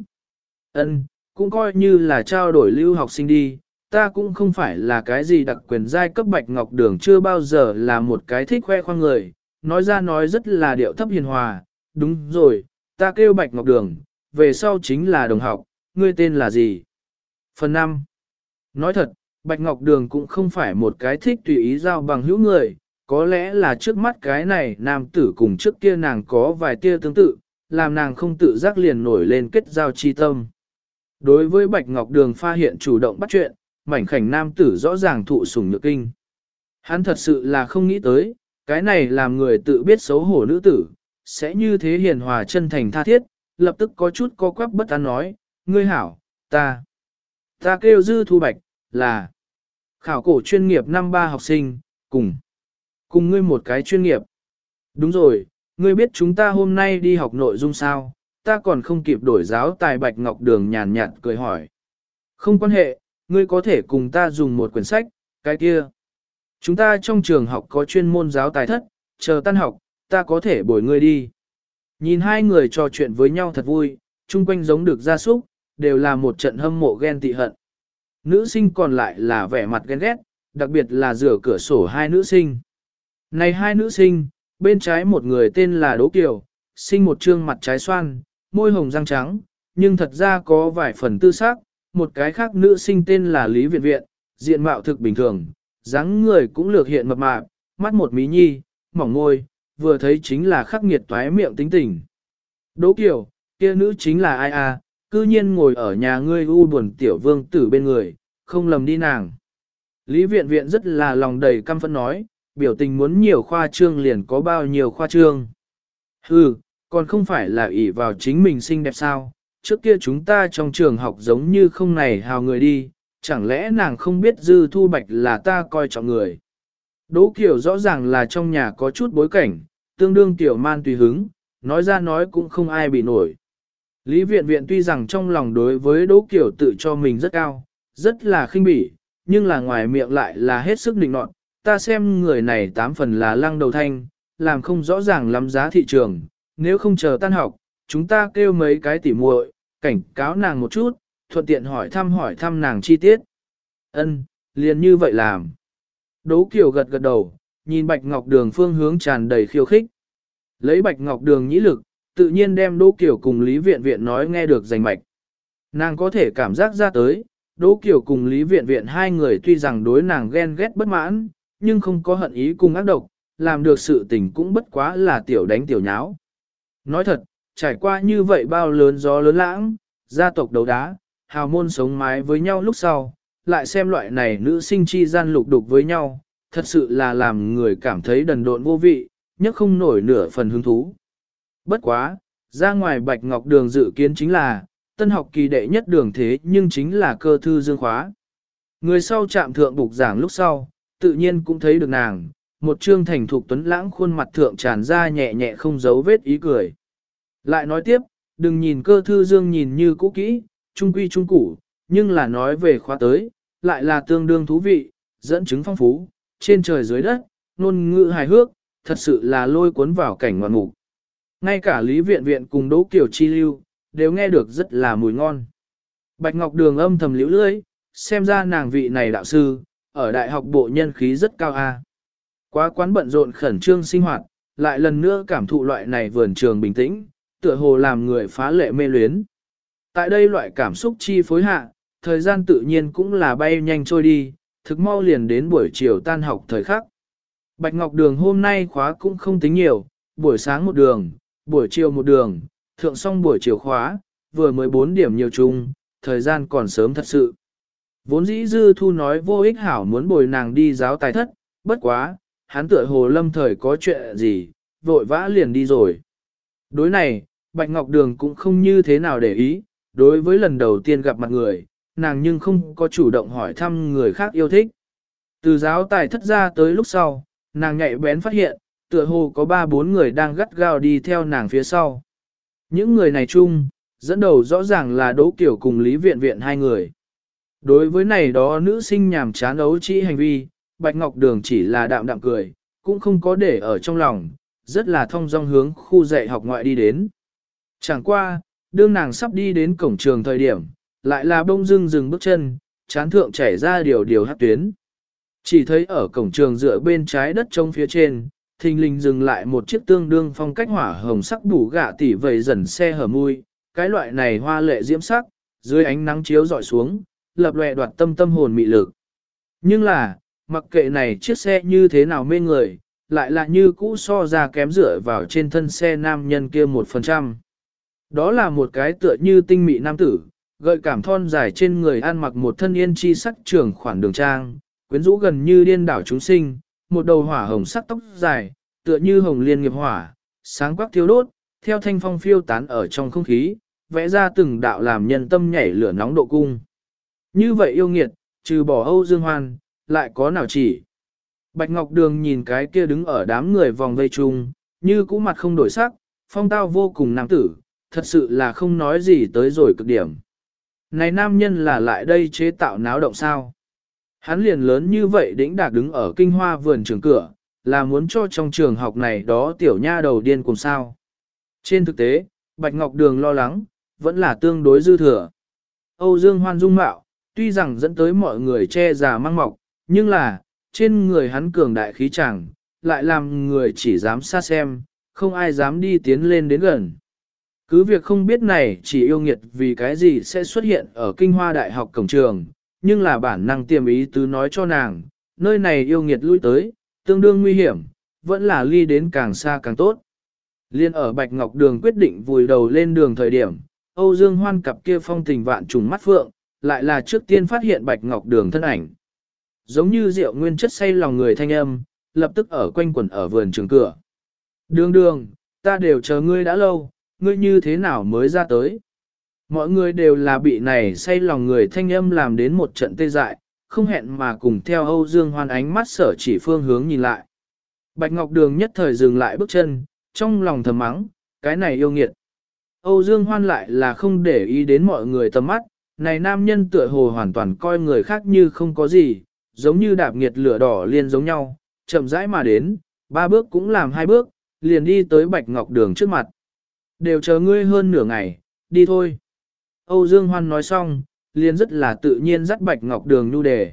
Speaker 1: Ân, cũng coi như là trao đổi lưu học sinh đi, ta cũng không phải là cái gì đặc quyền giai cấp Bạch Ngọc Đường chưa bao giờ là một cái thích khoe khoang người, nói ra nói rất là điệu thấp hiền hòa, đúng rồi, ta kêu Bạch Ngọc Đường, về sau chính là đồng học, ngươi tên là gì? Phần 5. Nói thật, Bạch Ngọc Đường cũng không phải một cái thích tùy ý giao bằng hữu người, có lẽ là trước mắt cái này nam tử cùng trước kia nàng có vài tia tương tự, làm nàng không tự giác liền nổi lên kết giao chi tâm. Đối với Bạch Ngọc Đường pha hiện chủ động bắt chuyện, mảnh khảnh nam tử rõ ràng thụ sủng nhược kinh. Hắn thật sự là không nghĩ tới, cái này làm người tự biết xấu hổ nữ tử, sẽ như thế hiền hòa chân thành tha thiết, lập tức có chút co quắp bất an nói, ngươi hảo, ta, ta kêu dư thu bạch, là khảo cổ chuyên nghiệp năm ba học sinh, cùng, cùng ngươi một cái chuyên nghiệp. Đúng rồi, ngươi biết chúng ta hôm nay đi học nội dung sao, ta còn không kịp đổi giáo tài bạch ngọc đường nhàn nhạt cười hỏi. Không quan hệ, ngươi có thể cùng ta dùng một quyển sách, cái kia. Chúng ta trong trường học có chuyên môn giáo tài thất, chờ tan học, ta có thể bồi ngươi đi. Nhìn hai người trò chuyện với nhau thật vui, chung quanh giống được gia súc, đều là một trận hâm mộ ghen tị hận. Nữ sinh còn lại là vẻ mặt ghen ghét, đặc biệt là rửa cửa sổ hai nữ sinh. Này hai nữ sinh, bên trái một người tên là Đỗ Kiều, sinh một trương mặt trái xoan, môi hồng răng trắng, nhưng thật ra có vài phần tư xác, một cái khác nữ sinh tên là Lý Viện Viện, diện mạo thực bình thường, dáng người cũng lược hiện mập mạp, mắt một mí nhi, mỏng môi, vừa thấy chính là khắc nghiệt toái miệng tính tình. Đỗ Kiều, kia nữ chính là ai à, cư nhiên ngồi ở nhà ngươi u buồn tiểu vương tử bên người, không lầm đi nàng. Lý Viện Viện rất là lòng đầy căm phẫn nói, biểu tình muốn nhiều khoa trương liền có bao nhiêu khoa trương. Hừ, còn không phải là ỷ vào chính mình xinh đẹp sao, trước kia chúng ta trong trường học giống như không này hào người đi, chẳng lẽ nàng không biết dư thu bạch là ta coi trọng người. Đỗ Kiều rõ ràng là trong nhà có chút bối cảnh, tương đương tiểu man tùy hứng, nói ra nói cũng không ai bị nổi. Lý viện viện tuy rằng trong lòng đối với Đỗ Kiều tự cho mình rất cao, rất là khinh bỉ, nhưng là ngoài miệng lại là hết sức định nọt, ta xem người này tám phần là lăng đầu thanh, làm không rõ ràng lắm giá thị trường, nếu không chờ tan học, chúng ta kêu mấy cái tỉ muội, cảnh cáo nàng một chút, thuận tiện hỏi thăm hỏi thăm nàng chi tiết. Ân, liền như vậy làm. Đỗ Kiều gật gật đầu, nhìn Bạch Ngọc Đường phương hướng tràn đầy khiêu khích. Lấy Bạch Ngọc Đường nhĩ lực, tự nhiên đem Đỗ Kiều cùng Lý Viện Viện nói nghe được rành mạch. Nàng có thể cảm giác ra tới, Đỗ Kiều cùng Lý Viện Viện hai người tuy rằng đối nàng ghen ghét bất mãn, nhưng không có hận ý cùng ác độc, làm được sự tình cũng bất quá là tiểu đánh tiểu nháo. Nói thật, trải qua như vậy bao lớn gió lớn lãng, gia tộc đấu đá, hào môn sống mái với nhau lúc sau, lại xem loại này nữ sinh chi gian lục đục với nhau, thật sự là làm người cảm thấy đần độn vô vị, nhất không nổi nửa phần hứng thú. Bất quá, ra ngoài Bạch Ngọc Đường dự kiến chính là, tân học kỳ đệ nhất đường thế nhưng chính là cơ thư dương khóa. Người sau chạm thượng bục giảng lúc sau, tự nhiên cũng thấy được nàng, một trương thành thục tuấn lãng khuôn mặt thượng tràn ra nhẹ nhẹ không giấu vết ý cười. Lại nói tiếp, đừng nhìn cơ thư dương nhìn như cũ kỹ, trung quy trung củ, nhưng là nói về khóa tới, lại là tương đương thú vị, dẫn chứng phong phú, trên trời dưới đất, ngôn ngữ hài hước, thật sự là lôi cuốn vào cảnh ngoạn ngục. Ngay cả Lý Viện Viện cùng Đỗ Kiều Chi Lưu, đều nghe được rất là mùi ngon. Bạch Ngọc Đường âm thầm liễu lưỡi, xem ra nàng vị này đạo sư, ở đại học bộ nhân khí rất cao a. Quá quán bận rộn khẩn trương sinh hoạt, lại lần nữa cảm thụ loại này vườn trường bình tĩnh, tựa hồ làm người phá lệ mê luyến. Tại đây loại cảm xúc chi phối hạ, thời gian tự nhiên cũng là bay nhanh trôi đi, thực mau liền đến buổi chiều tan học thời khắc. Bạch Ngọc Đường hôm nay khóa cũng không tính nhiều, buổi sáng một đường, buổi chiều một đường, thượng xong buổi chiều khóa, vừa mới 4 điểm nhiều chung, thời gian còn sớm thật sự. Vốn dĩ dư thu nói vô ích hảo muốn bồi nàng đi giáo tài thất, bất quá, hắn tựa hồ lâm thời có chuyện gì, vội vã liền đi rồi. Đối này, Bạch Ngọc Đường cũng không như thế nào để ý, đối với lần đầu tiên gặp mặt người, nàng nhưng không có chủ động hỏi thăm người khác yêu thích. Từ giáo tài thất ra tới lúc sau, nàng nhạy bén phát hiện, tựa hồ có ba bốn người đang gắt gao đi theo nàng phía sau. Những người này chung, dẫn đầu rõ ràng là Đỗ Kiểu cùng Lý Viện Viện hai người. Đối với này đó nữ sinh nhàm chán ấu trĩ hành vi, Bạch Ngọc Đường chỉ là đạm đạm cười, cũng không có để ở trong lòng, rất là thông dong hướng khu dạy học ngoại đi đến. Chẳng qua, đương nàng sắp đi đến cổng trường thời điểm, lại là bông dưng dừng bước chân, chán thượng chảy ra điều điều hát tuyến. Chỉ thấy ở cổng trường dựa bên trái đất trông phía trên, thình lình dừng lại một chiếc tương đương phong cách hỏa hồng sắc bù gạ tỉ vầy dần xe hở mui, cái loại này hoa lệ diễm sắc, dưới ánh nắng chiếu dọi xuống, lập lòe đoạt tâm tâm hồn mị lực. Nhưng là, mặc kệ này chiếc xe như thế nào mê người, lại là như cũ so ra kém dựa vào trên thân xe nam nhân kia một phần trăm. Đó là một cái tựa như tinh mị nam tử, gợi cảm thon dài trên người ăn mặc một thân yên chi sắc trường khoản đường trang, quyến rũ gần như điên đảo chúng sinh, một đầu hỏa hồng sắc tóc dài, tựa như hồng liên nghiệp hỏa, sáng quắc thiêu đốt, theo thanh phong phiêu tán ở trong không khí, vẽ ra từng đạo làm nhân tâm nhảy lửa nóng độ cung. Như vậy yêu nghiệt, trừ bỏ Âu Dương Hoan, lại có nào chỉ. Bạch Ngọc Đường nhìn cái kia đứng ở đám người vòng vây chung, như cũ mặt không đổi sắc, phong tao vô cùng nam tử, thật sự là không nói gì tới rồi cực điểm. Này nam nhân là lại đây chế tạo náo động sao? Hắn liền lớn như vậy đĩnh đạc đứng ở kinh hoa vườn trường cửa, là muốn cho trong trường học này đó tiểu nha đầu điên cùng sao. Trên thực tế, Bạch Ngọc Đường lo lắng, vẫn là tương đối dư thừa. Âu Dương Hoan dung mạo, tuy rằng dẫn tới mọi người che già mang mọc, nhưng là, trên người hắn cường đại khí chẳng, lại làm người chỉ dám xa xem, không ai dám đi tiến lên đến gần. Cứ việc không biết này chỉ yêu nghiệt vì cái gì sẽ xuất hiện ở kinh hoa đại học cổng trường, nhưng là bản năng tiềm ý tứ nói cho nàng, nơi này yêu nghiệt lui tới, tương đương nguy hiểm, vẫn là ly đến càng xa càng tốt. Liên ở Bạch Ngọc Đường quyết định vùi đầu lên đường thời điểm, Âu Dương Hoan cặp kia phong tình vạn trùng mắt phượng, lại là trước tiên phát hiện Bạch Ngọc Đường thân ảnh. Giống như rượu nguyên chất say lòng người thanh âm, lập tức ở quanh quẩn ở vườn trường cửa. Đường đường, ta đều chờ ngươi đã lâu, ngươi như thế nào mới ra tới? Mọi người đều là bị này say lòng người thanh âm làm đến một trận tê dại, không hẹn mà cùng theo Âu Dương Hoan ánh mắt sở chỉ phương hướng nhìn lại. Bạch Ngọc Đường nhất thời dừng lại bước chân, trong lòng thầm mắng, cái này yêu nghiệt. Âu Dương Hoan lại là không để ý đến mọi người tầm mắt, này nam nhân tựa hồ hoàn toàn coi người khác như không có gì, giống như đạp nghiệt lửa đỏ liên giống nhau, chậm rãi mà đến, ba bước cũng làm hai bước, liền đi tới Bạch Ngọc Đường trước mặt. Đều chờ ngươi hơn nửa ngày, đi thôi. Âu Dương Hoan nói xong, liền rất là tự nhiên dắt Bạch Ngọc Đường nhu đề.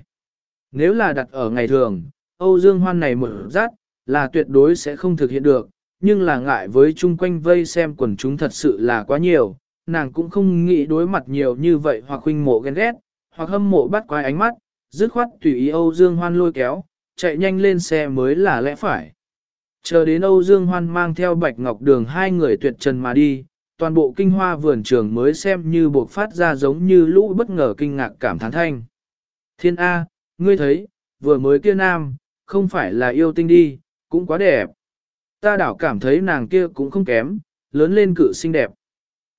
Speaker 1: Nếu là đặt ở ngày thường, Âu Dương Hoan này mở dắt, là tuyệt đối sẽ không thực hiện được, nhưng là ngại với chung quanh vây xem quần chúng thật sự là quá nhiều, nàng cũng không nghĩ đối mặt nhiều như vậy hoặc huynh mộ ghen ghét, hoặc hâm mộ bắt quái ánh mắt, dứt khoát tùy ý Âu Dương Hoan lôi kéo, chạy nhanh lên xe mới là lẽ phải. Chờ đến Âu Dương Hoan mang theo Bạch Ngọc Đường hai người tuyệt trần mà đi, toàn bộ kinh hoa vườn trường mới xem như buộc phát ra giống như lũ bất ngờ kinh ngạc cảm thán thanh. Thiên A, ngươi thấy, vừa mới kia nam, không phải là yêu tinh đi, cũng quá đẹp. Ta đảo cảm thấy nàng kia cũng không kém, lớn lên cự xinh đẹp.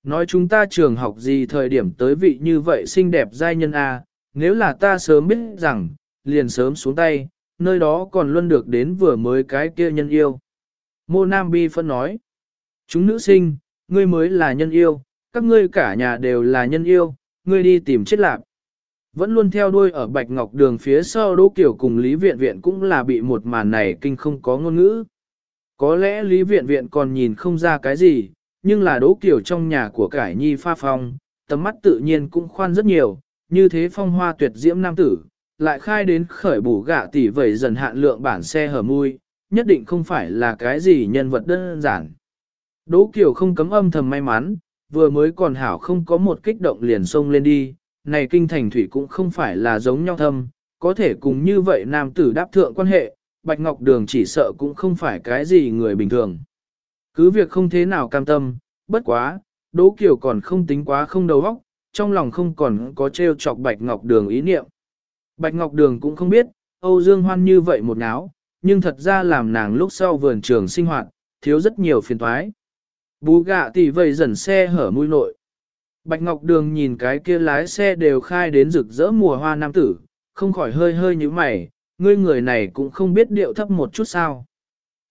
Speaker 1: Nói chúng ta trường học gì thời điểm tới vị như vậy xinh đẹp giai nhân A, nếu là ta sớm biết rằng, liền sớm xuống tay, nơi đó còn luôn được đến vừa mới cái kia nhân yêu. Mô Nam Bi phân nói, chúng nữ sinh, ngươi mới là nhân yêu, các ngươi cả nhà đều là nhân yêu, ngươi đi tìm chết lạc. Vẫn luôn theo đuôi ở Bạch Ngọc Đường phía sau Đỗ Kiều cùng Lý Viện Viện cũng là bị một màn này kinh không có ngôn ngữ. Có lẽ Lý Viện Viện còn nhìn không ra cái gì, nhưng là Đỗ Kiều trong nhà của cải nhi pha phong, tầm mắt tự nhiên cũng khoan rất nhiều, như thế phong hoa tuyệt diễm nam tử, lại khai đến khởi bù gạ tỷ vẩy dần hạn lượng bản xe hở mui, nhất định không phải là cái gì nhân vật đơn giản. Đỗ Kiều không cấm âm thầm may mắn, vừa mới còn hảo không có một kích động liền xông lên đi, này kinh thành thủy cũng không phải là giống nhau thâm, có thể cùng như vậy nam tử đáp thượng quan hệ, Bạch Ngọc Đường chỉ sợ cũng không phải cái gì người bình thường. Cứ việc không thế nào cam tâm, bất quá, Đỗ Kiều còn không tính quá không đầu óc, trong lòng không còn có trêu chọc Bạch Ngọc Đường ý niệm. Bạch Ngọc Đường cũng không biết, Âu Dương Hoan như vậy một náo, nhưng thật ra làm nàng lúc sau vườn trường sinh hoạt, thiếu rất nhiều phiền toái. Bú gạ tỷ vầy dần xe hở mũi nội. Bạch Ngọc Đường nhìn cái kia lái xe đều khai đến rực rỡ mùa hoa nam tử, không khỏi hơi hơi như mày, ngươi người này cũng không biết điệu thấp một chút sao.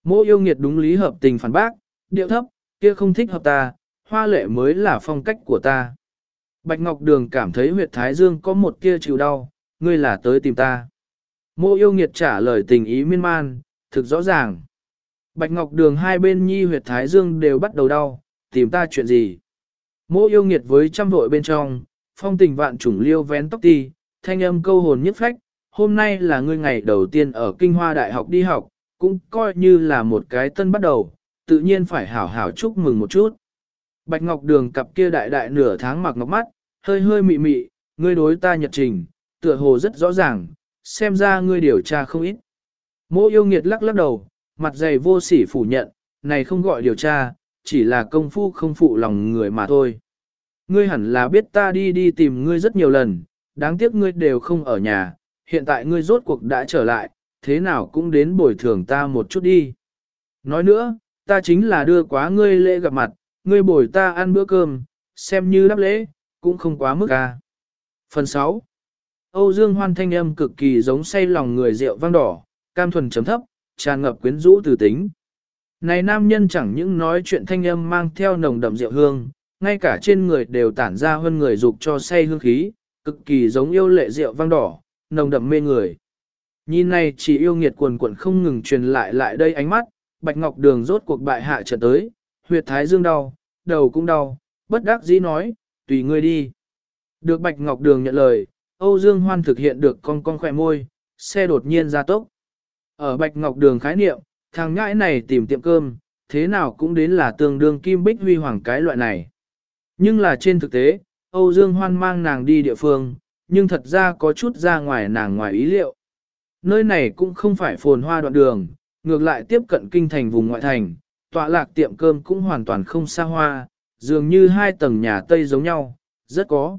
Speaker 1: Mô yêu nghiệt đúng lý hợp tình phản bác, điệu thấp, kia không thích hợp ta, hoa lệ mới là phong cách của ta. Bạch Ngọc Đường cảm thấy huyệt thái dương có một kia chịu đau, ngươi là tới tìm ta. Mô yêu nghiệt trả lời tình ý miên man, thực rõ ràng. Bạch Ngọc Đường hai bên nhi huyệt thái dương đều bắt đầu đau, tìm ta chuyện gì. Mô yêu nghiệt với trăm vội bên trong, phong tình vạn trùng liêu vén tóc ti, thanh âm câu hồn nhất phách, hôm nay là ngươi ngày đầu tiên ở Kinh Hoa Đại học đi học, cũng coi như là một cái tân bắt đầu, tự nhiên phải hảo hảo chúc mừng một chút. Bạch Ngọc Đường cặp kia đại đại nửa tháng mặc ngọc mắt, hơi hơi mị mị, ngươi đối ta nhật trình, tựa hồ rất rõ ràng, xem ra ngươi điều tra không ít. Mỗ yêu nghiệt lắc lắc đầu, mặt dày vô sỉ phủ nhận, này không gọi điều tra, chỉ là công phu không phụ lòng người mà thôi. Ngươi hẳn là biết ta đi đi tìm ngươi rất nhiều lần, đáng tiếc ngươi đều không ở nhà, hiện tại ngươi rốt cuộc đã trở lại, thế nào cũng đến bồi thường ta một chút đi. Nói nữa, ta chính là đưa quá ngươi lễ gặp mặt, ngươi bồi ta ăn bữa cơm, xem như đáp lễ, cũng không quá mức ca. Phần 6 Âu Dương Hoan thanh âm cực kỳ giống say lòng người rượu vang đỏ, cam thuần chấm thấp, tràn ngập quyến rũ từ tính. Này nam nhân chẳng những nói chuyện thanh âm mang theo nồng đậm rượu hương, ngay cả trên người đều tản ra hơn người dục cho say hương khí, cực kỳ giống yêu lệ rượu vang đỏ, nồng đậm mê người. Nhìn này chỉ yêu nghiệt quần quần không ngừng truyền lại lại đây ánh mắt, Bạch Ngọc Đường rốt cuộc bại hạ trở tới, huyệt thái dương đau, đầu cũng đau, bất đắc dĩ nói, tùy ngươi đi. Được Bạch Ngọc Đường nhận lời, Âu Dương Hoan thực hiện được con con khỏe môi, xe đột nhiên ra tốc. Ở Bạch Ngọc Đường khái niệm, thằng ngãi này tìm tiệm cơm, thế nào cũng đến là tương đương kim bích huy hoàng cái loại này. Nhưng là trên thực tế, Âu Dương Hoan mang nàng đi địa phương, nhưng thật ra có chút ra ngoài nàng ngoài ý liệu. Nơi này cũng không phải phồn hoa đoạn đường, ngược lại tiếp cận kinh thành vùng ngoại thành, tọa lạc tiệm cơm cũng hoàn toàn không xa hoa, dường như hai tầng nhà Tây giống nhau, rất có.